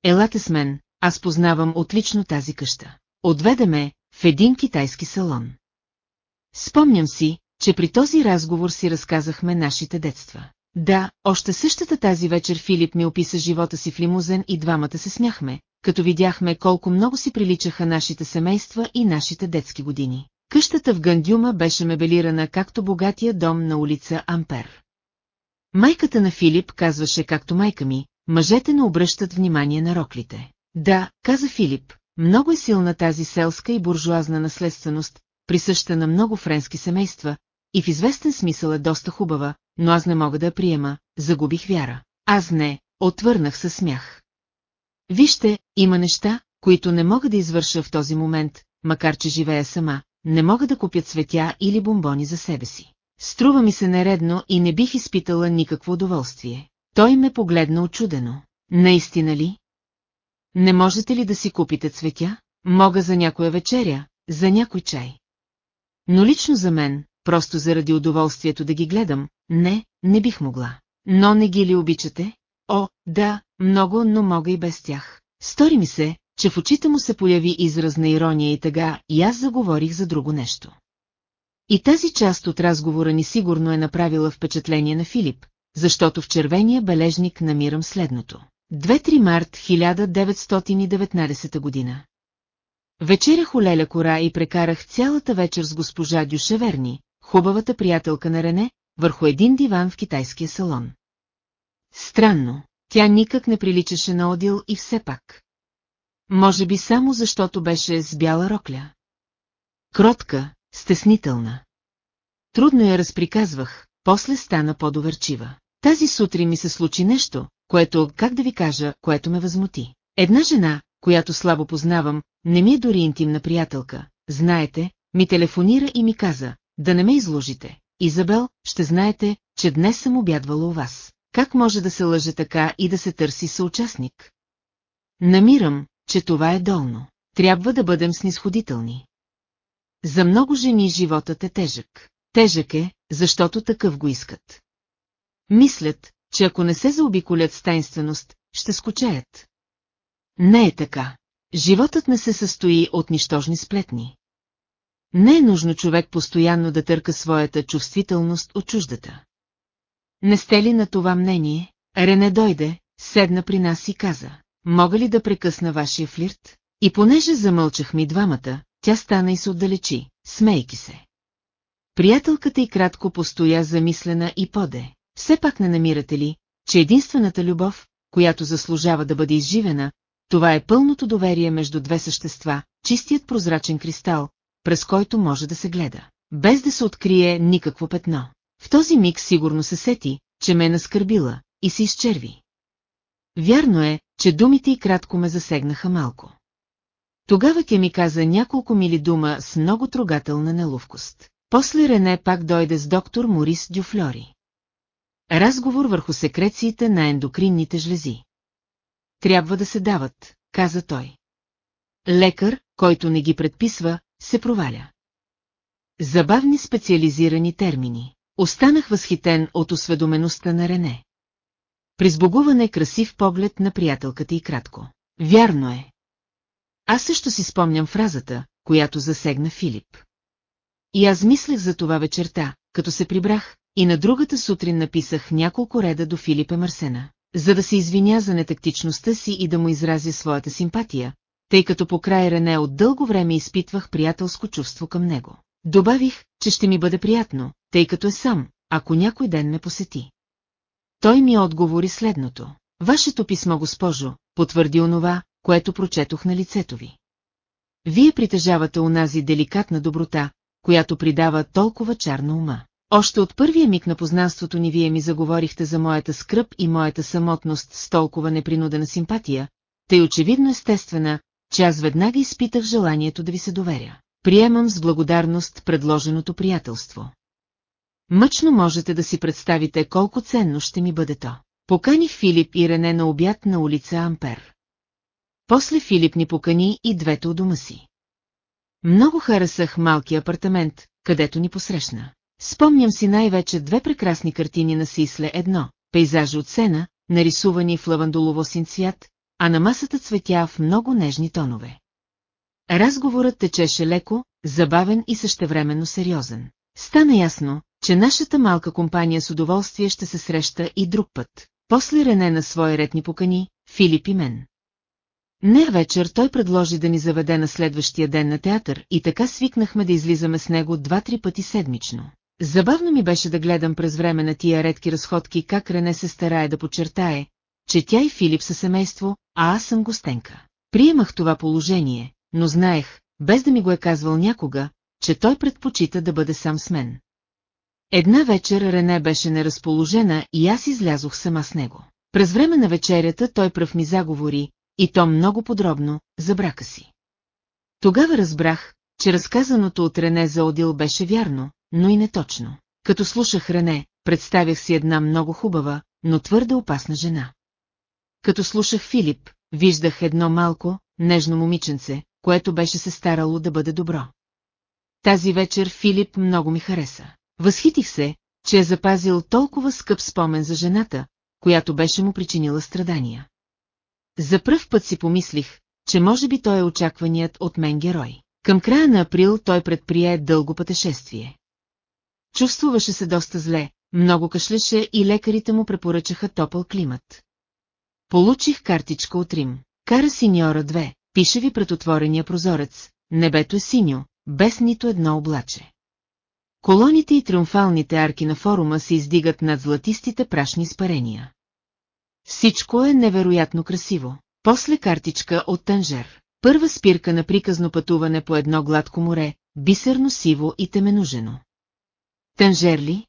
Елате с мен, аз познавам отлично тази къща. Отведе ме в един китайски салон. Спомням си, че при този разговор си разказахме нашите детства. Да, още същата тази вечер Филип ми описа живота си в лимузен и двамата се смяхме, като видяхме колко много си приличаха нашите семейства и нашите детски години. Къщата в Гандюма беше мебелирана както богатия дом на улица Ампер. Майката на Филип казваше както майка ми, мъжете не обръщат внимание на роклите. Да, каза Филип, много е силна тази селска и буржуазна наследственост, присъща на много френски семейства, и в известен смисъл е доста хубава, но аз не мога да я приема, загубих вяра. Аз не, отвърнах със смях. Вижте, има неща, които не мога да извърша в този момент, макар че живея сама, не мога да купя цветя или бомбони за себе си. Струва ми се нередно и не бих изпитала никакво удоволствие. Той ме погледна очудено. Наистина ли? Не можете ли да си купите цветя? Мога за някоя вечеря, за някой чай. Но лично за мен, просто заради удоволствието да ги гледам, не, не бих могла. Но не ги ли обичате? О, да, много, но мога и без тях. Стори ми се, че в очите му се появи израз на ирония и тъга, и аз заговорих за друго нещо. И тази част от разговора ни сигурно е направила впечатление на Филип, защото в червения бележник намирам следното. 2-3 март 1919 година. Вечерях у Леля Кора и прекарах цялата вечер с госпожа Дюшеверни, хубавата приятелка на Рене, върху един диван в китайския салон. Странно, тя никак не приличаше на Одил и все пак. Може би само защото беше с бяла рокля. Кротка, стеснителна. Трудно я разприказвах, после стана по-доверчива. Тази сутрин ми се случи нещо, което, как да ви кажа, което ме възмути. Една жена, която слабо познавам, не ми е дори интимна приятелка, знаете, ми телефонира и ми каза, да не ме изложите. Изабел, ще знаете, че днес съм обядвала у вас. Как може да се лъже така и да се търси съучастник? Намирам, че това е долно. Трябва да бъдем снисходителни. За много жени животът е тежък. Тежък е, защото такъв го искат. Мислят, че ако не се заобиколят с тайнственост, ще скучеят. Не е така. Животът не се състои от нищожни сплетни. Не е нужно човек постоянно да търка своята чувствителност от чуждата. Не сте ли на това мнение? Рене дойде, седна при нас и каза. Мога ли да прекъсна вашия флирт? И понеже замълчахме двамата, тя стана и се отдалечи, смейки се. Приятелката и кратко постоя замислена и поде. Все пак не намирате ли, че единствената любов, която заслужава да бъде изживена, това е пълното доверие между две същества, чистият прозрачен кристал, през който може да се гледа, без да се открие никакво петно. В този миг сигурно се сети, че ме е наскърбила, и се изчерви. Вярно е, че думите и кратко ме засегнаха малко. Тогава тя ми каза няколко мили дума с много трогателна неловкост. После Рене пак дойде с доктор Морис Дюфлори. Разговор върху секрециите на ендокринните жлези. Трябва да се дават, каза той. Лекар, който не ги предписва, се проваля. Забавни специализирани термини. Останах възхитен от осведомеността на Рене. Призбогуване красив поглед на приятелката и кратко. Вярно е. Аз също си спомням фразата, която засегна Филип. И аз мислех за това вечерта, като се прибрах, и на другата сутрин написах няколко реда до Филипа Марсена, за да се извиня за нетактичността си и да му изразя своята симпатия, тъй като по край Рене от дълго време изпитвах приятелско чувство към него. Добавих, че ще ми бъде приятно, тъй като е сам, ако някой ден ме посети. Той ми отговори следното. Вашето писмо, госпожо, потвърди онова, което прочетох на лицето ви. Вие притежавате онази деликатна доброта, която придава толкова чарна ума. Още от първия миг на познанството ни вие ми заговорихте за моята скръп и моята самотност с толкова непринудена симпатия, тъй очевидно естествена, че аз веднага изпитах желанието да ви се доверя. Приемам с благодарност предложеното приятелство. Мъчно можете да си представите колко ценно ще ми бъде то. Покани Филип и Рене на обяд на улица Ампер. После Филип ни покани и двете у дома си. Много харесах малкия апартамент, където ни посрещна. Спомням си най-вече две прекрасни картини на Сисле едно, пейзажи от сена, нарисувани в лавандолово син цвят, а на масата цветя в много нежни тонове. Разговорът течеше леко, забавен и същевременно сериозен. Стана ясно, че нашата малка компания с удоволствие ще се среща и друг път. После Рене на своя ред ни покани, Филип и мен. Не вечер той предложи да ни заведе на следващия ден на театър и така свикнахме да излизаме с него два-три пъти седмично. Забавно ми беше да гледам през време на тия редки разходки как Рене се старае да подчертае, че тя и Филип са семейство, а аз съм гостенка. Приемах това положение, но знаех, без да ми го е казвал някога, че той предпочита да бъде сам с мен. Една вечер Рене беше неразположена и аз излязох сама с него. През време на вечерята той пръв ми заговори, и то много подробно, за брака си. Тогава разбрах, че разказаното от Рене за Одил беше вярно, но и неточно. Като слушах Рене, представях си една много хубава, но твърде опасна жена. Като слушах Филип, виждах едно малко, нежно момиченце, което беше се старало да бъде добро. Тази вечер Филип много ми хареса. Възхитих се, че е запазил толкова скъп спомен за жената, която беше му причинила страдания. За пръв път си помислих, че може би той е очакваният от мен герой. Към края на април той предприе дълго пътешествие. Чувствуваше се доста зле, много кашлеше и лекарите му препоръчаха топъл климат. Получих картичка от Рим. Кара синьора 2, пише ви пред отворения прозорец, небето е синьо, без нито едно облаче. Колоните и триумфалните арки на форума се издигат над златистите прашни спарения. Всичко е невероятно красиво. После картичка от Танжер. Първа спирка на приказно пътуване по едно гладко море, бисерно сиво и теменужено. Танжер ли?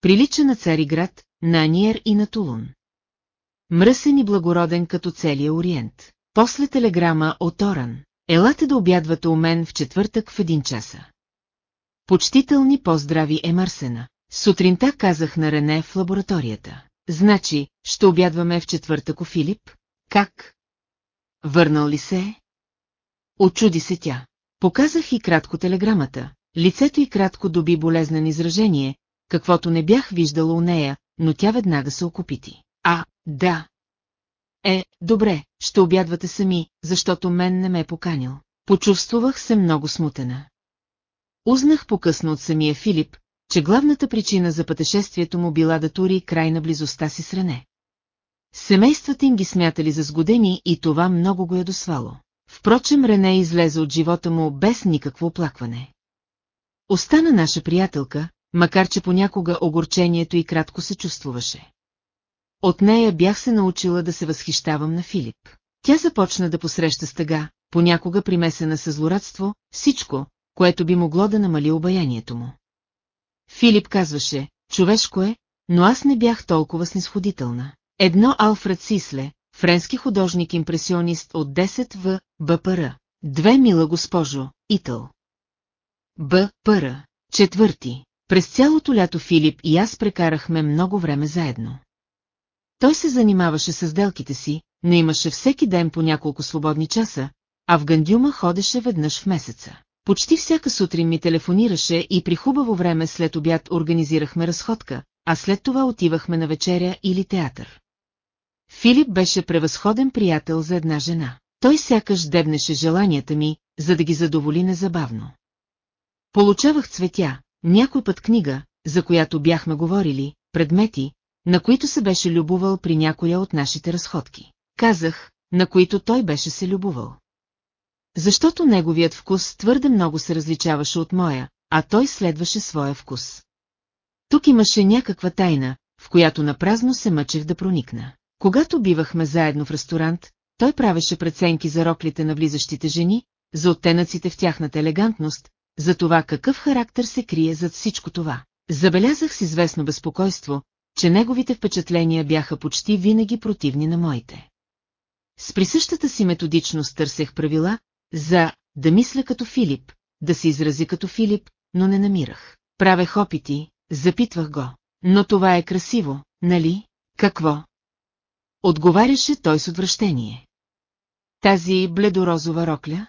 Прилича на Цариград, на Аниер и на Тулун. Мръсен и благороден като целия Ориент. После телеграма от Оран. Елате да обядвате у мен в четвъртък в един часа. Почтителни поздрави е Марсена. Сутринта казах на Рене в лабораторията. Значи, ще обядваме в четвъртък у Филип? Как? Върнал ли се? Очуди се тя. Показах и кратко телеграмата. Лицето и кратко доби болезнен изражение, каквото не бях виждала у нея, но тя веднага се окупити. А, да. Е, добре, ще обядвате сами, защото мен не ме е поканил. Почувствах се много смутена. Узнах по-късно от самия Филип, че главната причина за пътешествието му била да тури край на близостта си с Рене. Семействата им ги смятали за сгодени и това много го е досвало. Впрочем Рене излезе от живота му без никакво оплакване. Остана наша приятелка, макар че понякога огорчението и кратко се чувствуваше. От нея бях се научила да се възхищавам на Филип. Тя започна да посреща стъга, понякога примесена с злорадство, всичко, което би могло да намали обаянието му. Филип казваше, човешко е, но аз не бях толкова снисходителна. Едно Алфред Сисле, френски художник-импресионист от 10 в БПР. Две мила госпожо, Итъл. Б. Пъра. Четвърти. През цялото лято Филип и аз прекарахме много време заедно. Той се занимаваше с сделките си, но имаше всеки ден по няколко свободни часа, а в Гандюма ходеше веднъж в месеца. Почти всяка сутрин ми телефонираше и при хубаво време след обяд организирахме разходка, а след това отивахме на вечеря или театър. Филип беше превъзходен приятел за една жена. Той сякаш дебнеше желанията ми, за да ги задоволи незабавно. Получавах цветя, някой път книга, за която бяхме говорили, предмети, на които се беше любовал при някоя от нашите разходки. Казах, на които той беше се любовал. Защото неговият вкус твърде много се различаваше от моя, а той следваше своя вкус. Тук имаше някаква тайна, в която напразно се мъчех да проникна. Когато бивахме заедно в ресторант, той правеше преценки за роклите на влизащите жени, за оттенъците в тяхната елегантност, за това какъв характер се крие зад всичко това. Забелязах с известно безпокойство, че неговите впечатления бяха почти винаги противни на моите. С присъщата си методичност търсех правила, за да мисля като Филип, да се изрази като Филип, но не намирах. Правех опити, запитвах го. Но това е красиво, нали? Какво? Отговаряше той с отвращение. Тази бледорозова рокля?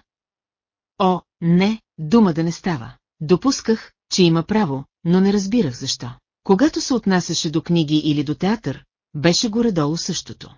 О, не, дума да не става. Допусках, че има право, но не разбирах защо. Когато се отнасяше до книги или до театър, беше горе-долу същото.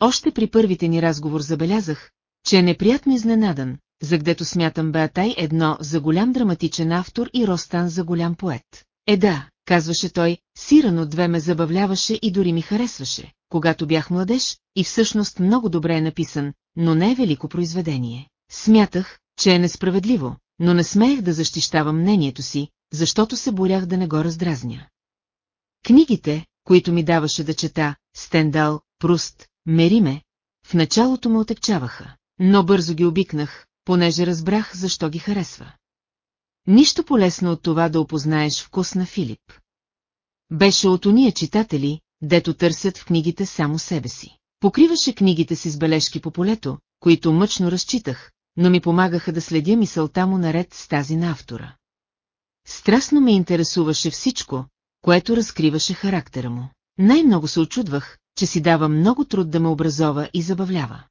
Още при първите ни разговор забелязах, че е неприятно изненадан, за гдето смятам Беатай едно за голям драматичен автор и Ростан за голям поет. Е да, казваше той, Сиран от две ме забавляваше и дори ми харесваше, когато бях младеж, и всъщност много добре е написан, но не е велико произведение. Смятах, че е несправедливо, но не смеех да защищавам мнението си, защото се борях да не го раздразня. Книгите, които ми даваше да чета, Стендал, Пруст, Мериме, в началото ме отекчаваха, но бързо ги обикнах, понеже разбрах защо ги харесва. Нищо полезно от това да опознаеш вкус на Филип. Беше от уния читатели, дето търсят в книгите само себе си. Покриваше книгите си с бележки по полето, които мъчно разчитах, но ми помагаха да следя мисълта му наред с тази на автора. Страстно ме интересуваше всичко, което разкриваше характера му. Най-много се очудвах, че си дава много труд да ме образова и забавлява.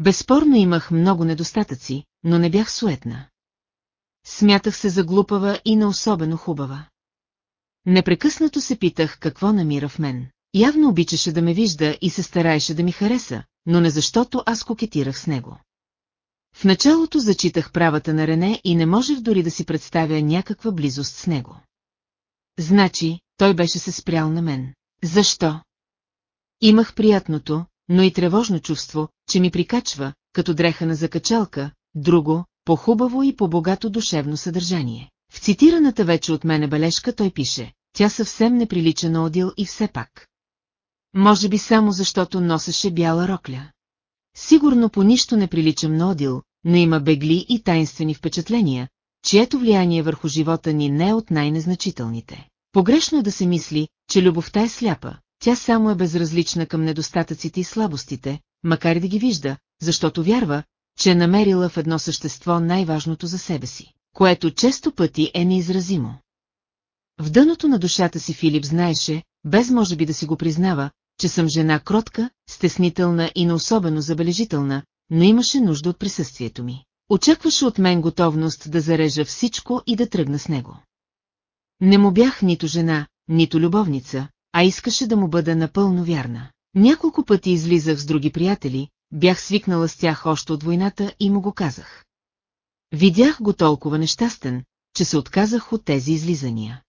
Безспорно имах много недостатъци, но не бях суетна. Смятах се за глупава и не особено хубава. Непрекъснато се питах какво намира в мен. Явно обичаше да ме вижда и се стараеше да ми хареса, но не защото аз кокетирах с него. В началото зачитах правата на Рене и не можех дори да си представя някаква близост с него. Значи, той беше се спрял на мен. Защо? Имах приятното, но и тревожно чувство, че ми прикачва, като дреха на закачалка, друго, по-хубаво и по-богато душевно съдържание. В цитираната вече от мене бележка той пише, тя съвсем не прилича на Одил и все пак. Може би само защото носеше бяла рокля. Сигурно по нищо не приличам на Одил, но има бегли и тайнствени впечатления, чието влияние върху живота ни не е от най-незначителните. Погрешно е да се мисли, че любовта е сляпа, тя само е безразлична към недостатъците и слабостите, макар и да ги вижда, защото вярва, че е намерила в едно същество най-важното за себе си, което често пъти е неизразимо. В дъното на душата си Филип знаеше, без може би да си го признава, че съм жена кротка, стеснителна и не особено забележителна, но имаше нужда от присъствието ми. Очакваше от мен готовност да зарежа всичко и да тръгна с него. Не му бях нито жена, нито любовница, а искаше да му бъда напълно вярна. Няколко пъти излизах с други приятели, бях свикнала с тях още от войната и му го казах. Видях го толкова нещастен, че се отказах от тези излизания.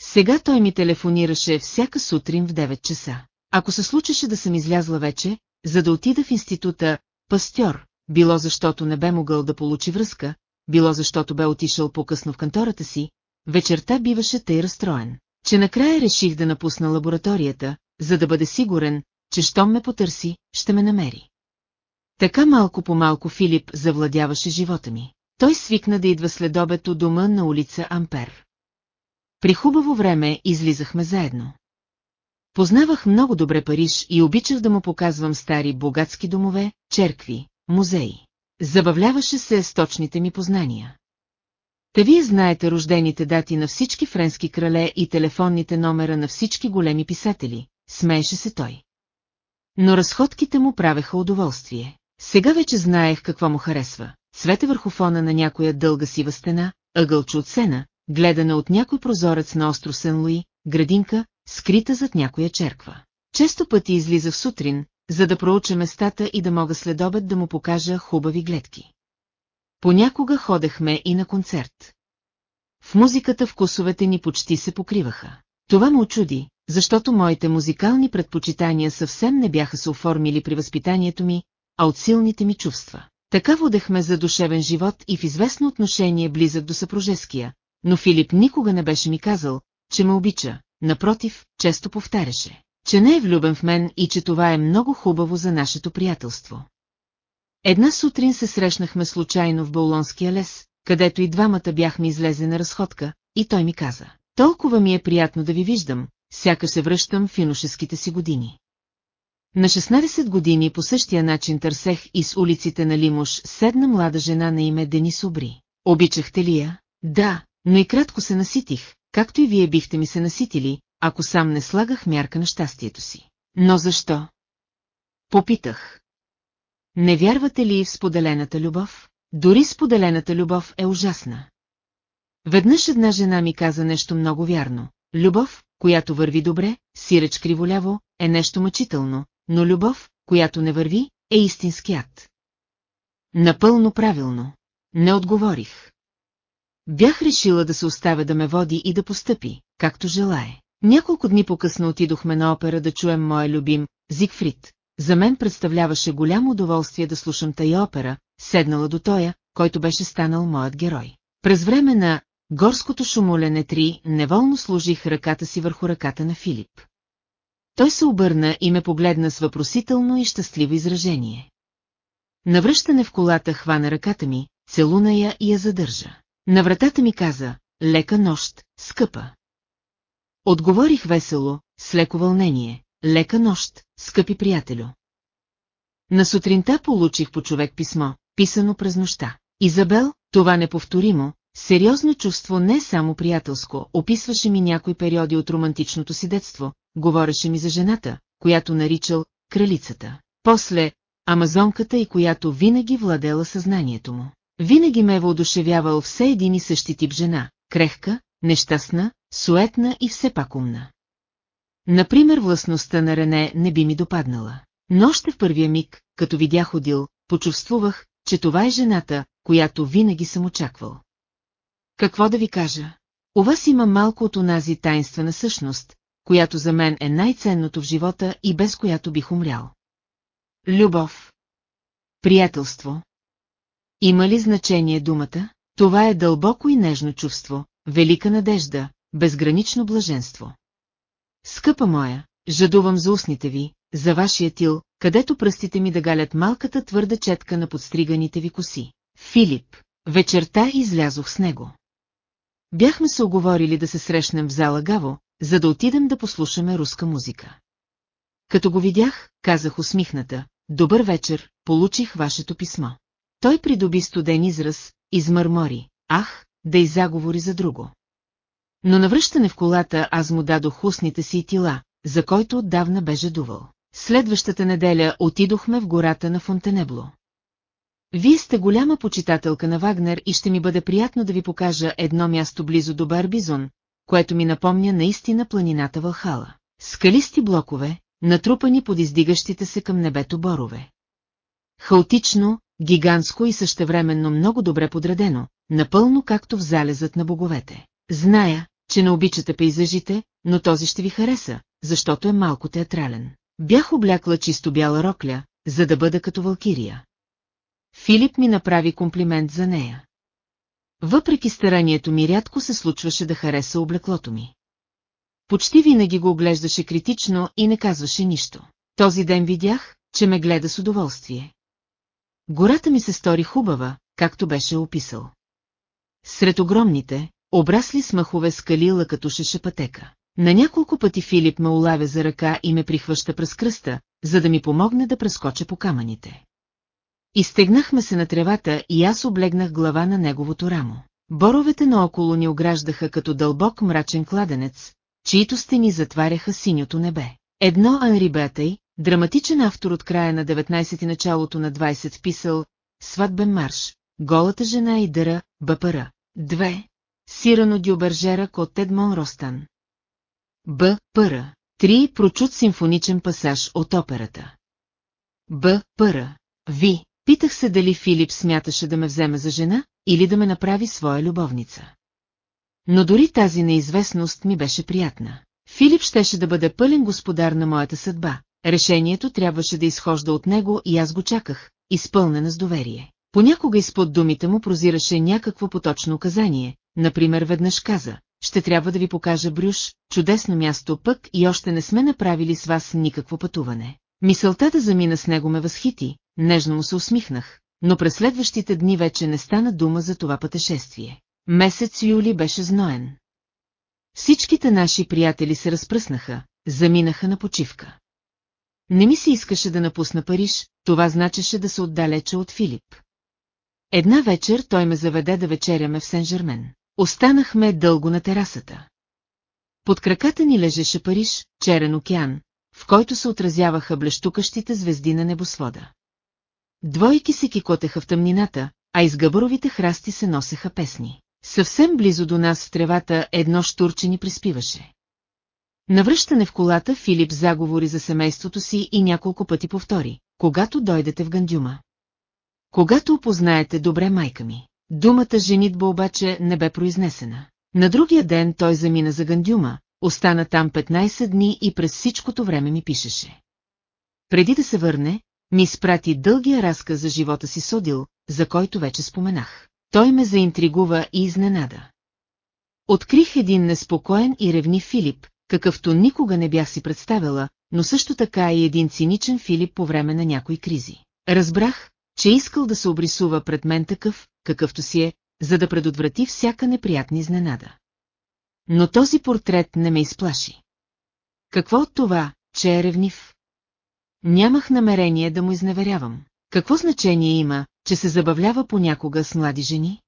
Сега той ми телефонираше всяка сутрин в 9 часа. Ако се случеше да съм излязла вече, за да отида в института пастьор, било защото не бе могъл да получи връзка, било защото бе отишъл по-късно в кантората си, вечерта биваше тъй разстроен, че накрая реших да напусна лабораторията, за да бъде сигурен, че щом ме потърси, ще ме намери. Така малко по малко Филип завладяваше живота ми. Той свикна да идва след обед от дома на улица Ампер. При хубаво време излизахме заедно. Познавах много добре Париж и обичах да му показвам стари богатски домове, черкви, музеи. Забавляваше се с точните ми познания. Та вие знаете рождените дати на всички френски крале и телефонните номера на всички големи писатели, смееше се той. Но разходките му правеха удоволствие. Сега вече знаех какво му харесва. Цвете върху фона на някоя дълга сива стена, ъгълче от сена, гледана от някой прозорец на остров Сен-Луи, градинка, скрита зад някоя черква. Често пъти излизах сутрин, за да проуча местата и да мога след обед да му покажа хубави гледки. Понякога ходехме и на концерт. В музиката вкусовете ни почти се покриваха. Това му очуди, защото моите музикални предпочитания съвсем не бяха се оформили при възпитанието ми, а от силните ми чувства. Така водехме за душевен живот и в известно отношение близък до съпружеския, но Филип никога не беше ми казал, че ме обича, напротив, често повтаряше, че не е влюбен в мен и че това е много хубаво за нашето приятелство. Една сутрин се срещнахме случайно в Баулонския лес, където и двамата бяхме излезе на разходка, и той ми каза, толкова ми е приятно да ви виждам, сякаш се връщам в юношеските си години. На 16 години по същия начин търсех из улиците на Лимуш седна млада жена на име Денис Обри. Обичахте ли я? Да, но и кратко се наситих, както и вие бихте ми се наситили, ако сам не слагах мярка на щастието си. Но защо? Попитах. Не вярвате ли в споделената любов? Дори споделената любов е ужасна. Веднъж една жена ми каза нещо много вярно. Любов, която върви добре, сиреч криволяво, е нещо мъчително, но любов, която не върви, е истински ад. Напълно правилно. Не отговорих. Бях решила да се оставя да ме води и да постъпи, както желае. Няколко дни по-късно отидохме на опера да чуем моя любим, Зигфрид. За мен представляваше голямо удоволствие да слушам тая опера, седнала до тоя, който беше станал моят герой. През време на горското шумолене три неволно служих ръката си върху ръката на Филип. Той се обърна и ме погледна с въпросително и щастливо изражение. Навръщане в колата хвана ръката ми, целуна я и я задържа. На вратата ми каза, лека нощ, скъпа. Отговорих весело, с леко вълнение, лека нощ, скъпи приятелю. На сутринта получих по човек писмо, писано през нощта. Изабел, това неповторимо, сериозно чувство не само приятелско, описваше ми някои периоди от романтичното си детство, говореше ми за жената, която наричал кралицата. После, амазонката и която винаги владела съзнанието му. Винаги ме е въодушевявал все един и същи тип жена, крехка, нещастна, суетна и все пак умна. Например, властността на Рене не би ми допаднала. Но още в първия миг, като видях Одил, почувствувах, че това е жената, която винаги съм очаквал. Какво да ви кажа? У вас има малко от онази таинствена същност, която за мен е най-ценното в живота и без която бих умрял. Любов. Приятелство. Има ли значение думата? Това е дълбоко и нежно чувство, велика надежда, безгранично блаженство. Скъпа моя, жадувам за устните ви, за вашия тил, където пръстите ми да галят малката твърда четка на подстриганите ви коси. Филип, вечерта излязох с него. Бяхме се оговорили да се срещнем в зала Гаво, за да отидем да послушаме руска музика. Като го видях, казах усмихната, добър вечер, получих вашето писмо. Той придоби студен израз, измърмори, ах, да и заговори за друго. Но навръщане в колата аз му дадох устните си и тила, за който отдавна бе жадувал. Следващата неделя отидохме в гората на Фонтенебло. Вие сте голяма почитателка на Вагнер и ще ми бъде приятно да ви покажа едно място близо до Барбизон, което ми напомня наистина планината Вълхала. Скалисти блокове, натрупани под издигащите се към небето борове. Хаотично, гигантско и същевременно много добре подредено, напълно както в залезът на боговете. Зная, че не обичате пейзажите, но този ще ви хареса, защото е малко театрален. Бях облякла чисто бяла рокля, за да бъда като валкирия. Филип ми направи комплимент за нея. Въпреки старанието ми рядко се случваше да хареса облеклото ми. Почти винаги го оглеждаше критично и не казваше нищо. Този ден видях, че ме гледа с удоволствие. Гората ми се стори хубава, както беше описал. Сред огромните, обрасли с махове скали лъкатушеше пътека. На няколко пъти Филип ме улавя за ръка и ме прихваща през кръста, за да ми помогне да прескоча по камъните. Изтегнахме се на тревата и аз облегнах глава на неговото рамо. Боровете наоколо ни ограждаха като дълбок мрачен кладенец, чието стени затваряха синьото небе. Едно Анри Беатей, драматичен автор от края на 19 ти началото на 20 вписал «Сватбен марш», «Голата жена и дъра», БПР. Две. Сирано Дюбержера от Едмон Ростан. Б. Пъра. Три. Прочут симфоничен пасаж от операта. Б. Пъра. Ви. Питах се дали Филип смяташе да ме вземе за жена или да ме направи своя любовница. Но дори тази неизвестност ми беше приятна. Филип щеше да бъде пълен господар на моята съдба. Решението трябваше да изхожда от него и аз го чаках, изпълнена с доверие. Понякога изпод думите му прозираше някакво поточно указание, например веднъж каза, ще трябва да ви покажа Брюш, чудесно място пък и още не сме направили с вас никакво пътуване. Мисълта да замина с него ме възхити, нежно му се усмихнах, но през следващите дни вече не стана дума за това пътешествие. Месец юли беше зноен. Всичките наши приятели се разпръснаха, заминаха на почивка. Не ми се искаше да напусна Париж, това значеше да се отдалеча от Филип. Една вечер той ме заведе да вечеряме в Сен-Жермен. Останахме дълго на терасата. Под краката ни лежеше Париж, черен океан, в който се отразяваха блещукащите звезди на небосвода. Двойки се кикотеха в тъмнината, а из гъбъровите храсти се носеха песни. Съвсем близо до нас в тревата едно штурче ни приспиваше. Навръщане в колата Филип заговори за семейството си и няколко пъти повтори, когато дойдете в Гандюма. Когато опознаете добре майка ми. Думата женитба обаче не бе произнесена. На другия ден той замина за Гандюма, остана там 15 дни и през всичкото време ми пишеше. Преди да се върне, ми изпрати дългия разказ за живота си Содил, за който вече споменах. Той ме заинтригува и изненада. Открих един неспокоен и ревнив Филип, какъвто никога не бях си представила, но също така и един циничен Филип по време на някои кризи. Разбрах, че искал да се обрисува пред мен такъв, какъвто си е, за да предотврати всяка неприятна изненада. Но този портрет не ме изплаши. Какво от това, че е ревнив? Нямах намерение да му изневерявам. Какво значение има, че се забавлява понякога с млади жени?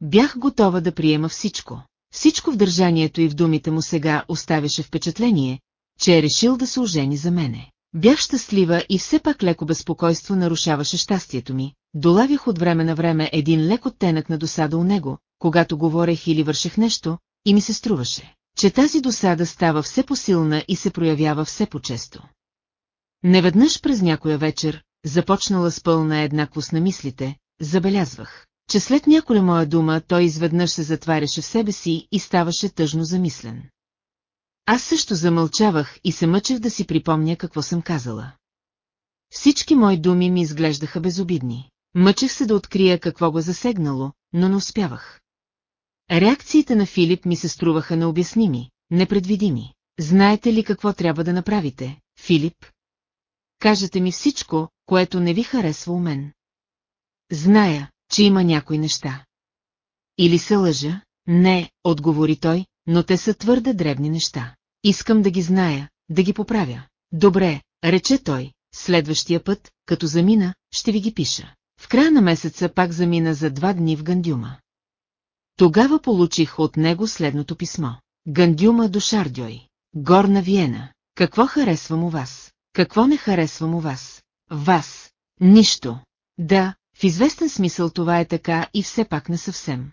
Бях готова да приема всичко. Всичко в държанието и в думите му сега оставяше впечатление, че е решил да се ожени за мене. Бях щастлива и все пак леко безпокойство нарушаваше щастието ми. Долавях от време на време един лек оттенък на досада у него, когато говорех или вършех нещо, и ми се струваше, че тази досада става все посилна и се проявява все по-често. Неведнъж през някоя вечер, започнала с пълна еднаквост на мислите, забелязвах, че след няколя моя дума той изведнъж се затваряше в себе си и ставаше тъжно замислен. Аз също замълчавах и се мъчех да си припомня какво съм казала. Всички мои думи ми изглеждаха безобидни. Мъчех се да открия какво го засегнало, но не успявах. Реакциите на Филип ми се струваха необясними, непредвидими. Знаете ли какво трябва да направите, Филип? Кажете ми всичко, което не ви харесва у мен. Зная, че има някои неща. Или се лъжа? Не, отговори той, но те са твърде дребни неща. Искам да ги зная, да ги поправя. Добре, рече той, следващия път, като замина, ще ви ги пиша. В края на месеца пак замина за два дни в Гандюма. Тогава получих от него следното писмо. Гандюма до Шардьой. Горна Виена. Какво харесвам у вас? Какво не харесвам у вас? Вас. Нищо. Да, в известен смисъл това е така и все пак не съвсем.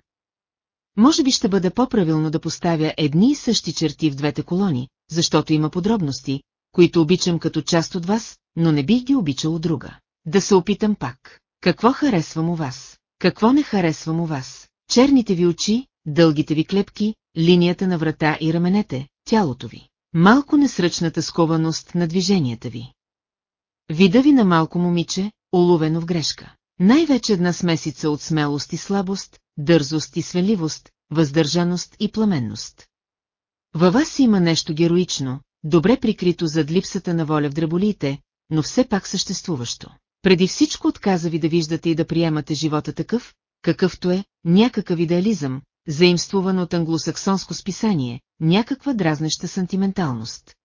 Може би ще бъде по-правилно да поставя едни и същи черти в двете колони, защото има подробности, които обичам като част от вас, но не бих ги обичал друга. Да се опитам пак. Какво харесвам у вас? Какво не харесвам у вас? черните ви очи, дългите ви клепки, линията на врата и раменете, тялото ви. Малко несръчната скованост на движенията ви. Вида ви на малко момиче, уловено в грешка. Най-вече една смесица от смелост и слабост, дързост и свенливост, въздържаност и пламенност. Във вас има нещо героично, добре прикрито зад липсата на воля в дреболиите, но все пак съществуващо. Преди всичко отказа ви да виждате и да приемате живота такъв, какъвто е, някакъв идеализъм, заимствуван от англосаксонско списание, някаква дразнеща сантименталност.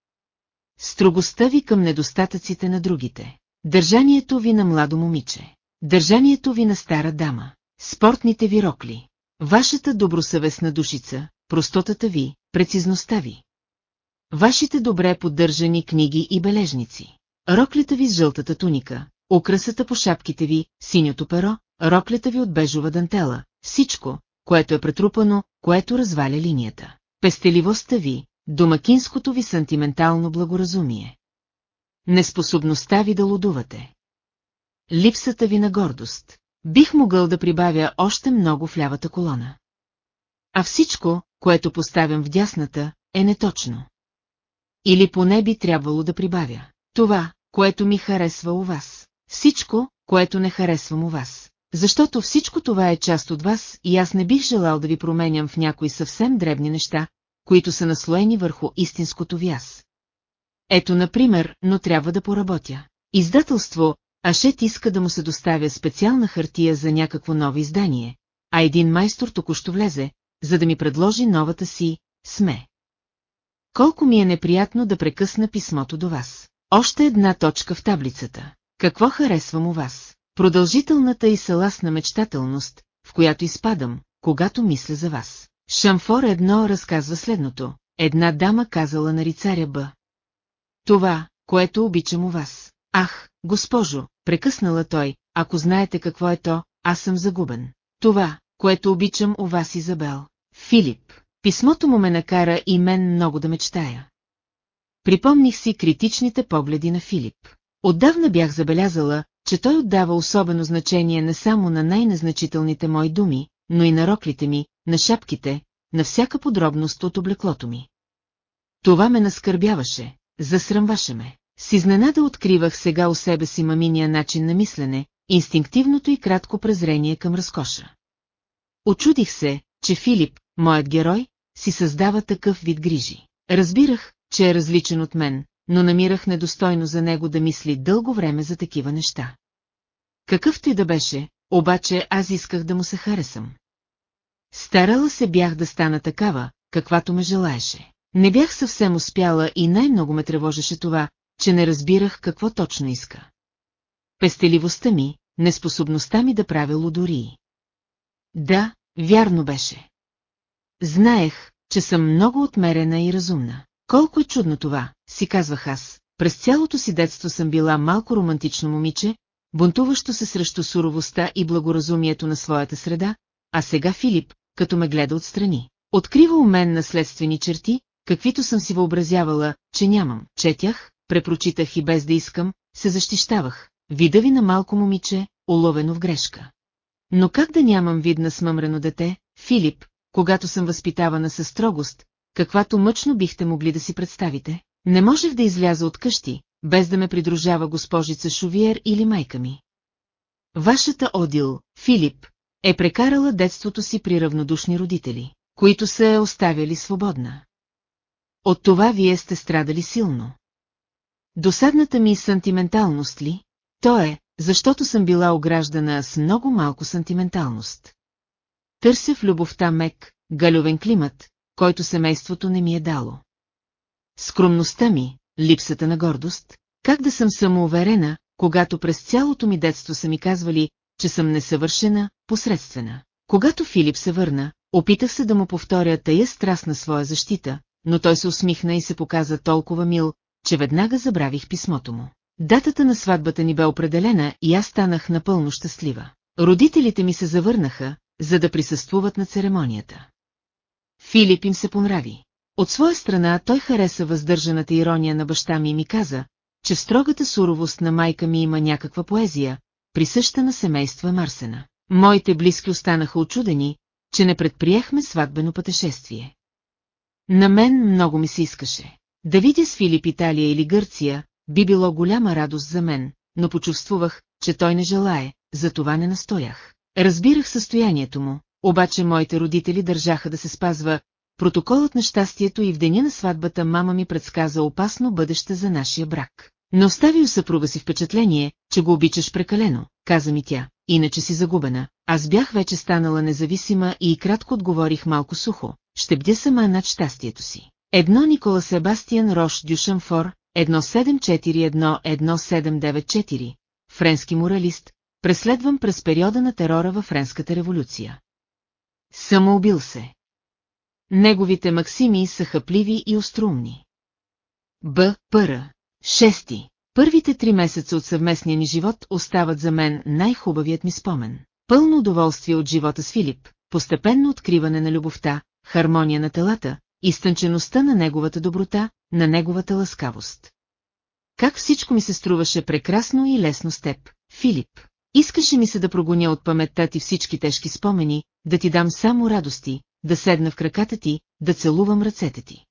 Строгостта ви към недостатъците на другите. Държанието ви на младо момиче. Държанието ви на стара дама. Спортните ви рокли. Вашата добросъвестна душица, простотата ви, прецизността ви. Вашите добре поддържани книги и бележници. Роклята ви с жълтата туника, украсата по шапките ви, синьото перо, роклята ви от бежова дантела, всичко, което е претрупано, което разваля линията. Пестеливостта ви, домакинското ви сантиментално благоразумие. Неспособността ви да лудувате. Липсата ви на гордост. Бих могъл да прибавя още много в лявата колона. А всичко, което поставям в дясната, е неточно. Или поне би трябвало да прибавя. Това, което ми харесва у вас. Всичко, което не харесвам у вас. Защото всичко това е част от вас и аз не бих желал да ви променям в някои съвсем дребни неща, които са наслоени върху истинското ви аз. Ето, например, но трябва да поработя. Издателство Ашет иска да му се доставя специална хартия за някакво ново издание, а един майстор току-що влезе, за да ми предложи новата си «Сме». Колко ми е неприятно да прекъсна писмото до вас. Още една точка в таблицата. Какво харесвам у вас? Продължителната и саласна мечтателност, в която изпадам, когато мисля за вас. Шамфор едно разказва следното. Една дама казала на рицаря Б. Това, което обичам у вас. Ах, госпожо, прекъснала той, ако знаете какво е то, аз съм загубен. Това, което обичам у вас Изабел. Филип. Писмото му ме накара и мен много да мечтая. Припомних си критичните погледи на Филип. Отдавна бях забелязала, че той отдава особено значение не само на най-незначителните мои думи, но и на роклите ми, на шапките, на всяка подробност от облеклото ми. Това ме наскърбяваше, засрамваше ме. С изненада откривах сега у себе си маминия начин на мислене, инстинктивното и кратко презрение към разкоша. Очудих се, че Филип, моят герой, си създава такъв вид грижи. Разбирах, че е различен от мен, но намирах недостойно за него да мисли дълго време за такива неща. Какъвто и да беше, обаче аз исках да му се харесам. Старала се бях да стана такава, каквато ме желаеше. Не бях съвсем успяла и най-много ме тревожеше това, че не разбирах какво точно иска. Пестеливостта ми, неспособността ми да правя лудории. Да, вярно беше. Знаех, че съм много отмерена и разумна. Колко е чудно това, си казвах аз. През цялото си детство съм била малко романтично момиче, бунтуващо се срещу суровостта и благоразумието на своята среда, а сега Филип, като ме гледа отстрани, открива у мен наследствени черти, каквито съм си въобразявала, че нямам. Четях, препрочитах и без да искам, се защищавах. Вида ви на малко момиче, уловено в грешка. Но как да нямам вид на смъмрено дете, Филип, когато съм възпитавана със строгост, каквато мъчно бихте могли да си представите? Не можех да изляза от къщи, без да ме придружава госпожица Шувиер или майка ми. Вашата Одил, Филип, е прекарала детството си при равнодушни родители, които са е оставяли свободна. От това вие сте страдали силно. Досадната ми сантименталност ли? То е, защото съм била ограждана с много малко сантименталност. Търся в любовта мек, галювен климат, който семейството не ми е дало. Скромността ми, липсата на гордост, как да съм самоуверена, когато през цялото ми детство са ми казвали, че съм несъвършена, посредствена. Когато Филип се върна, опитах се да му повторя тая страст на своя защита, но той се усмихна и се показа толкова мил, че веднага забравих писмото му. Датата на сватбата ни бе определена и аз станах напълно щастлива. Родителите ми се завърнаха, за да присъствуват на церемонията. Филип им се понрави. От своя страна той хареса въздържаната ирония на баща ми и ми каза, че в строгата суровост на майка ми има някаква поезия, присъща на семейство Марсена. Моите близки останаха очудени, че не предприехме сватбено пътешествие. На мен много ми се искаше. Да видя с Филип Италия или Гърция, би било голяма радост за мен, но почувствувах, че той не желае, затова не настоях. Разбирах състоянието му, обаче моите родители държаха да се спазва протоколът на щастието и в деня на сватбата мама ми предсказа опасно бъдеще за нашия брак. Но остави у съпруга си впечатление, че го обичаш прекалено, каза ми тя, иначе си загубена. Аз бях вече станала независима и кратко отговорих малко сухо, ще бдя сама над щастието си. Едно Никола Себастиан Рош Дюшамфор, 1741-1794, френски моралист, преследван през периода на терора във Френската революция. Самоубил се. Неговите максими са хъпливи и острумни. Б. Пъра. Шести. Първите три месеца от съвместния ни живот остават за мен най-хубавият ми спомен. Пълно удоволствие от живота с Филип, постепенно откриване на любовта, хармония на телата, изтънчеността на неговата доброта, на неговата ласкавост. Как всичко ми се струваше прекрасно и лесно с теб, Филип. Искаше ми се да прогоня от паметта ти всички тежки спомени, да ти дам само радости, да седна в краката ти, да целувам ръцете ти.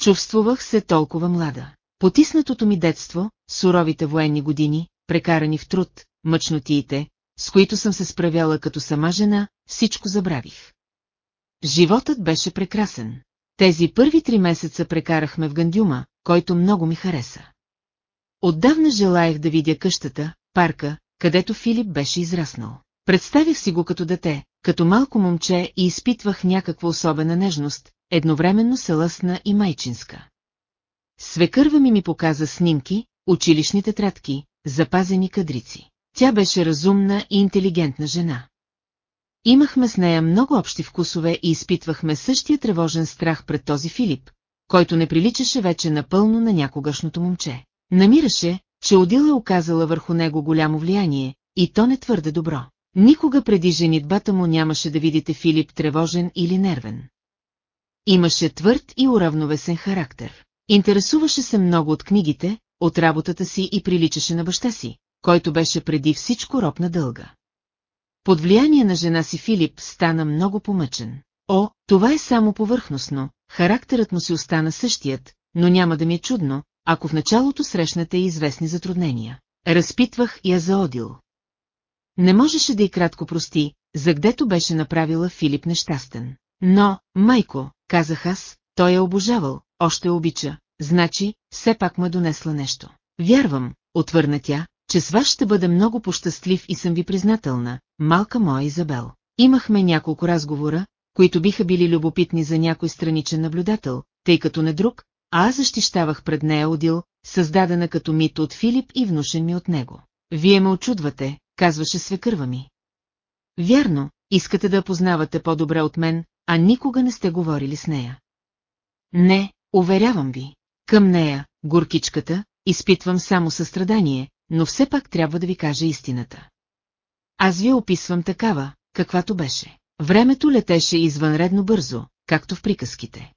Чувствувах се толкова млада. Потиснатото ми детство, суровите военни години, прекарани в труд, мъчнотиите, с които съм се справяла като сама жена, всичко забравих. Животът беше прекрасен. Тези първи три месеца прекарахме в Гандюма, който много ми хареса. Отдавна желаях да видя къщата, парка, където Филип беше израснал. Представих си го като дете, като малко момче и изпитвах някаква особена нежност, едновременно селъсна и майчинска. Свекърва ми ми показа снимки, училищни тетрадки, запазени кадрици. Тя беше разумна и интелигентна жена. Имахме с нея много общи вкусове и изпитвахме същия тревожен страх пред този Филип, който не приличаше вече напълно на някогашното момче. Намираше, че Одила оказала върху него голямо влияние, и то не твърде добро. Никога преди женитбата му нямаше да видите Филип тревожен или нервен. Имаше твърд и уравновесен характер. Интересуваше се много от книгите, от работата си и приличаше на баща си, който беше преди всичко роб на дълга. Под влияние на жена си Филип стана много помъчен. О, това е само повърхностно, характерът му си остана същият, но няма да ми е чудно, ако в началото срещнете известни затруднения. Разпитвах я за Одил. Не можеше да и кратко прости, за гдето беше направила Филип нещастен. Но, майко, казах аз, той е обожавал, още обича, значи, все пак ме донесла нещо. Вярвам, отвърна тя, че с вас ще бъда много пощастлив и съм ви признателна, малка моя Изабел. Имахме няколко разговора, които биха били любопитни за някой страничен наблюдател, тъй като не друг, а аз защищавах пред нея Одил, създадена като мит от Филип и внушен ми от него. Вие ме очудвате, казваше свекърва ми. Вярно, искате да познавате по-добре от мен, а никога не сте говорили с нея. Не, уверявам ви. Към нея, горкичката, изпитвам само състрадание, но все пак трябва да ви кажа истината. Аз ви описвам такава, каквато беше. Времето летеше извънредно бързо, както в приказките.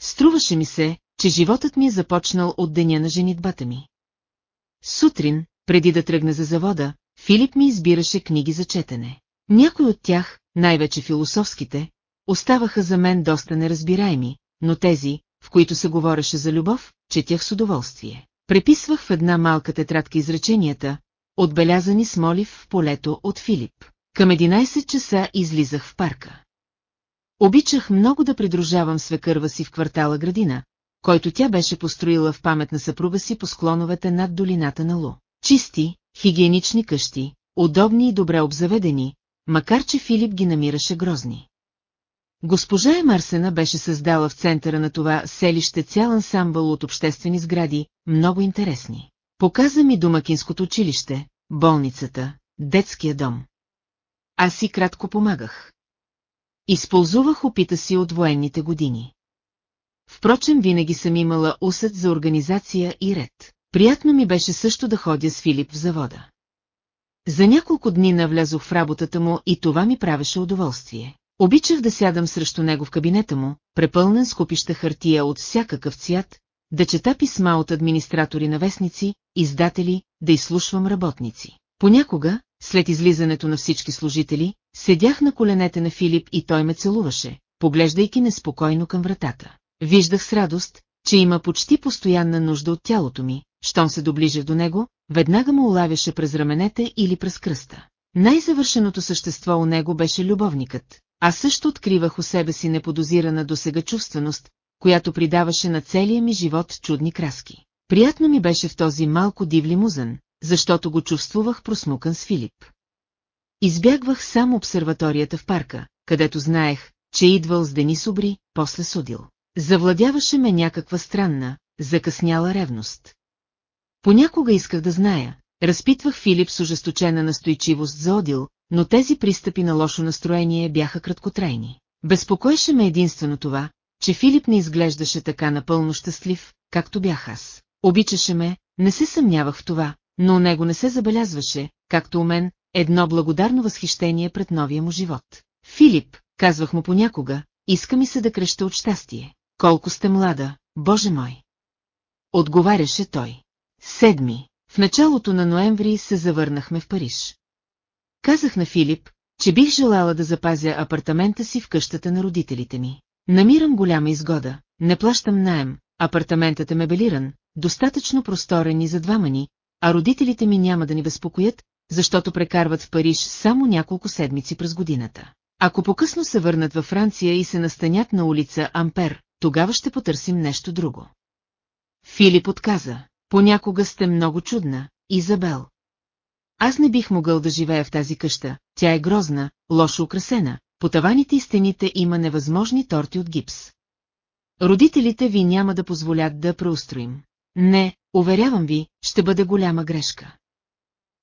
Струваше ми се, че животът ми е започнал от деня на женитбата ми. Сутрин, преди да тръгне за завода, Филип ми избираше книги за четене. Някои от тях, най-вече философските, оставаха за мен доста неразбираеми, но тези, в които се говореше за любов, четях с удоволствие. Преписвах в една малка тетрадка изреченията, отбелязани с молив в полето от Филип. Към 11 часа излизах в парка. Обичах много да придружавам свекърва си в квартала градина, който тя беше построила в памет на съпруга си по склоновете над долината на Лу. Чисти, хигиенични къщи, удобни и добре обзаведени, макар че Филип ги намираше грозни. Госпожа Емарсена беше създала в центъра на това селище цял ансамбъл от обществени сгради, много интересни. Показа ми домакинското училище, болницата, детския дом. Аз си кратко помагах. Използвах опита си от военните години. Впрочем, винаги съм имала усет за организация и ред. Приятно ми беше също да ходя с Филип в завода. За няколко дни навлязох в работата му и това ми правеше удоволствие. Обичах да сядам срещу него в кабинета му, препълнен с купища хартия от всякакъв цвят, да чета писма от администратори на вестници, издатели, да изслушвам работници. Понякога, след излизането на всички служители, седях на коленете на Филип и той ме целуваше, поглеждайки неспокойно към вратата. Виждах с радост, че има почти постоянна нужда от тялото ми, щом се доближих до него, веднага му улавяше през раменете или през кръста. Най-завършеното същество у него беше любовникът, а също откривах у себе си неподозирана досега чувственост, която придаваше на целия ми живот чудни краски. Приятно ми беше в този малко див лимузън, защото го чувствувах просмукан с Филип. Избягвах само обсерваторията в парка, където знаех, че идвал с Денис Обри, после судил. Завладяваше ме някаква странна, закъсняла ревност. Понякога исках да зная, разпитвах Филип с ожесточена настойчивост за Одил, но тези пристъпи на лошо настроение бяха краткотрайни. Безпокоеше ме единствено това, че Филип не изглеждаше така напълно щастлив, както бях аз. Обичаше ме, не се съмнявах в това, но у него не се забелязваше, както у мен, едно благодарно възхищение пред новия му живот. Филип, казвах му понякога, иска ми се да креща от щастие. Колко сте млада, Боже мой! Отговаряше той. Седми. В началото на ноември се завърнахме в Париж. Казах на Филип, че бих желала да запазя апартамента си в къщата на родителите ми. Намирам голяма изгода, не плащам наем, апартаментът е мебелиран, достатъчно просторен и за двама ни, а родителите ми няма да ни безпокоят, защото прекарват в Париж само няколко седмици през годината. Ако по-късно се върнат във Франция и се настанят на улица Ампер, тогава ще потърсим нещо друго. Филип отказа. Понякога сте много чудна, Изабел. Аз не бих могъл да живея в тази къща, тя е грозна, лошо украсена, по таваните и стените има невъзможни торти от гипс. Родителите ви няма да позволят да преустроим. Не, уверявам ви, ще бъде голяма грешка.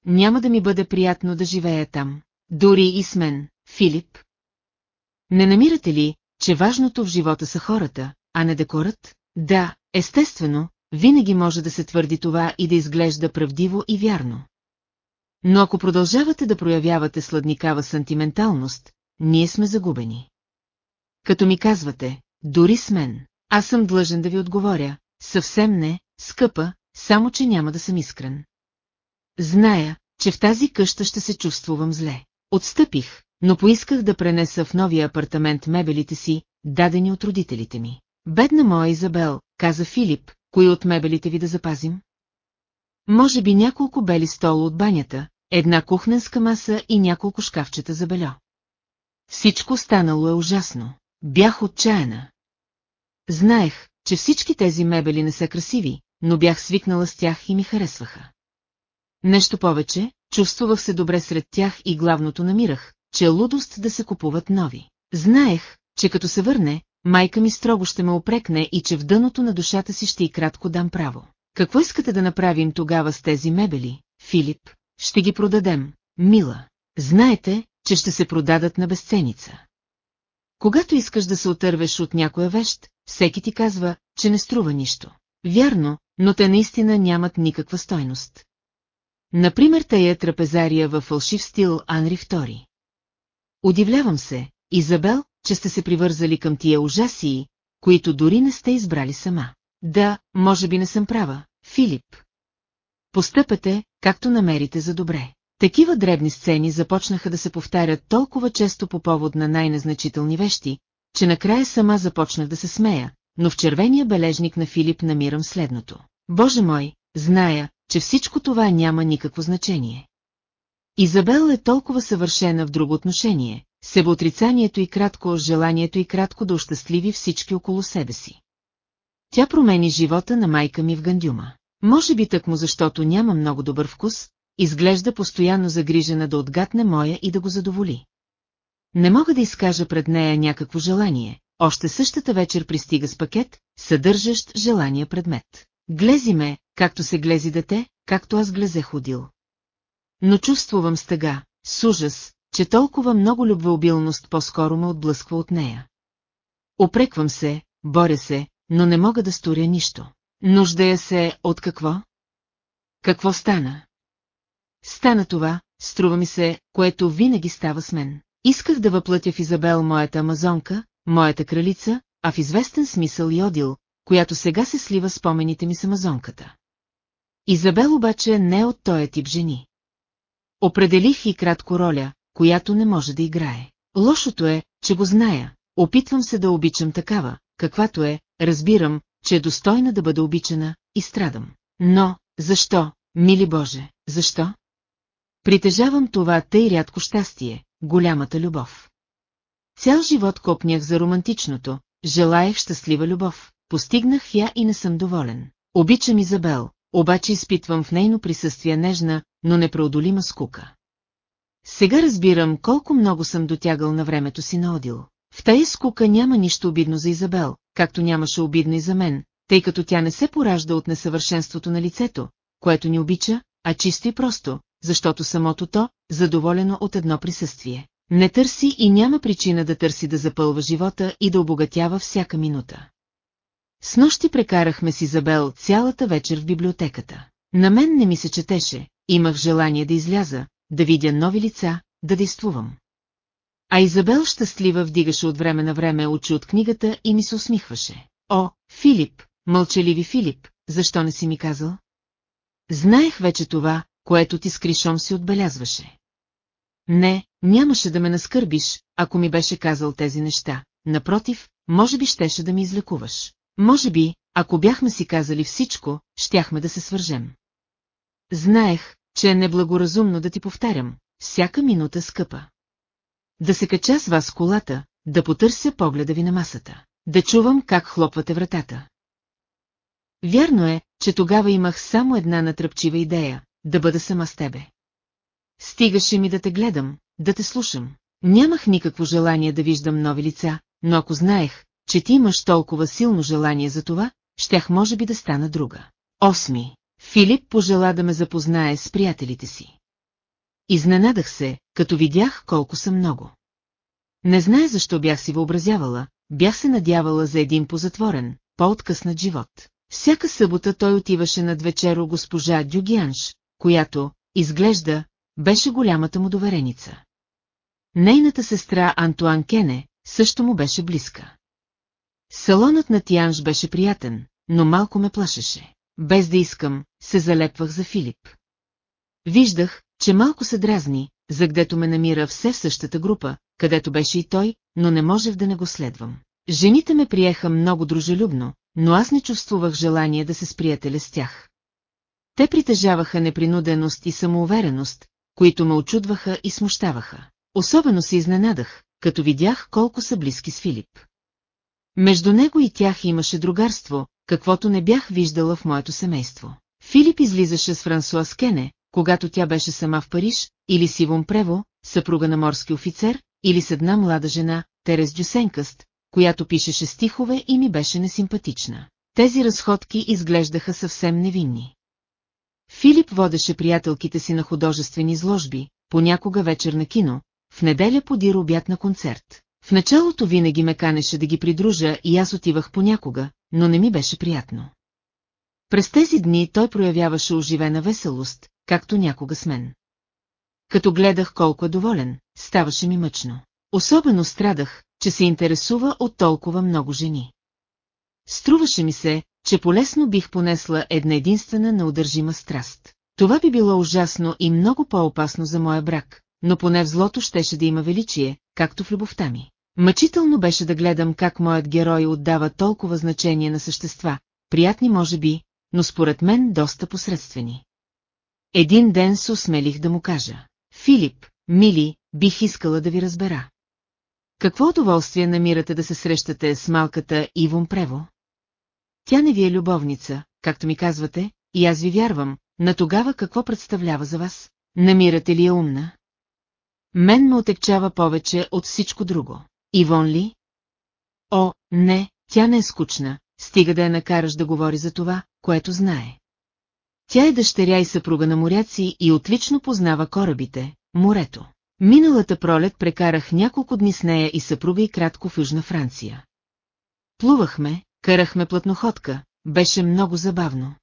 Няма да ми бъде приятно да живея там. Дори и с мен, Филип. Не намирате ли, че важното в живота са хората, а не декорът? Да, естествено, винаги може да се твърди това и да изглежда правдиво и вярно. Но ако продължавате да проявявате сладникава сантименталност, ние сме загубени. Като ми казвате, дори с мен, аз съм длъжен да ви отговоря, съвсем не, скъпа, само че няма да съм искрен. Зная, че в тази къща ще се чувствувам зле. Отстъпих, но поисках да пренеса в новия апартамент мебелите си, дадени от родителите ми. Бедна моя Изабел, каза Филип, кои от мебелите ви да запазим? Може би няколко бели стола от банята, една кухненска маса и няколко шкафчета за бельо. Всичко станало е ужасно. Бях отчаяна. Знаех, че всички тези мебели не са красиви, но бях свикнала с тях и ми харесваха. Нещо повече, чувствах се добре сред тях и главното намирах, че е лудост да се купуват нови. Знаех, че като се върне, майка ми строго ще ме опрекне и че в дъното на душата си ще и кратко дам право. Какво искате да направим тогава с тези мебели, Филип? Ще ги продадем, мила. Знаете, че ще се продадат на безценица. Когато искаш да се отървеш от някоя вещ, всеки ти казва, че не струва нищо. Вярно, но те наистина нямат никаква стойност. Например, тая трапезария във фалшив стил Анри II. Удивлявам се, Изабел, че сте се привързали към тия ужасии, които дори не сте избрали сама. Да, може би не съм права, Филип. Постъпете, както намерите за добре. Такива дребни сцени започнаха да се повтарят толкова често по повод на най-незначителни вещи, че накрая сама започнах да се смея, но в червения бележник на Филип намирам следното. Боже мой, зная, че всичко това няма никакво значение. Изабел е толкова съвършена в друго отношение, себеотрицанието и кратко, желанието и кратко да ощастливи всички около себе си. Тя промени живота на майка ми в Гандюма. Може би тъкмо защото няма много добър вкус, изглежда постоянно загрижена да отгатне моя и да го задоволи. Не мога да изкажа пред нея някакво желание, още същата вечер пристига с пакет, съдържащ желания предмет. Глези ме, както се глези дете, както аз глезе ходил. Но чувствувам стъга, с ужас, че толкова много любвеобилност по-скоро ме отблъсква от нея. Опреквам се, боря се, но не мога да сторя нищо. Нуждая се от какво? Какво стана? Стана това, струва ми се, което винаги става с мен. Исках да въплътя в Изабел моята амазонка, моята кралица, а в известен смисъл и Одил, която сега се слива спомените ми с амазонката. Изабел обаче не е от този тип жени. Определих и кратко роля, която не може да играе. Лошото е, че го зная. Опитвам се да обичам такава, каквато е, разбирам, че е достойна да бъде обичана, и страдам. Но, защо, мили Боже, защо? Притежавам това тъй рядко щастие, голямата любов. Цял живот копнях за романтичното, желаях щастлива любов, постигнах я и не съм доволен. Обичам Изабел, обаче изпитвам в нейно присъствие нежна, но непреодолима скука. Сега разбирам колко много съм дотягал на времето си на Одил. В тая скука няма нищо обидно за Изабел, както нямаше обидно и за мен, тъй като тя не се поражда от несъвършенството на лицето, което ни обича, а чисто и просто, защото самото то, задоволено от едно присъствие, не търси и няма причина да търси да запълва живота и да обогатява всяка минута. С нощи прекарахме с Изабел цялата вечер в библиотеката. На мен не ми се четеше, имах желание да изляза, да видя нови лица, да действувам. А Изабел щастлива вдигаше от време на време очи от книгата и ми се усмихваше. О, Филип, мълчаливи Филип, защо не си ми казал? Знаех вече това, което ти скришом си отбелязваше. Не, нямаше да ме наскърбиш, ако ми беше казал тези неща. Напротив, може би щеше да ми излекуваш. Може би, ако бяхме си казали всичко, щяхме да се свържем. Знаех, че е неблагоразумно да ти повтарям, всяка минута скъпа. Да се кача с вас колата, да потърся погледа ви на масата, да чувам как хлопвате вратата. Вярно е, че тогава имах само една натръпчива идея, да бъда сама с тебе. Стигаше ми да те гледам, да те слушам. Нямах никакво желание да виждам нови лица, но ако знаех, че ти имаш толкова силно желание за това, щях може би да стана друга. Осми. Филип пожела да ме запознае с приятелите си. Изненадах се, като видях колко са много. Не знае защо бях си въобразявала, бях се надявала за един позатворен, по-откъснат живот. Всяка събота той отиваше над вечеро госпожа Дюгианш, която, изглежда, беше голямата му довереница. Нейната сестра Антуан Кене също му беше близка. Салонът на Тианш беше приятен, но малко ме плашеше. Без да искам, се залепвах за Филип. Виждах, че малко се дразни, за гдето ме намира все в същата група, където беше и той, но не можех да не го следвам. Жените ме приеха много дружелюбно, но аз не чувствувах желание да се сприятеля с тях. Те притежаваха непринуденост и самоувереност, които ме очудваха и смущаваха. Особено се изненадах, като видях колко са близки с Филип. Между него и тях имаше другарство, каквото не бях виждала в моето семейство. Филип излизаше с Франсуа Кене, когато тя беше сама в Париж, или с Ивон Прево, съпруга на морски офицер, или с една млада жена, Терес Дюсенкъст, която пишеше стихове и ми беше несимпатична. Тези разходки изглеждаха съвсем невинни. Филип водеше приятелките си на художествени изложби, понякога вечер на кино, в неделя подир обяд на концерт. В началото винаги ме канеше да ги придружа и аз отивах понякога, но не ми беше приятно. През тези дни той проявяваше оживена веселост, както някога с мен. Като гледах колко е доволен, ставаше ми мъчно. Особено страдах, че се интересува от толкова много жени. Струваше ми се, че полесно бих понесла една единствена неудържима страст. Това би било ужасно и много по-опасно за моя брак, но поне в злото щеше да има величие, както в любовта ми. Мъчително беше да гледам как моят герой отдава толкова значение на същества, приятни може би, но според мен доста посредствени. Един ден се осмелих да му кажа. Филип, мили, бих искала да ви разбера. Какво удоволствие намирате да се срещате с малката Ивон Прево? Тя не ви е любовница, както ми казвате, и аз ви вярвам, на тогава какво представлява за вас? Намирате ли я умна? Мен ме отекчава повече от всичко друго. Ивон ли? О, не, тя не е скучна, стига да я накараш да говори за това, което знае. Тя е дъщеря и съпруга на моряци и отлично познава корабите, морето. Миналата пролет прекарах няколко дни с нея и съпруга и кратко в Южна Франция. Плувахме, карахме платноходка, беше много забавно.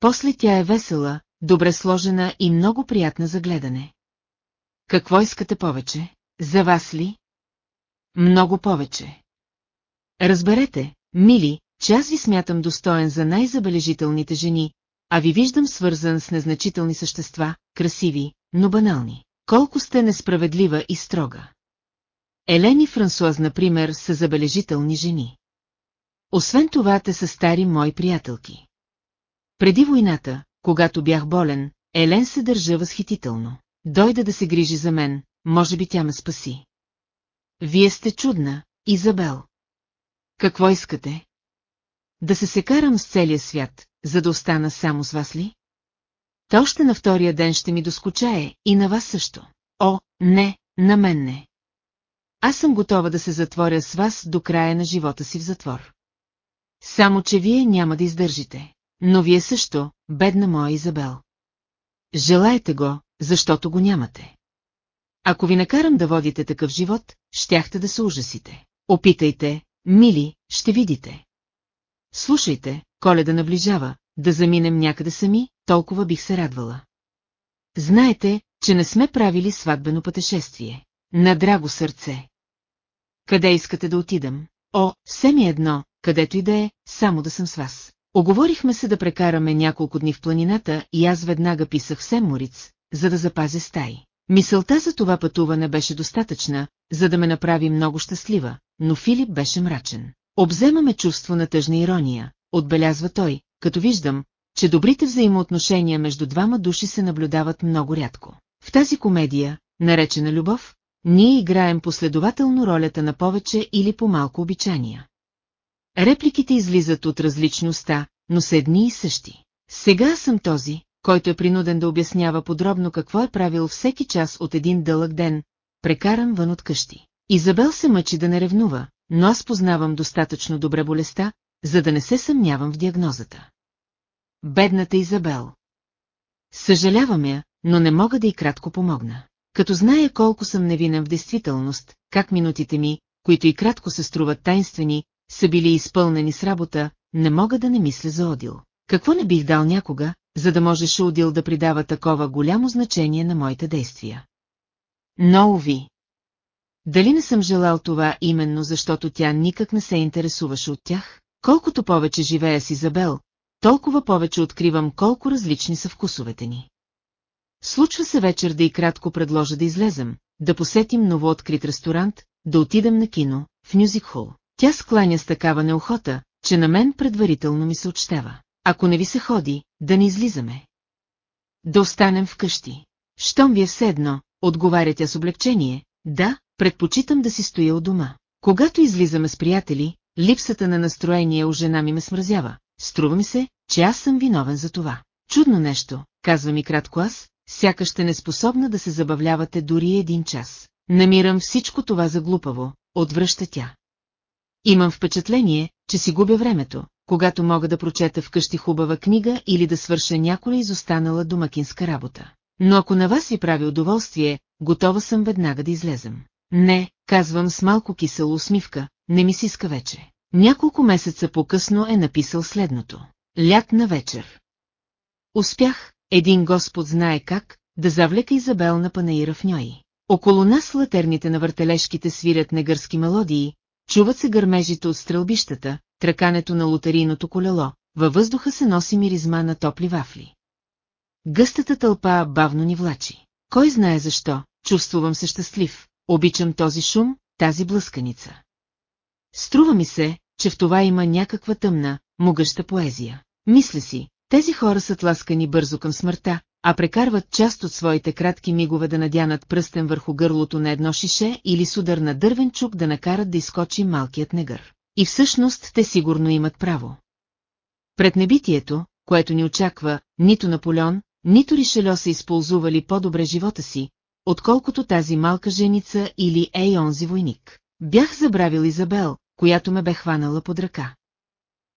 После тя е весела, добре сложена и много приятна за гледане. Какво искате повече? За вас ли? Много повече. Разберете, мили, че аз ви смятам достоен за най-забележителните жени, а ви виждам свързан с незначителни същества, красиви, но банални. Колко сте несправедлива и строга. Елен и Франсуаз, например, са забележителни жени. Освен това, те са стари мои приятелки. Преди войната, когато бях болен, Елен се държа възхитително. Дойде да се грижи за мен, може би тя ме спаси. Вие сте чудна, Изабел. Какво искате? Да се секарам с целия свят, за да остана само с вас ли? Та още на втория ден ще ми доскучае и на вас също. О, не, на мен не. Аз съм готова да се затворя с вас до края на живота си в затвор. Само, че вие няма да издържите. Но вие също, бедна моя Изабел. Желаете го, защото го нямате. Ако ви накарам да водите такъв живот, щяхте да се ужасите. Опитайте, мили, ще видите. Слушайте, коледа наближава, да заминем някъде сами, толкова бих се радвала. Знаете, че не сме правили сватбено пътешествие. На драго сърце. Къде искате да отидем? О, все ми едно, където и да е, само да съм с вас. Оговорихме се да прекараме няколко дни в планината и аз веднага писах в Семмориц, за да запазя стаи. Мисълта за това пътуване беше достатъчна, за да ме направи много щастлива, но Филип беше мрачен. Обземаме чувство на тъжна ирония, отбелязва той, като виждам, че добрите взаимоотношения между двама души се наблюдават много рядко. В тази комедия, наречена любов, ние играем последователно ролята на повече или по-малко обичания. Репликите излизат от различността, но са едни и същи. Сега съм този, който е принуден да обяснява подробно какво е правил всеки час от един дълъг ден, прекаран вън от къщи. Изабел се мъчи да не ревнува, но аз познавам достатъчно добре болестта, за да не се съмнявам в диагнозата. Бедната Изабел. Съжалявам я, но не мога да и кратко помогна. Като зная колко съм невинен в действителност, как минутите ми, които и кратко се струват тайнствени, са били изпълнени с работа, не мога да не мисля за Одил. Какво не бих дал някога, за да можеше Одил да придава такова голямо значение на моите действия? Но, уви. Дали не съм желал това именно защото тя никак не се интересуваше от тях? Колкото повече живея с Изабел, толкова повече откривам колко различни са вкусовете ни. Случва се вечер да и кратко предложа да излезем, да посетим новооткрит ресторант, да отидем на кино, в мюзик хол. Тя скланя с такава неохота, че на мен предварително ми се отщева. Ако не ви се ходи, да не излизаме. Да останем вкъщи. Щом ви е все едно, отговаря тя с облегчение, да, предпочитам да си стоя у дома. Когато излизаме с приятели, липсата на настроение у жена ми ме смразява. Струва ми се, че аз съм виновен за това. Чудно нещо, казва ми кратко аз, сякаш сте неспособна да се забавлявате дори един час. Намирам всичко това за глупаво, отвръща тя. Имам впечатление, че си губя времето, когато мога да прочета вкъщи хубава книга или да свърша някоя изостанала домакинска работа. Но ако на вас ви прави удоволствие, готова съм веднага да излезем. Не, казвам с малко кисела усмивка, не ми си иска вече. Няколко месеца по-късно е написал следното. Лятна вечер. Успях, един господ знае как, да завлека Изабел на панаира в Ньои. Около нас латерните на въртележките свирят негърски мелодии, чуват се гърмежите от стрелбищата, тръкането на лотарийното колело, във въздуха се носи миризма на топли вафли. Гъстата тълпа бавно ни влачи. Кой знае защо, чувствувам се щастлив, обичам този шум, тази блъсканица. Струва ми се, че в това има някаква тъмна, могъща поезия. Мисля си, тези хора са тласкани бързо към смъртта, а прекарват част от своите кратки мигове да надянат пръстен върху гърлото на едно шише или с на дървен чук да накарат да изкочи малкият негър. И всъщност те сигурно имат право. Пред небитието, което ни очаква, нито Наполеон, нито Ришельо са използвали по-добре живота си, отколкото тази малка женица или ей онзи войник. Бях забравил Изабел, която ме бе хванала под ръка.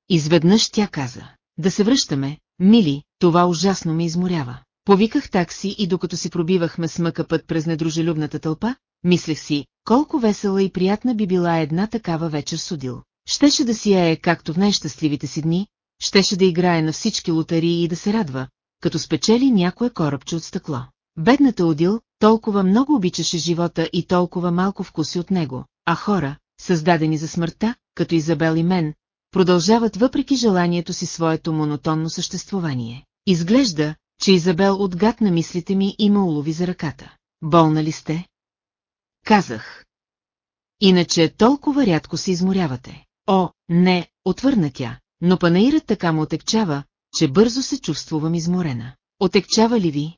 Изведнъж тя каза, да се връщаме, мили, това ужасно ме изморява. Повиках такси и докато си пробивахме с мъка път през недружелюбната тълпа, мислех си, колко весела и приятна би била една такава вечер судил. Щеше да си е както в най-щастливите си дни, щеше да играе на всички лотарии и да се радва, като спечели някое корабче от стъкло. Бедната Одил толкова много обичаше живота и толкова малко вкуси от него, а хора, създадени за смъртта, като Изабел и мен, продължават въпреки желанието си своето монотонно съществувание. Изглежда, че Изабел отгадна мислите ми и ме улови за ръката. Болна ли сте? Казах. Иначе толкова рядко се изморявате. О, не, отвърна тя, но панаирът така му отекчава, че бързо се чувствувам изморена. Отекчава ли ви?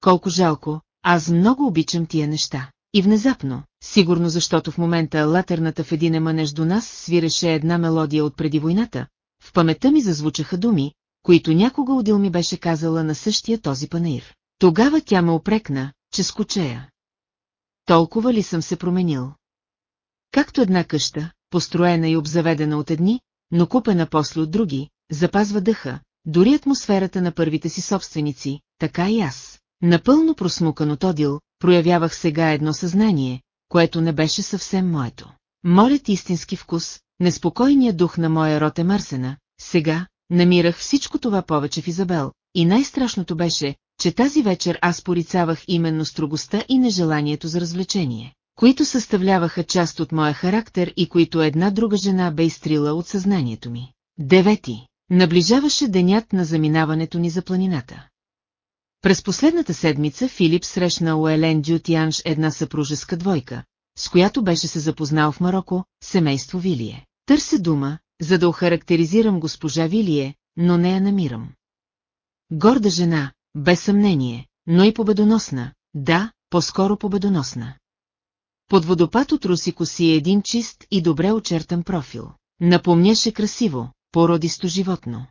Колко жалко, аз много обичам тия неща. И внезапно, сигурно защото в момента латерната в един еманеж до нас свиреше една мелодия от преди войната, в паметта ми зазвучаха думи, които някога Одил ми беше казала на същия този панаир. Тогава тя ме опрекна, че скучея. Толкова ли съм се променил? Както една къща, построена и обзаведена от едни, но купена после от други, запазва дъха, дори атмосферата на първите си собственици, така и аз. Напълно просмукан от Одил, проявявах сега едно съзнание, което не беше съвсем моето. Молят истински вкус, неспокойния дух на моя род е мърсена, сега, намирах всичко това повече в Изабел, и най-страшното беше, че тази вечер аз порицавах именно строгостта и нежеланието за развлечение, които съставляваха част от моя характер и които една друга жена бе изтрила от съзнанието ми. Девети. Наближаваше денят на заминаването ни за планината. През последната седмица Филип срещна у Елен Дютианш една съпружеска двойка, с която беше се запознал в Марокко, семейство Вилие. Търся дума, за да охарактеризирам госпожа Вилие, но не я намирам. Горда жена, без съмнение, но и победоносна, да, по-скоро победоносна. Под водопад от руси коси е един чист и добре очертан профил. Напомняше красиво, породисто животно.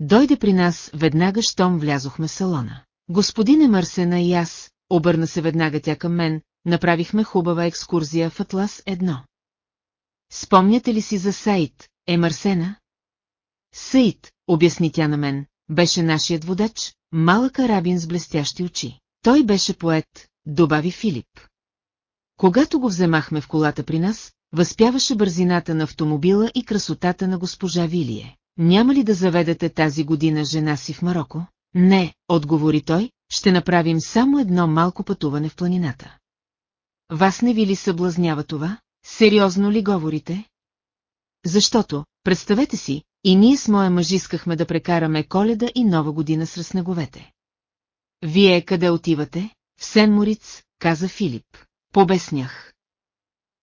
Дойде при нас веднага, щом влязохме в салона. Господин Емърсена и аз, обърна се веднага тя към мен, направихме хубава екскурзия в Атлас едно. Спомняте ли си за Саид, Емърсена? Саид, обясни тя на мен, беше нашият водач, малък арабин с блестящи очи. Той беше поет, добави Филип. Когато го вземахме в колата при нас, възпяваше бързината на автомобила и красотата на госпожа Вилие. Няма ли да заведете тази година жена си в Марокко? Не, отговори той, ще направим само едно малко пътуване в планината. Вас не ви ли съблазнява това? Сериозно ли говорите? Защото, представете си, и ние с моя мъж искахме да прекараме коледа и нова година с снеговете. Вие къде отивате? В Сен-Мориц, каза Филип. Побеснях.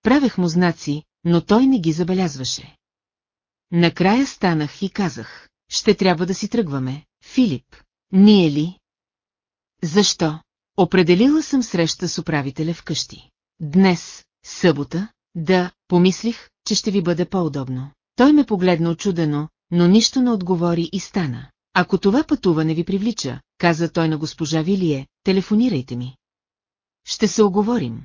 Правех му знаци, но той не ги забелязваше. Накрая станах и казах, ще трябва да си тръгваме, Филип. Ние ли? Защо? Определила съм среща с управителя вкъщи. Днес, събота, да, помислих, че ще ви бъде по-удобно. Той ме погледна очудено, но нищо не отговори и стана. Ако това пътуване ви привлича, каза той на госпожа Вилие, телефонирайте ми. Ще се оговорим.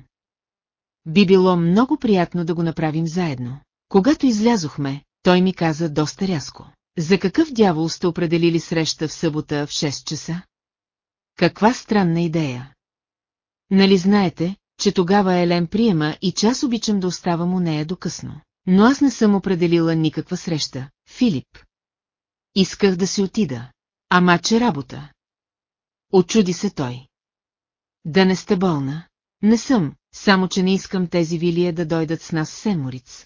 Би било много приятно да го направим заедно. Когато излязохме, той ми каза доста рязко. За какъв дявол сте определили среща в събота в 6 часа? Каква странна идея. Нали знаете, че тогава Елен приема и че аз обичам да оставам у нея до късно. Но аз не съм определила никаква среща, Филип. Исках да си отида. Ама че работа. Очуди се той. Да не сте болна? Не съм, само че не искам тези вилия да дойдат с нас в Семориц.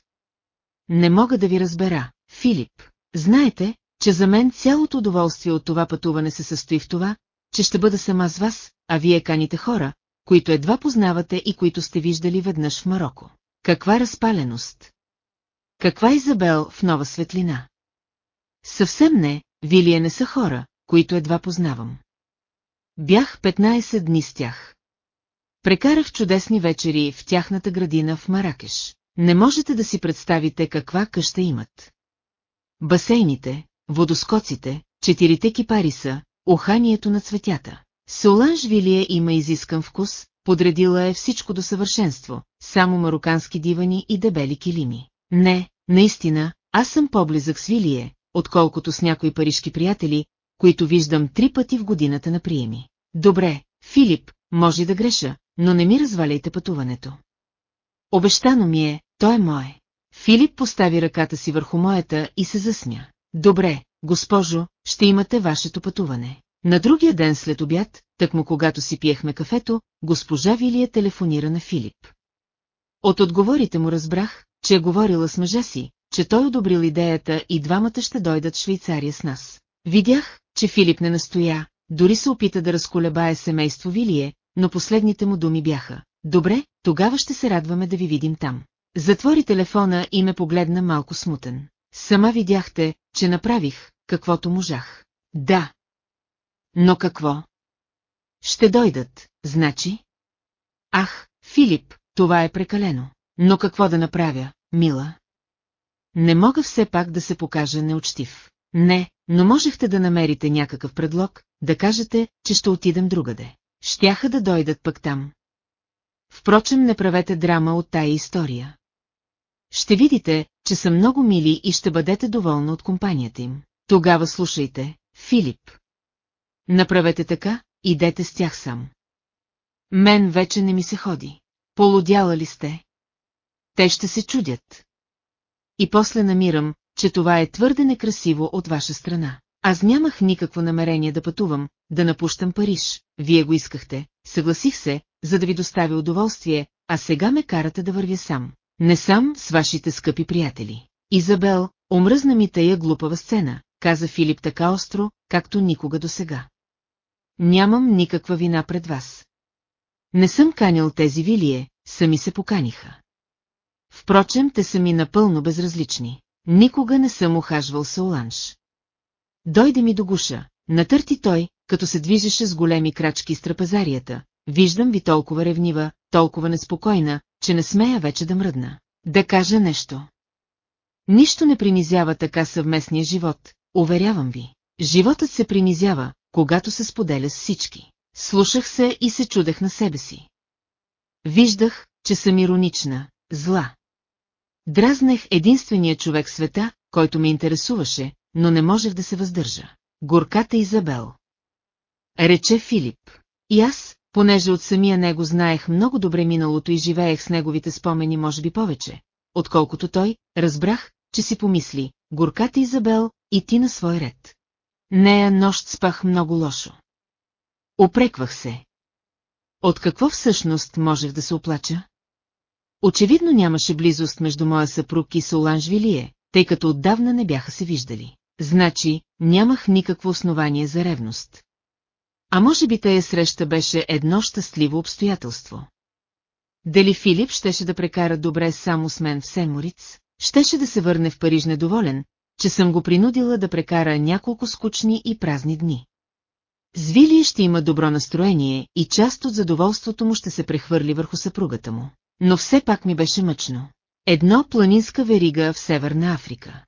Не мога да ви разбера, Филип. Знаете, че за мен цялото удоволствие от това пътуване се състои в това, че ще бъда сама с вас, а вие каните хора, които едва познавате и които сте виждали веднъж в Марокко. Каква разпаленост! Каква Изабел в нова светлина? Съвсем не, Вилия не са хора, които едва познавам. Бях 15 дни с тях. Прекарах чудесни вечери в тяхната градина в Маракеш. Не можете да си представите каква къща имат. Басейните, водоскоците, четирите кипариса, уханието на цветята. Соланж Вилие има изискан вкус, подредила е всичко до съвършенство, само марокански дивани и дебели килими. Не, наистина, аз съм по-близък с Вилие, отколкото с някои парижки приятели, които виждам три пъти в годината на приеми. Добре, Филип, може да греша, но не ми разваляйте пътуването. Обещано ми е, то е мое. Филип постави ръката си върху моята и се засмя. Добре, госпожо, ще имате вашето пътуване. На другия ден след обяд, тъкмо когато си пиехме кафето, госпожа Вилия телефонира на Филип. От отговорите му разбрах, че е говорила с мъжа си, че той одобрил идеята и двамата ще дойдат в Швейцария с нас. Видях, че Филип не настоя, дори се опита да разколебае семейство Вилие, но последните му думи бяха. Добре, тогава ще се радваме да ви видим там. Затвори телефона и ме погледна малко смутен. Сама видяхте, че направих, каквото можах. Да. Но какво? Ще дойдат, значи? Ах, Филип, това е прекалено. Но какво да направя, мила? Не мога все пак да се покажа неучтив. Не, но можехте да намерите някакъв предлог, да кажете, че ще отидем другаде. Щяха да дойдат пък там. Впрочем, не правете драма от тая история. Ще видите, че са много мили и ще бъдете доволна от компанията им. Тогава слушайте, Филип. Направете така, идете с тях сам. Мен вече не ми се ходи. Полудяла ли сте? Те ще се чудят. И после намирам, че това е твърде некрасиво от ваша страна. Аз нямах никакво намерение да пътувам, да напущам Париж, вие го искахте, съгласих се, за да ви доставя удоволствие, а сега ме карате да вървя сам. Не сам с вашите скъпи приятели. Изабел, омръзна ми тая глупава сцена, каза Филип така остро, както никога досега. Нямам никаква вина пред вас. Не съм канил тези вилие, сами се поканиха. Впрочем, те са ми напълно безразлични. Никога не съм ухажвал Сауланш. Дойде ми до гуша, натърти той, като се движеше с големи крачки с трапезарията. Виждам ви толкова ревнива, толкова неспокойна, че не смея вече да мръдна. Да кажа нещо. Нищо не принизява така съвместния живот, уверявам ви. Животът се принизява, когато се споделя с всички. Слушах се и се чудех на себе си. Виждах, че съм иронична, зла. Дразнех единствения човек света, който ме интересуваше, но не можех да се въздържа. Горката Изабел. Рече Филип. И аз, понеже от самия него знаех много добре миналото и живеех с неговите спомени може би повече, отколкото той, разбрах, че си помисли, горката Изабел, и ти на свой ред. Нея нощ спах много лошо. Опреквах се. От какво всъщност можех да се оплача? Очевидно нямаше близост между моя съпруг и Соланж Вилие, тъй като отдавна не бяха се виждали. Значи, нямах никакво основание за ревност. А може би тая среща беше едно щастливо обстоятелство. Дали Филип щеше да прекара добре само с мен в Семориц? Щеше да се върне в Париж недоволен, че съм го принудила да прекара няколко скучни и празни дни. С Вилия ще има добро настроение и част от задоволството му ще се прехвърли върху съпругата му. Но все пак ми беше мъчно. Едно планинска верига в Северна Африка.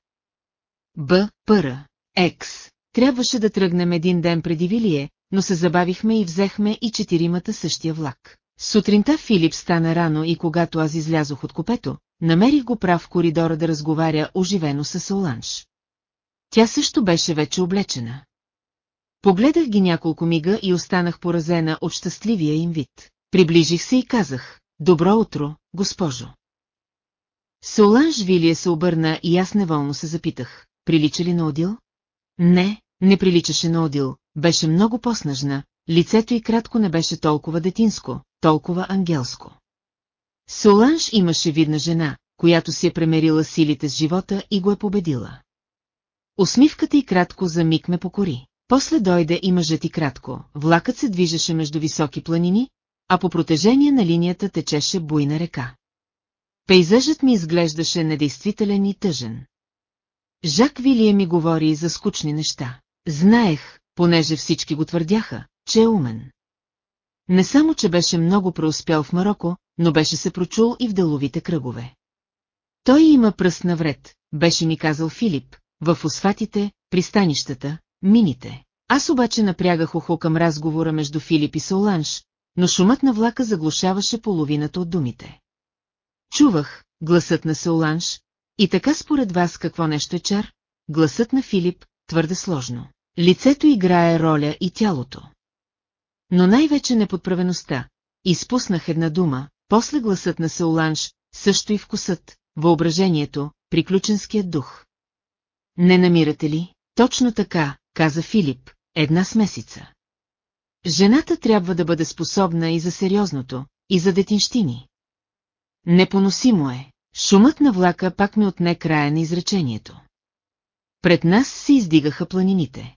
Б. Пъра. Екс. Трябваше да тръгнем един ден преди Вилие, но се забавихме и взехме и четиримата същия влак. Сутринта Филип стана рано и когато аз излязох от купето, намерих го прав в коридора да разговаря оживено с Соланж. Тя също беше вече облечена. Погледах ги няколко мига и останах поразена от щастливия им вид. Приближих се и казах, добро утро, госпожо. Соланж Вилия се обърна и аз неволно се запитах, прилича ли на Одил? Не, не приличаше на Одил, беше много по-снажна, лицето й кратко не беше толкова детинско, толкова ангелско. Соланж имаше видна жена, която си е премерила силите с живота и го е победила. Усмивката й кратко за миг ме покори. После дойде и мъжът и кратко, влакът се движеше между високи планини, а по протежение на линията течеше буйна река. Пейзажът ми изглеждаше недействителен и тъжен. Жак Вилие ми говори за скучни неща. Знаех, понеже всички го твърдяха, че е умен. Не само, че беше много преуспял в Марокко, но беше се прочул и в деловите кръгове. Той има пръст навред, беше ни казал Филип, в осфатите, пристанищата, мините. Аз обаче напрягах ухо към разговора между Филип и Соланж, но шумът на влака заглушаваше половината от думите. Чувах гласът на Соланж, и така според вас какво нещо е чар? Гласът на Филип, твърде сложно. Лицето играе роля и тялото. Но най-вече неподправеността. Изпуснах една дума, после гласът на Сауланж, също и вкусът, въображението, приключенският дух. Не намирате ли? Точно така, каза Филип, една смесица. Жената трябва да бъде способна и за сериозното, и за детинщини. Непоносимо е. Шумът на влака пак ми отне края на изречението. Пред нас се издигаха планините.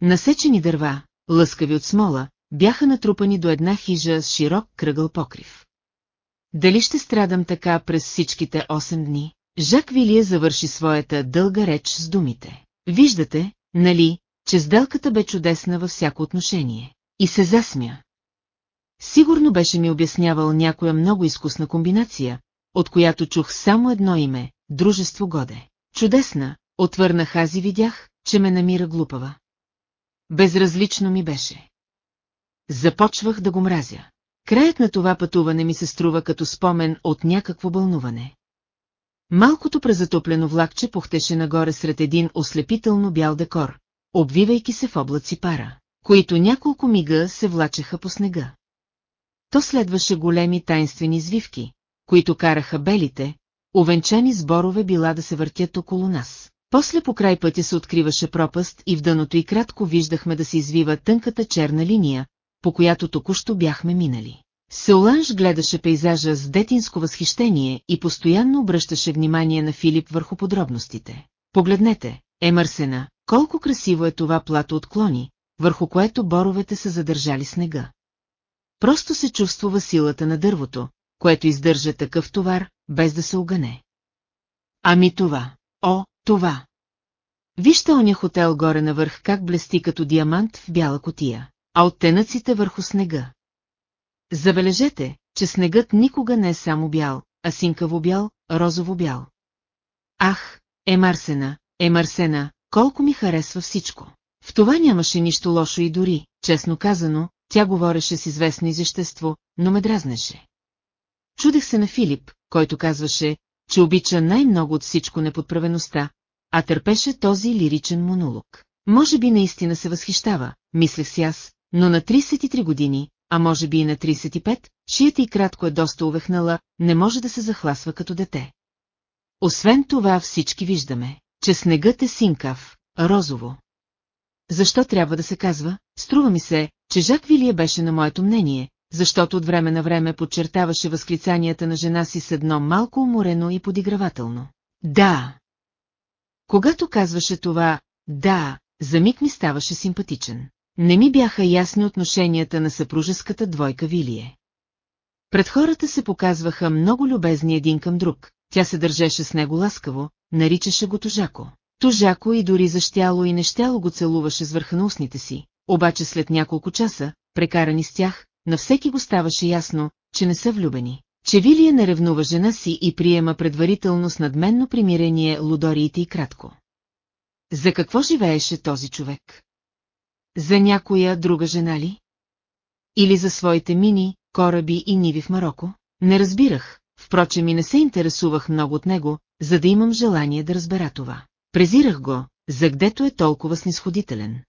Насечени дърва, лъскави от смола, бяха натрупани до една хижа с широк кръгъл покрив. Дали ще страдам така през всичките 8 дни? Жак Вилие завърши своята дълга реч с думите. Виждате, нали, че сделката бе чудесна във всяко отношение. И се засмя. Сигурно беше ми обяснявал някоя много изкусна комбинация, от която чух само едно име – Дружество Годе. Чудесна, отвърнах аз и видях, че ме намира глупава. Безразлично ми беше. Започвах да го мразя. Краят на това пътуване ми се струва като спомен от някакво бълнуване. Малкото презатоплено влакче пухтеше нагоре сред един ослепително бял декор, обвивайки се в облаци пара, които няколко мига се влачеха по снега. То следваше големи тайнствени извивки, които караха белите, овенчани сборове била да се въртят около нас. После по край пътя се откриваше пропаст и в дъното и кратко виждахме да се извива тънката черна линия, по която току-що бяхме минали. Сеоланж гледаше пейзажа с детинско възхищение и постоянно обръщаше внимание на Филип върху подробностите. Погледнете, Емърсена, колко красиво е това плато от клони, върху което боровете са задържали снега. Просто се чувствува силата на дървото, което издържа такъв товар, без да се огъне. Ами това, о, това. Вижте оня хотел горе навърх как блести като диамант в бяла котия, а оттенъците върху снега. Забележете, че снегът никога не е само бял, а синкаво бял, розово бял. Ах, Емарсена, Емарсена, колко ми харесва всичко. В това нямаше нищо лошо и дори, честно казано, тя говореше с известно изещество, но ме дразнеше. Чудех се на Филип, който казваше, че обича най-много от всичко неподправеността, а търпеше този лиричен монолог. Може би наистина се възхищава, мислех си аз, но на 33 години, а може би и на 35, шията и кратко е доста увехнала, не може да се захласва като дете. Освен това всички виждаме, че снегът е синкав, розово. Защо трябва да се казва? Струва ми се, че Жак Вилие беше на моето мнение, защото от време на време подчертаваше възклицанията на жена си с едно малко уморено и подигравателно. Да. Когато казваше това, да, за миг ми ставаше симпатичен. Не ми бяха ясни отношенията на съпружеската двойка Вилие. Пред хората се показваха много любезни един към друг, тя се държеше с него ласкаво, наричаше го Тожако. Тожако и дори защяло и нещяло го целуваше с върха на устните си, обаче след няколко часа, прекарани с тях, на всеки го ставаше ясно, че не са влюбени, че Вилия не ревнува жена си и приема предварително с надменно примирение лудориите и кратко. За какво живееше този човек? За някоя друга жена ли? Или за своите мини, кораби и ниви в Марокко? Не разбирах, впрочем и не се интересувах много от него, за да имам желание да разбера това. Презирах го, за гдето е толкова снисходителен.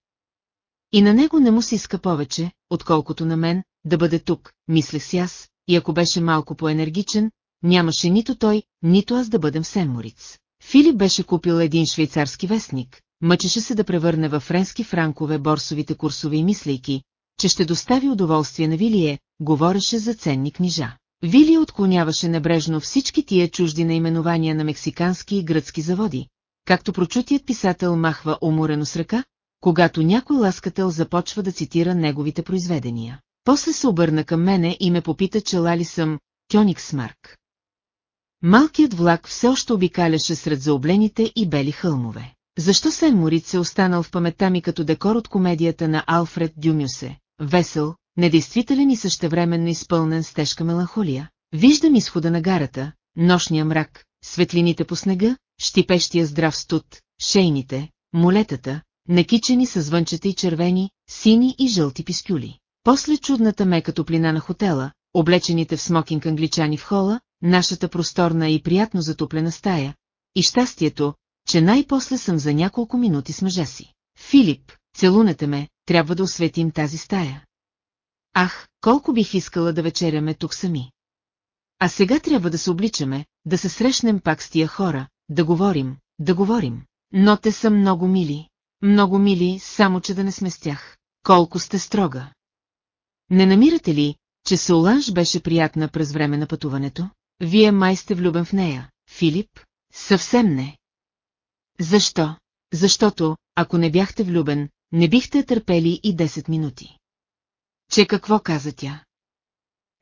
И на него не му се иска повече, отколкото на мен, да бъде тук, мислех си аз, и ако беше малко по-енергичен, нямаше нито той, нито аз да бъдем в Семмориц. Филип беше купил един швейцарски вестник, мъчеше се да превърне във френски франкове борсовите курсове и мислейки, че ще достави удоволствие на Вилие, говореше за ценни книжа. Вилие отклоняваше небрежно всички тия чужди наименования на мексикански и гръцки заводи, както прочутият писател махва уморено с ръка, когато някой ласкател започва да цитира неговите произведения. После се обърна към мене и ме попита, че лали съм Кьониксмарк. Малкият влак все още обикаляше сред заоблените и бели хълмове. Защо Сен Мориц е останал в паметта ми като декор от комедията на Алфред Дюмюсе? Весел, недействителен и същевременно изпълнен с тежка меланхолия. Виждам изхода на гарата, нощния мрак, светлините по снега, щипещия здрав студ, шейните, молетата, накичени с звънчета и червени, сини и жълти пискюли. После чудната мека топлина на хотела, облечените в смокинг англичани в хола, нашата просторна и приятно затоплена стая, и щастието, че най-после съм за няколко минути с мъжа си. Филип, целунете ме, трябва да осветим тази стая. Ах, колко бих искала да вечеряме тук сами. А сега трябва да се обличаме, да се срещнем пак с тия хора, да говорим, да говорим. Но те са много мили, много мили, само че да не сме с тях. Колко сте строга. Не намирате ли, че Соланж беше приятна през време на пътуването? Вие май сте влюбен в нея, Филип? Съвсем не. Защо? Защото, ако не бяхте влюбен, не бихте търпели и 10 минути. Че какво каза тя?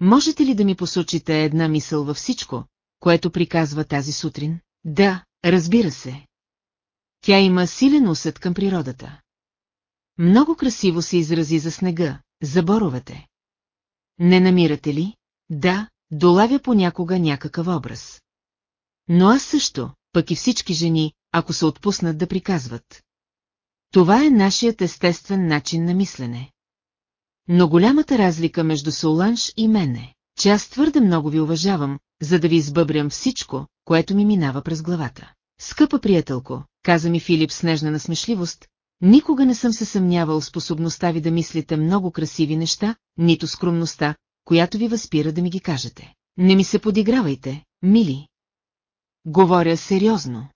Можете ли да ми посочите една мисъл във всичко, което приказва тази сутрин? Да, разбира се. Тя има силен усет към природата. Много красиво се изрази за снега, за боровете. Не намирате ли? Да, долавя понякога някакъв образ. Но аз също, пък и всички жени, ако се отпуснат да приказват. Това е нашият естествен начин на мислене. Но голямата разлика между Соланж и мене, че аз твърде много ви уважавам, за да ви избъбрям всичко, което ми минава през главата. Скъпа приятелко, каза ми Филип с нежна насмешливост, никога не съм се съмнявал способността ви да мислите много красиви неща, нито скромността, която ви възпира да ми ги кажете. Не ми се подигравайте, мили. Говоря сериозно.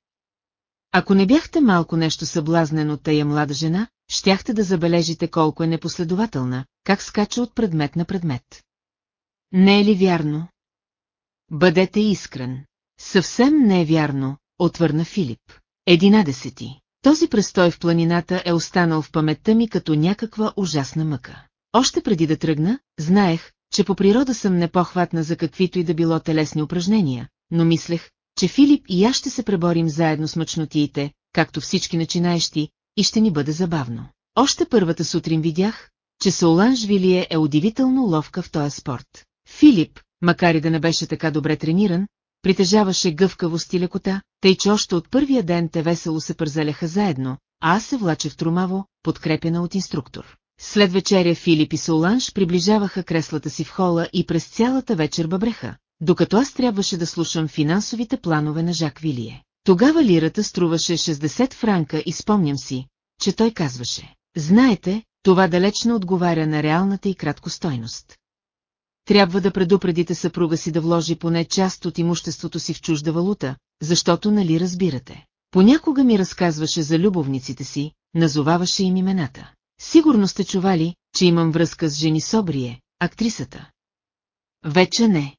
Ако не бяхте малко нещо съблазнен от тая млада жена, щяхте да забележите колко е непоследователна, как скача от предмет на предмет. Не е ли вярно? Бъдете искрен. Съвсем не е вярно, отвърна Филип. Единадесети. Този престой в планината е останал в паметта ми като някаква ужасна мъка. Още преди да тръгна, знаех, че по природа съм непохватна за каквито и да било телесни упражнения, но мислех, че Филип и аз ще се преборим заедно с мъчнотиите, както всички начинаещи, и ще ни бъде забавно. Още първата сутрин видях, че Соланж Вилие е удивително ловка в този спорт. Филип, макар и да не беше така добре трениран, притежаваше гъвкавост и лекота, тъй че още от първия ден те весело се пързаляха заедно, а аз се влачех тромаво, подкрепена от инструктор. След вечеря Филип и Соланж приближаваха креслата си в хола и през цялата вечер бъбреха, докато аз трябваше да слушам финансовите планове на Жак Вилие. Тогава лирата струваше 60 франка и спомням си, че той казваше. Знаете, това далеч не отговаря на реалната и краткостойност. Трябва да предупредите съпруга си да вложи поне част от имуществото си в чужда валута, защото нали разбирате. Понякога ми разказваше за любовниците си, назоваваше им имената. Сигурно сте чували, че имам връзка с жени Собрие, актрисата. Вече не.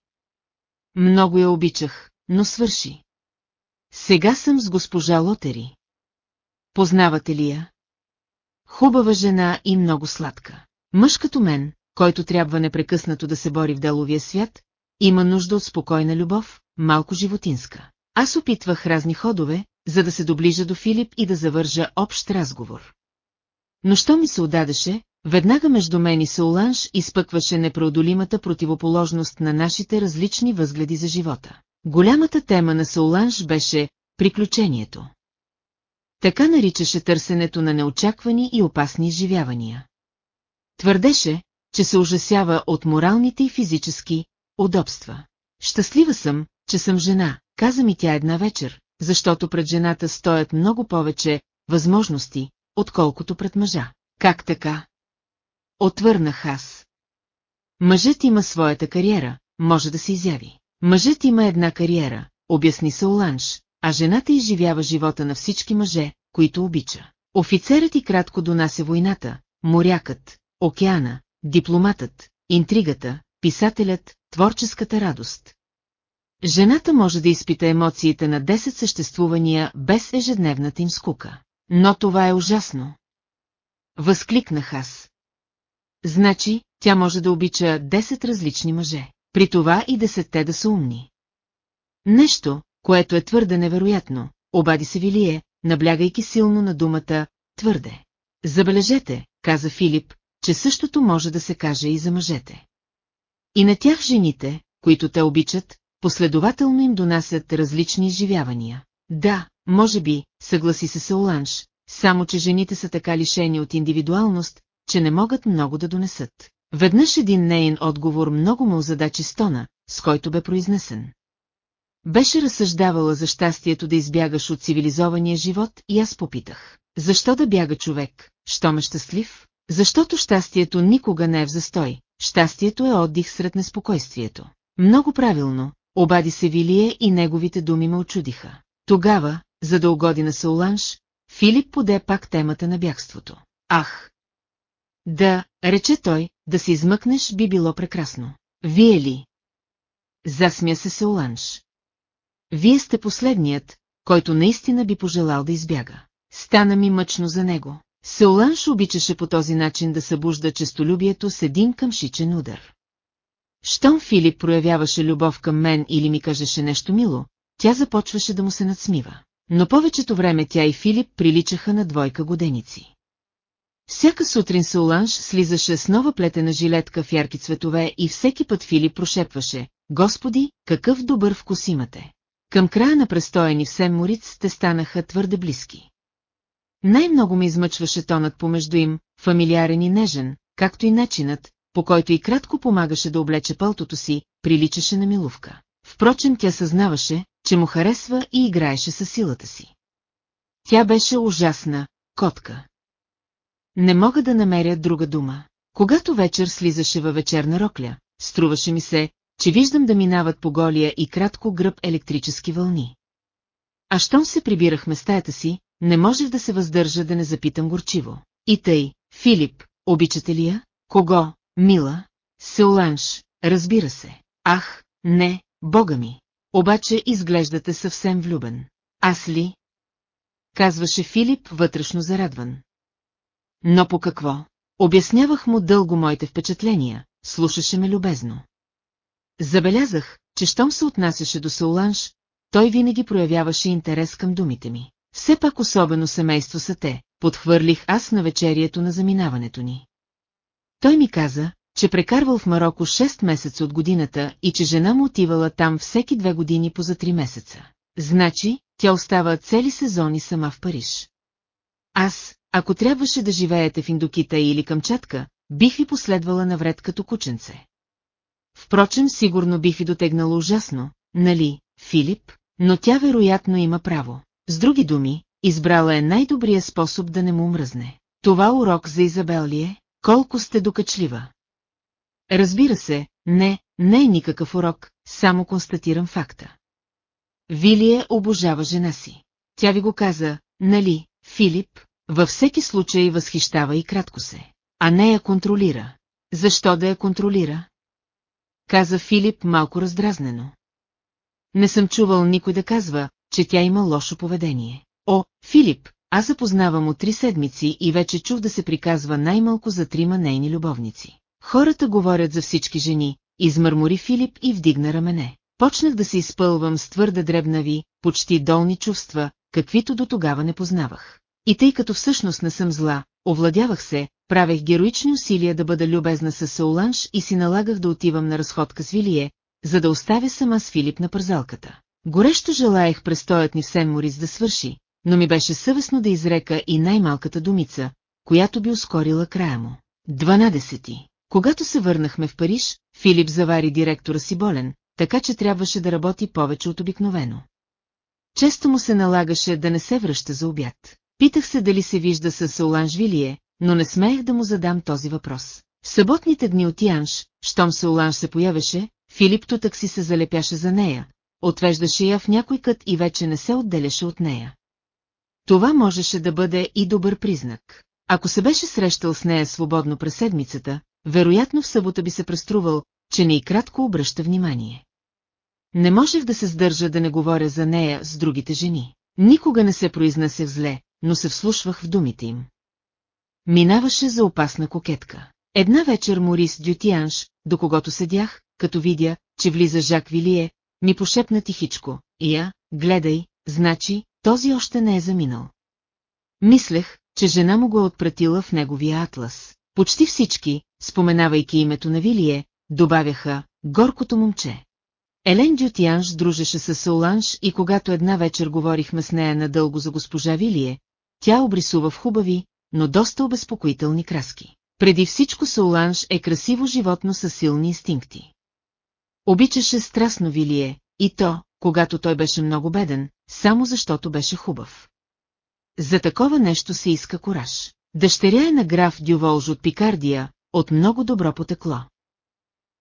Много я обичах, но свърши. Сега съм с госпожа Лотери. Познавате ли я? Хубава жена и много сладка. Мъж като мен, който трябва непрекъснато да се бори в деловия свят, има нужда от спокойна любов, малко животинска. Аз опитвах разни ходове, за да се доближа до Филип и да завържа общ разговор. Но що ми се отдадеше, веднага между мен и Сауланж изпъкваше непреодолимата противоположност на нашите различни възгледи за живота. Голямата тема на Сауланж беше приключението. Така наричаше търсенето на неочаквани и опасни изживявания. Твърдеше, че се ужасява от моралните и физически удобства. Щастлива съм, че съм жена, каза ми тя една вечер, защото пред жената стоят много повече възможности, отколкото пред мъжа. Как така? Отвърнах аз. Мъжът има своята кариера, може да се изяви. Мъжът има една кариера, обясни се Оланж, а жената изживява живота на всички мъже, които обича. Офицерът и кратко донася войната, морякът, океана, дипломатът, интригата, писателят, творческата радост. Жената може да изпита емоциите на 10 съществувания без ежедневната им скука. Но това е ужасно. Възкликнах аз. Значи, тя може да обича 10 различни мъже. При това и десетте да са умни. Нещо, което е твърде невероятно, обади се Вилие, наблягайки силно на думата «твърде». Забележете, каза Филип, че същото може да се каже и за мъжете. И на тях жените, които те обичат, последователно им донасят различни изживявания. Да, може би, съгласи се Сауланш, само че жените са така лишени от индивидуалност, че не могат много да донесат. Веднъж един нейн отговор много му озадачи стона, с който бе произнесен. Беше разсъждавала за щастието да избягаш от цивилизования живот и аз попитах. Защо да бяга човек, що ме щастлив? Защото щастието никога не е в застой, щастието е отдих сред неспокойствието. Много правилно, обади се Вилие и неговите думи ме очудиха. Тогава, за да угоди на Сауланш, Филип поде пак темата на бягството. Ах! Да, рече той, да се измъкнеш би било прекрасно. Вие ли? Засмя се Сауланш. Вие сте последният, който наистина би пожелал да избяга. Стана ми мъчно за него. Сеоланш обичаше по този начин да събужда честолюбието с един къмшичен удар. Щом Филип проявяваше любов към мен или ми кажеше нещо мило, тя започваше да му се надсмива. Но повечето време тя и Филип приличаха на двойка годеници. Всяка сутрин Сауланш слизаше с нова плетена жилетка в ярки цветове и всеки път Филип прошепваше «Господи, какъв добър вкус имате!» Към края на престоя ни в Сен-Мориц те станаха твърде близки. Най-много ме измъчваше тонът помежду им, фамилиарен и нежен, както и начинът, по който и кратко помагаше да облече пълтото си, приличаше на милувка. Впрочем тя съзнаваше, че му харесва и играеше със силата си. Тя беше ужасна, котка. Не мога да намеря друга дума. Когато вечер слизаше във вечерна рокля, струваше ми се, че виждам да минават по голия и кратко гръб електрически вълни. А щом се прибирахме стаята си, не можех да се въздържа да не запитам горчиво. И тъй, Филип, обичате ли я? Кого, мила? Сеуланш, разбира се. Ах, не, бога ми. Обаче изглеждате съвсем влюбен. Аз ли? Казваше Филип вътрешно зарадван. Но по какво? Обяснявах му дълго моите впечатления, слушаше ме любезно. Забелязах, че щом се отнасяше до Сауланш, той винаги проявяваше интерес към думите ми. Все пак особено семейство са те, подхвърлих аз на вечерието на заминаването ни. Той ми каза, че прекарвал в Марокко 6 месеца от годината и че жена му отивала там всеки две години по за 3 месеца. Значи, тя остава цели сезони сама в Париж. Аз, ако трябваше да живеете в Индокита или Камчатка, бих ви последвала навред като кученце. Впрочем, сигурно бих ви дотегнала ужасно, нали, Филип, но тя вероятно има право. С други думи, избрала е най-добрия способ да не му мръзне. Това урок за Изабел ли е? Колко сте докачлива? Разбира се, не, не е никакъв урок, само констатирам факта. Вилие обожава жена си. Тя ви го каза, нали, Филип, във всеки случай възхищава и кратко се, а не я контролира. Защо да я контролира? Каза Филип малко раздразнено. Не съм чувал никой да казва, че тя има лошо поведение. О, Филип, аз запознавам от три седмици и вече чух да се приказва най-малко за трима нейни любовници. Хората говорят за всички жени, измърмори Филип и вдигна рамене. Почнах да се изпълвам с твърде дребнави, почти долни чувства, каквито до тогава не познавах. И тъй като всъщност не съм зла, овладявах се, правех героични усилия да бъда любезна с Сауланш и си налагах да отивам на разходка с Вилие, за да оставя сама с Филип на пързалката. Горещо желаях престоят ни в Сен-Морис да свърши, но ми беше съвестно да изрека и най-малката думица, която би ускорила края му. 12. Когато се върнахме в Париж, Филип завари директора си болен, така че трябваше да работи повече от обикновено. Често му се налагаше да не се връща за обяд. Питах се дали се вижда с Соланж Вилие, но не смеех да му задам този въпрос. В съботните дни от Янш, щом Соланж се появеше, Филип тутък си се залепяше за нея, отвеждаше я в някой кът и вече не се отделяше от нея. Това можеше да бъде и добър признак. Ако се беше срещал с нея свободно през седмицата, вероятно в събота би се преструвал, че не и кратко обръща внимание. Не можех да се сдържа да не говоря за нея с другите жени. Никога не се произнасях зле, но се вслушвах в думите им. Минаваше за опасна кокетка. Една вечер Морис Дютианш, до когото седях, като видя, че влиза Жак Вилие, ми пошепна тихичко. Я, гледай, значи, този още не е заминал. Мислех, че жена му го е отпратила в неговия атлас. Почти всички, споменавайки името на Вилие, добавяха «горкото момче». Елен Дютианш дружеше с Сауланш и когато една вечер говорихме с нея надълго за госпожа Вилие, тя обрисува в хубави, но доста обезпокоителни краски. Преди всичко Сауланш е красиво животно с силни инстинкти. Обичаше страстно Вилие, и то, когато той беше много беден, само защото беше хубав. За такова нещо се иска кораж. Дъщеря е на граф Дюволж от Пикардия, от много добро потекло.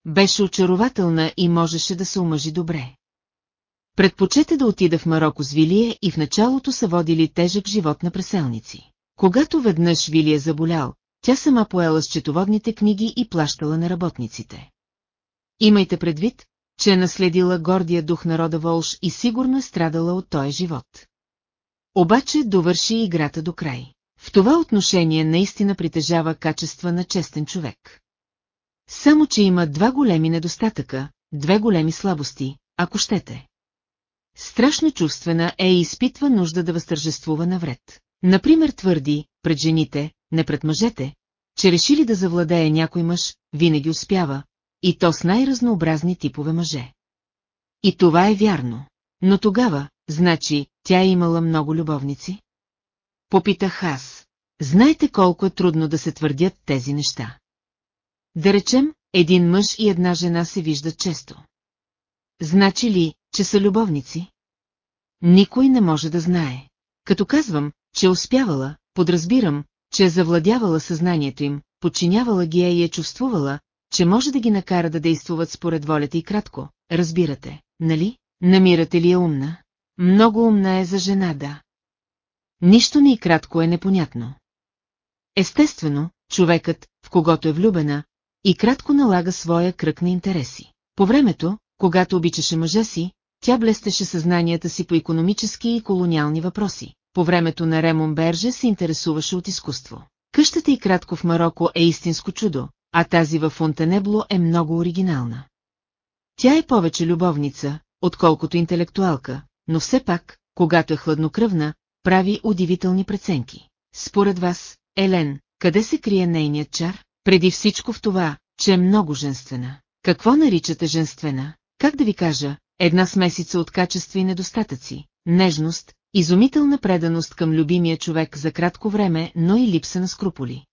Беше очарователна и можеше да се омъжи добре. Предпочете да отида в Марокко с Вилие и в началото са водили тежък живот на преселници. Когато веднъж Вилие заболял, тя сама поела счетоводните книги и плащала на работниците. Имайте предвид, че е наследила гордия дух народа Волш и сигурно е страдала от този живот. Обаче довърши играта до край. В това отношение наистина притежава качества на честен човек. Само, че има два големи недостатъка, две големи слабости, ако щете. Страшно чувствена е и изпитва нужда да възтържествува навред. Например твърди, пред жените, не пред мъжете, че решили да завладее някой мъж, винаги успява, и то с най-разнообразни типове мъже. И това е вярно. Но тогава, значи, тя е имала много любовници? Попитах аз. Знаете колко е трудно да се твърдят тези неща. Да речем, един мъж и една жена се виждат често. Значи ли, че са любовници? Никой не може да знае. Като казвам, че успявала, подразбирам, че е завладявала съзнанието им, подчинявала ги е и е чувствувала, че може да ги накара да действуват според волята и кратко, разбирате, нали? Намирате ли я умна? Много умна е за жена, да. Нищо ни и кратко е непонятно. Естествено, човекът, в когото е влюбена, и кратко налага своя кръг на интереси. По времето, когато обичаше мъжа си, тя блестеше съзнанията си по економически и колониални въпроси. По времето на Ремон Берже се интересуваше от изкуство. Къщата и кратко в Марокко е истинско чудо, а тази във Фонтенебло е много оригинална. Тя е повече любовница, отколкото интелектуалка, но все пак, когато е хладнокръвна, прави удивителни преценки. Според вас, Елен, къде се крие нейният чар? Преди всичко в това, че е много женствена. Какво наричате женствена? Как да ви кажа, една смесица от качества и недостатъци, нежност, изумителна преданост към любимия човек за кратко време, но и липса на скруполи.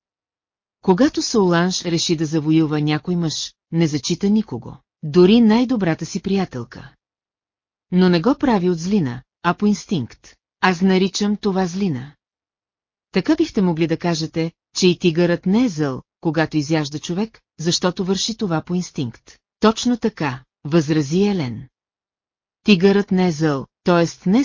Когато Соуланж реши да завоюва някой мъж, не зачита никого, дори най-добрата си приятелка. Но не го прави от злина, а по инстинкт. Аз наричам това злина. Така бихте могли да кажете, че и тигърът не е зъл, когато изяжда човек, защото върши това по инстинкт. Точно така, възрази Елен. Тигърът не е зъл, т.е. не е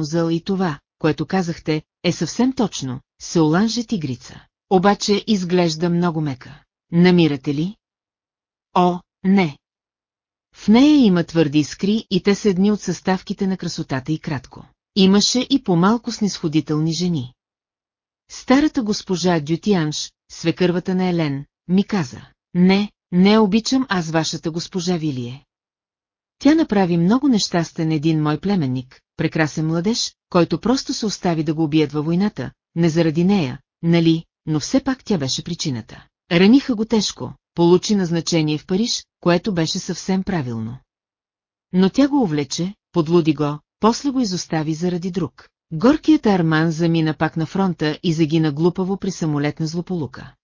зъл и това, което казахте, е съвсем точно, се оланже тигрица. Обаче изглежда много мека. Намирате ли? О, не. В нея има твърди искри и те са едни от съставките на красотата и кратко. Имаше и по-малко снисходителни жени. Старата госпожа Дютианш, свекървата на Елен, ми каза, не, не обичам аз вашата госпожа Вилие. Тя направи много нещастен един мой племенник, прекрасен младеж, който просто се остави да го убият във войната, не заради нея, нали, но все пак тя беше причината. Раниха го тежко, получи назначение в Париж, което беше съвсем правилно. Но тя го увлече, подлуди го, после го изостави заради друг. Горкият Арман замина пак на фронта и загина глупаво при самолетна злополука.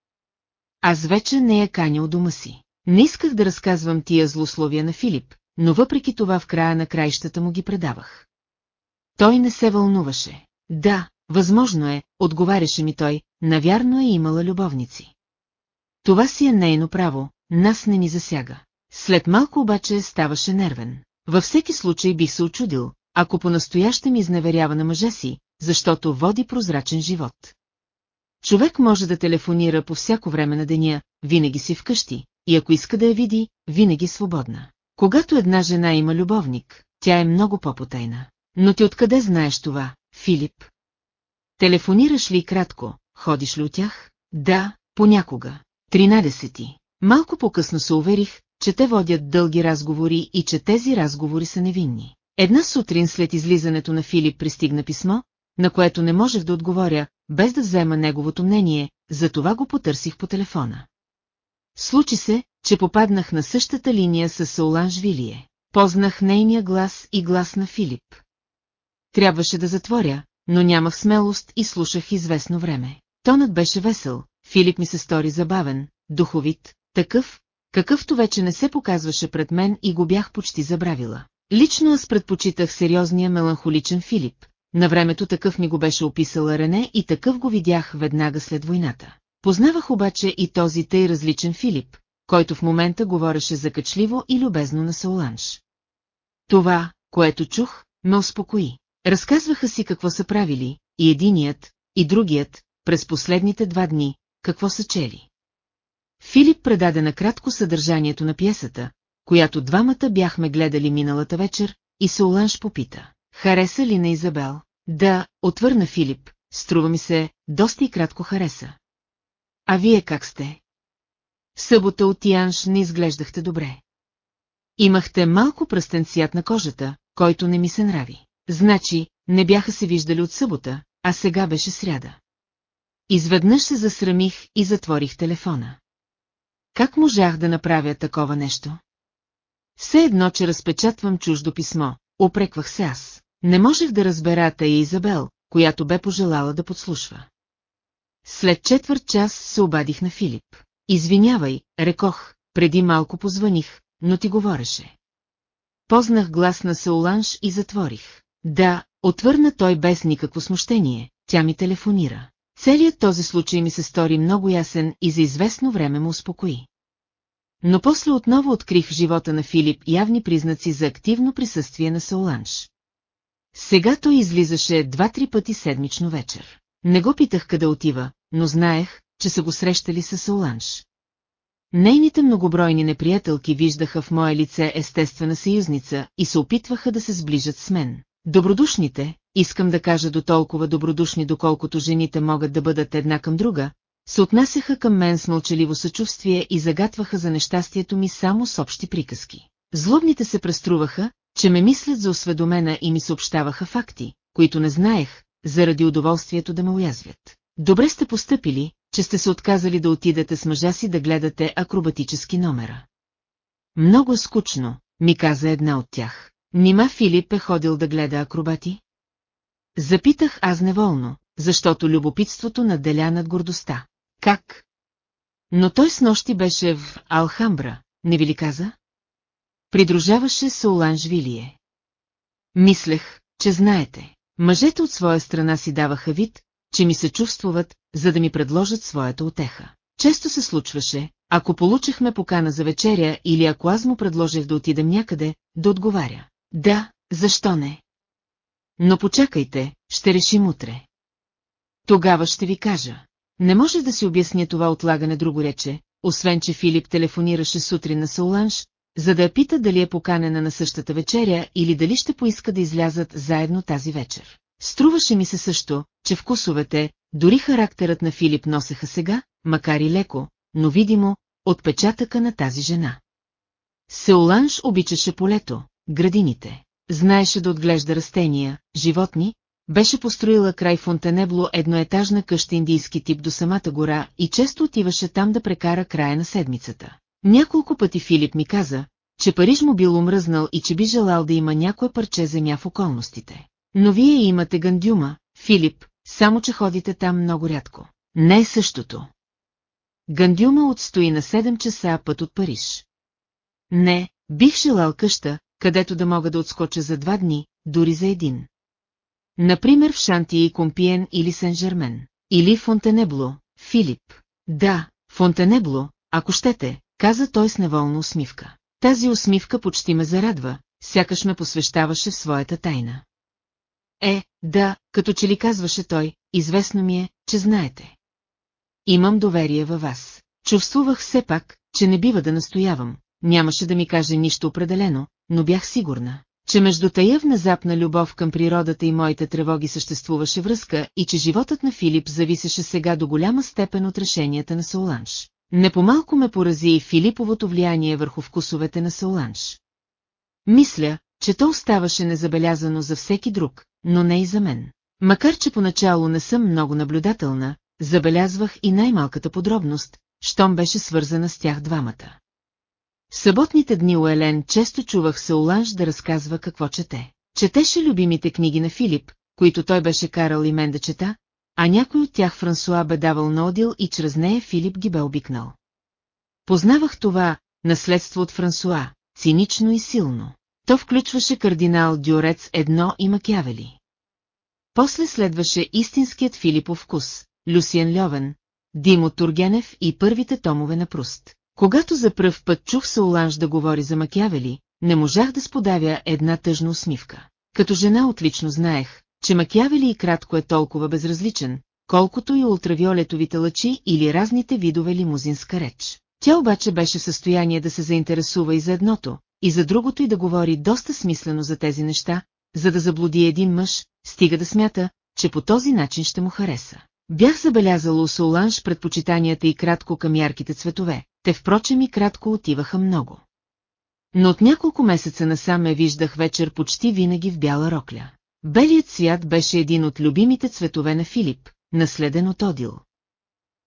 Аз вече не я каня от дома си. Не исках да разказвам тия злословия на Филип, но въпреки това в края на краищата му ги предавах. Той не се вълнуваше. Да, възможно е, отговаряше ми той, навярно е имала любовници. Това си е нейно право, нас не ни засяга. След малко обаче ставаше нервен. Във всеки случай бих се очудил, ако по-настояще ми изневерява на мъжа си, защото води прозрачен живот. Човек може да телефонира по всяко време на деня, винаги си вкъщи, и ако иска да я види, винаги свободна. Когато една жена има любовник, тя е много по-потайна. Но ти откъде знаеш това, Филип? Телефонираш ли кратко, ходиш ли от тях? Да, понякога. Тринадесети. Малко по-късно се уверих, че те водят дълги разговори и че тези разговори са невинни. Една сутрин след излизането на Филип пристигна писмо, на което не можех да отговоря, без да взема неговото мнение, затова го потърсих по телефона. Случи се, че попаднах на същата линия с Сауланж Вилие. Познах нейния глас и глас на Филип. Трябваше да затворя, но нямах смелост и слушах известно време. Тонът беше весел, Филип ми се стори забавен, духовит, такъв, какъвто вече не се показваше пред мен и го бях почти забравила. Лично аз предпочитах сериозния меланхоличен Филип. На времето такъв ми го беше описала Рене и такъв го видях веднага след войната. Познавах обаче и този тъй различен Филип, който в момента говореше закачливо и любезно на Сауланш. Това, което чух, ме успокои. Разказваха си какво са правили, и единият, и другият, през последните два дни, какво са чели. Филип предаде накратко съдържанието на пиесата, която двамата бяхме гледали миналата вечер, и Сауланш попита. Хареса ли на Изабел? Да, отвърна Филип, струва ми се, доста и кратко хареса. А вие как сте? В събота от Янш не изглеждахте добре. Имахте малко пръстен цвят на кожата, който не ми се нрави. Значи, не бяха се виждали от събота, а сега беше сряда. Изведнъж се засрамих и затворих телефона. Как можах да направя такова нещо? Все едно, че разпечатвам чуждо писмо, опреквах се аз. Не можех да разбера тая Изабел, която бе пожелала да подслушва. След четвърт час се обадих на Филип. Извинявай, рекох, преди малко позваних, но ти говореше. Познах глас на Сауланш и затворих. Да, отвърна той без никакво смущение, тя ми телефонира. Целият този случай ми се стори много ясен и за известно време му успокои. Но после отново открих в живота на Филип явни признаци за активно присъствие на Сауланш. Сега той излизаше два-три пъти седмично вечер. Не го питах къде отива, но знаех, че са го срещали с Сауланш. Нейните многобройни неприятелки виждаха в мое лице естествена съюзница и се опитваха да се сближат с мен. Добродушните, искам да кажа до толкова добродушни, доколкото жените могат да бъдат една към друга, се отнасяха към мен с мълчаливо съчувствие и загатваха за нещастието ми само с общи приказки. Злобните се преструваха, че ме мислят за осведомена и ми съобщаваха факти, които не знаех, заради удоволствието да ме уязвят. Добре сте постъпили, че сте се отказали да отидете с мъжа си да гледате акробатически номера. Много скучно, ми каза една от тях. Нима Филип е ходил да гледа акробати? Запитах аз неволно, защото любопитството наделя над гордостта. Как? Но той с нощи беше в Алхамбра, не ви ли каза? Придружаваше Соланж Вилие. Мислех, че знаете. Мъжете от своя страна си даваха вид, че ми се чувствуват, за да ми предложат своята отеха. Често се случваше, ако получихме покана за вечеря или ако аз му предложих да отидем някъде, да отговаря. Да, защо не? Но почакайте, ще решим утре. Тогава ще ви кажа. Не може да си обясня това отлагане друго рече, освен че Филип телефонираше сутрин на Сауланш, за да я пита дали е поканена на същата вечеря или дали ще поиска да излязат заедно тази вечер. Струваше ми се също, че вкусовете, дори характерът на Филип носеха сега, макар и леко, но видимо, отпечатъка на тази жена. Сеоланш обичаше полето, градините. Знаеше да отглежда растения, животни, беше построила край Фонтенебло едноетажна къща индийски тип до самата гора и често отиваше там да прекара края на седмицата. Няколко пъти Филип ми каза, че Париж му бил умръзнал и че би желал да има някое парче земя в околностите. Но вие имате Гандюма, Филип, само че ходите там много рядко. Не е същото. Гандюма отстои на 7 часа път от Париж. Не, бих желал къща, където да мога да отскоча за два дни, дори за един. Например в Шантия и Компиен или Сен-Жермен. Или Фонтенебло, Филип. Да, Фонтенебло, ако щете, каза той с неволна усмивка. Тази усмивка почти ме зарадва, сякаш ме посвещаваше в своята тайна. Е, да, като че ли казваше той, известно ми е, че знаете. Имам доверие във вас. Чувствувах все пак, че не бива да настоявам, нямаше да ми каже нищо определено, но бях сигурна, че между тая внезапна любов към природата и моите тревоги съществуваше връзка и че животът на Филип зависеше сега до голяма степен от решенията на Соланж. Непомалко ме порази и Филиповото влияние върху вкусовете на Соланж. Мисля, че то оставаше незабелязано за всеки друг, но не и за мен. Макар че поначало не съм много наблюдателна, забелязвах и най-малката подробност, щом беше свързана с тях двамата. В съботните дни у Елен често чувах Сауланж да разказва какво чете. Четеше любимите книги на Филип, които той беше карал и мен да чета, а някой от тях Франсуа бе давал на Одил и чрез нея Филип ги бе обикнал. Познавах това наследство от Франсуа, цинично и силно. То включваше кардинал Дюрец едно и Макявели. После следваше истинският Филипов вкус, Люсиен Льовен, Димо Тургенев и първите томове на Пруст. Когато за пръв път чух Сауланж да говори за Макявели, не можах да сподавя една тъжна усмивка. Като жена отлично знаех, че Макявели и кратко е толкова безразличен, колкото и ултравиолетовите лъчи или разните видове лимузинска реч. Тя обаче беше в състояние да се заинтересува и за едното, и за другото и да говори доста смислено за тези неща, за да заблуди един мъж, стига да смята, че по този начин ще му хареса. Бях забелязала у Соланж предпочитанията и кратко към ярките цветове, те впрочем и кратко отиваха много. Но от няколко месеца насам ме виждах вечер почти винаги в бяла рокля. Белият цвят беше един от любимите цветове на Филип, наследен от Одил.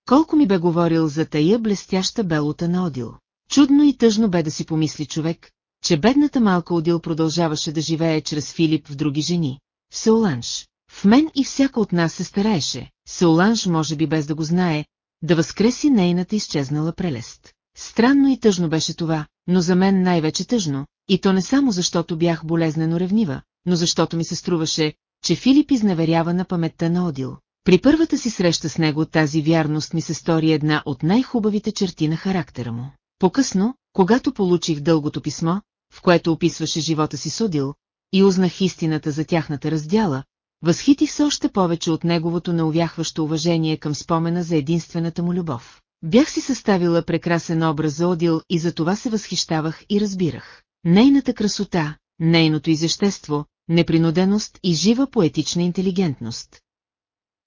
Колко ми бе говорил за тая блестяща белота на Одил. Чудно и тъжно бе да си помисли човек, че бедната малка Одил продължаваше да живее чрез Филип в други жени. В Сеоланж. В мен и всяка от нас се стараеше, Сеоланж може би без да го знае, да възкреси нейната изчезнала прелест. Странно и тъжно беше това, но за мен най-вече тъжно, и то не само защото бях болезнено ревнива, но защото ми се струваше, че Филип изневерява на паметта на Одил. При първата си среща с него тази вярност ми се стори една от най-хубавите черти на характера му. По-късно, когато получих дългото писмо, в което описваше живота си с Одил, и узнах истината за тяхната раздяла, възхитих се още повече от неговото неувяхващо уважение към спомена за единствената му любов. Бях си съставила прекрасен образ за Одил и за това се възхищавах и разбирах. Нейната красота, нейното изящество, непринуденост и жива поетична интелигентност.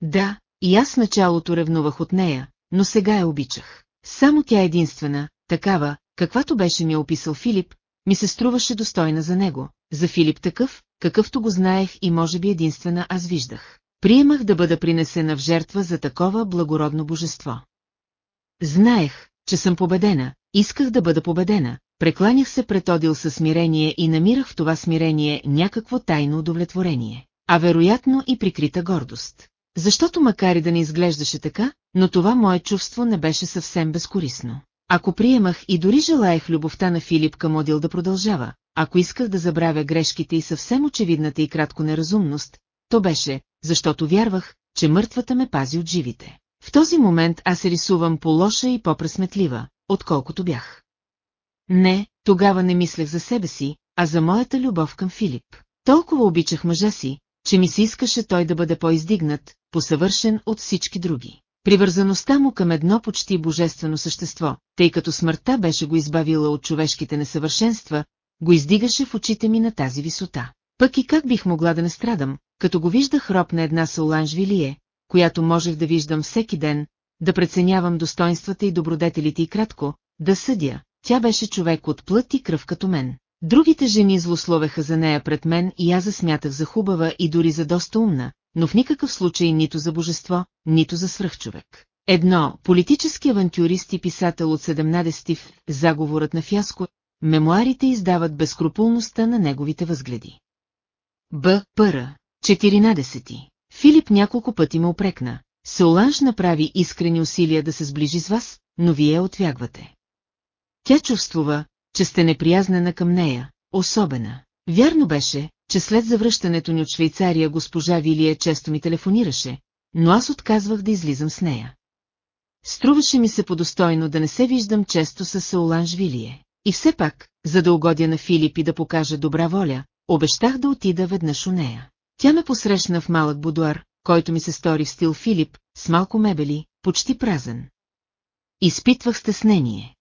Да, и аз началото ревнувах от нея, но сега я обичах. Само тя единствена, такава, каквато беше ми описал Филип, ми се струваше достойна за него, за Филип такъв, какъвто го знаех и може би единствена аз виждах. Приемах да бъда принесена в жертва за такова благородно божество. Знаех, че съм победена, исках да бъда победена, прекланях се пред Одил със смирение и намирах в това смирение някакво тайно удовлетворение, а вероятно и прикрита гордост. Защото макар и да не изглеждаше така, но това мое чувство не беше съвсем безкорисно. Ако приемах и дори желаех любовта на Филип към Одил да продължава, ако исках да забравя грешките и съвсем очевидната и кратко неразумност, то беше, защото вярвах, че мъртвата ме пази от живите. В този момент аз се рисувам по-лоша и по-пресметлива, отколкото бях. Не, тогава не мислех за себе си, а за моята любов към Филип. Толкова обичах мъжа си, че ми се искаше той да бъде по-издигнат, посъвършен от всички други. Привързаността му към едно почти божествено същество, тъй като смъртта беше го избавила от човешките несъвършенства, го издигаше в очите ми на тази висота. Пък и как бих могла да не страдам, като го виждах роб на една Соланж Вилие, която можех да виждам всеки ден, да преценявам достоинствата и добродетелите и кратко, да съдя, тя беше човек от плът и кръв като мен. Другите жени злословеха за нея пред мен и аз засмятах за хубава и дори за доста умна, но в никакъв случай нито за божество, нито за свръхчовек. Едно, политически авантюрист и писател от 17-ти в «Заговорът на фяско», мемуарите издават безкрупулността на неговите възгледи. Б. Пъра. 14. Филип няколко пъти ме опрекна. Соланж направи искрени усилия да се сближи с вас, но вие отвягвате. Тя чувствува, че сте неприязнена към нея, особена. Вярно беше, че след завръщането ни от Швейцария госпожа Вилия често ми телефонираше, но аз отказвах да излизам с нея. Струваше ми се подостойно да не се виждам често с Сауланж Вилие. И все пак, за да угодя на Филип и да покажа добра воля, обещах да отида веднъж у нея. Тя ме посрещна в малък будуар, който ми се стори в стил Филип, с малко мебели, почти празен. Изпитвах стеснение.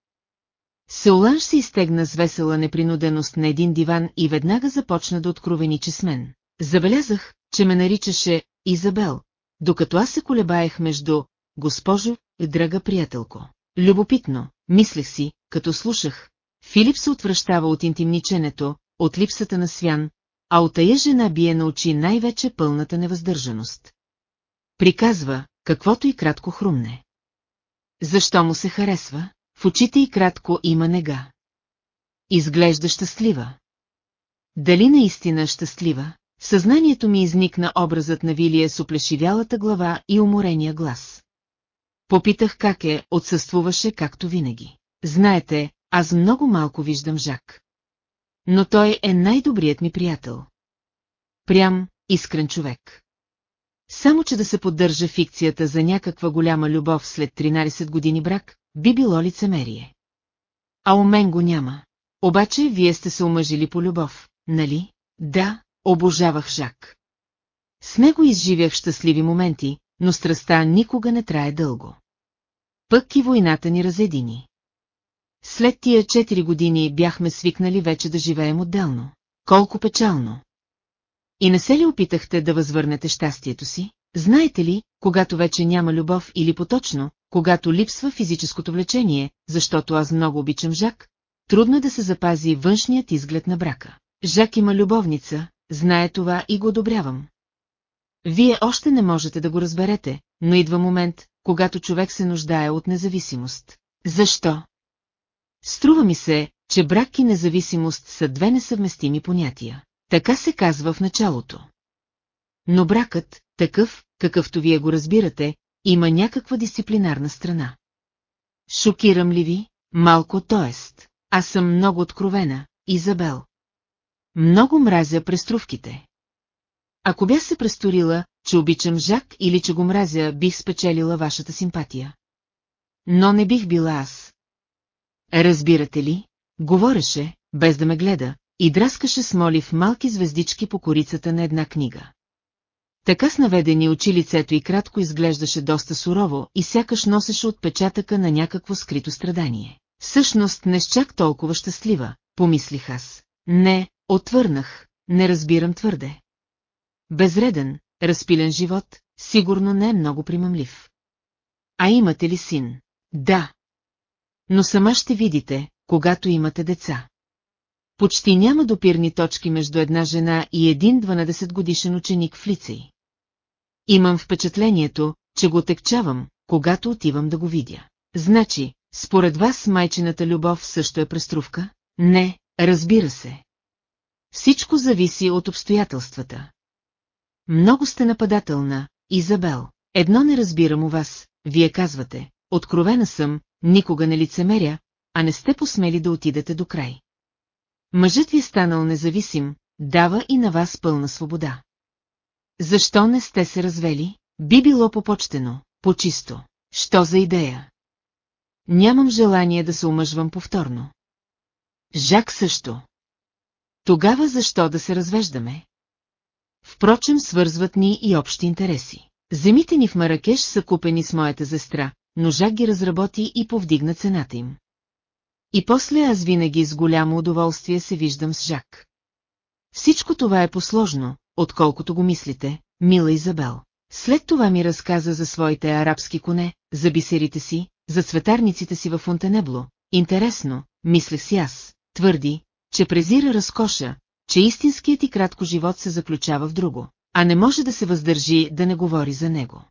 Сеоланж се изтегна с весела непринуденост на един диван и веднага започна да откровеничи с мен. Забелязах, че ме наричаше Изабел, докато аз се колебаех между «Госпожо» и «Драга приятелко». Любопитно, мислех си, като слушах. Филип се отвръщава от интимниченето, от липсата на свян, а от тая жена бие на очи най-вече пълната невъздържаност. Приказва, каквото и кратко хрумне. Защо му се харесва? В очите и кратко има нега. Изглежда щастлива. Дали наистина щастлива? В съзнанието ми изникна образът на Вилия с оплешивялата глава и уморения глас. Попитах как е, отсъствуваше както винаги. Знаете, аз много малко виждам Жак. Но той е най-добрият ми приятел. Прям, искрен човек. Само, че да се поддържа фикцията за някаква голяма любов след 13 години брак, би било лицемерие. А у мен го няма. Обаче вие сте се омъжили по любов, нали? Да, обожавах Жак. С него изживях щастливи моменти, но страстта никога не трае дълго. Пък и войната ни разедини. След тия четири години бяхме свикнали вече да живеем отделно. Колко печално. И не се ли опитахте да възвърнете щастието си? Знаете ли, когато вече няма любов или поточно, когато липсва физическото влечение, защото аз много обичам Жак, трудно е да се запази външният изглед на брака. Жак има любовница, знае това и го одобрявам. Вие още не можете да го разберете, но идва момент, когато човек се нуждае от независимост. Защо? Струва ми се, че брак и независимост са две несъвместими понятия. Така се казва в началото. Но бракът, такъв, какъвто вие го разбирате, има някаква дисциплинарна страна. Шокирам ли ви? Малко тоест. Аз съм много откровена, Изабел. Много мразя преструвките. Ако бях се престорила, че обичам Жак или че го мразя, бих спечелила вашата симпатия. Но не бих била аз. Разбирате ли? Говореше, без да ме гледа, и драскаше с молив малки звездички по корицата на една книга. Така с наведени очи лицето и кратко изглеждаше доста сурово и сякаш носеше отпечатъка на някакво скрито страдание. Всъщност не с чак толкова щастлива, помислих аз. Не, отвърнах, не разбирам твърде. Безреден, разпилен живот, сигурно не е много примамлив. А имате ли син? Да. Но сама ще видите, когато имате деца. Почти няма допирни точки между една жена и един 12 годишен ученик в лицей. Имам впечатлението, че го текчавам, когато отивам да го видя. Значи, според вас майчината любов също е преструвка? Не, разбира се. Всичко зависи от обстоятелствата. Много сте нападателна, Изабел. Едно не разбирам у вас, вие казвате, откровена съм, никога не лицемеря, а не сте посмели да отидете до край. Мъжът ви е станал независим, дава и на вас пълна свобода. Защо не сте се развели? Би било попочтено, по-чисто. Що за идея? Нямам желание да се омъжвам повторно. Жак също. Тогава защо да се развеждаме? Впрочем, свързват ни и общи интереси. Земите ни в Маракеш са купени с моята зестра, но Жак ги разработи и повдигна цената им. И после аз винаги с голямо удоволствие се виждам с Жак. Всичко това е посложно, отколкото го мислите, мила Изабел. След това ми разказа за своите арабски коне, за бисерите си, за цветарниците си в Фонтенебло. Интересно, мислех си аз, твърди, че презира разкоша, че истинският и кратко живот се заключава в друго, а не може да се въздържи да не говори за него.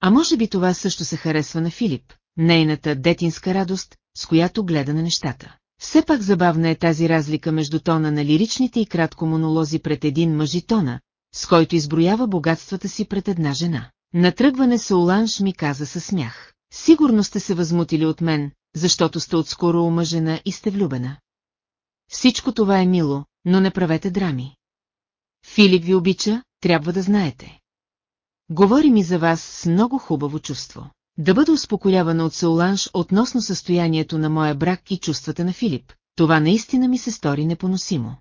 А може би това също се харесва на Филип, нейната детинска радост, с която гледа на нещата. Все пак забавна е тази разлика между тона на лиричните и кратко монолози пред един мъж и тона, с който изброява богатствата си пред една жена. Натръгване Сауланш ми каза със смях. Сигурно сте се възмутили от мен, защото сте отскоро омъжена и сте влюбена. Всичко това е мило, но не правете драми. Филип ви обича, трябва да знаете. Говори ми за вас с много хубаво чувство. Да бъда успокоявана от Сауланш относно състоянието на моя брак и чувствата на Филип, това наистина ми се стори непоносимо.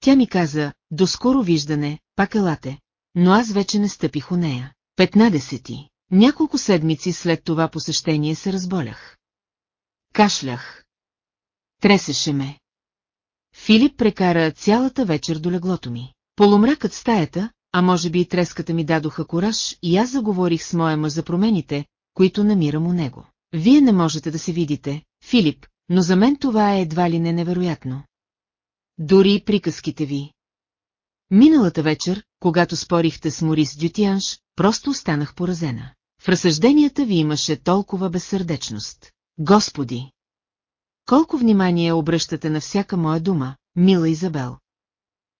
Тя ми каза, до скоро виждане, пак елате, но аз вече не стъпих у нея. Петнадесети. Няколко седмици след това посещение се разболях. Кашлях. Тресеше ме. Филип прекара цялата вечер до леглото ми. Полумракът стаята, а може би и треската ми дадоха кораж и аз заговорих с моя мъж за промените, които намирам у него. Вие не можете да се видите, Филип, но за мен това е едва ли не невероятно. Дори и приказките ви. Миналата вечер, когато спорихте с Морис Дютианш, просто останах поразена. В разсъжденията ви имаше толкова безсърдечност. Господи! Колко внимание обръщате на всяка моя дума, мила Изабел.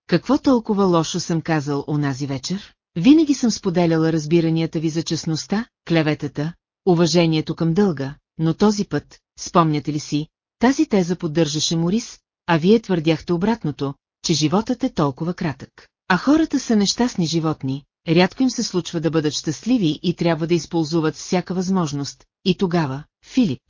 Какво толкова лошо съм казал онази вечер? Винаги съм споделяла разбиранията ви за честността, клеветата, уважението към дълга, но този път, спомняте ли си, тази теза поддържаше Морис, а вие твърдяхте обратното, че животът е толкова кратък. А хората са нещастни животни, рядко им се случва да бъдат щастливи и трябва да използват всяка възможност. И тогава, Филип.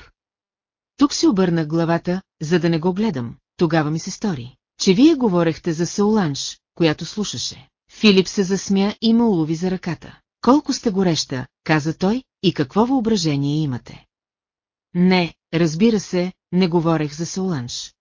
Тук си обърнах главата, за да не го гледам, тогава ми се стори, че вие говорехте за Сауланш, която слушаше. Филип се засмя и ме улови за ръката. Колко сте гореща, каза той, и какво въображение имате. Не, разбира се, не говорех за Соланж.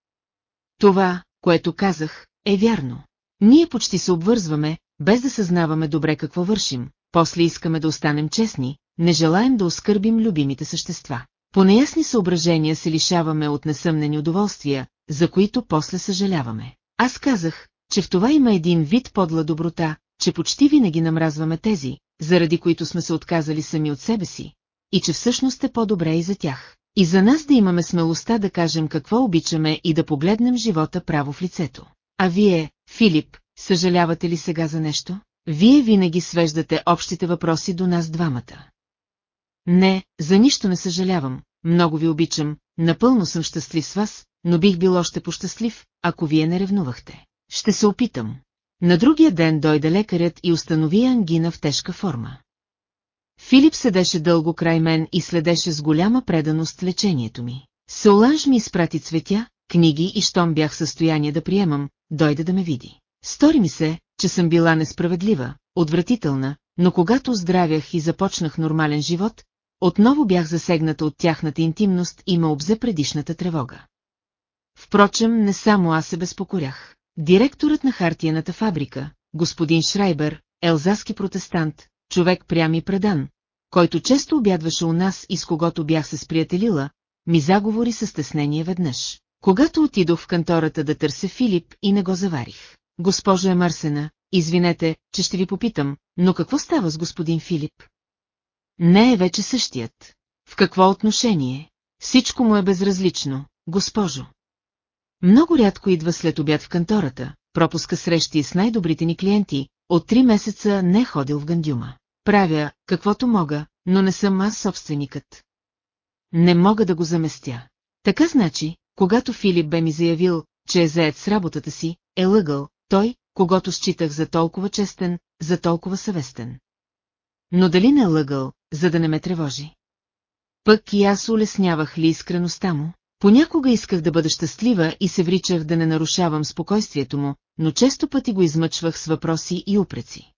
Това, което казах, е вярно. Ние почти се обвързваме, без да съзнаваме добре какво вършим, после искаме да останем честни, не желаем да оскърбим любимите същества. По неясни съображения се лишаваме от несъмнени удоволствия, за които после съжаляваме. Аз казах, че в това има един вид подла доброта, че почти винаги намразваме тези, заради които сме се отказали сами от себе си, и че всъщност е по-добре и за тях. И за нас да имаме смелостта да кажем какво обичаме и да погледнем живота право в лицето. А вие, Филип, съжалявате ли сега за нещо? Вие винаги свеждате общите въпроси до нас двамата. Не, за нищо не съжалявам, много ви обичам, напълно съм щастлив с вас, но бих бил още пощастлив, ако вие не ревнувахте. Ще се опитам. На другия ден дойде лекарят и установи ангина в тежка форма. Филип седеше дълго край мен и следеше с голяма преданост лечението ми. Соланж ми изпрати цветя, книги и щом бях в състояние да приемам, дойде да ме види. Стори ми се, че съм била несправедлива, отвратителна, но когато оздравях и започнах нормален живот, отново бях засегната от тяхната интимност и ме обзе предишната тревога. Впрочем, не само аз се безпокорях. Директорът на хартияната фабрика, господин Шрайбер, елзаски протестант, човек прям и предан, който често обядваше у нас и с когото бях се сприятелила, ми заговори със стеснение веднъж. Когато отидох в кантората да търся Филип и не го заварих. Госпожо Емарсена, извинете, че ще ви попитам, но какво става с господин Филип? Не е вече същият. В какво отношение? Всичко му е безразлично, госпожо. Много рядко идва след обяд в кантората, пропуска срещи с най-добрите ни клиенти, от три месеца не е ходил в Гандюма. Правя, каквото мога, но не съм аз собственикът. Не мога да го заместя. Така значи, когато Филип бе ми заявил, че е заед с работата си, е лъгал, той, когато считах за толкова честен, за толкова съвестен. Но дали не е лъгал, за да не ме тревожи? Пък и аз улеснявах ли искреността му? Понякога исках да бъда щастлива и се вричах да не нарушавам спокойствието му, но често пъти го измъчвах с въпроси и упреци.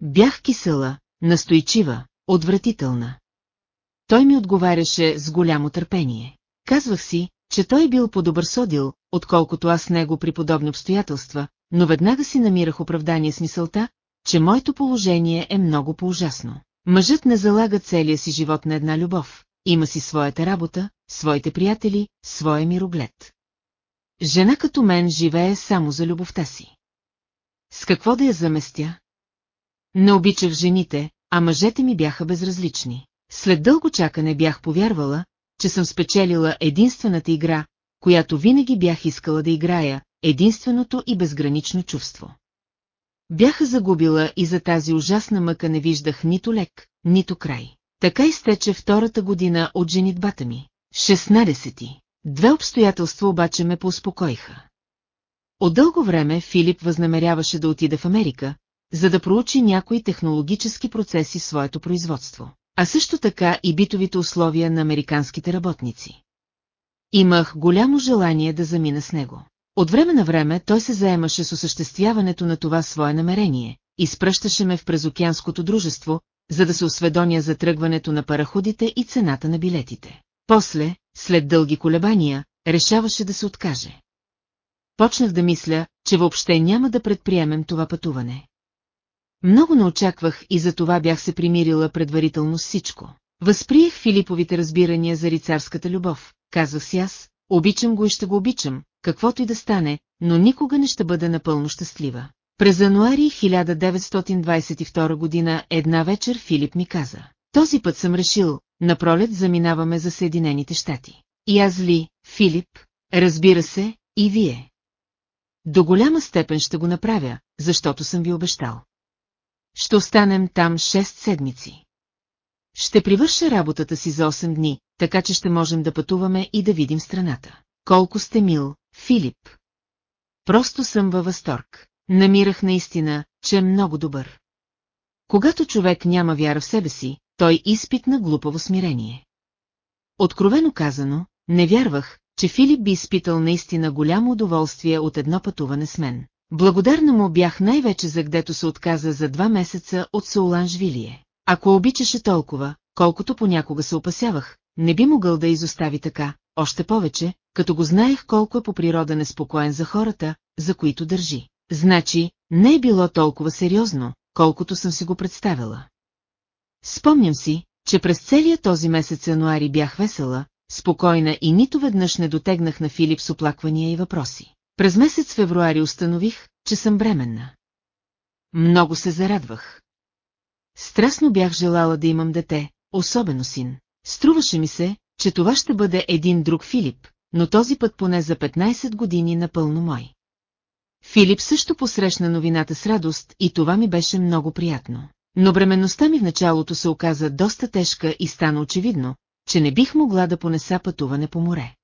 Бях кисела, настойчива, отвратителна. Той ми отговаряше с голямо търпение. Казвах си, че той бил по-добър содил, отколкото аз него при подобни обстоятелства, но веднага си намирах оправдание с мисълта, че моето положение е много по-ужасно. Мъжът не залага целия си живот на една любов, има си своята работа, своите приятели, своя мироглед. Жена като мен живее само за любовта си. С какво да я заместя? Не обичах жените, а мъжете ми бяха безразлични. След дълго чакане бях повярвала, че съм спечелила единствената игра, която винаги бях искала да играя, единственото и безгранично чувство. Бяха загубила и за тази ужасна мъка не виждах нито лек, нито край. Така изтече втората година от женитбата ми. 16. Две обстоятелства обаче ме поуспокоиха. От дълго време Филип възнамеряваше да отиде в Америка, за да проучи някои технологически процеси в своето производство, а също така и битовите условия на американските работници. Имах голямо желание да замина с него. От време на време той се заемаше с осъществяването на това свое намерение, изпръщаше ме в презокеанското дружество, за да се осведоня за тръгването на параходите и цената на билетите. После, след дълги колебания, решаваше да се откаже. Почнах да мисля, че въобще няма да предприемем това пътуване. Много не очаквах и за това бях се примирила предварително с всичко. Възприех Филиповите разбирания за рицарската любов, казвах си аз, обичам го и ще го обичам, каквото и да стане, но никога не ще бъда напълно щастлива. През януари 1922 година една вечер Филип ми каза. Този път съм решил, на пролет заминаваме за Съединените щати. И аз ли, Филип, разбира се, и вие. До голяма степен ще го направя, защото съм ви обещал. Ще останем там 6 седмици. Ще привърша работата си за 8 дни, така че ще можем да пътуваме и да видим страната. Колко сте мил, Филип. Просто съм във възторг. Намирах наистина, че е много добър. Когато човек няма вяра в себе си, той изпитна глупаво смирение. Откровено казано, не вярвах, че Филип би изпитал наистина голямо удоволствие от едно пътуване с мен. Благодарна му бях най-вече за гдето се отказа за два месеца от Сауланжвилие. Ако обичаше толкова, колкото понякога се опасявах, не би могъл да изостави така, още повече, като го знаех колко е по природа неспокоен за хората, за които държи. Значи, не е било толкова сериозно, колкото съм си го представила. Спомням си, че през целия този месец януари бях весела, спокойна и нито веднъж не дотегнах на Филип с оплаквания и въпроси. През месец февруари установих, че съм бременна. Много се зарадвах. Страстно бях желала да имам дете, особено син. Струваше ми се, че това ще бъде един друг Филип, но този път поне за 15 години напълно мой. Филип също посрещна новината с радост и това ми беше много приятно. Но бременността ми в началото се оказа доста тежка и стана очевидно, че не бих могла да понеса пътуване по море.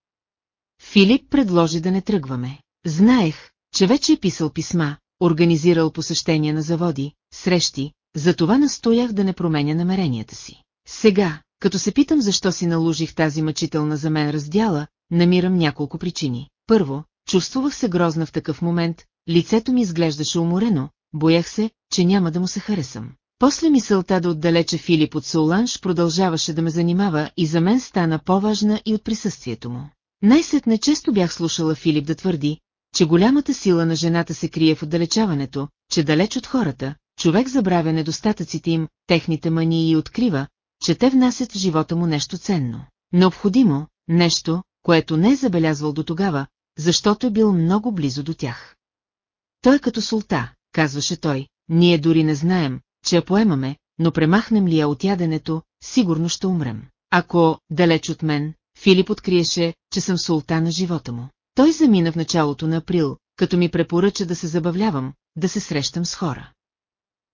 Филип предложи да не тръгваме. Знаех, че вече е писал писма, организирал посещения на заводи, срещи, затова настоях да не променя намеренията си. Сега, като се питам защо си наложих тази мъчителна за мен раздяла, намирам няколко причини. Първо, чувствувах се грозна в такъв момент, лицето ми изглеждаше уморено, боях се, че няма да му се харесам. После мисълта да отдалече Филип от Соланж продължаваше да ме занимава и за мен стана по-важна и от присъствието му. Най-сетне често бях слушала Филип да твърди, че голямата сила на жената се крие в отдалечаването, че далеч от хората, човек забравя недостатъците им, техните мании и открива, че те внасят в живота му нещо ценно. Необходимо, нещо, което не е забелязвал до тогава, защото е бил много близо до тях. Той е като султа, казваше той, ние дори не знаем, че я поемаме, но премахнем ли я от яденето, сигурно ще умрем. Ако, далеч от мен, Филип откриеше, че съм султа на живота му. Той замина в началото на април, като ми препоръча да се забавлявам, да се срещам с хора.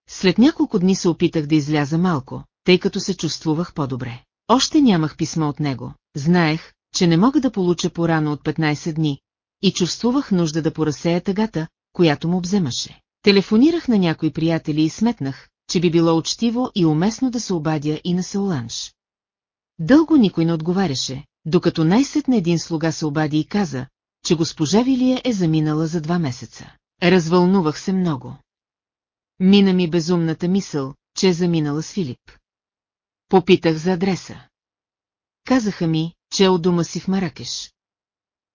След няколко дни се опитах да изляза малко, тъй като се чувствувах по-добре. Още нямах писма от него, знаех, че не мога да получа порано от 15 дни, и чувствувах нужда да поразсея тъгата, която му обземаше. Телефонирах на някои приятели и сметнах, че би било учтиво и уместно да се обадя и на Сауланж. Дълго никой не отговаряше, докато най-сетне един слуга се обади и каза, че госпожа Вилия е заминала за два месеца. Развълнувах се много. Мина ми безумната мисъл, че е заминала с Филип. Попитах за адреса. Казаха ми, че е у дома си в Маракеш.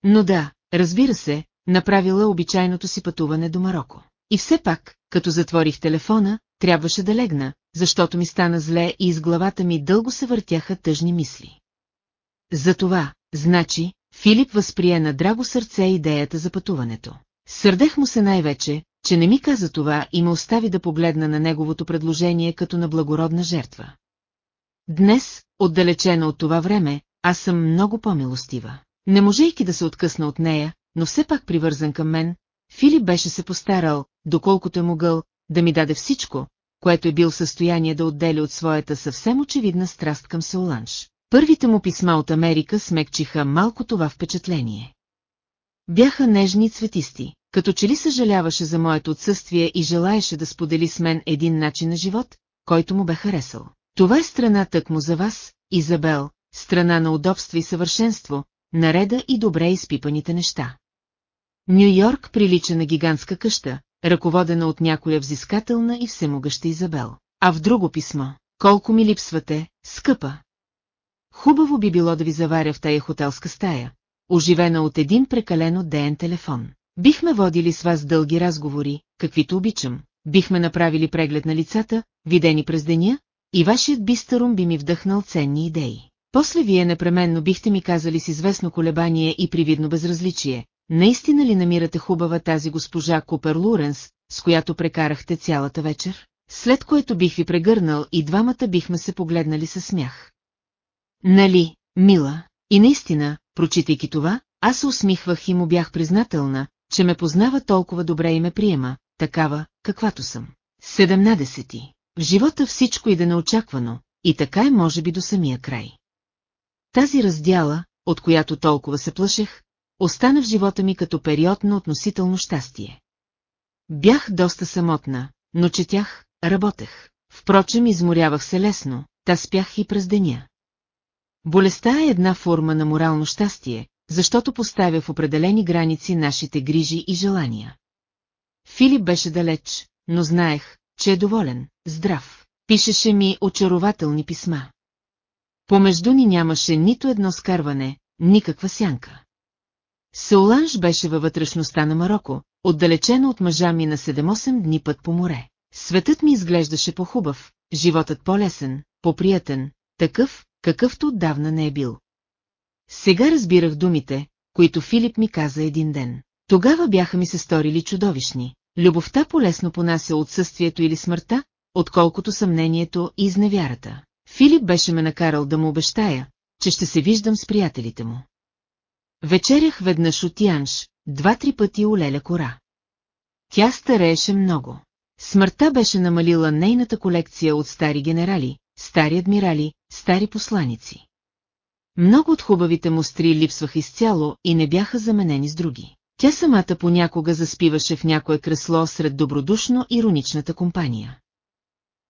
Но да, разбира се, направила обичайното си пътуване до Марокко. И все пак, като затворих телефона, трябваше да легна, защото ми стана зле и из главата ми дълго се въртяха тъжни мисли. Затова, значи, Филип възприе на драго сърце идеята за пътуването. Сърдех му се най-вече, че не ми каза това и ме остави да погледна на неговото предложение като на благородна жертва. Днес, отдалечена от това време, аз съм много по-милостива. Не можейки да се откъсна от нея, но все пак привързан към мен, Филип беше се постарал, доколкото е могъл, да ми даде всичко, което е бил в състояние да отделя от своята съвсем очевидна страст към Сеоланш. Първите му писма от Америка смекчиха малко това впечатление. Бяха нежни и цветисти, като че ли съжаляваше за моето отсъствие и желаеше да сподели с мен един начин на живот, който му бе харесал. Това е страна тъкмо за вас, Изабел, страна на удобство и съвършенство, нареда и добре изпипаните неща. Нью-Йорк прилича на гигантска къща, ръководена от някоя взискателна и всемогъща Изабел. А в друго писмо, колко ми липсвате, скъпа. Хубаво би било да ви заваря в тая хотелска стая, оживена от един прекалено деен телефон. Бихме водили с вас дълги разговори, каквито обичам, бихме направили преглед на лицата, видени през деня, и вашият бистърум би ми вдъхнал ценни идеи. После вие непременно бихте ми казали с известно колебание и привидно безразличие, наистина ли намирате хубава тази госпожа Купер Луренс, с която прекарахте цялата вечер? След което бих ви прегърнал и двамата бихме се погледнали със смях. Нали, мила, и наистина, прочитайки това, аз се усмихвах и му бях признателна, че ме познава толкова добре и ме приема, такава, каквато съм. Седемнадесети. В живота всичко иде неочаквано, и така е може би до самия край. Тази раздяла, от която толкова се плашех, остана в живота ми като период на относително щастие. Бях доста самотна, но четях, работех. Впрочем, изморявах се лесно, та спях и през деня. Болестта е една форма на морално щастие, защото поставя в определени граници нашите грижи и желания. Филип беше далеч, но знаех, че е доволен, здрав. Пишеше ми очарователни писма. Помежду ни нямаше нито едно скарване, никаква сянка. Сауланж беше във вътрешността на Марокко, отдалечена от мъжа ми на 7-8 дни път по море. Светът ми изглеждаше по-хубав, животът по-лесен, по-приятен, такъв, какъвто отдавна не е бил. Сега разбирах думите, които Филип ми каза един ден. Тогава бяха ми се сторили чудовищни. Любовта полесно понася отсъствието или смъртта, отколкото съмнението и изневярата. Филип беше ме накарал да му обещая, че ще се виждам с приятелите му. Вечерях веднъж от Янш, два-три пъти олеля кора. Тя старееше много. Смъртта беше намалила нейната колекция от стари генерали, стари адмирали, стари посланици. Много от хубавите мустри липсваха изцяло и не бяха заменени с други. Тя самата понякога заспиваше в някое кресло сред добродушно ироничната компания.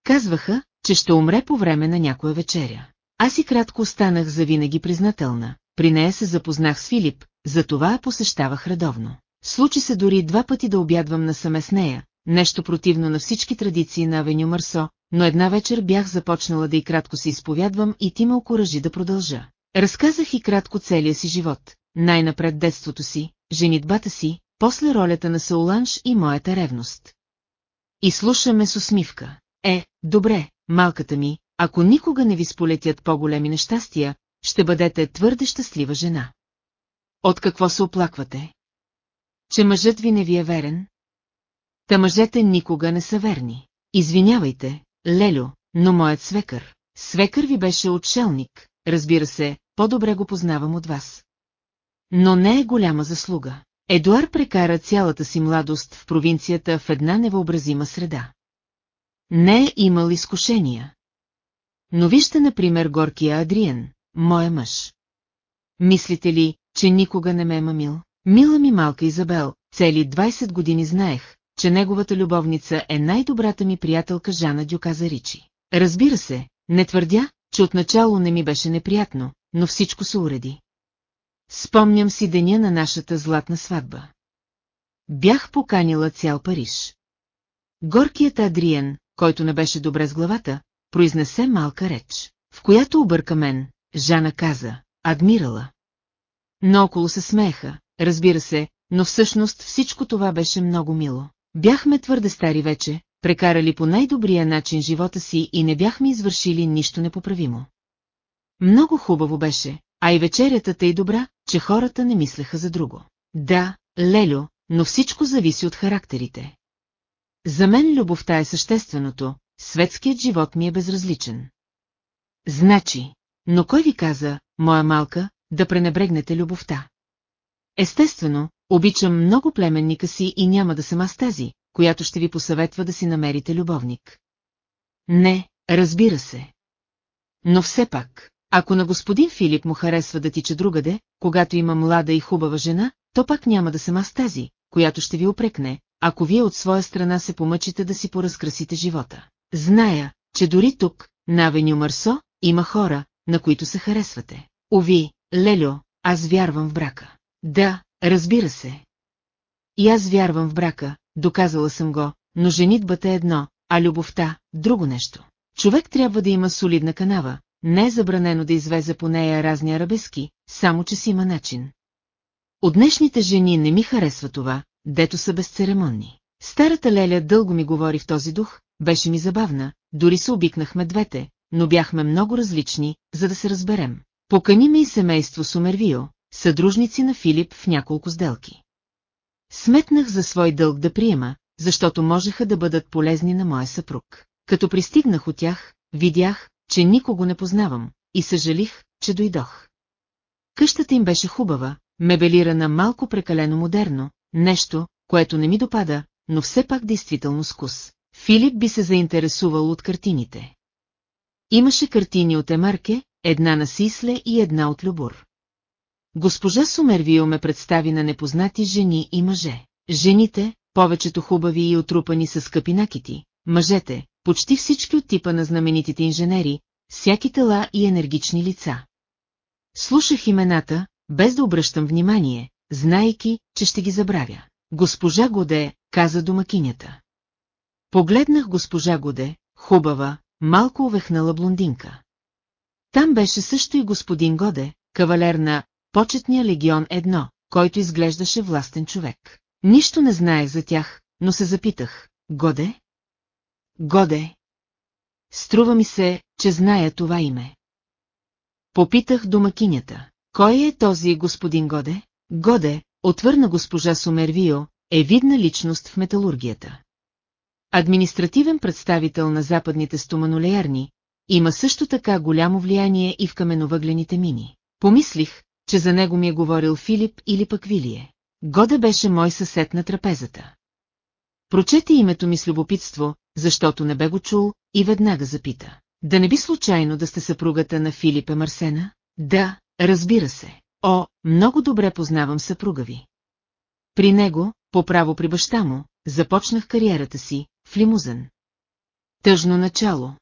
Казваха, че ще умре по време на някоя вечеря. Аз и кратко останах завинаги признателна. При нея се запознах с Филип, затова я посещавах редовно. Случи се дори два пъти да обядвам насаме с нея, нещо противно на всички традиции на Авеню Марсо, но една вечер бях започнала да и кратко се изповядвам и ти ме окоръжи да продължа. Разказах и кратко целия си живот, най-напред детството си, женитбата си, после ролята на Сауланш и моята ревност. И слушаме с усмивка. Е, добре, малката ми, ако никога не ви сполетят по-големи нещастия, ще бъдете твърде щастлива жена. От какво се оплаквате? Че мъжът ви не ви е верен? Та мъжете никога не са верни. Извинявайте, Лелю, но моят свекър. Свекър ви беше отшелник, разбира се, по-добре го познавам от вас. Но не е голяма заслуга. Едуар прекара цялата си младост в провинцията в една невъобразима среда. Не е имал изкушения. Но вижте, например, горкия Адриен, моя мъж. Мислите ли, че никога не ме е мамил? Мила ми малка Изабел, цели 20 години знаех, че неговата любовница е най-добрата ми приятелка Жана Дюказа Ричи. Разбира се, не твърдя, че отначало не ми беше неприятно, но всичко се уреди. Спомням си деня на нашата златна сватба. Бях поканила цял Париж. Горкият Адриен, който не беше добре с главата, произнесе малка реч, в която обърка мен, Жана каза, адмирала. Но около се смееха, разбира се, но всъщност всичко това беше много мило. Бяхме твърде стари вече, прекарали по най-добрия начин живота си и не бяхме извършили нищо непоправимо. Много хубаво беше, а и вечерята тъй добра, че хората не мислеха за друго. Да, Лелю, но всичко зависи от характерите. За мен любовта е същественото, светският живот ми е безразличен. Значи, но кой ви каза, моя малка, да пренебрегнете любовта? Естествено, обичам много племенника си и няма да съм аз тази, която ще ви посъветва да си намерите любовник. Не, разбира се. Но все пак, ако на господин Филип му харесва да тича другаде, когато има млада и хубава жена, то пак няма да съм аз тази, която ще ви опрекне, ако вие от своя страна се помъчите да си поразкрасите живота. Зная, че дори тук, на Авеню Марсо, има хора, на които се харесвате. Ови, Лелю, аз вярвам в брака. Да, разбира се. И аз вярвам в брака, доказала съм го, но женитбата е едно, а любовта – друго нещо. Човек трябва да има солидна канава, не е забранено да извезе по нея разни арабески, само че си има начин. От днешните жени не ми харесва това, дето са безцеремонни. Старата Леля дълго ми говори в този дух, беше ми забавна, дори се обикнахме двете, но бяхме много различни, за да се разберем. Покани ме и семейство Сумервио, съдружници на Филип в няколко сделки. Сметнах за свой дълг да приема, защото можеха да бъдат полезни на моя съпруг. Като пристигнах от тях, видях, че никого не познавам, и съжалих, че дойдох. Къщата им беше хубава, мебелирана малко прекалено модерно, нещо, което не ми допада, но все пак действително скус. Филип би се заинтересувал от картините. Имаше картини от Емарке, една на Сисле и една от Любур. Госпожа Сумервио ме представи на непознати жени и мъже. Жените, повечето хубави и отрупани с скъпи накити, мъжете, почти всички от типа на знаменитите инженери, всяки тела и енергични лица. Слушах имената, без да обръщам внимание, знаейки, че ще ги забравя. Госпожа Годе, каза домакинята. Погледнах госпожа Годе, хубава, малко увехнала блондинка. Там беше също и господин Годе, кавалер на почетния легион едно, който изглеждаше властен човек. Нищо не знаех за тях, но се запитах. Годе? Годе. Струва ми се, че зная това име. Попитах домакинята. Кой е този господин Годе? Годе, отвърна госпожа Сумервио, е видна личност в металургията. Административен представител на западните стоманолеярни, има също така голямо влияние и в каменовъглените мини. Помислих, че за него ми е говорил Филип или пък Вилие. Годе беше мой съсед на трапезата. Прочете името ми с любопитство, защото не бе го чул, и веднага запита. Да не би случайно да сте съпругата на Филипе Марсена? Да, разбира се. О, много добре познавам съпруга ви. При него, по право при баща му, започнах кариерата си, в лимузен. Тъжно начало.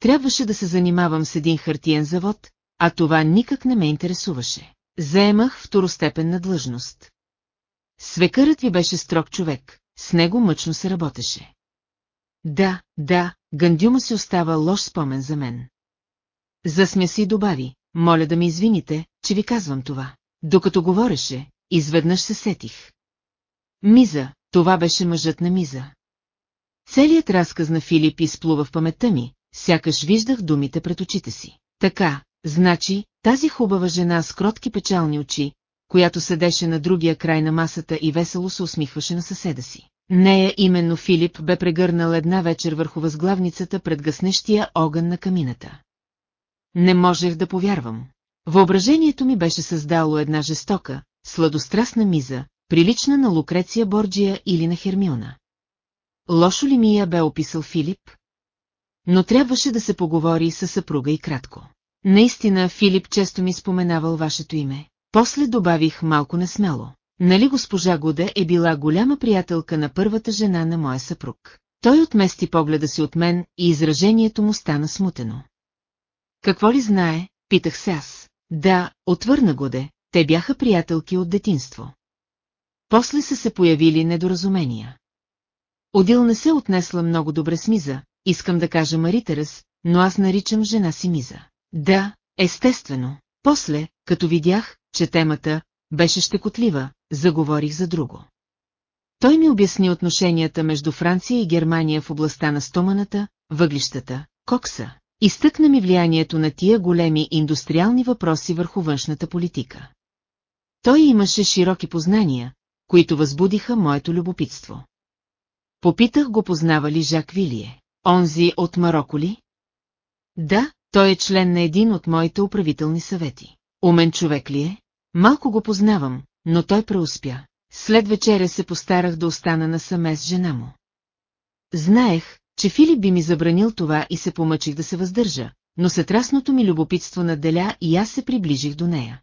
Трябваше да се занимавам с един хартиен завод, а това никак не ме интересуваше. Заемах второстепенна длъжност. Свекърът ви беше строг човек, с него мъчно се работеше. Да, да, Гандюма си остава лош спомен за мен. Засмя си и добави, моля да ми извините, че ви казвам това. Докато говореше, изведнъж се сетих. Миза, това беше мъжът на Миза. Целият разказ на Филип изплува в паметта ми, сякаш виждах думите пред очите си. Така, значи, тази хубава жена с кротки печални очи, която седеше на другия край на масата и весело се усмихваше на съседа си. Нея именно Филип бе прегърнал една вечер върху възглавницата пред гаснещия огън на камината. Не можех да повярвам. Въображението ми беше създало една жестока, сладострастна миза, прилична на Лукреция Борджия или на Хермиона. Лошо ли ми я бе описал Филип? Но трябваше да се поговори с съпруга и кратко. Наистина Филип често ми споменавал вашето име. После добавих малко несмело. Нали госпожа Гуде е била голяма приятелка на първата жена на моя съпруг. Той отмести погледа си от мен и изражението му стана смутено. Какво ли знае, питах се аз. Да, отвърна Гуде, те бяха приятелки от детинство. После са се появили недоразумения. Одил не се отнесла много добре с Миза, искам да кажа Маритерес, но аз наричам жена си Миза. Да, естествено. После, като видях, че темата беше щекотлива, заговорих за друго. Той ми обясни отношенията между Франция и Германия в областта на стоманата, въглищата, кокса. Изтъкна ми влиянието на тия големи индустриални въпроси върху външната политика. Той имаше широки познания, които възбудиха моето любопитство. Попитах го познава ли Жак Вилие. Онзи от Марокко ли? Да, той е член на един от моите управителни съвети. Умен човек ли е? Малко го познавам, но той преуспя. След вечеря се постарах да остана насаме с жена му. Знаех, че Филип би ми забранил това и се помъчих да се въздържа, но сътрасното ми любопитство наделя и аз се приближих до нея.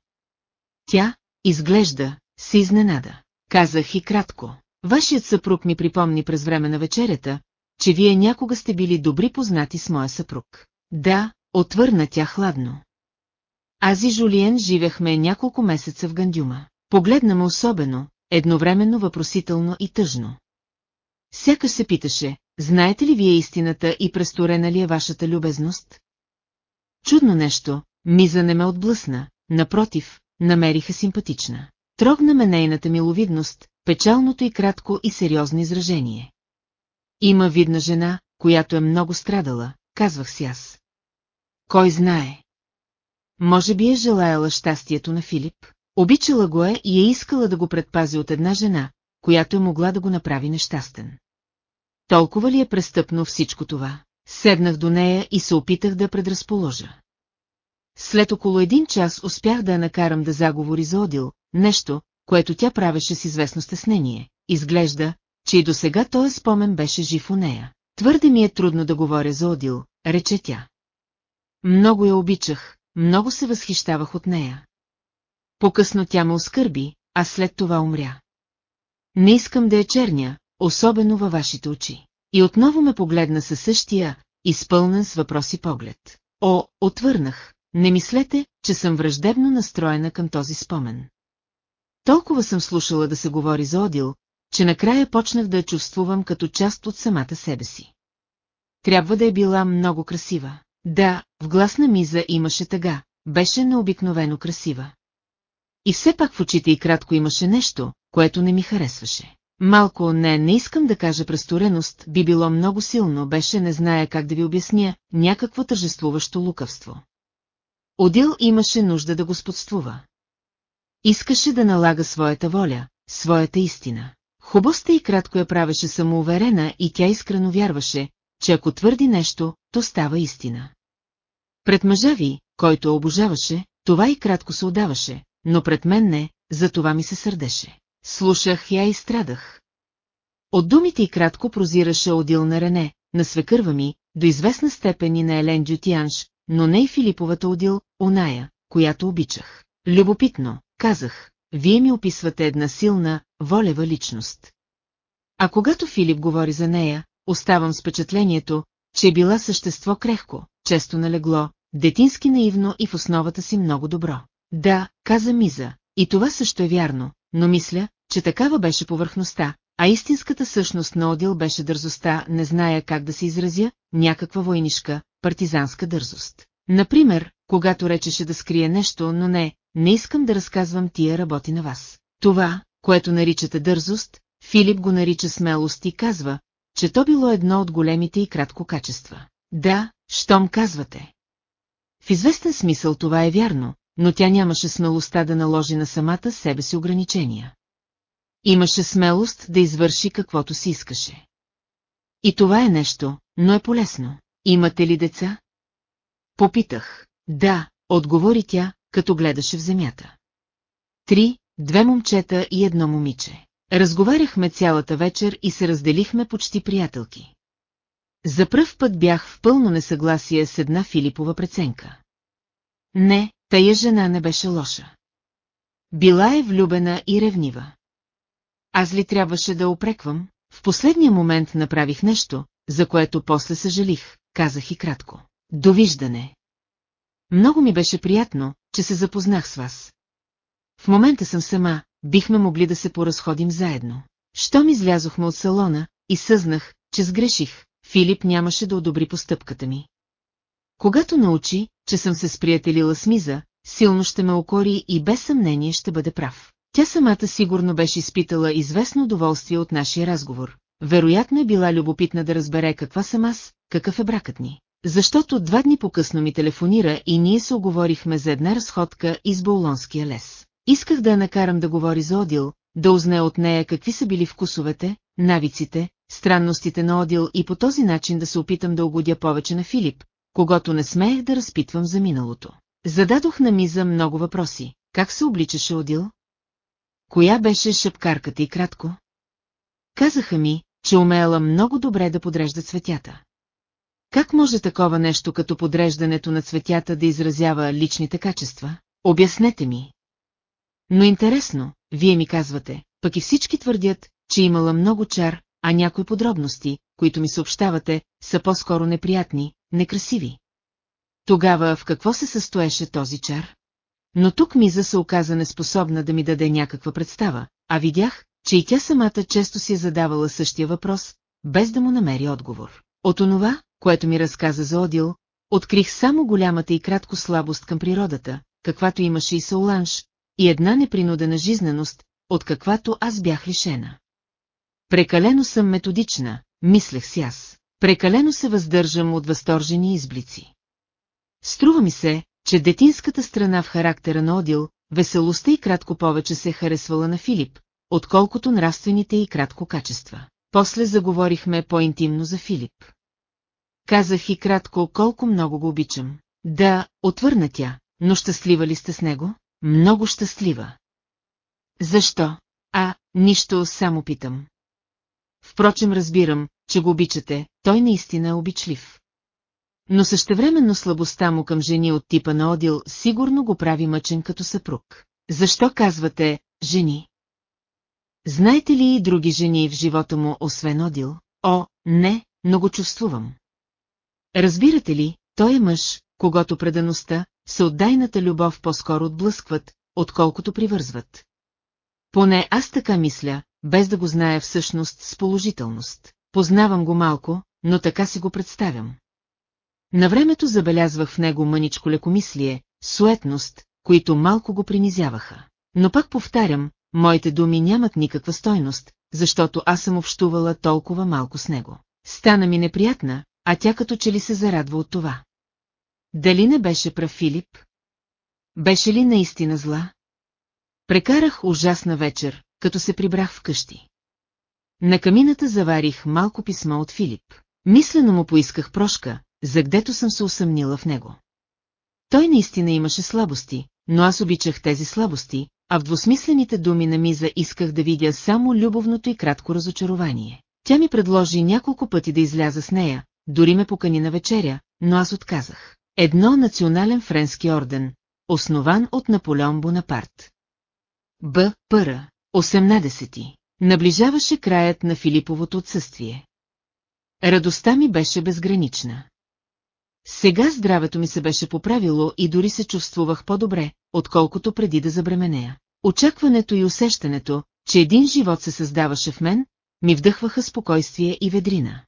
Тя, изглежда, се изненада. Казах и кратко. Вашият съпруг ми припомни през време на вечерята, че вие някога сте били добри познати с моя съпруг. Да, отвърна тя хладно. Аз и Жулиен живехме няколко месеца в Гандюма. Погледна ме особено, едновременно въпросително и тъжно. Сякаш се питаше, знаете ли вие истината и престорена ли е вашата любезност? Чудно нещо, Миза не ме отблъсна, напротив, намериха симпатична. Трогна ме нейната миловидност, печалното и кратко и сериозно изражение. Има видна жена, която е много страдала, казвах си аз. Кой знае? Може би е желаяла щастието на Филип? Обичала го е и е искала да го предпази от една жена, която е могла да го направи нещастен. Толкова ли е престъпно всичко това? Седнах до нея и се опитах да предразположа. След около един час успях да я накарам да заговори за Одил, нещо, което тя правеше с известно стеснение. Изглежда, че и до сега този спомен беше жив у нея. Твърде ми е трудно да говоря за Одил, рече тя. Много я обичах, много се възхищавах от нея. По-късно тя ме оскърби, а след това умря. Не искам да я черня, особено във вашите очи. И отново ме погледна със същия, изпълнен с въпроси поглед. О, отвърнах, не мислете, че съм враждебно настроена към този спомен. Толкова съм слушала да се говори за Одил, че накрая почнах да я чувствувам като част от самата себе си. Трябва да е била много красива. Да, в гласна миза имаше тъга, беше необикновено красива. И все пак в очите и кратко имаше нещо, което не ми харесваше. Малко не, не искам да кажа престореност, би било много силно, беше не зная как да ви обясня, някакво тържествуващо лукавство. Одил имаше нужда да господствува. Искаше да налага своята воля, своята истина. Хубостта и кратко я правеше самоуверена и тя искрено вярваше, че ако твърди нещо, то става истина. Пред мъжа ви, който обожаваше, това и кратко се отдаваше, но пред мен не, за това ми се сърдеше. Слушах я и страдах. От думите и кратко прозираше Одил на Рене, на свекърва ми, до известна степен и на Елен Дютианш, но не и Филиповата Одил, оная, която обичах. Любопитно, казах, вие ми описвате една силна, волева личност. А когато Филип говори за нея, оставам с впечатлението, че е била същество крехко, често налегло, детински наивно и в основата си много добро. Да, каза Миза, и това също е вярно, но мисля, че такава беше повърхността, а истинската същност на Одил беше дързостта, не зная как да се изразя, някаква войнишка, партизанска дързост. Например, когато речеше да скрие нещо, но не, не искам да разказвам тия работи на вас. Това, което наричате дързост, Филип го нарича смелост и казва, че то било едно от големите и кратко качества. Да, щом казвате. В известен смисъл това е вярно, но тя нямаше смелостта да наложи на самата себе си ограничения. Имаше смелост да извърши каквото си искаше. И това е нещо, но е полезно. Имате ли деца? Попитах. Да, отговори тя, като гледаше в земята. Три, две момчета и едно момиче. Разговаряхме цялата вечер и се разделихме почти приятелки. За пръв път бях в пълно несъгласие с една Филипова преценка. Не, тая жена не беше лоша. Била е влюбена и ревнива. Аз ли трябваше да опреквам? В последния момент направих нещо, за което после съжалих, казах и кратко. Довиждане. Много ми беше приятно, че се запознах с вас. В момента съм сама, бихме могли да се поразходим заедно. Щом излязохме от салона, и съзнах, че сгреших, Филип нямаше да одобри постъпката ми. Когато научи, че съм се сприятелила с Миза, силно ще ме окори и без съмнение ще бъде прав. Тя самата сигурно беше изпитала известно удоволствие от нашия разговор. Вероятно е била любопитна да разбере каква съм аз, какъв е бракът ни. Защото два дни по-късно ми телефонира и ние се оговорихме за една разходка из Боулонския лес. Исках да я накарам да говори за Одил, да узнае от нея какви са били вкусовете, навиците, странностите на Одил и по този начин да се опитам да угодя повече на Филип, когато не смеех да разпитвам за миналото. Зададох на Миза много въпроси. Как се обличаше Одил? Коя беше шапкарката и кратко? Казаха ми, че умеела много добре да подрежда цветята. Как може такова нещо като подреждането на цветята да изразява личните качества? Обяснете ми. Но интересно, вие ми казвате, пък и всички твърдят, че имала много чар, а някои подробности, които ми съобщавате, са по-скоро неприятни, некрасиви. Тогава в какво се състоеше този чар? Но тук Миза се оказа неспособна да ми даде някаква представа, а видях, че и тя самата често си е задавала същия въпрос, без да му намери отговор. От онова, което ми разказа за Одил, открих само голямата и кратко слабост към природата, каквато имаше и Сауланш, и една непринудена жизненост, от каквато аз бях лишена. Прекалено съм методична, мислех си аз. Прекалено се въздържам от възторжени изблици. Струва ми се, че детинската страна в характера на Одил, веселостта и кратко повече се харесвала на Филип, отколкото нравствените и кратко качества. После заговорихме по-интимно за Филип. Казах и кратко колко много го обичам. Да, отвърна тя, но щастлива ли сте с него? Много щастлива. Защо? А, нищо, само питам. Впрочем разбирам, че го обичате, той наистина е обичлив. Но същевременно слабостта му към жени от типа на Одил сигурно го прави мъчен като съпруг. Защо казвате «жени»? Знаете ли и други жени в живота му, освен Одил? О, не, но го чувствувам. Разбирате ли, той е мъж, когато предаността, съотдайната любов по-скоро отблъскват, отколкото привързват. Поне аз така мисля, без да го зная всъщност с положителност. Познавам го малко, но така си го представям. На времето забелязвах в него мъничко лекомислие, суетност, които малко го принизяваха. но пак повтарям, моите думи нямат никаква стойност, защото аз съм общувала толкова малко с него. Стана ми неприятна, а тя като че ли се зарадва от това. Дали не беше прав Филип? Беше ли наистина зла? Прекарах ужасна вечер, като се прибрах вкъщи. На камината заварих малко писмо от Филип. Мислено му поисках прошка, за гдето съм се усъмнила в него. Той наистина имаше слабости, но аз обичах тези слабости, а в двусмислените думи на Миза исках да видя само любовното и кратко разочарование. Тя ми предложи няколко пъти да изляза с нея, дори ме покани на вечеря, но аз отказах. Едно национален френски орден, основан от Наполеон Бонапарт. Б. Пъра, 18. Наближаваше краят на Филиповото отсъствие. Радостта ми беше безгранична. Сега здравето ми се беше поправило и дори се чувствувах по-добре, отколкото преди да забременея. Очакването и усещането, че един живот се създаваше в мен, ми вдъхваха спокойствие и ведрина.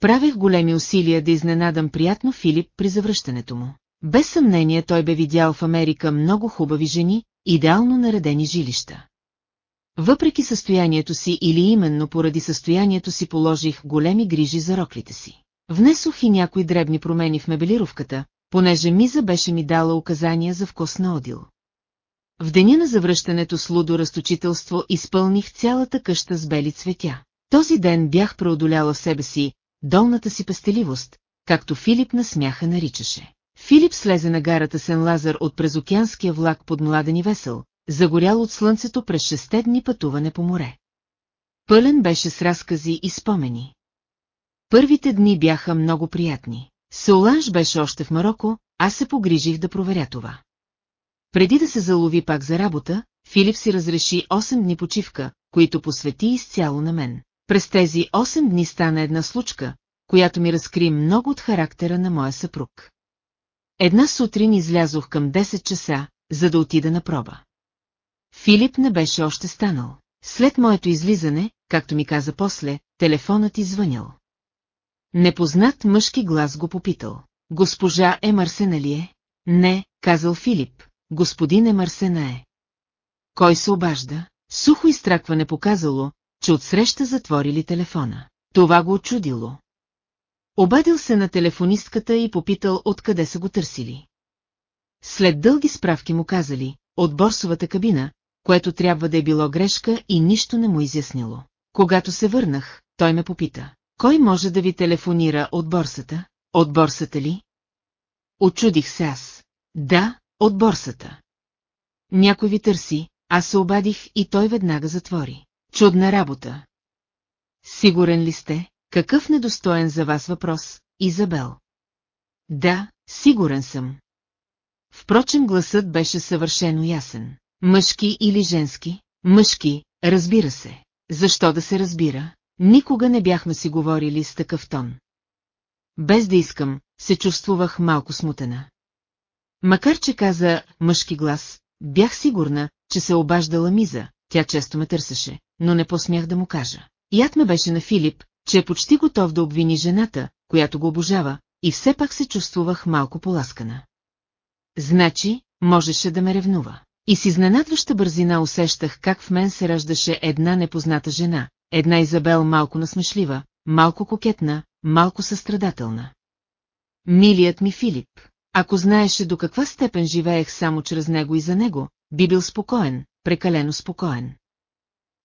Правех големи усилия да изненадам приятно Филип при завръщането му. Без съмнение той бе видял в Америка много хубави жени, идеално наредени жилища. Въпреки състоянието си или именно поради състоянието си положих големи грижи за роклите си. Внесох и някои дребни промени в мебелировката, понеже Миза беше ми дала указания за вкус на Одил. В деня на завръщането с лудо разточителство изпълних цялата къща с бели цветя. Този ден бях преодоляла в себе си долната си пестеливост, както Филип на смяха наричаше. Филип слезе на гарата Сен-Лазар от презокеанския влак под младен и весел, загорял от слънцето през шесте дни пътуване по море. Пълен беше с разкази и спомени. Първите дни бяха много приятни. Соланж беше още в Марокко, аз се погрижих да проверя това. Преди да се залови пак за работа, Филип си разреши 8 дни почивка, които посвети изцяло на мен. През тези 8 дни стана една случка, която ми разкри много от характера на моя съпруг. Една сутрин излязох към 10 часа, за да отида на проба. Филип не беше още станал. След моето излизане, както ми каза после, телефонът извънял. Непознат мъжки глас го попитал. Госпожа Емарсена ли е? Не, казал Филип. Господин Емарсена е. Кой се обажда? Сухо изтракване показало, че отсреща затворили телефона. Това го очудило. Обадил се на телефонистката и попитал откъде са го търсили. След дълги справки му казали, от борсовата кабина, което трябва да е било грешка и нищо не му изяснило. Когато се върнах, той ме попита. Кой може да ви телефонира от борсата? От борсата ли? Очудих се аз. Да, от борсата. Някой ви търси, аз се обадих и той веднага затвори. Чудна работа. Сигурен ли сте? Какъв недостоен за вас въпрос, Изабел? Да, сигурен съм. Впрочем гласът беше съвършено ясен. Мъжки или женски? Мъжки, разбира се. Защо да се разбира? Никога не бяхме си говорили с такъв тон. Без да искам, се чувствувах малко смутена. Макар че каза мъжки глас, бях сигурна, че се обаждала Миза, тя често ме търсеше, но не посмях да му кажа. Яд ме беше на Филип, че е почти готов да обвини жената, която го обожава, и все пак се чувствувах малко поласкана. Значи, можеше да ме ревнува. И с изненадваща бързина усещах как в мен се раждаше една непозната жена, една Изабел малко насмешлива, малко кокетна, малко състрадателна. Милият ми Филип, ако знаеше до каква степен живеех само чрез него и за него, би бил спокоен, прекалено спокоен.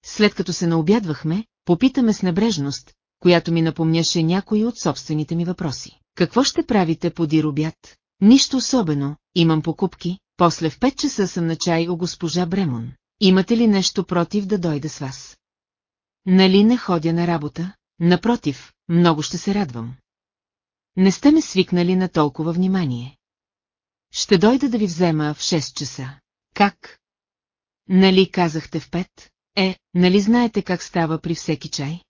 След като се наобядвахме, попитаме с небрежност, която ми напомняше някои от собствените ми въпроси. Какво ще правите подир обяд? Нищо особено, имам покупки, после в 5 часа съм на чай у госпожа Бремон. Имате ли нещо против да дойда с вас? Нали не ходя на работа? Напротив, много ще се радвам. Не сте ме свикнали на толкова внимание. Ще дойда да ви взема в 6 часа. Как? Нали казахте в 5? Е, нали знаете как става при всеки чай?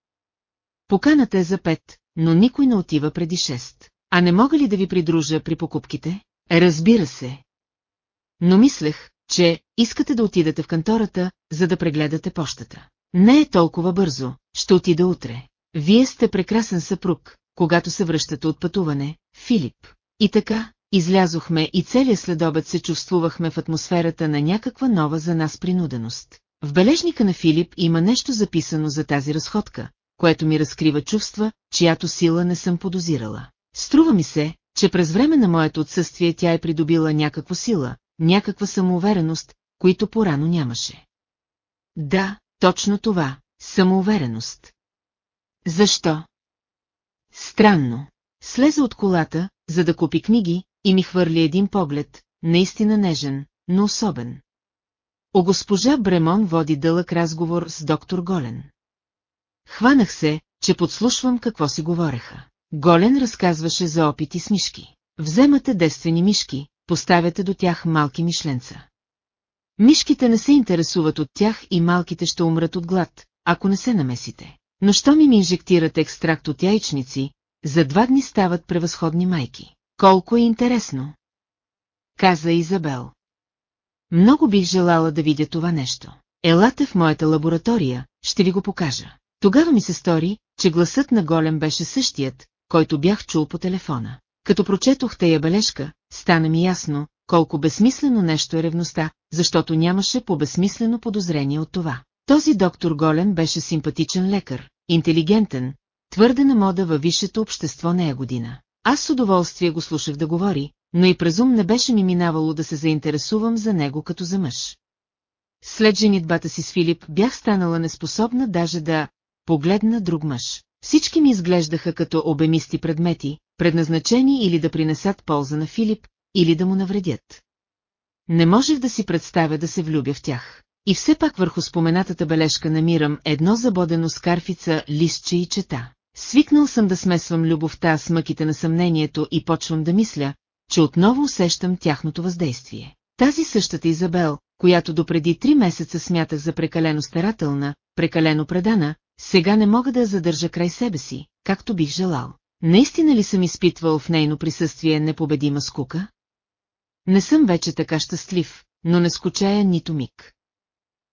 Поканата е за 5, но никой не отива преди 6. А не мога ли да ви придружа при покупките? Разбира се. Но мислех, че искате да отидете в кантората, за да прегледате пощата. Не е толкова бързо, ще отида утре. Вие сте прекрасен съпруг, когато се връщате от пътуване, Филип. И така, излязохме и целият следобед се чувствувахме в атмосферата на някаква нова за нас принуденост. В бележника на Филип има нещо записано за тази разходка, което ми разкрива чувства, чиято сила не съм подозирала. Струва ми се, че през време на моето отсъствие тя е придобила някаква сила, някаква самоувереност, които порано нямаше. Да, точно това, самоувереност. Защо? Странно. Слезе от колата, за да купи книги, и ми хвърли един поглед, наистина нежен, но особен. О госпожа Бремон води дълъг разговор с доктор Голен. Хванах се, че подслушвам какво си говореха. Голен разказваше за опити с мишки. Вземате действени мишки, поставяте до тях малки мишленца. Мишките не се интересуват от тях и малките ще умрат от глад, ако не се намесите. Но що ми ми инжектират екстракт от яйчници, за два дни стават превъзходни майки. Колко е интересно! Каза Изабел. Много бих желала да видя това нещо. Елате в моята лаборатория, ще ви го покажа. Тогава ми се стори, че гласът на голем беше същият, който бях чул по телефона. Като прочетох тая бележка, стана ми ясно, колко безсмислено нещо е ревността, защото нямаше по-безсмислено подозрение от това. Този доктор Голен беше симпатичен лекар, интелигентен, твърде на мода във висшето общество нея година. Аз с удоволствие го слушах да говори, но и през не беше ми минавало да се заинтересувам за него като за мъж. След женитбата си с Филип бях станала неспособна даже да погледна друг мъж. Всички ми изглеждаха като обемисти предмети, предназначени или да принесат полза на Филип, или да му навредят. Не можех да си представя да се влюбя в тях. И все пак върху споменатата бележка намирам едно забодено с карфица, листче и чета. Свикнал съм да смесвам любовта с мъките на съмнението и почвам да мисля, че отново усещам тяхното въздействие. Тази същата Изабел, която допреди три месеца смятах за прекалено старателна, прекалено предана, сега не мога да я задържа край себе си, както бих желал. Наистина ли съм изпитвал в нейно присъствие непобедима скука? Не съм вече така щастлив, но не скучая нито миг.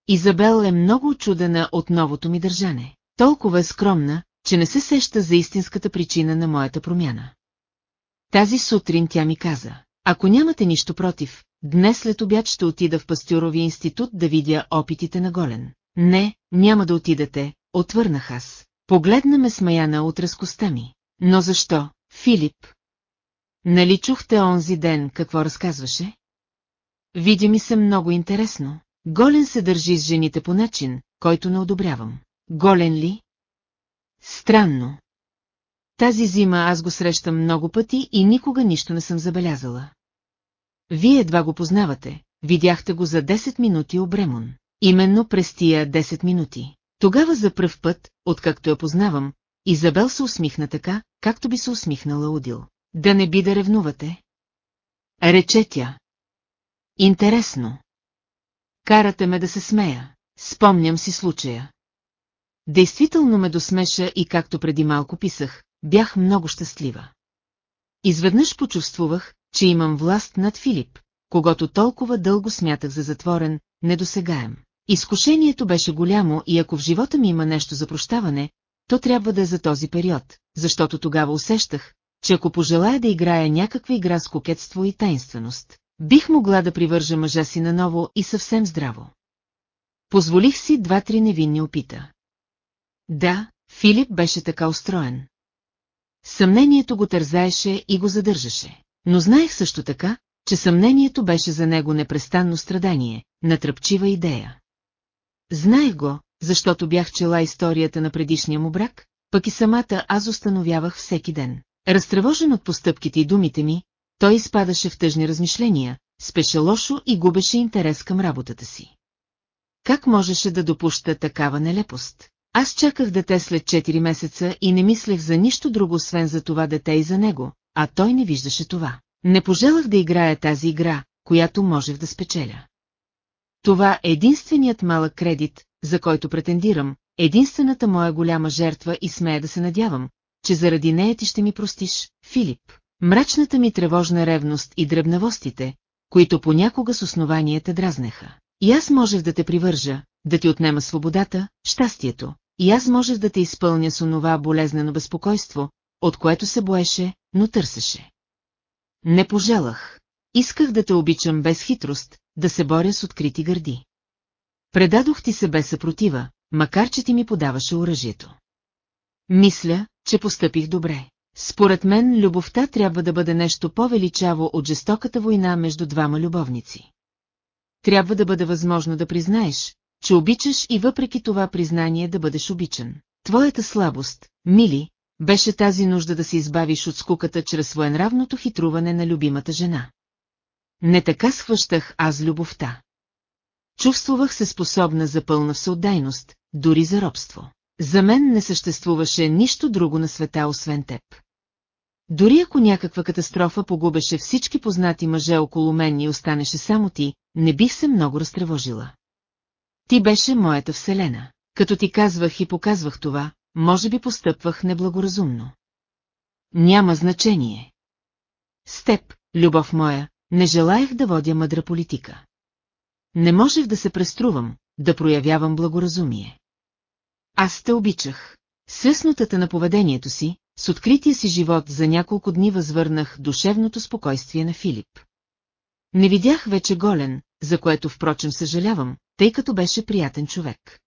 Изабел е много очудена от новото ми държане. Толкова е скромна, че не се сеща за истинската причина на моята промяна. Тази сутрин тя ми каза, ако нямате нищо против, днес след обяд ще отида в Пастюровия институт да видя опитите на Голен. Не, няма да отидете, отвърнах аз. Погледна ме смаяна от разкоста ми. Но защо, Филип? Нали чухте онзи ден какво разказваше? Видя ми се много интересно. Голен се държи с жените по начин, който не одобрявам. Голен ли? Странно. Тази зима аз го срещам много пъти и никога нищо не съм забелязала. Вие едва го познавате, видяхте го за 10 минути обремон. Именно през тия 10 минути. Тогава за пръв път, откакто я познавам, Изабел се усмихна така, както би се усмихнала Удил. Да не би да ревнувате? Рече тя. Интересно. Карате ме да се смея. Спомням си случая. Действително ме досмеша и както преди малко писах, бях много щастлива. Изведнъж почувствувах, че имам власт над Филип, когато толкова дълго смятах за затворен, недосегаем. Изкушението беше голямо и ако в живота ми има нещо за прощаване, то трябва да е за този период, защото тогава усещах, че ако пожелая да играя някаква игра с кокетство и тайнственост, бих могла да привържа мъжа си наново и съвсем здраво. Позволих си два-три невинни опита. Да, Филип беше така устроен. Съмнението го тързаеше и го задържаше. Но знаех също така, че съмнението беше за него непрестанно страдание, натръпчива идея. Знаех го, защото бях чела историята на предишния му брак, пък и самата аз установявах всеки ден. Разтревожен от постъпките и думите ми, той изпадаше в тъжни размишления, спеше лошо и губеше интерес към работата си. Как можеше да допуща такава нелепост? Аз чаках дете след 4 месеца и не мислех за нищо друго, освен за това дете и за него, а той не виждаше това. Не пожелах да играя тази игра, която можех да спечеля. Това е единственият малък кредит, за който претендирам, единствената моя голяма жертва и смея да се надявам, че заради нея ти ще ми простиш, Филип. Мрачната ми тревожна ревност и дребнавостите, които понякога с основание те дразнеха. И аз можех да те привържа, да ти отнема свободата, щастието, и аз можех да те изпълня с онова болезнено безпокойство, от което се боеше, но търсеше. Не пожелах. Исках да те обичам без хитрост, да се боря с открити гърди. Предадох ти се без съпротива, макар че ти ми подаваше оръжието. Мисля, че постъпих добре. Според мен, любовта трябва да бъде нещо по-величаво от жестоката война между двама любовници. Трябва да бъде възможно да признаеш, че обичаш и въпреки това признание да бъдеш обичан. Твоята слабост, мили, беше тази нужда да се избавиш от скуката чрез своенравното хитруване на любимата жена. Не така схващах аз любовта. Чувствувах се способна за пълна всеотдайност, дори за робство. За мен не съществуваше нищо друго на света, освен теб. Дори ако някаква катастрофа погубеше всички познати мъже около мен и останеше само ти, не бих се много разтревожила. Ти беше моята вселена. Като ти казвах и показвах това, може би постъпвах неблагоразумно. Няма значение. С теб, любов моя, не желаях да водя мъдра политика. Не можех да се преструвам, да проявявам благоразумие. Аз те обичах. С на поведението си, с открития си живот за няколко дни възвърнах душевното спокойствие на Филип. Не видях вече голен, за което впрочем съжалявам, тъй като беше приятен човек.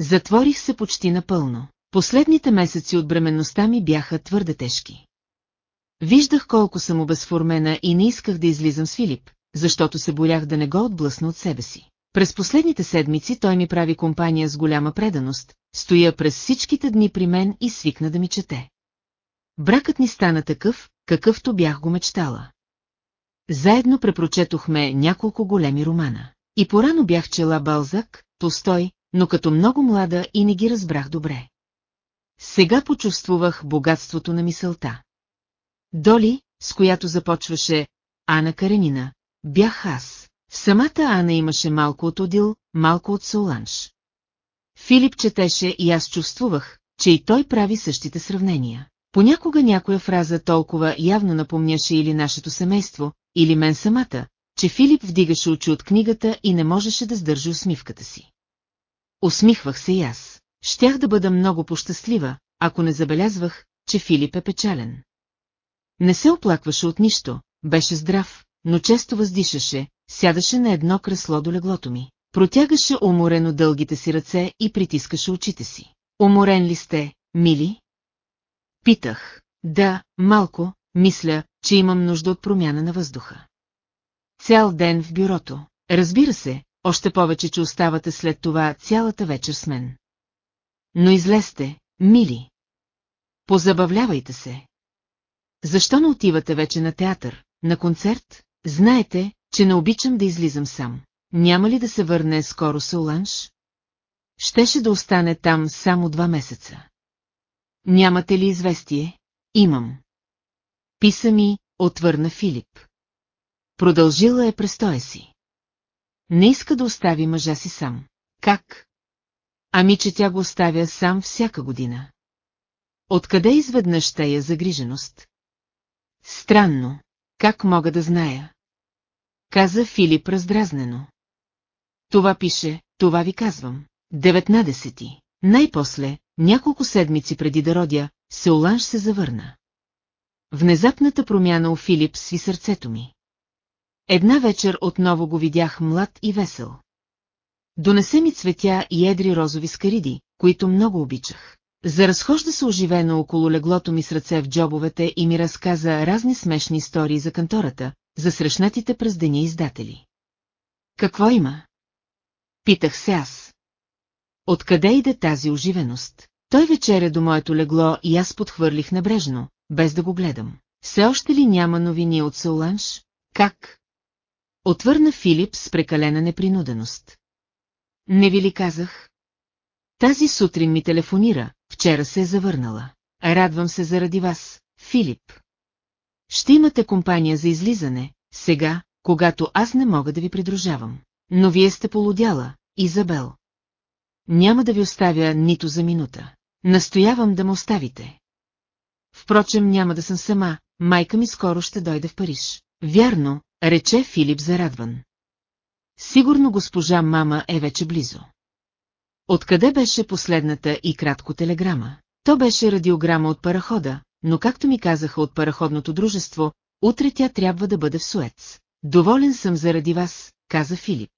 Затворих се почти напълно. Последните месеци от бременността ми бяха твърде тежки. Виждах колко съм обезформена и не исках да излизам с Филип, защото се борях да не го отблъсна от себе си. През последните седмици той ми прави компания с голяма преданост, стоя през всичките дни при мен и свикна да ми чете. Бракът ни стана такъв, какъвто бях го мечтала. Заедно препрочетохме няколко големи романа. И порано бях чела Балзак, Толстой, но като много млада и не ги разбрах добре. Сега почувствувах богатството на мисълта. Доли, с която започваше Ана Каренина, бях аз. Самата Ана имаше малко от Одил, малко от Соланж. Филип четеше и аз чувствувах, че и той прави същите сравнения. Понякога някоя фраза толкова явно напомняше или нашето семейство, или мен самата, че Филип вдигаше очи от книгата и не можеше да сдържи усмивката си. Усмихвах се и аз. Щях да бъда много пощастлива, ако не забелязвах, че Филип е печален. Не се оплакваше от нищо, беше здрав, но често въздишаше, сядаше на едно кресло до леглото ми. Протягаше уморено дългите си ръце и притискаше очите си. Уморен ли сте, мили? Питах. Да, малко, мисля, че имам нужда от промяна на въздуха. Цял ден в бюрото. Разбира се, още повече, че оставате след това цялата вечер с мен. Но излезте, мили. Позабавлявайте се. Защо не отивате вече на театър, на концерт? Знаете, че не обичам да излизам сам. Няма ли да се върне скоро Соланж? Щеше да остане там само два месеца. Нямате ли известие? Имам. Писа ми, отвърна Филип. Продължила е престоя си. Не иска да остави мъжа си сам. Как? Ами, че тя го оставя сам всяка година. Откъде изведнъж тая загриженост? Странно. Как мога да зная? Каза Филип раздразнено. Това пише, това ви казвам. Деветнадесети. Най-после, няколко седмици преди да родя, Сеоланж се завърна. Внезапната промяна у Филип сви сърцето ми. Една вечер отново го видях млад и весел. Донесе ми цветя и едри розови скариди, които много обичах. Заразхожда се оживено около леглото ми с ръце в джобовете и ми разказа разни смешни истории за кантората, за срещнатите през деня издатели. Какво има? Питах се аз. Откъде иде тази оживеност? Той вечеря до моето легло и аз подхвърлих небрежно, без да го гледам. Все още ли няма новини от Соланж? Как? Отвърна Филип с прекалена непринуденост. Не ви ли казах? Тази сутрин ми телефонира, вчера се е завърнала. Радвам се заради вас, Филип. Ще имате компания за излизане, сега, когато аз не мога да ви придружавам. Но вие сте полудяла, Изабел. Няма да ви оставя нито за минута. Настоявам да ме оставите. Впрочем, няма да съм сама, майка ми скоро ще дойде в Париж. Вярно, рече Филип зарадван. Сигурно госпожа мама е вече близо. Откъде беше последната и кратко телеграма? То беше радиограма от парахода, но както ми казаха от параходното дружество, утре тя трябва да бъде в Суец. Доволен съм заради вас, каза Филип.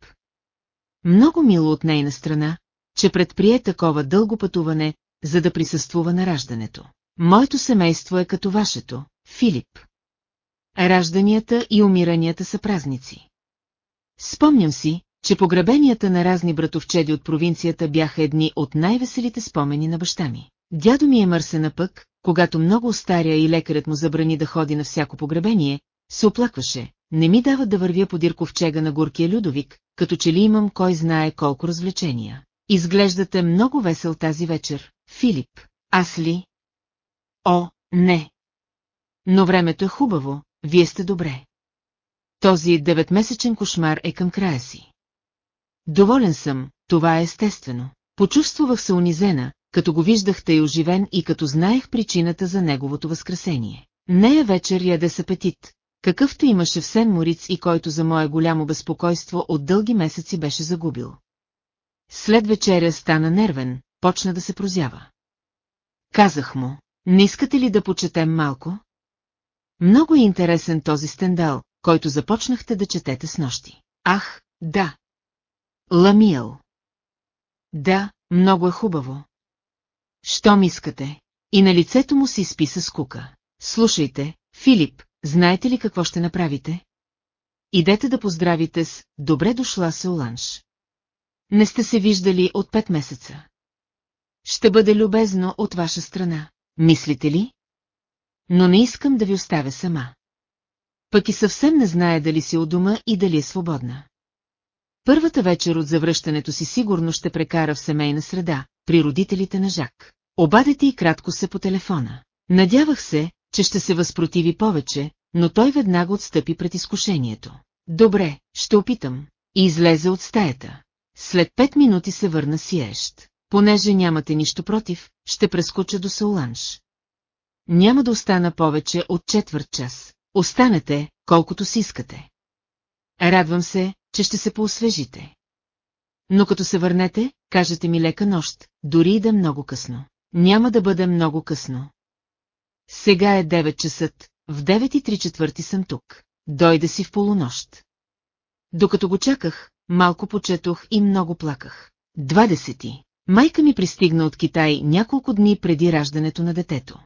Много мило от нейна страна, че предприе такова дълго пътуване, за да присъствува на раждането. Моето семейство е като вашето, Филип. Ражданията и умиранията са празници. Спомням си, че погребенията на разни братовчеди от провинцията бяха едни от най-веселите спомени на баща ми. Дядо ми е мърсена пък, когато много старя и лекарят му забрани да ходи на всяко погребение, се оплакваше. Не ми дава да вървя по дирковчега на горкия Людовик, като че ли имам кой знае колко развлечения. Изглеждате много весел тази вечер, Филип. Аз ли? О, не. Но времето е хубаво, вие сте добре. Този деветмесечен кошмар е към края си. Доволен съм, това е естествено. Почувствах се унизена, като го виждах тъй оживен и като знаех причината за неговото възкресение. Нея вечер яде с апетит, какъвто имаше в Сен Мориц и който за мое голямо безпокойство от дълги месеци беше загубил. След вечеря стана нервен, почна да се прозява. Казах му, не искате ли да почетем малко? Много е интересен този стендал, който започнахте да четете с нощи. Ах, да. Ламиел. Да, много е хубаво. Щом искате? И на лицето му се изписа скука. Слушайте, Филип, знаете ли какво ще направите? Идете да поздравите с «Добре дошла се Оланш». Не сте се виждали от пет месеца. Ще бъде любезно от ваша страна, мислите ли? Но не искам да ви оставя сама. Пък и съвсем не знае дали си у дома и дали е свободна. Първата вечер от завръщането си сигурно ще прекара в семейна среда, при родителите на Жак. Обадете и кратко се по телефона. Надявах се, че ще се възпротиви повече, но той веднага отстъпи пред изкушението. Добре, ще опитам. И излезе от стаята. След пет минути се върна сиещ. Понеже нямате нищо против, ще прескоча до Сауланш. Няма да остана повече от четвърт час. Останете, колкото си искате. Радвам се, че ще се поосвежите. Но като се върнете, кажете ми лека нощ, дори и да е много късно. Няма да бъде много късно. Сега е 9 часа, в 9 и 3 четвърти съм тук. Дойде си в полунощ. Докато го чаках, малко почетох и много плаках. Двадесети. Майка ми пристигна от Китай няколко дни преди раждането на детето.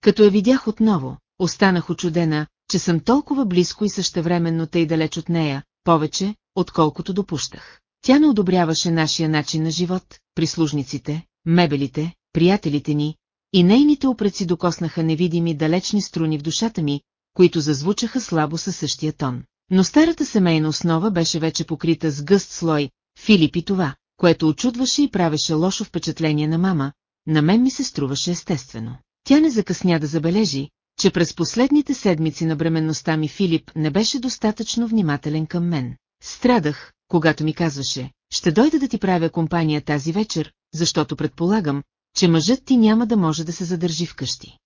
Като я видях отново, останах очудена, че съм толкова близко и същевременно тъй далеч от нея, повече, отколкото допущах. Тя не одобряваше нашия начин на живот, прислужниците, мебелите, приятелите ни, и нейните опреци докоснаха невидими далечни струни в душата ми, които зазвучаха слабо със същия тон. Но старата семейна основа беше вече покрита с гъст слой, Филип и това, което очудваше и правеше лошо впечатление на мама, на мен ми се струваше естествено. Тя не закъсня да забележи, че през последните седмици на бременността ми Филип не беше достатъчно внимателен към мен. Страдах, когато ми казваше, ще дойда да ти правя компания тази вечер, защото предполагам, че мъжът ти няма да може да се задържи вкъщи.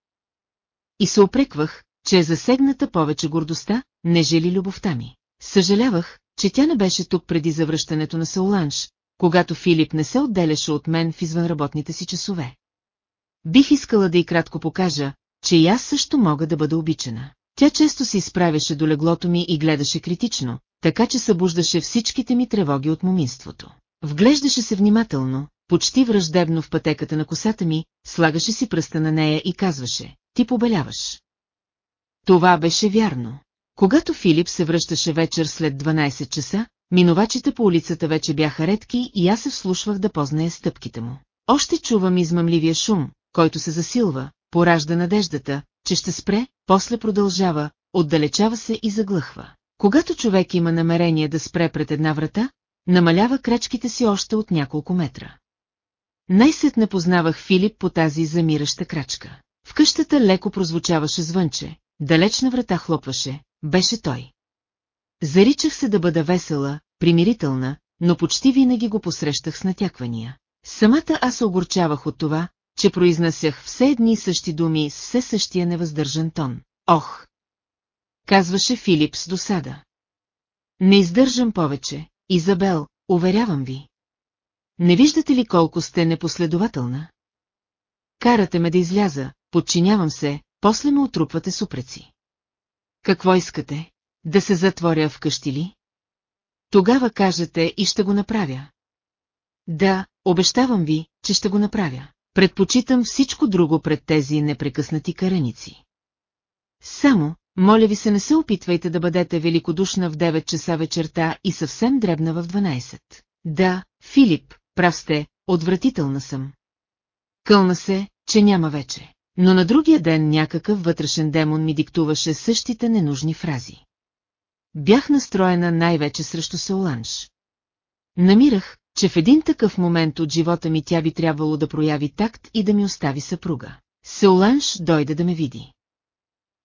И се опреквах, че е засегната повече гордостта, нежели любовта ми. Съжалявах, че тя не беше тук преди завръщането на Сауланш, когато Филип не се отделяше от мен в извънработните си часове. Бих искала да и кратко покажа, че и аз също мога да бъда обичана. Тя често се изправяше до леглото ми и гледаше критично, така че събуждаше всичките ми тревоги от моминството. Вглеждаше се внимателно, почти враждебно в пътеката на косата ми, слагаше си пръста на нея и казваше, ти побеляваш. Това беше вярно. Когато Филип се връщаше вечер след 12 часа, минувачите по улицата вече бяха редки и аз се вслушвах да позная стъпките му. Още чувам измъмливия шум, който се засилва, поражда надеждата, че ще спре, после продължава, отдалечава се и заглъхва. Когато човек има намерение да спре пред една врата, намалява крачките си още от няколко метра. Най-сетне познавах Филип по тази замираща крачка. В къщата леко прозвучаваше звънче, далечна врата хлопваше, беше той. Заричах се да бъда весела, примирителна, но почти винаги го посрещах с натяквания. Самата аз огорчавах от това, че произнасях все едни и същи думи с все същия невъздържан тон. Ох! Казваше Филип с досада. Не издържам повече, Изабел, уверявам ви. Не виждате ли колко сте непоследователна? Карате ме да изляза, подчинявам се, после ме отрупвате с упреци. Какво искате? Да се затворя вкъщи ли? Тогава кажете и ще го направя. Да, обещавам ви, че ще го направя. Предпочитам всичко друго пред тези непрекъснати караници. Само, моля ви се не се опитвайте да бъдете великодушна в 9 часа вечерта и съвсем дребна в 12. Да, Филип, прав сте, отвратителна съм. Кълна се, че няма вече. Но на другия ден някакъв вътрешен демон ми диктуваше същите ненужни фрази. Бях настроена най-вече срещу Сеоланж. Намирах, че в един такъв момент от живота ми тя би трябвало да прояви такт и да ми остави съпруга. Сеоланж дойде да ме види.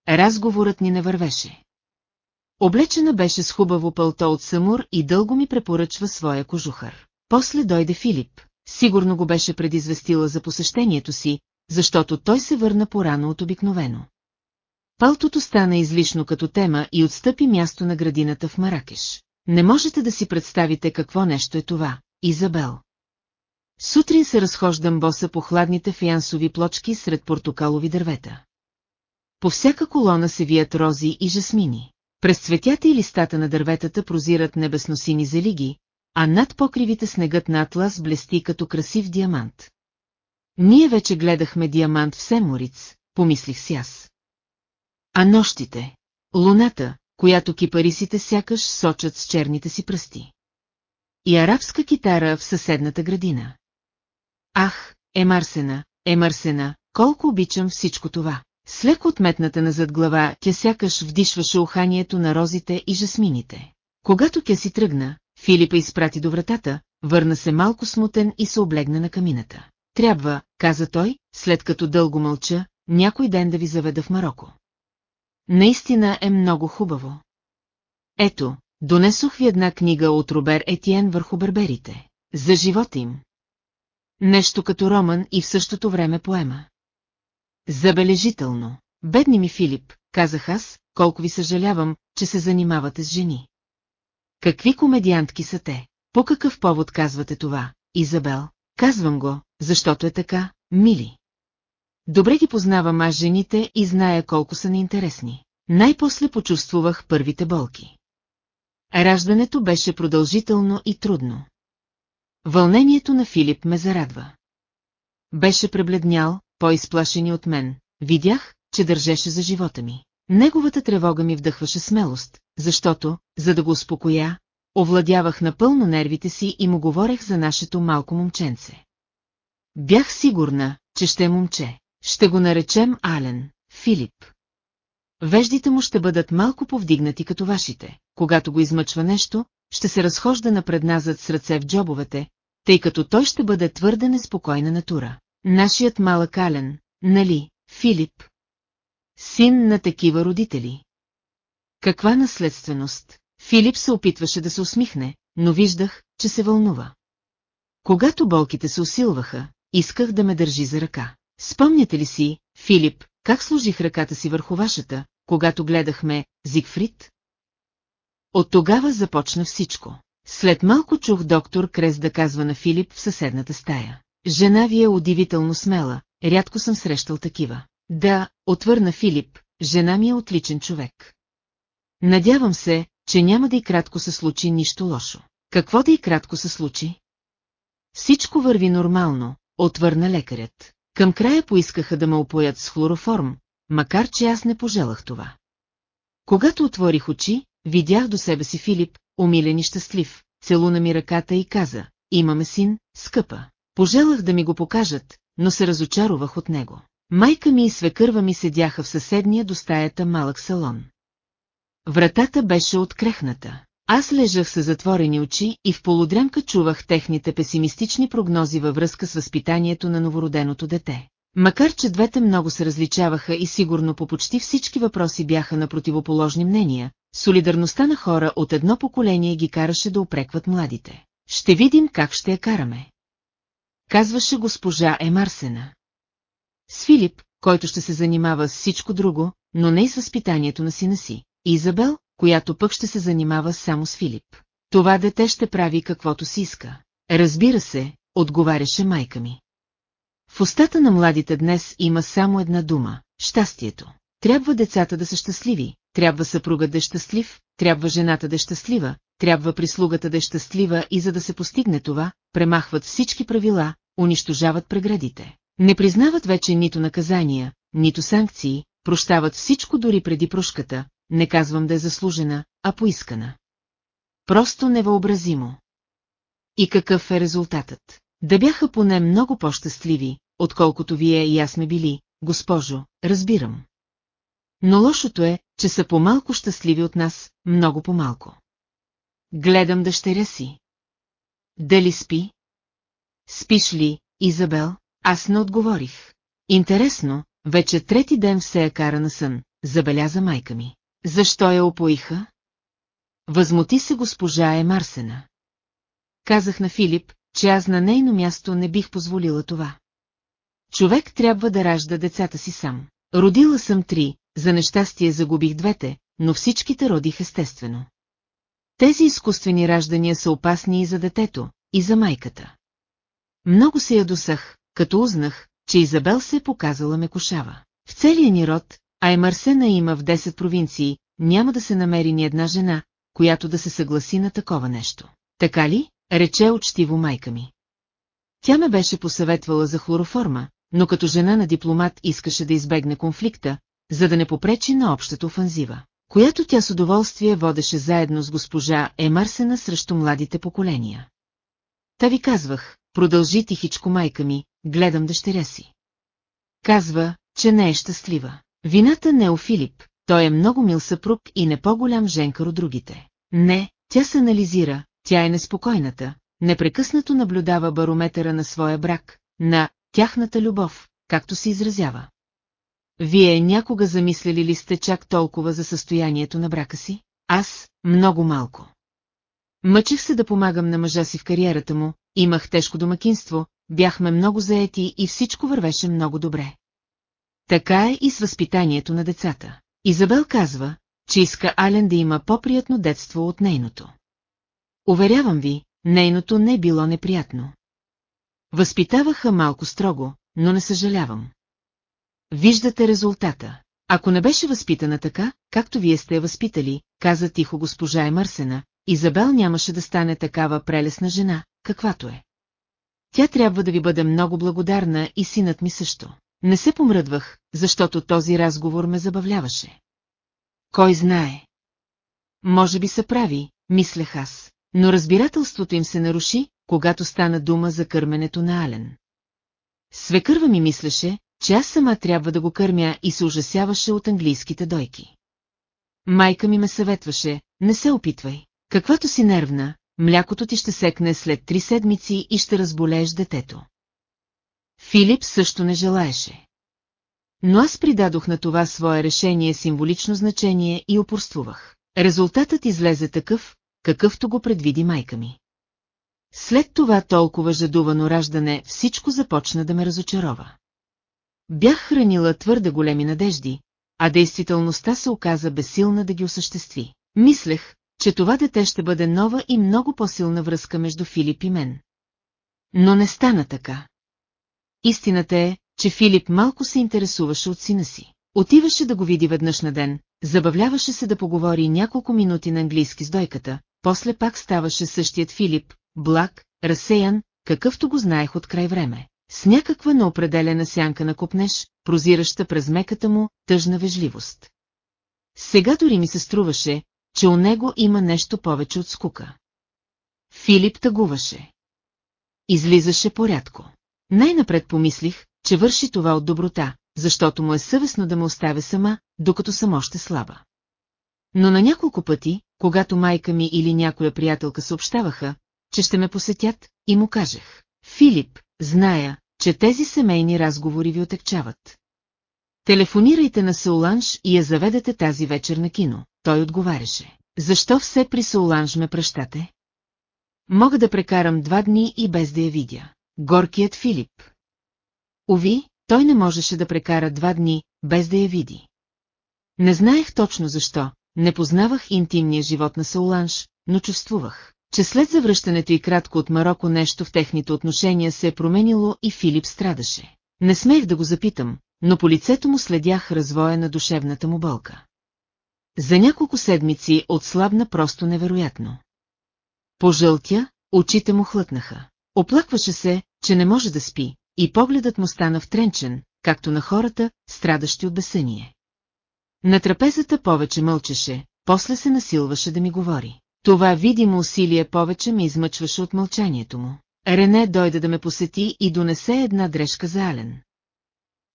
Разговорът ни не вървеше. Облечена беше с хубаво пълто от самур и дълго ми препоръчва своя кожухар. После дойде Филип, сигурно го беше предизвестила за посещението си, защото той се върна порано от обикновено. Палтото стана излишно като тема и отстъпи място на градината в Маракеш. Не можете да си представите какво нещо е това, Изабел. Сутрин се разхождам боса по хладните фиансови плочки сред портокалови дървета. По всяка колона се вият рози и жасмини. През цветята и листата на дърветата прозират небесносини залиги, а над покривите снегът на Атлас блести като красив диамант. Ние вече гледахме диамант в Семориц, помислих си аз. А нощите? Луната, която кипарисите сякаш сочат с черните си пръсти. И арабска китара в съседната градина. Ах, Емарсена, Емарсена, колко обичам всичко това. С отметната назад глава, тя сякаш вдишваше уханието на розите и жасмините. Когато тя си тръгна, Филипа изпрати до вратата, върна се малко смутен и се облегна на камината. Трябва, каза той, след като дълго мълча, някой ден да ви заведа в Марокко. Наистина е много хубаво. Ето, донесох ви една книга от Робер Етиен върху берберите. За живота им. Нещо като роман и в същото време поема. Забележително. Бедни ми Филип, казах аз, колко ви съжалявам, че се занимавате с жени. Какви комедиантки са те? По какъв повод казвате това, Изабел? Казвам го, защото е така, мили. Добре ги познавам аз жените и зная колко са неинтересни. Най-после почувствувах първите болки. Раждането беше продължително и трудно. Вълнението на Филип ме зарадва. Беше пребледнял, по-изплашени от мен. Видях, че държеше за живота ми. Неговата тревога ми вдъхваше смелост, защото, за да го успокоя, овладявах напълно нервите си и му говорех за нашето малко момченце. Бях сигурна, че ще е момче. Ще го наречем Ален, Филип. Веждите му ще бъдат малко повдигнати като вашите. Когато го измъчва нещо, ще се разхожда напредназад с ръце в джобовете, тъй като той ще бъде твърде неспокойна натура. Нашият малък Ален, нали, Филип? Син на такива родители. Каква наследственост? Филип се опитваше да се усмихне, но виждах, че се вълнува. Когато болките се усилваха, исках да ме държи за ръка. Спомняте ли си, Филип, как сложих ръката си върху вашата, когато гледахме Зигфрид? От тогава започна всичко. След малко чух доктор Крес да казва на Филип в съседната стая. Жена ви е удивително смела, рядко съм срещал такива. Да, отвърна Филип, жена ми е отличен човек. Надявам се, че няма да и кратко се случи нищо лошо. Какво да и кратко се случи? Всичко върви нормално, отвърна лекарят. Към края поискаха да ме опоят с хлороформ, макар че аз не пожелах това. Когато отворих очи, видях до себе си Филип, умилен и щастлив, целуна ми ръката и каза, имаме син, скъпа. Пожелах да ми го покажат, но се разочаровах от него. Майка ми и свекърва ми седяха в съседния до стаята малък салон. Вратата беше открехната. Аз лежах с затворени очи и в полудрямка чувах техните песимистични прогнози във връзка с възпитанието на новороденото дете. Макар че двете много се различаваха и сигурно по почти всички въпроси бяха на противоположни мнения, солидарността на хора от едно поколение ги караше да опрекват младите. Ще видим как ще я караме. Казваше госпожа Емарсена. С Филип, който ще се занимава с всичко друго, но не и с възпитанието на сина си. Изабел, която пък ще се занимава само с Филип. Това дете ще прави каквото си иска. Разбира се, отговаряше майка ми. В устата на младите днес има само една дума – щастието. Трябва децата да са щастливи, трябва съпругът да е щастлив, трябва жената да е щастлива, трябва прислугата да е щастлива и за да се постигне това, премахват всички правила, унищожават преградите. Не признават вече нито наказания, нито санкции, прощават всичко дори преди прошката, не казвам да е заслужена, а поискана. Просто невъобразимо. И какъв е резултатът? Да бяха поне много по-щастливи, отколкото вие и аз сме били, госпожо, разбирам. Но лошото е, че са по-малко щастливи от нас, много по-малко. Гледам дъщеря си. Дали спи? Спиш ли, Изабел? Аз не отговорих. Интересно, вече трети ден все я кара на сън, забеляза майка ми. Защо я опоиха? Възмути се госпожа Емарсена. Казах на Филип, че аз на нейно място не бих позволила това. Човек трябва да ражда децата си сам. Родила съм три, за нещастие загубих двете, но всичките родих естествено. Тези изкуствени раждания са опасни и за детето, и за майката. Много се ядосах, като узнах, че Изабел се е показала мекошава. В целия ни род, а Емарсена има в 10 провинции, няма да се намери ни една жена, която да се съгласи на такова нещо. Така ли? Рече учтиво майка ми. Тя ме беше посъветвала за хлороформа, но като жена на дипломат искаше да избегне конфликта, за да не попречи на общата офанзива, която тя с удоволствие водеше заедно с госпожа Емарсена срещу младите поколения. Та ви казвах, продължи тихичко майка ми, гледам дъщеря си. Казва, че не е щастлива. Вината не е у Филип, той е много мил съпруг и не по-голям женкар от другите. Не, тя се анализира, тя е неспокойната, непрекъснато наблюдава барометъра на своя брак, на тяхната любов, както се изразява. Вие някога замислили ли сте чак толкова за състоянието на брака си? Аз – много малко. Мъчих се да помагам на мъжа си в кариерата му, имах тежко домакинство, бяхме много заети и всичко вървеше много добре. Така е и с възпитанието на децата. Изабел казва, че иска Ален да има по-приятно детство от нейното. Уверявам ви, нейното не било неприятно. Възпитаваха малко строго, но не съжалявам. Виждате резултата. Ако не беше възпитана така, както вие сте я възпитали, каза тихо госпожа Емърсена, Изабел нямаше да стане такава прелесна жена, каквато е. Тя трябва да ви бъде много благодарна и синът ми също. Не се помръдвах, защото този разговор ме забавляваше. Кой знае? Може би са прави, мислех аз, но разбирателството им се наруши, когато стана дума за кърменето на Ален. Свекърва ми мислеше, че аз сама трябва да го кърмя и се ужасяваше от английските дойки. Майка ми ме съветваше, не се опитвай. Каквато си нервна, млякото ти ще секне след три седмици и ще разболееш детето. Филип също не желаеше. Но аз придадох на това свое решение символично значение и упорствувах. Резултатът излезе такъв, какъвто го предвиди майка ми. След това толкова жадувано раждане всичко започна да ме разочарова. Бях хранила твърде големи надежди, а действителността се оказа безсилна да ги осъществи. Мислех, че това дете ще бъде нова и много по-силна връзка между Филип и мен. Но не стана така. Истината е, че Филип малко се интересуваше от сина си. Отиваше да го види веднъж на ден, забавляваше се да поговори няколко минути на английски с дойката, после пак ставаше същият Филип, благ, разсеян, какъвто го знаех от край време. С някаква неопределена сянка на копнеш, прозираща през меката му, тъжна вежливост. Сега дори ми се струваше, че у него има нещо повече от скука. Филип тъгуваше. Излизаше порядко. Най-напред помислих, че върши това от доброта, защото му е съвестно да ме оставя сама, докато съм още слаба. Но на няколко пъти, когато майка ми или някоя приятелка съобщаваха, че ще ме посетят, и му кажех. Филип, зная, че тези семейни разговори ви отекчават. Телефонирайте на Сауланж и я заведете тази вечер на кино. Той отговаряше. Защо все при Сауланж ме пръщате? Мога да прекарам два дни и без да я видя. Горкият Филип. Ови, той не можеше да прекара два дни, без да я види. Не знаех точно защо, не познавах интимния живот на Сауланж, но чувствувах, че след завръщането и кратко от Марокко нещо в техните отношения се е променило и Филип страдаше. Не смех да го запитам, но по лицето му следях развоя на душевната му болка. За няколко седмици отслабна просто невероятно. Пожълтя, очите му хлътнаха. Оплакваше се, че не може да спи, и погледът му стана втренчен, както на хората, страдащи от бесъние. На трапезата повече мълчеше, после се насилваше да ми говори. Това видимо усилие повече ме измъчваше от мълчанието му. Рене дойде да ме посети и донесе една дрежка за Ален.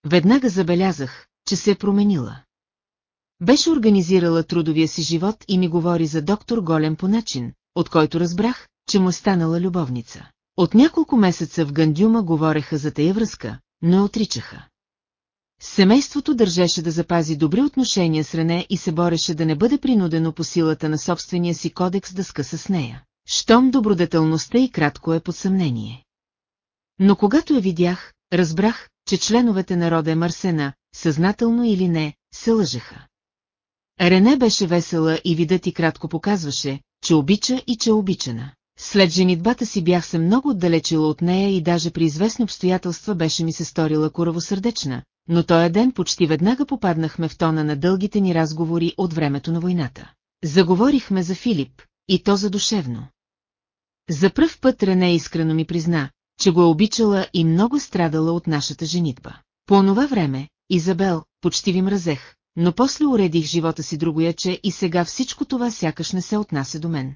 Веднага забелязах, че се е променила. Беше организирала трудовия си живот и ми говори за доктор Голем по начин, от който разбрах, че му е станала любовница. От няколко месеца в Гандюма говореха за тая връзка, но отричаха. Семейството държеше да запази добри отношения с Рене и се бореше да не бъде принудено по силата на собствения си кодекс да скъса с нея. Щом добродетелността и кратко е под съмнение. Но когато я видях, разбрах, че членовете на рода е Марсена, съзнателно или не, се лъжеха. Рене беше весела и видът и кратко показваше, че обича и че обичана. След женитбата си бях се много отдалечила от нея и даже при известни обстоятелства беше ми се сторила коравосърдечна, но този ден почти веднага попаднахме в тона на дългите ни разговори от времето на войната. Заговорихме за Филип, и то задушевно. За пръв път Рене искрено ми призна, че го е обичала и много страдала от нашата женитба. По онова време, Изабел, почти ви мразех, но после уредих живота си другояче и сега всичко това сякаш не се отнася до мен.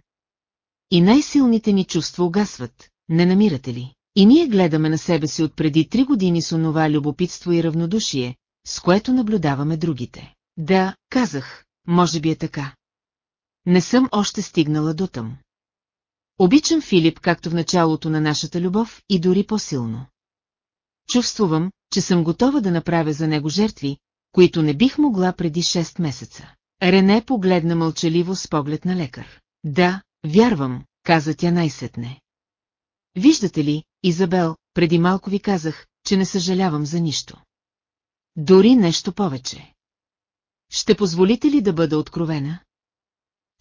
И най-силните ни чувства угасват, не намирате ли? И ние гледаме на себе си от преди три години с онова любопитство и равнодушие, с което наблюдаваме другите. Да, казах, може би е така. Не съм още стигнала до там. Обичам Филип както в началото на нашата любов и дори по-силно. Чувствувам, че съм готова да направя за него жертви, които не бих могла преди 6 месеца. Рене погледна мълчаливо с поглед на лекар. Да, вярвам, каза тя най-сетне. Виждате ли, Изабел, преди малко ви казах, че не съжалявам за нищо. Дори нещо повече. Ще позволите ли да бъда откровена?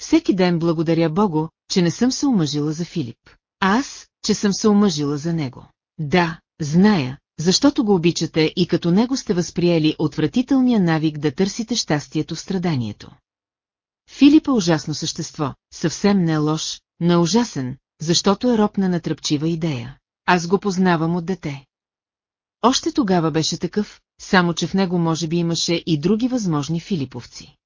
Всеки ден благодаря Богу, че не съм се омъжила за Филип. Аз, че съм се омъжила за него. Да, зная, защото го обичате и като него сте възприели отвратителния навик да търсите щастието в страданието. Филип е ужасно същество, съвсем не е лош, но е ужасен, защото е роб на натръпчива идея. Аз го познавам от дете. Още тогава беше такъв, само че в него може би имаше и други възможни филиповци.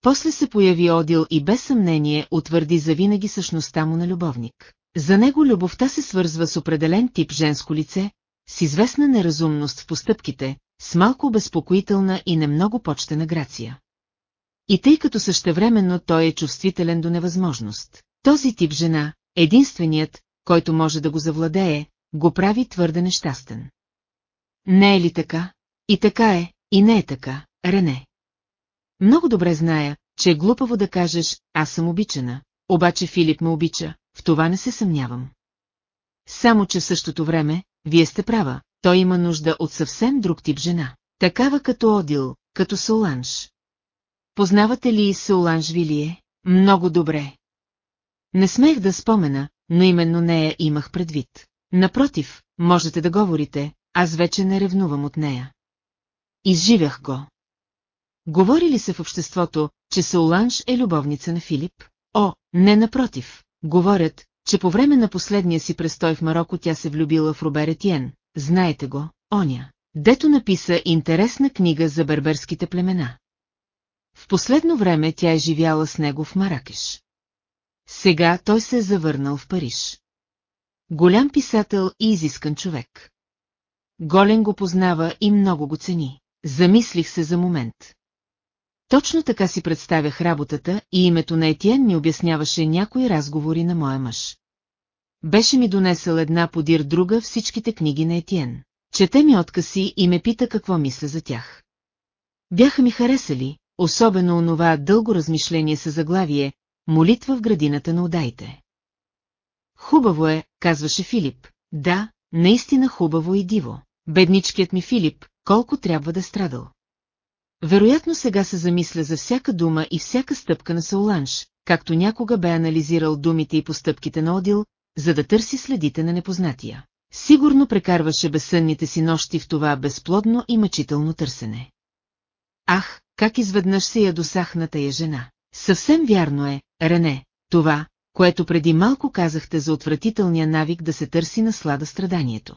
После се появи Одил и без съмнение утвърди завинаги същността му на любовник. За него любовта се свързва с определен тип женско лице, с известна неразумност в постъпките, с малко обезпокоителна и немного почтена грация. И тъй като същевременно той е чувствителен до невъзможност. Този тип жена, единственият, който може да го завладее, го прави твърде нещастен. Не е ли така? И така е, и не е така, Рене. Много добре зная, че е глупаво да кажеш, аз съм обичана, обаче Филип ме обича, в това не се съмнявам. Само, че в същото време, вие сте права, той има нужда от съвсем друг тип жена. Такава като Одил, като Соланж. Познавате ли Соланж Вилие? Много добре. Не смех да спомена, но именно нея имах предвид. Напротив, можете да говорите, аз вече не ревнувам от нея. Изживях го. Говори ли се в обществото, че Соланж е любовница на Филип? О, не напротив. Говорят, че по време на последния си престой в Марокко тя се влюбила в Робер Етиен, знаете го, оня, дето написа интересна книга за берберските племена. В последно време тя е живяла с него в Маракеш. Сега той се е завърнал в Париж. Голям писател и изискан човек. Голен го познава и много го цени. Замислих се за момент. Точно така си представях работата и името на Етиен ми обясняваше някои разговори на моя мъж. Беше ми донесъл една подир друга всичките книги на Етиен. Чете ми откази и ме пита какво мисля за тях. Бяха ми харесали, особено онова дълго размишление със заглавие «Молитва в градината на удайте». Хубаво е, казваше Филип. Да, наистина хубаво и диво. Бедничкият ми Филип, колко трябва да страдал. Вероятно сега се замисля за всяка дума и всяка стъпка на Сауланш, както някога бе анализирал думите и постъпките на Одил, за да търси следите на непознатия. Сигурно прекарваше безсънните си нощи в това безплодно и мъчително търсене. Ах, как изведнъж се ядосах на тая жена. Съвсем вярно е, Рене, това, което преди малко казахте за отвратителния навик да се търси наслада страданието.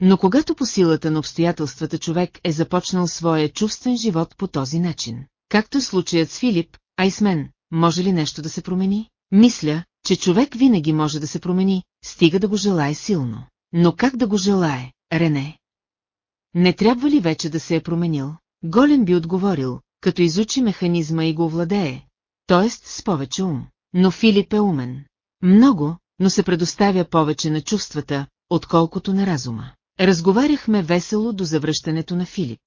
Но когато по силата на обстоятелствата човек е започнал своя чувствен живот по този начин, както е случаят с Филип, а и с мен, може ли нещо да се промени? Мисля, че човек винаги може да се промени, стига да го желае силно. Но как да го желае, Рене? Не трябва ли вече да се е променил? Голен би отговорил, като изучи механизма и го овладее, т.е. с повече ум. Но Филип е умен. Много, но се предоставя повече на чувствата, отколкото на разума. Разговаряхме весело до завръщането на Филип.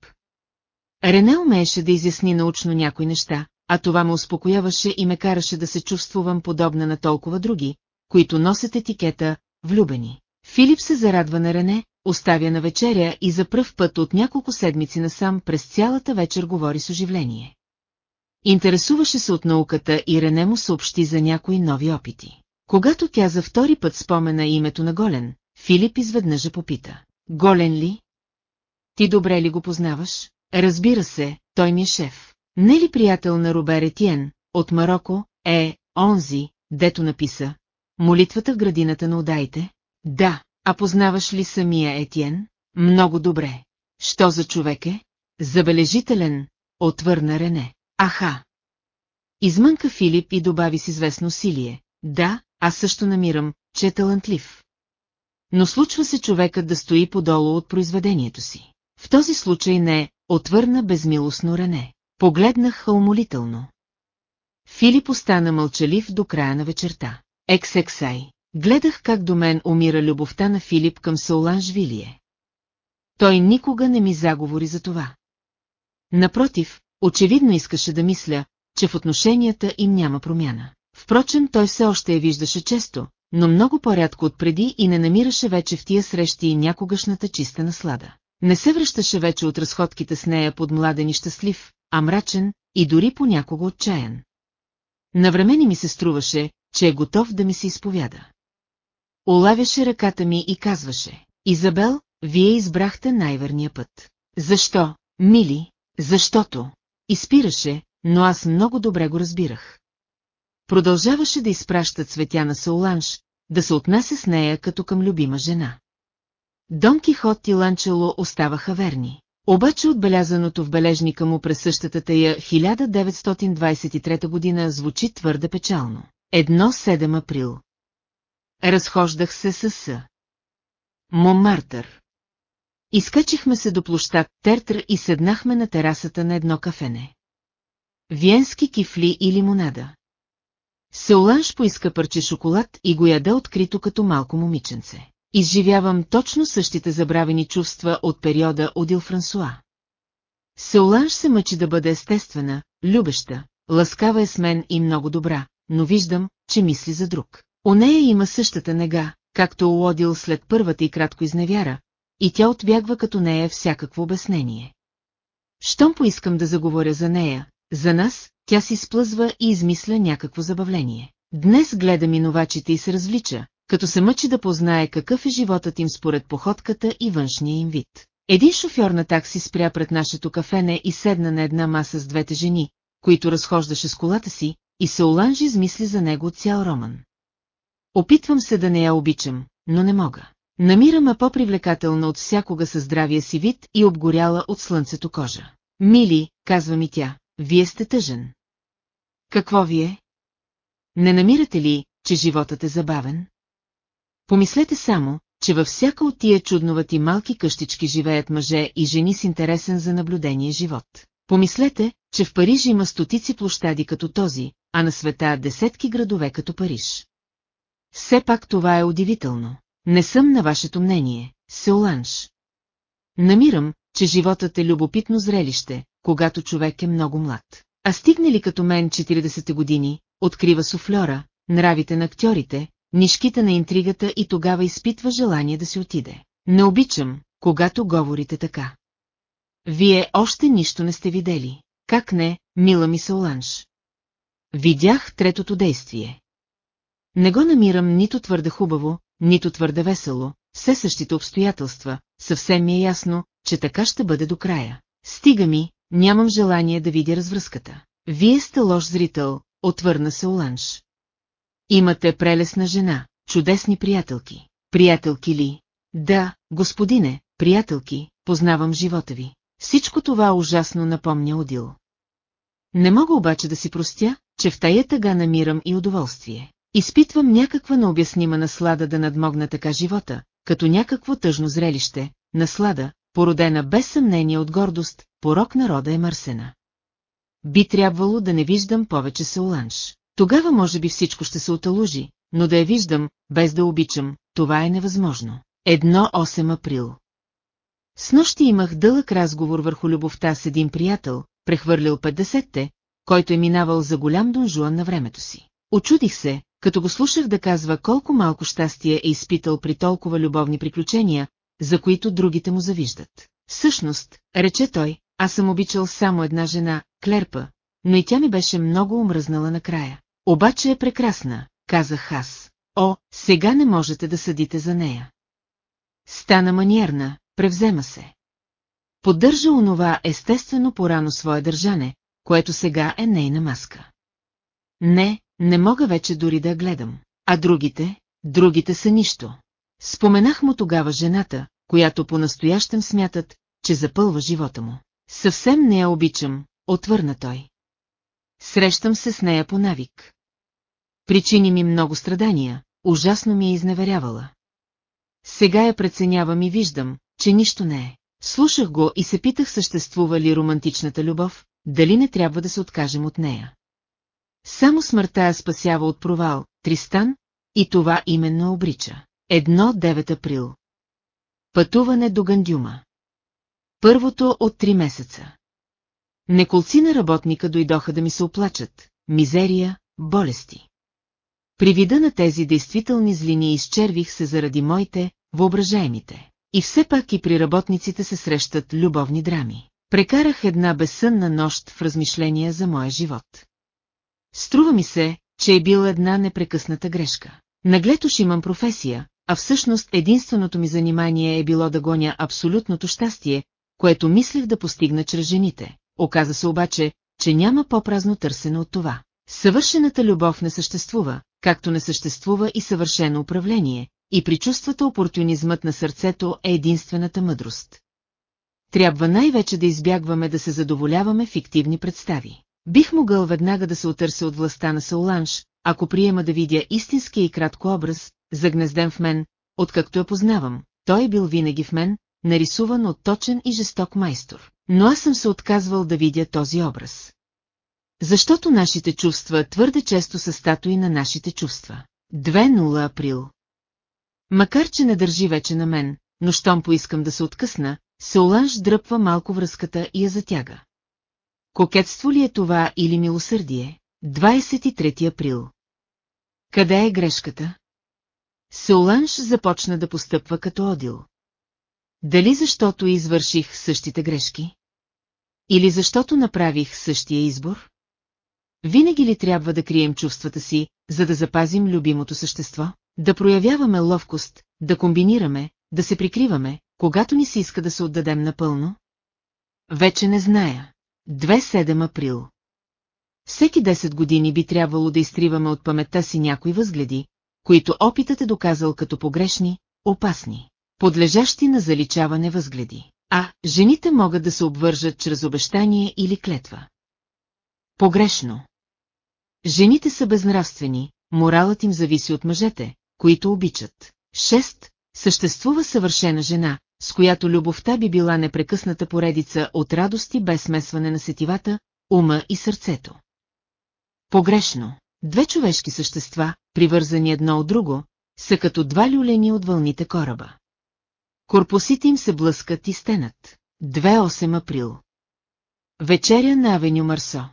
Рене умееше да изясни научно някои неща, а това ме успокояваше и ме караше да се чувствувам подобна на толкова други, които носят етикета «влюбени». Филип се зарадва на Рене, оставя на вечеря и за пръв път от няколко седмици насам през цялата вечер говори с оживление. Интересуваше се от науката и Рене му съобщи за някои нови опити. Когато тя за втори път спомена името на Голен, Филип изведнъж попита. Голен ли? Ти добре ли го познаваш? Разбира се, той ми е шеф. Не ли приятел на Робер Етиен, от Марокко, е, онзи, дето написа? Молитвата в градината на удаите? Да, а познаваш ли самия Етиен? Много добре. Що за човек е? Забележителен, отвърна Рене. Аха! Измънка Филип и добави с известно усилие. Да, аз също намирам, че е талантлив. Но случва се човекът да стои подолу от произведението си. В този случай не, отвърна безмилостно Рене. Погледнах умолително. Филип остана мълчалив до края на вечерта. Ексексай. Гледах как до мен умира любовта на Филип към Сауланж Вилие. Той никога не ми заговори за това. Напротив, очевидно искаше да мисля, че в отношенията им няма промяна. Впрочем, той все още я виждаше често, но много по-рядко от преди и не намираше вече в тия срещи и някогашната чиста наслада. Не се връщаше вече от разходките с нея под младен и щастлив, а мрачен и дори понякога отчаян. Навремени ми се струваше, че е готов да ми се изповяда. Олавяше ръката ми и казваше, Изабел, вие избрахте най-верния път. Защо, мили? Защото. Изпираше, но аз много добре го разбирах. Продължаваше да изпраща цветя на Сауланш, да се отнася с нея като към любима жена. Дон Кихот и Ланчело оставаха верни. Обаче отбелязаното в бележника му през същата тая 1923 година звучи твърде печално. Едно 7 април. Разхождах се с С. Момартър. Изкачихме се до площад Тертър и седнахме на терасата на едно кафене. Виенски кифли и лимонада. Сеоланш поиска парче шоколад и го яде открито като малко момиченце. Изживявам точно същите забравени чувства от периода Одил Франсуа. Сеоланш се мъчи да бъде естествена, любеща, ласкава е с мен и много добра, но виждам, че мисли за друг. У нея има същата нега, както Уодил след първата и кратко изневяра, и тя отбягва като нея всякакво обяснение. Щом поискам да заговоря за нея, за нас, тя си сплъзва и измисля някакво забавление. Днес гледа минувачите и се развлича, като се мъчи да познае какъв е животът им според походката и външния им вид. Един шофьор на такси спря пред нашето кафене и седна на една маса с двете жени, които разхождаше с колата си, и се оланжи измисли за него цял роман. Опитвам се да не я обичам, но не мога. Намирам по-привлекателна от всякога със здравия си вид и обгоряла от слънцето кожа. Мили, казва ми тя, вие сте тъжен. Какво вие? Не намирате ли, че животът е забавен? Помислете само, че във всяка от тия чудновати малки къщички живеят мъже и жени с интересен за наблюдение живот. Помислете, че в Париж има стотици площади като този, а на света десетки градове като Париж. Все пак това е удивително. Не съм на вашето мнение, Сеоланш. Намирам, че животът е любопитно зрелище, когато човек е много млад. А стигне ли като мен 40 години, открива суфлера, нравите на актьорите, нишките на интригата и тогава изпитва желание да си отиде. Не обичам, когато говорите така. Вие още нищо не сте видели. Как не, мила ми Сауланш? Видях третото действие. Не го намирам нито твърде хубаво, нито твърде весело, все същите обстоятелства, съвсем ми е ясно, че така ще бъде до края. Стига ми, нямам желание да видя развръзката. Вие сте лош зрител, отвърна се Оланж. Имате прелесна жена, чудесни приятелки. Приятелки ли? Да, господине, приятелки, познавам живота ви. Всичко това ужасно напомня Одил. Не мога обаче да си простя, че в тая тъга намирам и удоволствие. Изпитвам някаква необяснима наслада да надмогна така живота, като някакво тъжно зрелище, наслада, породена без съмнение от гордост, порок народа е Марсена. Би трябвало да не виждам повече Сауланш. Тогава може би всичко ще се оталужи, но да я виждам, без да обичам, това е невъзможно. Едно 8 април. С нощи имах дълъг разговор върху любовта с един приятел, прехвърлил 50-те, който е минавал за голям донжуан на времето си. Очудих се, като го слушах да казва колко малко щастие е изпитал при толкова любовни приключения, за които другите му завиждат. Всъщност, рече той, аз съм обичал само една жена, Клерпа, но и тя ми беше много умръзнала накрая. Обаче е прекрасна, казах аз. О, сега не можете да съдите за нея. Стана маниерна, превзема се. Поддържа онова естествено порано свое държане, което сега е нейна маска. Не, не мога вече дори да гледам. А другите, другите са нищо. Споменах му тогава жената, която по-настоящем смятат, че запълва живота му. Съвсем не я обичам, отвърна той. Срещам се с нея по навик. Причини ми много страдания, ужасно ми е изневерявала. Сега я преценявам и виждам, че нищо не е. Слушах го и се питах съществува ли романтичната любов, дали не трябва да се откажем от нея. Само смъртта я спасява от провал, Тристан, и това именно обрича. Едно 9 април. Пътуване до Гандюма. Първото от три месеца. Неколци на работника дойдоха да ми се оплачат. Мизерия, болести. При вида на тези действителни злини изчервих се заради моите, въображаемите. И все пак и при работниците се срещат любовни драми. Прекарах една безсънна нощ в размишления за моя живот. Струва ми се, че е била една непрекъсната грешка. Нагледош имам професия, а всъщност единственото ми занимание е било да гоня абсолютното щастие, което мислех да постигна чрез жените. Оказа се обаче, че няма по-празно търсене от това. Съвършената любов не съществува, както не съществува и съвършено управление, и при чувствата опортунизмът на сърцето е единствената мъдрост. Трябва най-вече да избягваме да се задоволяваме фиктивни представи. Бих могъл веднага да се отърся от властта на Сауланш, ако приема да видя истинския и кратко образ, загнезден в мен, откакто я познавам, той е бил винаги в мен, нарисуван от точен и жесток майстор. Но аз съм се отказвал да видя този образ. Защото нашите чувства твърде често са статуи на нашите чувства. 2-0 април Макар, че не държи вече на мен, но щом поискам да се откъсна, Сеоланж дръпва малко връзката и я затяга. Кокетство ли е това или милосърдие? 23 април. Къде е грешката? Сеоланж започна да постъпва като одил. Дали защото извърших същите грешки? Или защото направих същия избор? Винаги ли трябва да крием чувствата си, за да запазим любимото същество? Да проявяваме ловкост, да комбинираме, да се прикриваме, когато ни се иска да се отдадем напълно? Вече не зная. 2-7 април. Всеки 10 години би трябвало да изтриваме от паметта си някои възгледи, които опитът е доказал като погрешни, опасни, подлежащи на заличаване възгледи. А, жените могат да се обвържат чрез обещание или клетва. Погрешно. Жените са безнравствени, моралът им зависи от мъжете, които обичат. 6. Съществува съвършена жена, с която любовта би била непрекъсната поредица от радости без смесване на сетивата, ума и сърцето. Погрешно. Две човешки същества, привързани едно от друго, са като два люлени от вълните кораба. Корпусите им се блъскат и стенат. 2-8 април. Вечеря на Авеню Марсо.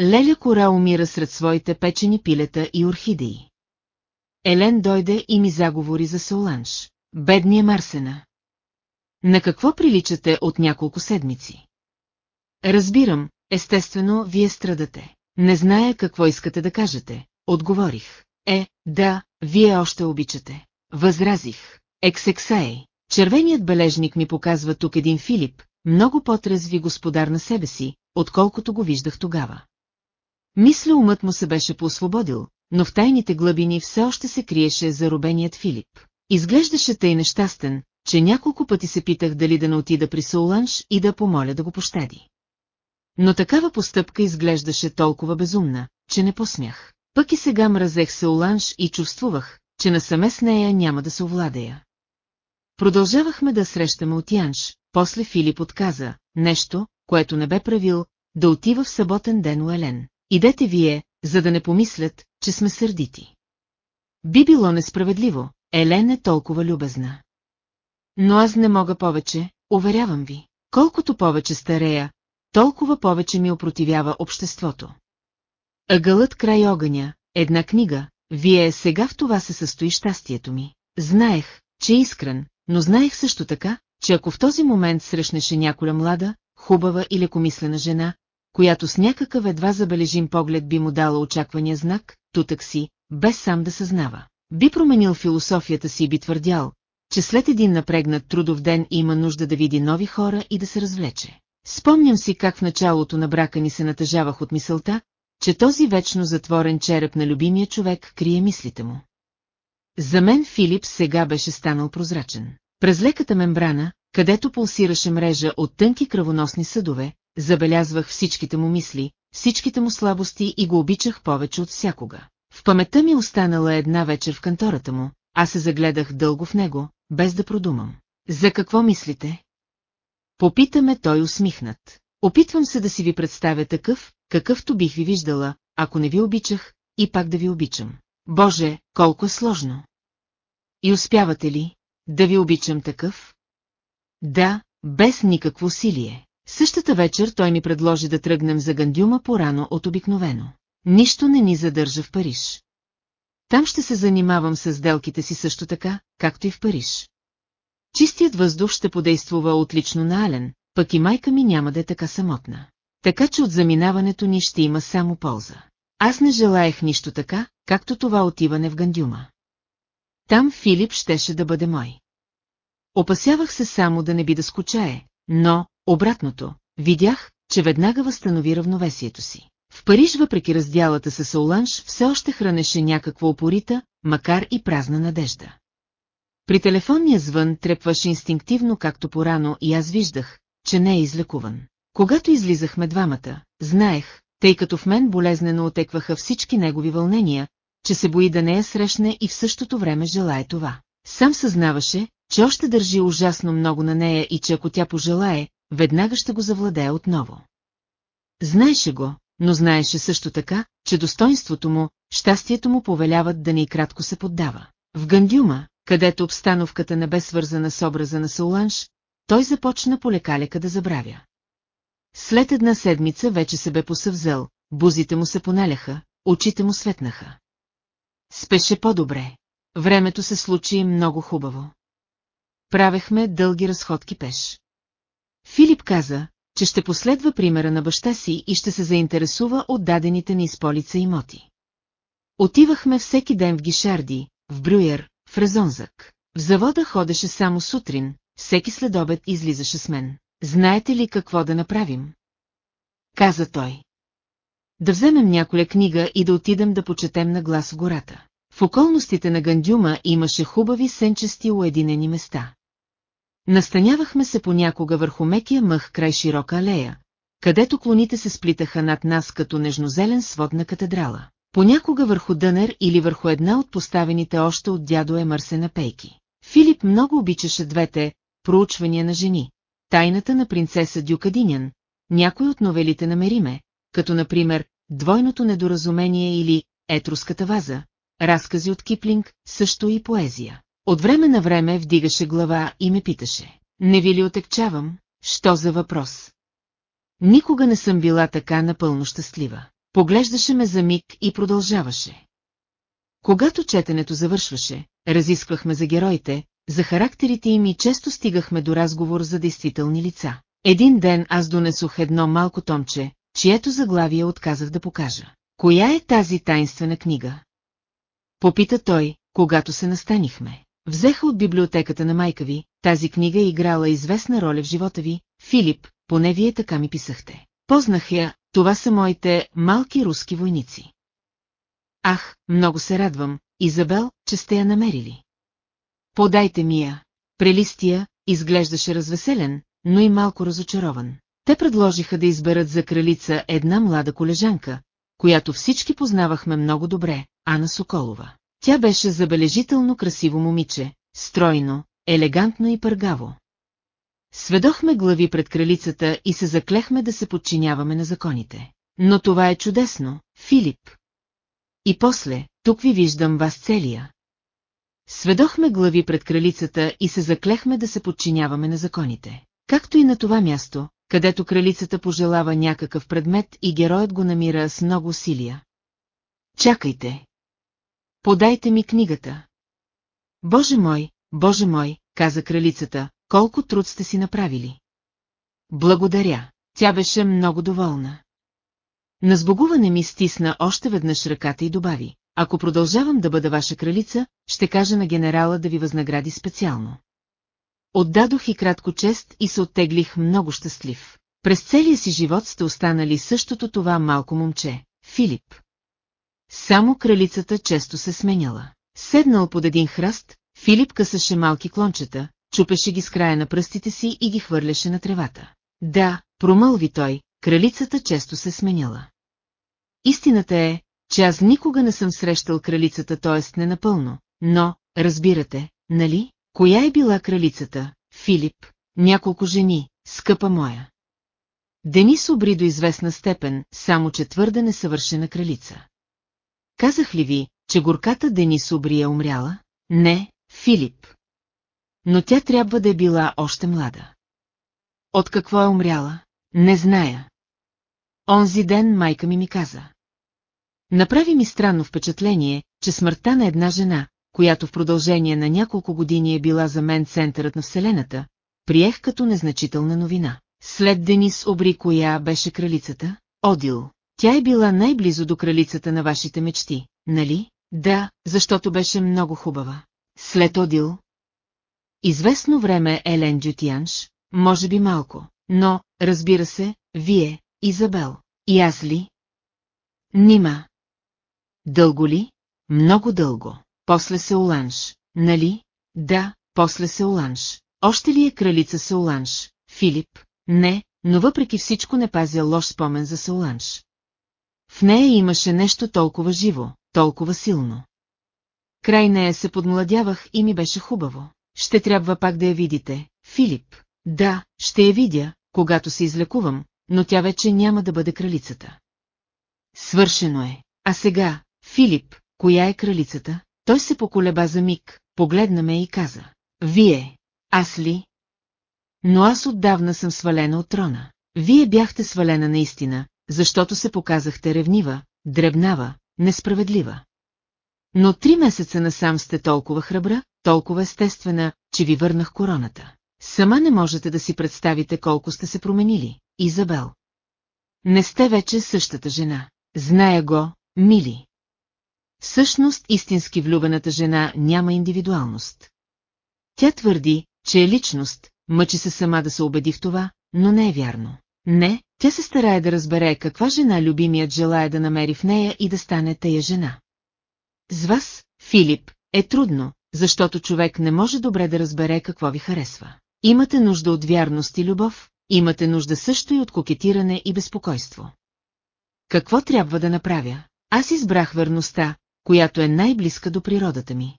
Леля Кора умира сред своите печени пилета и орхидеи. Елен дойде и ми заговори за Соланж. Бедния Марсена. На какво приличате от няколко седмици? Разбирам, естествено, вие страдате. Не зная какво искате да кажете, отговорих. Е, да, вие още обичате. Възразих. Ексексай. Червеният бележник ми показва тук един Филип, много по-трезви господар на себе си, отколкото го виждах тогава. Мисля умът му се беше поосвободил, но в тайните глъбини все още се криеше заробеният Филип. Изглеждаше тъй нещастен, че няколко пъти се питах дали да не отида при Соуланш и да помоля да го пощади. Но такава постъпка изглеждаше толкова безумна, че не посмях. Пък и сега мразех Соуланш и чувствувах, че насаме с нея няма да се овладея. Продължавахме да срещаме от Янш, после Филип отказа, нещо, което не бе правил, да отива в съботен ден у Елен. Идете вие, за да не помислят, че сме сърдити. Би било несправедливо, Елен е толкова любезна. Но аз не мога повече, уверявам ви. Колкото повече старея, толкова повече ми опротивява обществото. Ъгълът край огъня, една книга, вие сега в това се състои щастието ми. Знаех, че е искрен, но знаех също така, че ако в този момент срещнеше няколя млада, хубава и лекомислена жена, която с някакъв едва забележим поглед би му дала очаквания знак, тутък си, без сам да съзнава. Би променил философията си и би твърдял, че след един напрегнат трудов ден има нужда да види нови хора и да се развлече. Спомням си как в началото на брака ни се натъжавах от мисълта, че този вечно затворен череп на любимия човек крие мислите му. За мен Филип сега беше станал прозрачен. През леката мембрана, където пулсираше мрежа от тънки кръвоносни съдове, забелязвах всичките му мисли, всичките му слабости и го обичах повече от всякога. В паметта ми останала една вечер в кантората му, аз се загледах дълго в него, без да продумам. За какво мислите? Попитаме той усмихнат. Опитвам се да си ви представя такъв, какъвто бих ви виждала, ако не ви обичах, и пак да ви обичам. Боже, колко е сложно! И успявате ли, да ви обичам такъв? Да, без никакво усилие. Същата вечер той ми предложи да тръгнем за Гандюма по-рано от обикновено. Нищо не ни задържа в Париж. Там ще се занимавам с сделките си също така, както и в Париж. Чистият въздух ще подействува отлично на Ален, пък и майка ми няма да е така самотна. Така че от заминаването ни ще има само полза. Аз не желаях нищо така, както това отиване в Гандюма. Там Филип щеше да бъде мой. Опасявах се само да не би да скучае, но, обратното, видях, че веднага възстанови равновесието си. В Париж, въпреки раздялата с Соланж, все още хранеше някаква опорита, макар и празна надежда. При телефонния звън трепваше инстинктивно както порано и аз виждах, че не е излекуван. Когато излизахме двамата, знаех, тъй като в мен болезнено отекваха всички негови вълнения, че се бои да не я срещне и в същото време желая това. Сам съзнаваше, че още държи ужасно много на нея и че ако тя пожелае, веднага ще го завладее отново. Знаеше го, но знаеше също така, че достоинството му, щастието му повеляват да не и кратко се поддава. В Гандюма, където обстановката не бе свързана с образа на Сауланш, той започна полекалека да забравя. След една седмица вече се бе посъвзел, бузите му се поналяха, очите му светнаха. Спеше по-добре. Времето се случи много хубаво. Правехме дълги разходки пеш. Филип каза, че ще последва примера на баща си и ще се заинтересува от дадените ни изполица имоти. Отивахме всеки ден в Гишарди, в Брюер, в Резонзак. В завода ходеше само сутрин, всеки следобед излизаше с мен. Знаете ли какво да направим? Каза той. Да вземем няколя книга и да отидем да почетем на глас в гората. В околностите на Гандюма имаше хубави сенчести уединени места. Настанявахме се понякога върху мекия мъх край широка алея, където клоните се сплитаха над нас като нежнозелен свод на катедрала. Понякога върху дънер или върху една от поставените още от дядо Емърсена пейки. Филип много обичаше двете проучвания на жени. Тайната на принцеса Дюкадинян, някой от новелите на Мериме, като например Двойното недоразумение или Етруската ваза, разкази от Киплинг, също и поезия. От време на време вдигаше глава и ме питаше. Не ви ли отекчавам? Що за въпрос? Никога не съм била така напълно щастлива. Поглеждаше ме за миг и продължаваше. Когато четенето завършваше, разисквахме за героите, за характерите им и често стигахме до разговор за действителни лица. Един ден аз донесох едно малко томче, чието заглавие отказах да покажа. Коя е тази тайнствена книга? Попита той, когато се настанихме. Взеха от библиотеката на майка ви, тази книга е играла известна роля в живота ви, Филип, поне вие така ми писахте. Познах я, това са моите малки руски войници. Ах, много се радвам, Изабел, че сте я намерили. Подайте ми я. Прелистия, изглеждаше развеселен, но и малко разочарован. Те предложиха да изберат за кралица една млада колежанка, която всички познавахме много добре, Ана Соколова. Тя беше забележително красиво момиче, стройно, елегантно и пъргаво. Сведохме глави пред кралицата и се заклехме да се подчиняваме на законите. Но това е чудесно, Филип. И после, тук ви виждам вас целия. Сведохме глави пред кралицата и се заклехме да се подчиняваме на законите. Както и на това място, където кралицата пожелава някакъв предмет и героят го намира с много усилия. Чакайте. Подайте ми книгата. Боже мой, Боже мой, каза кралицата, колко труд сте си направили. Благодаря, тя беше много доволна. На сбогуване ми стисна още веднъж ръката и добави, ако продължавам да бъда ваша кралица, ще кажа на генерала да ви възнагради специално. Отдадох и кратко чест и се оттеглих много щастлив. През целия си живот сте останали същото това малко момче, Филип. Само кралицата често се сменяла. Седнал под един храст, Филип късаше малки клончета, чупеше ги с края на пръстите си и ги хвърляше на тревата. Да, промълви той, кралицата често се сменяла. Истината е, че аз никога не съм срещал кралицата, т.е. не напълно, но, разбирате, нали, коя е била кралицата, Филип, няколко жени, скъпа моя. Денис обри до известна степен, само че твърде несъвършена кралица. Казах ли ви, че горката Денис обри е умряла? Не, Филип. Но тя трябва да е била още млада. От какво е умряла? Не зная. Онзи ден майка ми ми каза. Направи ми странно впечатление, че смъртта на една жена, която в продължение на няколко години е била за мен центърът на Вселената, приех като незначителна новина. След Денис обри коя беше кралицата? Одил. Тя е била най-близо до кралицата на вашите мечти, нали? Да, защото беше много хубава. След Одил. Известно време Елен Дютианш, може би малко, но, разбира се, вие, Изабел, и аз ли? Нима. Дълго ли? Много дълго. После се Оланш, нали? Да, после се Оланш. Още ли е кралица Сеоланш, Филип? Не, но въпреки всичко не пазя лош спомен за Сеоланш. В нея имаше нещо толкова живо, толкова силно. Край нея се подмладявах и ми беше хубаво. Ще трябва пак да я видите, Филип. Да, ще я видя, когато се излекувам, но тя вече няма да бъде кралицата. Свършено е. А сега, Филип, коя е кралицата? Той се поколеба за миг, погледна ме и каза. Вие, аз ли? Но аз отдавна съм свалена от трона. Вие бяхте свалена наистина, защото се показахте ревнива, дребнава, несправедлива. Но три месеца насам сте толкова храбра, толкова естествена, че ви върнах короната. Сама не можете да си представите колко сте се променили, Изабел. Не сте вече същата жена. Зная го, мили. Всъщност истински влюбената жена няма индивидуалност. Тя твърди, че е личност, мъчи се сама да се убеди в това, но не е вярно. Не, тя се старае да разбере каква жена любимият желая да намери в нея и да стане тая жена. С вас, Филип, е трудно, защото човек не може добре да разбере какво ви харесва. Имате нужда от вярност и любов, имате нужда също и от кокетиране и безпокойство. Какво трябва да направя? Аз избрах верността, която е най-близка до природата ми.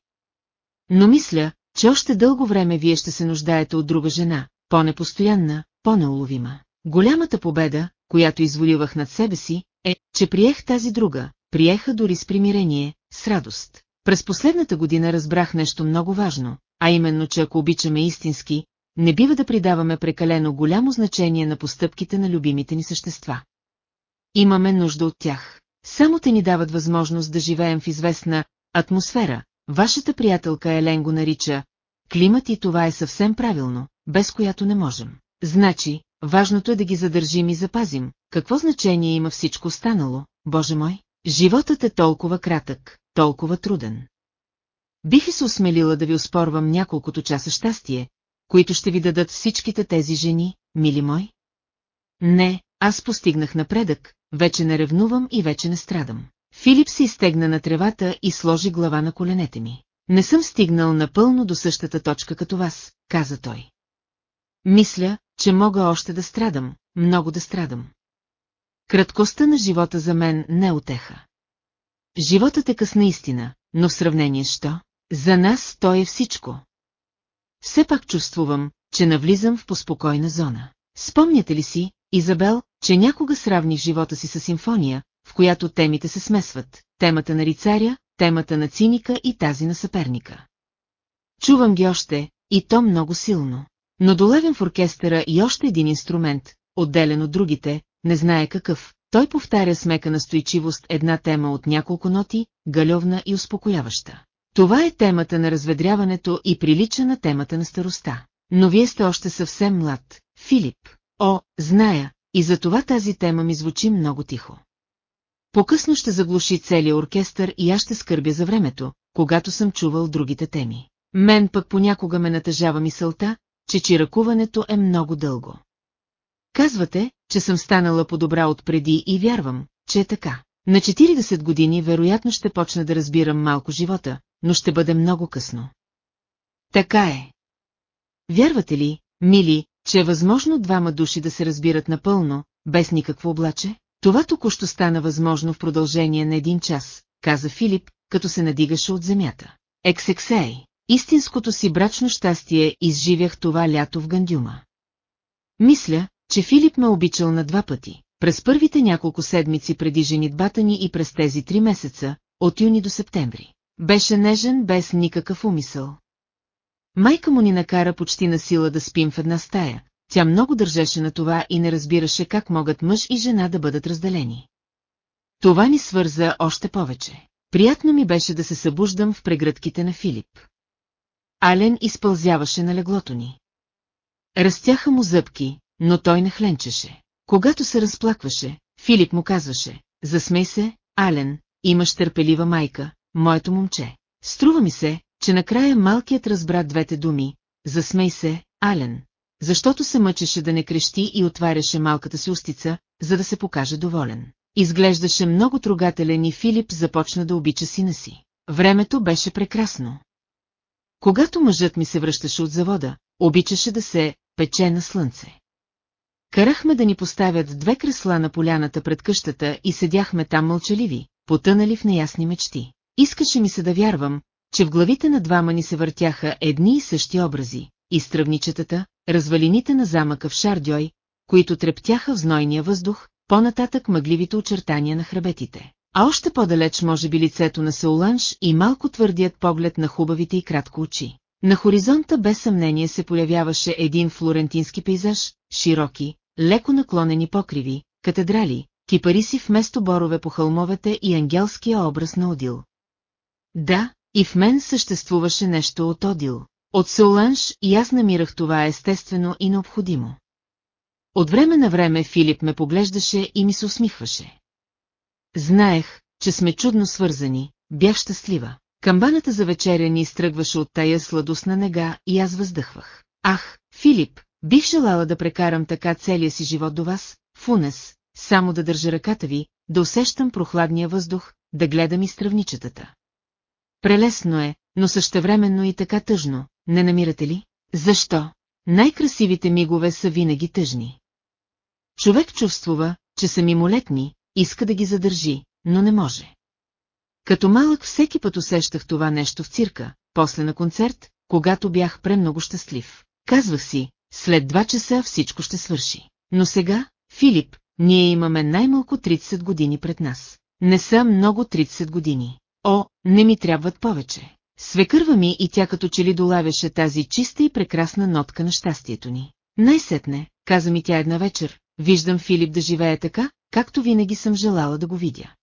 Но мисля, че още дълго време вие ще се нуждаете от друга жена, по-непостоянна, по-неуловима. Голямата победа, която изволивах над себе си, е, че приех тази друга, приеха дори с примирение, с радост. През последната година разбрах нещо много важно, а именно, че ако обичаме истински, не бива да придаваме прекалено голямо значение на постъпките на любимите ни същества. Имаме нужда от тях. Само те ни дават възможност да живеем в известна атмосфера. Вашата приятелка Елен го нарича климат и това е съвсем правилно, без която не можем. Значи, важното е да ги задържим и запазим. Какво значение има всичко останало, Боже мой? Животът е толкова кратък, толкова труден. Бих и се осмелила да ви оспорвам няколкото часа щастие, които ще ви дадат всичките тези жени, мили мой? Не, аз постигнах напредък, вече не ревнувам и вече не страдам. Филип се изтегна на тревата и сложи глава на коленете ми. Не съм стигнал напълно до същата точка като вас, каза той. Мисля, че мога още да страдам, много да страдам. Краткостта на живота за мен не е отеха. Животът е късна истина, но в сравнение с що? За нас той е всичко. Все пак чувствувам, че навлизам в поспокойна зона. Спомняте ли си, Изабел, че някога сравних живота си с симфония, в която темите се смесват, темата на рицаря, темата на циника и тази на съперника. Чувам ги още, и то много силно. Но долевям в оркестъра и още един инструмент, отделен от другите, не знае какъв. Той повтаря с мека настойчивост една тема от няколко ноти, галевна и успокояваща. Това е темата на разведряването и прилича на темата на староста. Но вие сте още съвсем млад, Филип. О, зная, и за това тази тема ми звучи много тихо. По-късно ще заглуши целият оркестър и аз ще скърбя за времето, когато съм чувал другите теми. Мен пък понякога ме натъжава мисълта, че чиракуването е много дълго. Казвате, че съм станала по-добра от преди и вярвам, че е така. На 40 години вероятно ще почна да разбирам малко живота, но ще бъде много късно. Така е. Вярвате ли, мили, че е възможно двама души да се разбират напълно, без никакво облаче? Това току-що стана възможно в продължение на един час, каза Филип, като се надигаше от земята. Ексексей, истинското си брачно щастие изживях това лято в Гандюма. Мисля, че Филип ме обичал на два пъти, през първите няколко седмици преди женитбата ни и през тези три месеца, от юни до септември. Беше нежен без никакъв умисъл. Майка му ни накара почти на сила да спим в една стая, тя много държеше на това и не разбираше как могат мъж и жена да бъдат разделени. Това ни свърза още повече. Приятно ми беше да се събуждам в прегръдките на Филип. Ален изпълзяваше на леглото ни. Растяха му зъбки, но той не хленчеше. Когато се разплакваше, Филип му казваше, засмей се, Ален, имаш търпелива майка, моето момче. Струва ми се, че накрая малкият разбра двете думи, засмей се, Ален, защото се мъчеше да не крещи и отваряше малката си устица, за да се покаже доволен. Изглеждаше много трогателен и Филип започна да обича сина си. Времето беше прекрасно. Когато мъжът ми се връщаше от завода, обичаше да се пече на слънце. Карахме да ни поставят две кресла на поляната пред къщата и седяхме там мълчаливи, потънали в неясни мечти. Искаше ми се да вярвам, че в главите на двама ни се въртяха едни и същи образи, изтръвничетата, развалините на замъка в Шардьой, които трептяха в знойния въздух, по-нататък мъгливите очертания на хребетите. А още по-далеч може би лицето на Сауланш и малко твърдият поглед на хубавите и кратко очи. На хоризонта без съмнение се появяваше един флорентински пейзаж, широки, леко наклонени покриви, катедрали, кипариси вместо борове по хълмовете и ангелския образ на Одил. Да, и в мен съществуваше нещо от Одил. От Соланж и аз намирах това естествено и необходимо. От време на време Филип ме поглеждаше и ми се усмихваше. Знаех, че сме чудно свързани, бях щастлива. Камбаната за вечеря ни изтръгваше от тая сладостна нега и аз въздъхвах. Ах, Филип, бих желала да прекарам така целия си живот до вас, Фунес, само да държа ръката ви, да усещам прохладния въздух, да гледам изтръвничетата. Прелесно е, но същевременно и така тъжно, не намирате ли? Защо? Най-красивите мигове са винаги тъжни. Човек чувствува, че са мимолетни, иска да ги задържи, но не може. Като малък всеки път усещах това нещо в цирка, после на концерт, когато бях премного щастлив. Казвах си, след два часа всичко ще свърши. Но сега, Филип, ние имаме най-малко 30 години пред нас. Не са много 30 години. О, не ми трябват повече. Свекърва ми и тя като че ли долавяше тази чиста и прекрасна нотка на щастието ни. Най-сетне, каза ми тя една вечер, виждам Филип да живее така, както винаги съм желала да го видя.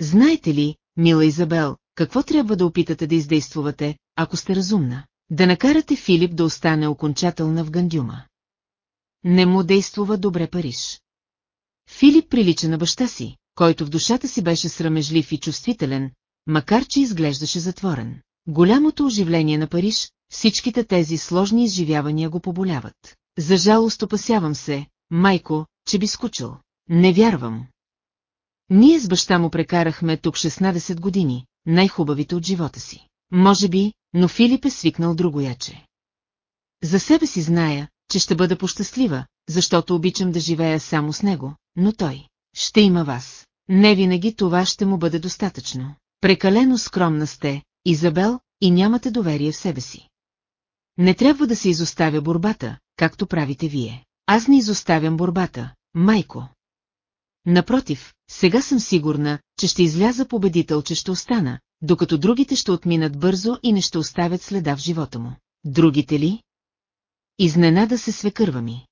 Знаете ли, мила Изабел, какво трябва да опитате да издействувате, ако сте разумна? Да накарате Филип да остане окончателна в Гандюма. Не му действува добре Париж. Филип прилича на баща си, който в душата си беше срамежлив и чувствителен, макар че изглеждаше затворен. голямото оживление на Париж, всичките тези сложни изживявания го поболяват. За жалост опасявам се, майко, че би скучил. Не вярвам. Ние с баща му прекарахме тук 16 години, най-хубавите от живота си. Може би, но Филип е свикнал другояче. За себе си зная, че ще бъда пощастлива, защото обичам да живея само с него, но той ще има вас. Не винаги това ще му бъде достатъчно. Прекалено скромна сте, Изабел, и нямате доверие в себе си. Не трябва да се изоставя борбата, както правите вие. Аз не изоставям борбата, майко. Напротив, сега съм сигурна, че ще изляза победител, че ще остана, докато другите ще отминат бързо и не ще оставят следа в живота му. Другите ли? Изненада се свекърва ми.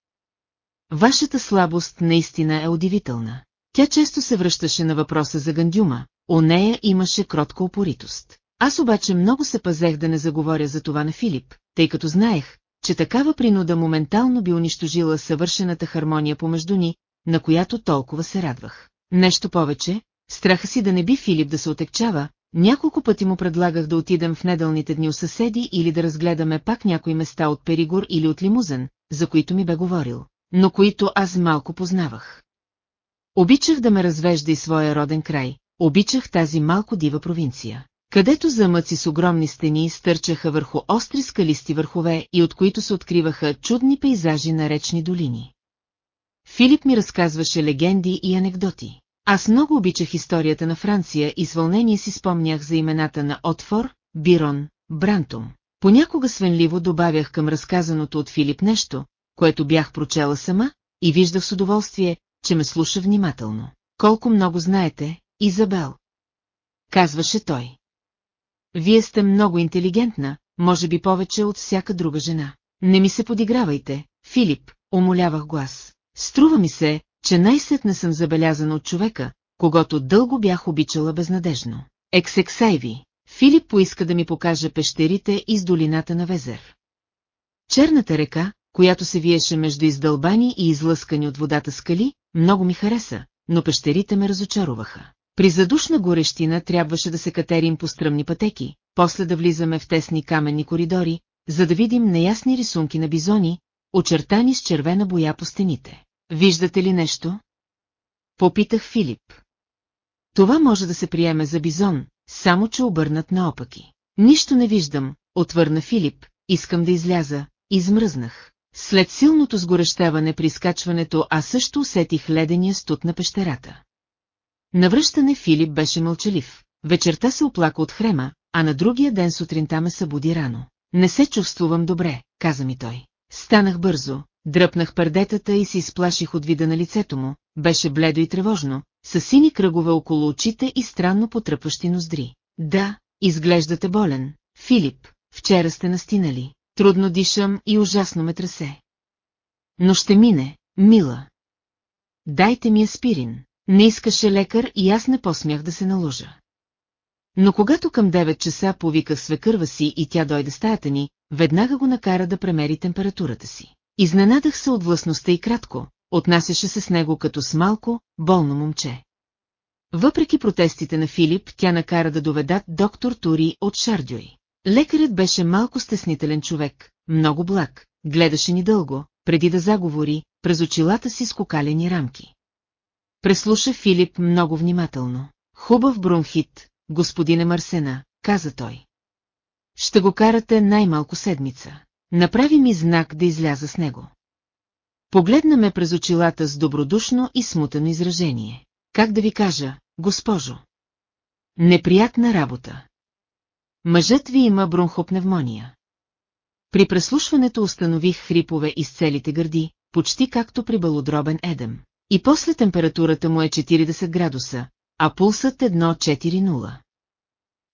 Вашата слабост наистина е удивителна. Тя често се връщаше на въпроса за Гандюма, у нея имаше кротка упоритост. Аз обаче много се пазех да не заговоря за това на Филип, тъй като знаех, че такава принуда моментално би унищожила съвършената хармония помежду ни, на която толкова се радвах. Нещо повече, страха си да не би Филип да се отекчава, няколко пъти му предлагах да отидем в неделните дни у съседи или да разгледаме пак някои места от Перигор или от Лимузен, за които ми бе говорил, но които аз малко познавах. Обичах да ме развежда и своя роден край, обичах тази малко дива провинция, където замъци с огромни стени стърчаха върху остри скалисти върхове и от които се откриваха чудни пейзажи на речни долини. Филип ми разказваше легенди и анекдоти. Аз много обичах историята на Франция и с вълнение си спомнях за имената на Отфор, Бирон, Брантум. Понякога свенливо добавях към разказаното от Филип нещо, което бях прочела сама, и виждах с удоволствие, че ме слуша внимателно. Колко много знаете, Изабел. Казваше той. Вие сте много интелигентна, може би повече от всяка друга жена. Не ми се подигравайте, Филип, умолявах глас. Струва ми се, че най-сетне съм забелязана от човека, когато дълго бях обичала безнадежно. Ексексайви, Филип поиска да ми покаже пещерите из долината на Везер. Черната река, която се виеше между издълбани и излъскани от водата скали, много ми хареса, но пещерите ме разочароваха. При задушна горещина трябваше да се катерим по стръмни пътеки, после да влизаме в тесни каменни коридори, за да видим неясни рисунки на бизони, очертани с червена боя по стените. Виждате ли нещо? Попитах Филип. Това може да се приеме за бизон, само че обърнат наопаки. Нищо не виждам, отвърна Филип, искам да изляза, измръзнах. След силното сгорещаване при скачването аз също усетих ледения студ на пещерата. Навръщане Филип беше мълчалив. Вечерта се оплака от хрема, а на другия ден сутринта ме събуди рано. Не се чувствувам добре, каза ми той. Станах бързо, дръпнах пердетата и се изплаших от вида на лицето му, беше бледо и тревожно, с сини кръгове около очите и странно потръпващи ноздри. Да, изглеждате болен, Филип, вчера сте настинали, трудно дишам и ужасно ме тресе. Но ще мине, мила. Дайте ми аспирин. Не искаше лекар и аз не посмях да се наложа. Но когато към 9 часа повиках свекърва си и тя дойде стаята ни, веднага го накара да премери температурата си. Изненадах се от властността и кратко, отнасяше се с него като с малко, болно момче. Въпреки протестите на Филип, тя накара да доведат доктор Тури от Шардюй. Лекарят беше малко стеснителен човек, много благ, гледаше ни дълго, преди да заговори, през очилата си с кокалени рамки. Преслуша Филип много внимателно. Хубав бронхит, господине Марсена, каза той. Ще го карате най-малко седмица. Направи ми знак да изляза с него. Погледна ме през очилата с добродушно и смутено изражение. Как да ви кажа, госпожо? Неприятна работа. Мъжът ви има бронхопневмония. При преслушването установих хрипове из целите гърди, почти както при балодробен едем. И после температурата му е 40 градуса, а пулсът 1,40.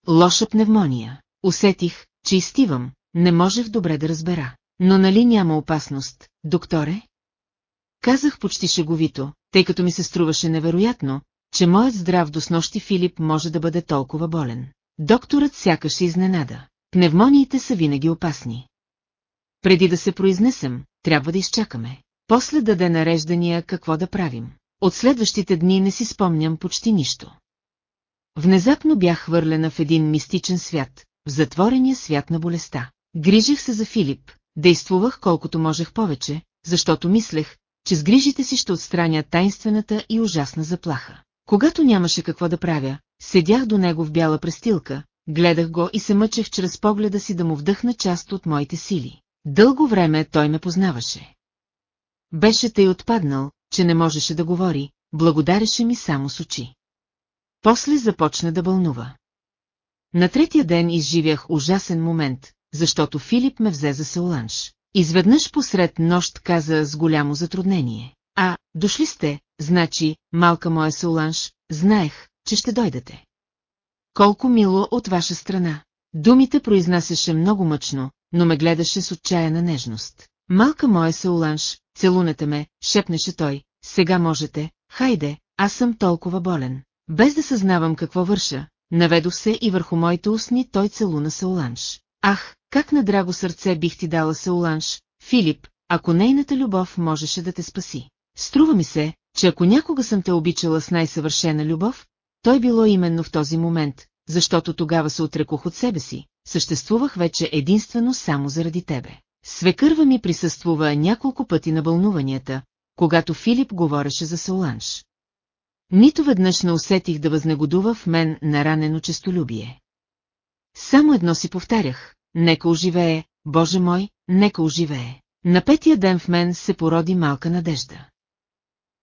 Лоша пневмония. Усетих, че изтивам, не можех добре да разбера. Но нали няма опасност, докторе? Казах почти шеговито, тъй като ми се струваше невероятно, че моят здрав до снощи Филип може да бъде толкова болен. Докторът сякаш изненада. Пневмониите са винаги опасни. Преди да се произнесем, трябва да изчакаме. После даде нареждания какво да правим. От следващите дни не си спомням почти нищо. Внезапно бях хвърлена в един мистичен свят, в затворения свят на болестта. Грижих се за Филип, действувах колкото можех повече, защото мислех, че с грижите си ще отстраня тайнствената и ужасна заплаха. Когато нямаше какво да правя, седях до него в бяла престилка, гледах го и се мъчех чрез погледа си да му вдъхна част от моите сили. Дълго време той ме познаваше. Беше тъй отпаднал, че не можеше да говори, благодареше ми само с очи. После започна да вълнува. На третия ден изживях ужасен момент, защото Филип ме взе за Сеуланш. Изведнъж посред нощ каза с голямо затруднение. А, дошли сте, значи, малка моя Сеуланш, знаех, че ще дойдете. Колко мило от ваша страна. Думите произнасяше много мъчно, но ме гледаше с отчаяна нежност. Малка моя Сеуланш, целунете ме, шепнеше той, сега можете, хайде, аз съм толкова болен. Без да съзнавам какво върша, наведох се и върху моите устни той целуна Сеуланш. Ах, как на драго сърце бих ти дала Сеуланш, Филип, ако нейната любов можеше да те спаси. Струва ми се, че ако някога съм те обичала с най-съвършена любов, той било именно в този момент, защото тогава се отрекох от себе си, съществувах вече единствено само заради тебе. Свекърва ми присъствува няколко пъти на вълнуванията, когато Филип говореше за Соланж. Нито веднъж не усетих да възнегодува в мен наранено честолюбие. Само едно си повтарях, нека оживее, Боже мой, нека оживее. На петия ден в мен се породи малка надежда.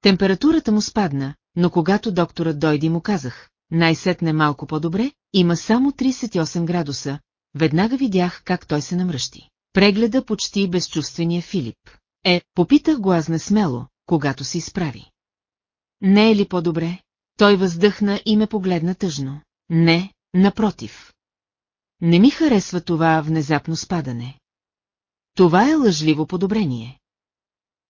Температурата му спадна, но когато докторът дойде му казах, най-сетне малко по-добре, има само 38 градуса, веднага видях как той се намръщи. Прегледа почти безчувствения Филип. Е, попитах го аз несмело, когато се изправи. Не е ли по-добре? Той въздъхна и ме погледна тъжно. Не, напротив. Не ми харесва това внезапно спадане. Това е лъжливо подобрение.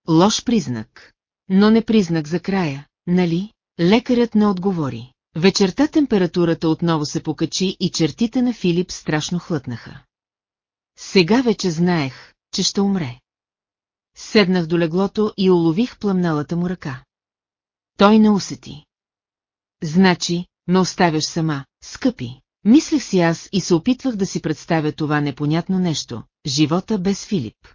Лош признак. Но не признак за края, нали? Лекарят не отговори. Вечерта температурата отново се покачи и чертите на Филип страшно хлътнаха. Сега вече знаех, че ще умре. Седнах до леглото и улових пламналата му ръка. Той не усети. Значи, ме оставяш сама, скъпи. Мислех си аз и се опитвах да си представя това непонятно нещо, живота без Филип.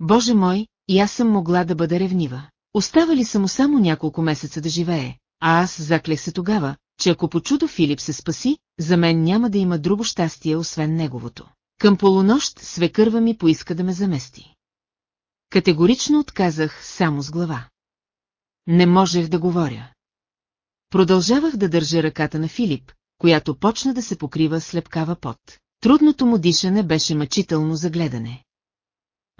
Боже мой, и аз съм могла да бъда ревнива. Оставали са му само няколко месеца да живее, а аз заклех се тогава, че ако по чудо Филип се спаси, за мен няма да има друго щастие, освен неговото. Към полунощ свекърва ми поиска да ме замести. Категорично отказах само с глава. Не можех да говоря. Продължавах да държа ръката на Филип, която почна да се покрива с лепкава пот. Трудното му дишане беше мъчително за гледане.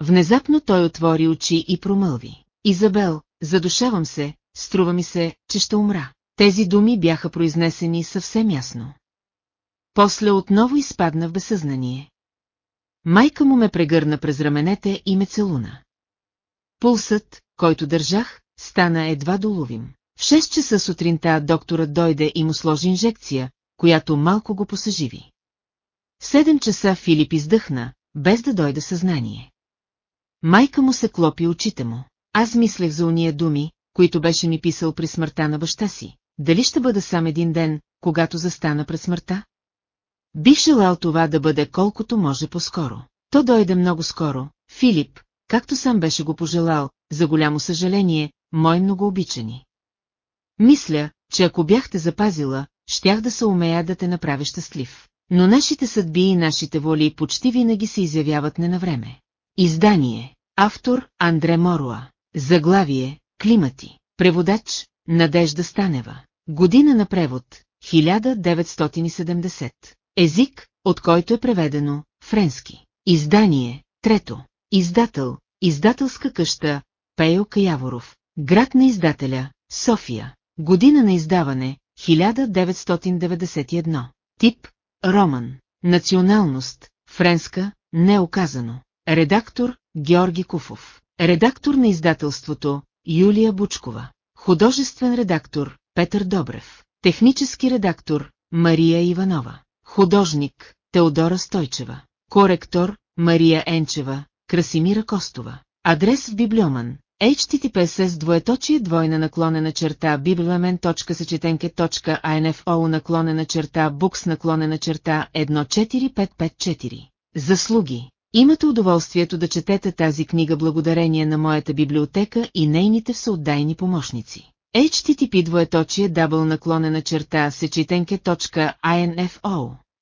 Внезапно той отвори очи и промълви. Изабел, задушавам се, струва ми се, че ще умра. Тези думи бяха произнесени съвсем ясно. После отново изпадна в безсъзнание. Майка му ме прегърна през раменете и ме целуна. Пулсът, който държах, стана едва доловим. В 6 часа сутринта докторът дойде и му сложи инжекция, която малко го посъживи. В 7 часа Филип издъхна, без да дойде съзнание. Майка му се клопи очите му. Аз мислех за уния думи, които беше ми писал при смъртта на баща си. Дали ще бъда сам един ден, когато застана пред смъртта? Бих желал това да бъде колкото може по-скоро. То дойде много скоро, Филип, както сам беше го пожелал, за голямо съжаление, мой многообичани. Мисля, че ако бяхте запазила, щях да се умея да те направя щастлив. Но нашите съдби и нашите воли почти винаги се изявяват не на време. Издание. Автор Андре Моруа. Заглавие Климати. Преводач Надежда Станева. Година на превод 1970. Език, от който е преведено френски. Издание Трето. Издател Издателска къща Пейо Каяворов. Град на издателя София. Година на издаване 1991. Тип Роман. Националност Френска, неоказано. Редактор Георги Куфов. Редактор на издателството Юлия Бучкова. Художествен редактор Петър Добрев. Технически редактор Мария Иванова. Художник Теодора Стойчева. Коректор Мария Енчева, Красимира Костова. Адрес в Библиоман https двоеточие двойна наклонена черта bibliamen.сечетенке.info наклонена черта books наклонена черта 14554. Заслуги Имате удоволствието да четете тази книга благодарение на моята библиотека и нейните всеотдайни помощници. HTTP двоеточие дабл наклонена черта сечетенке.info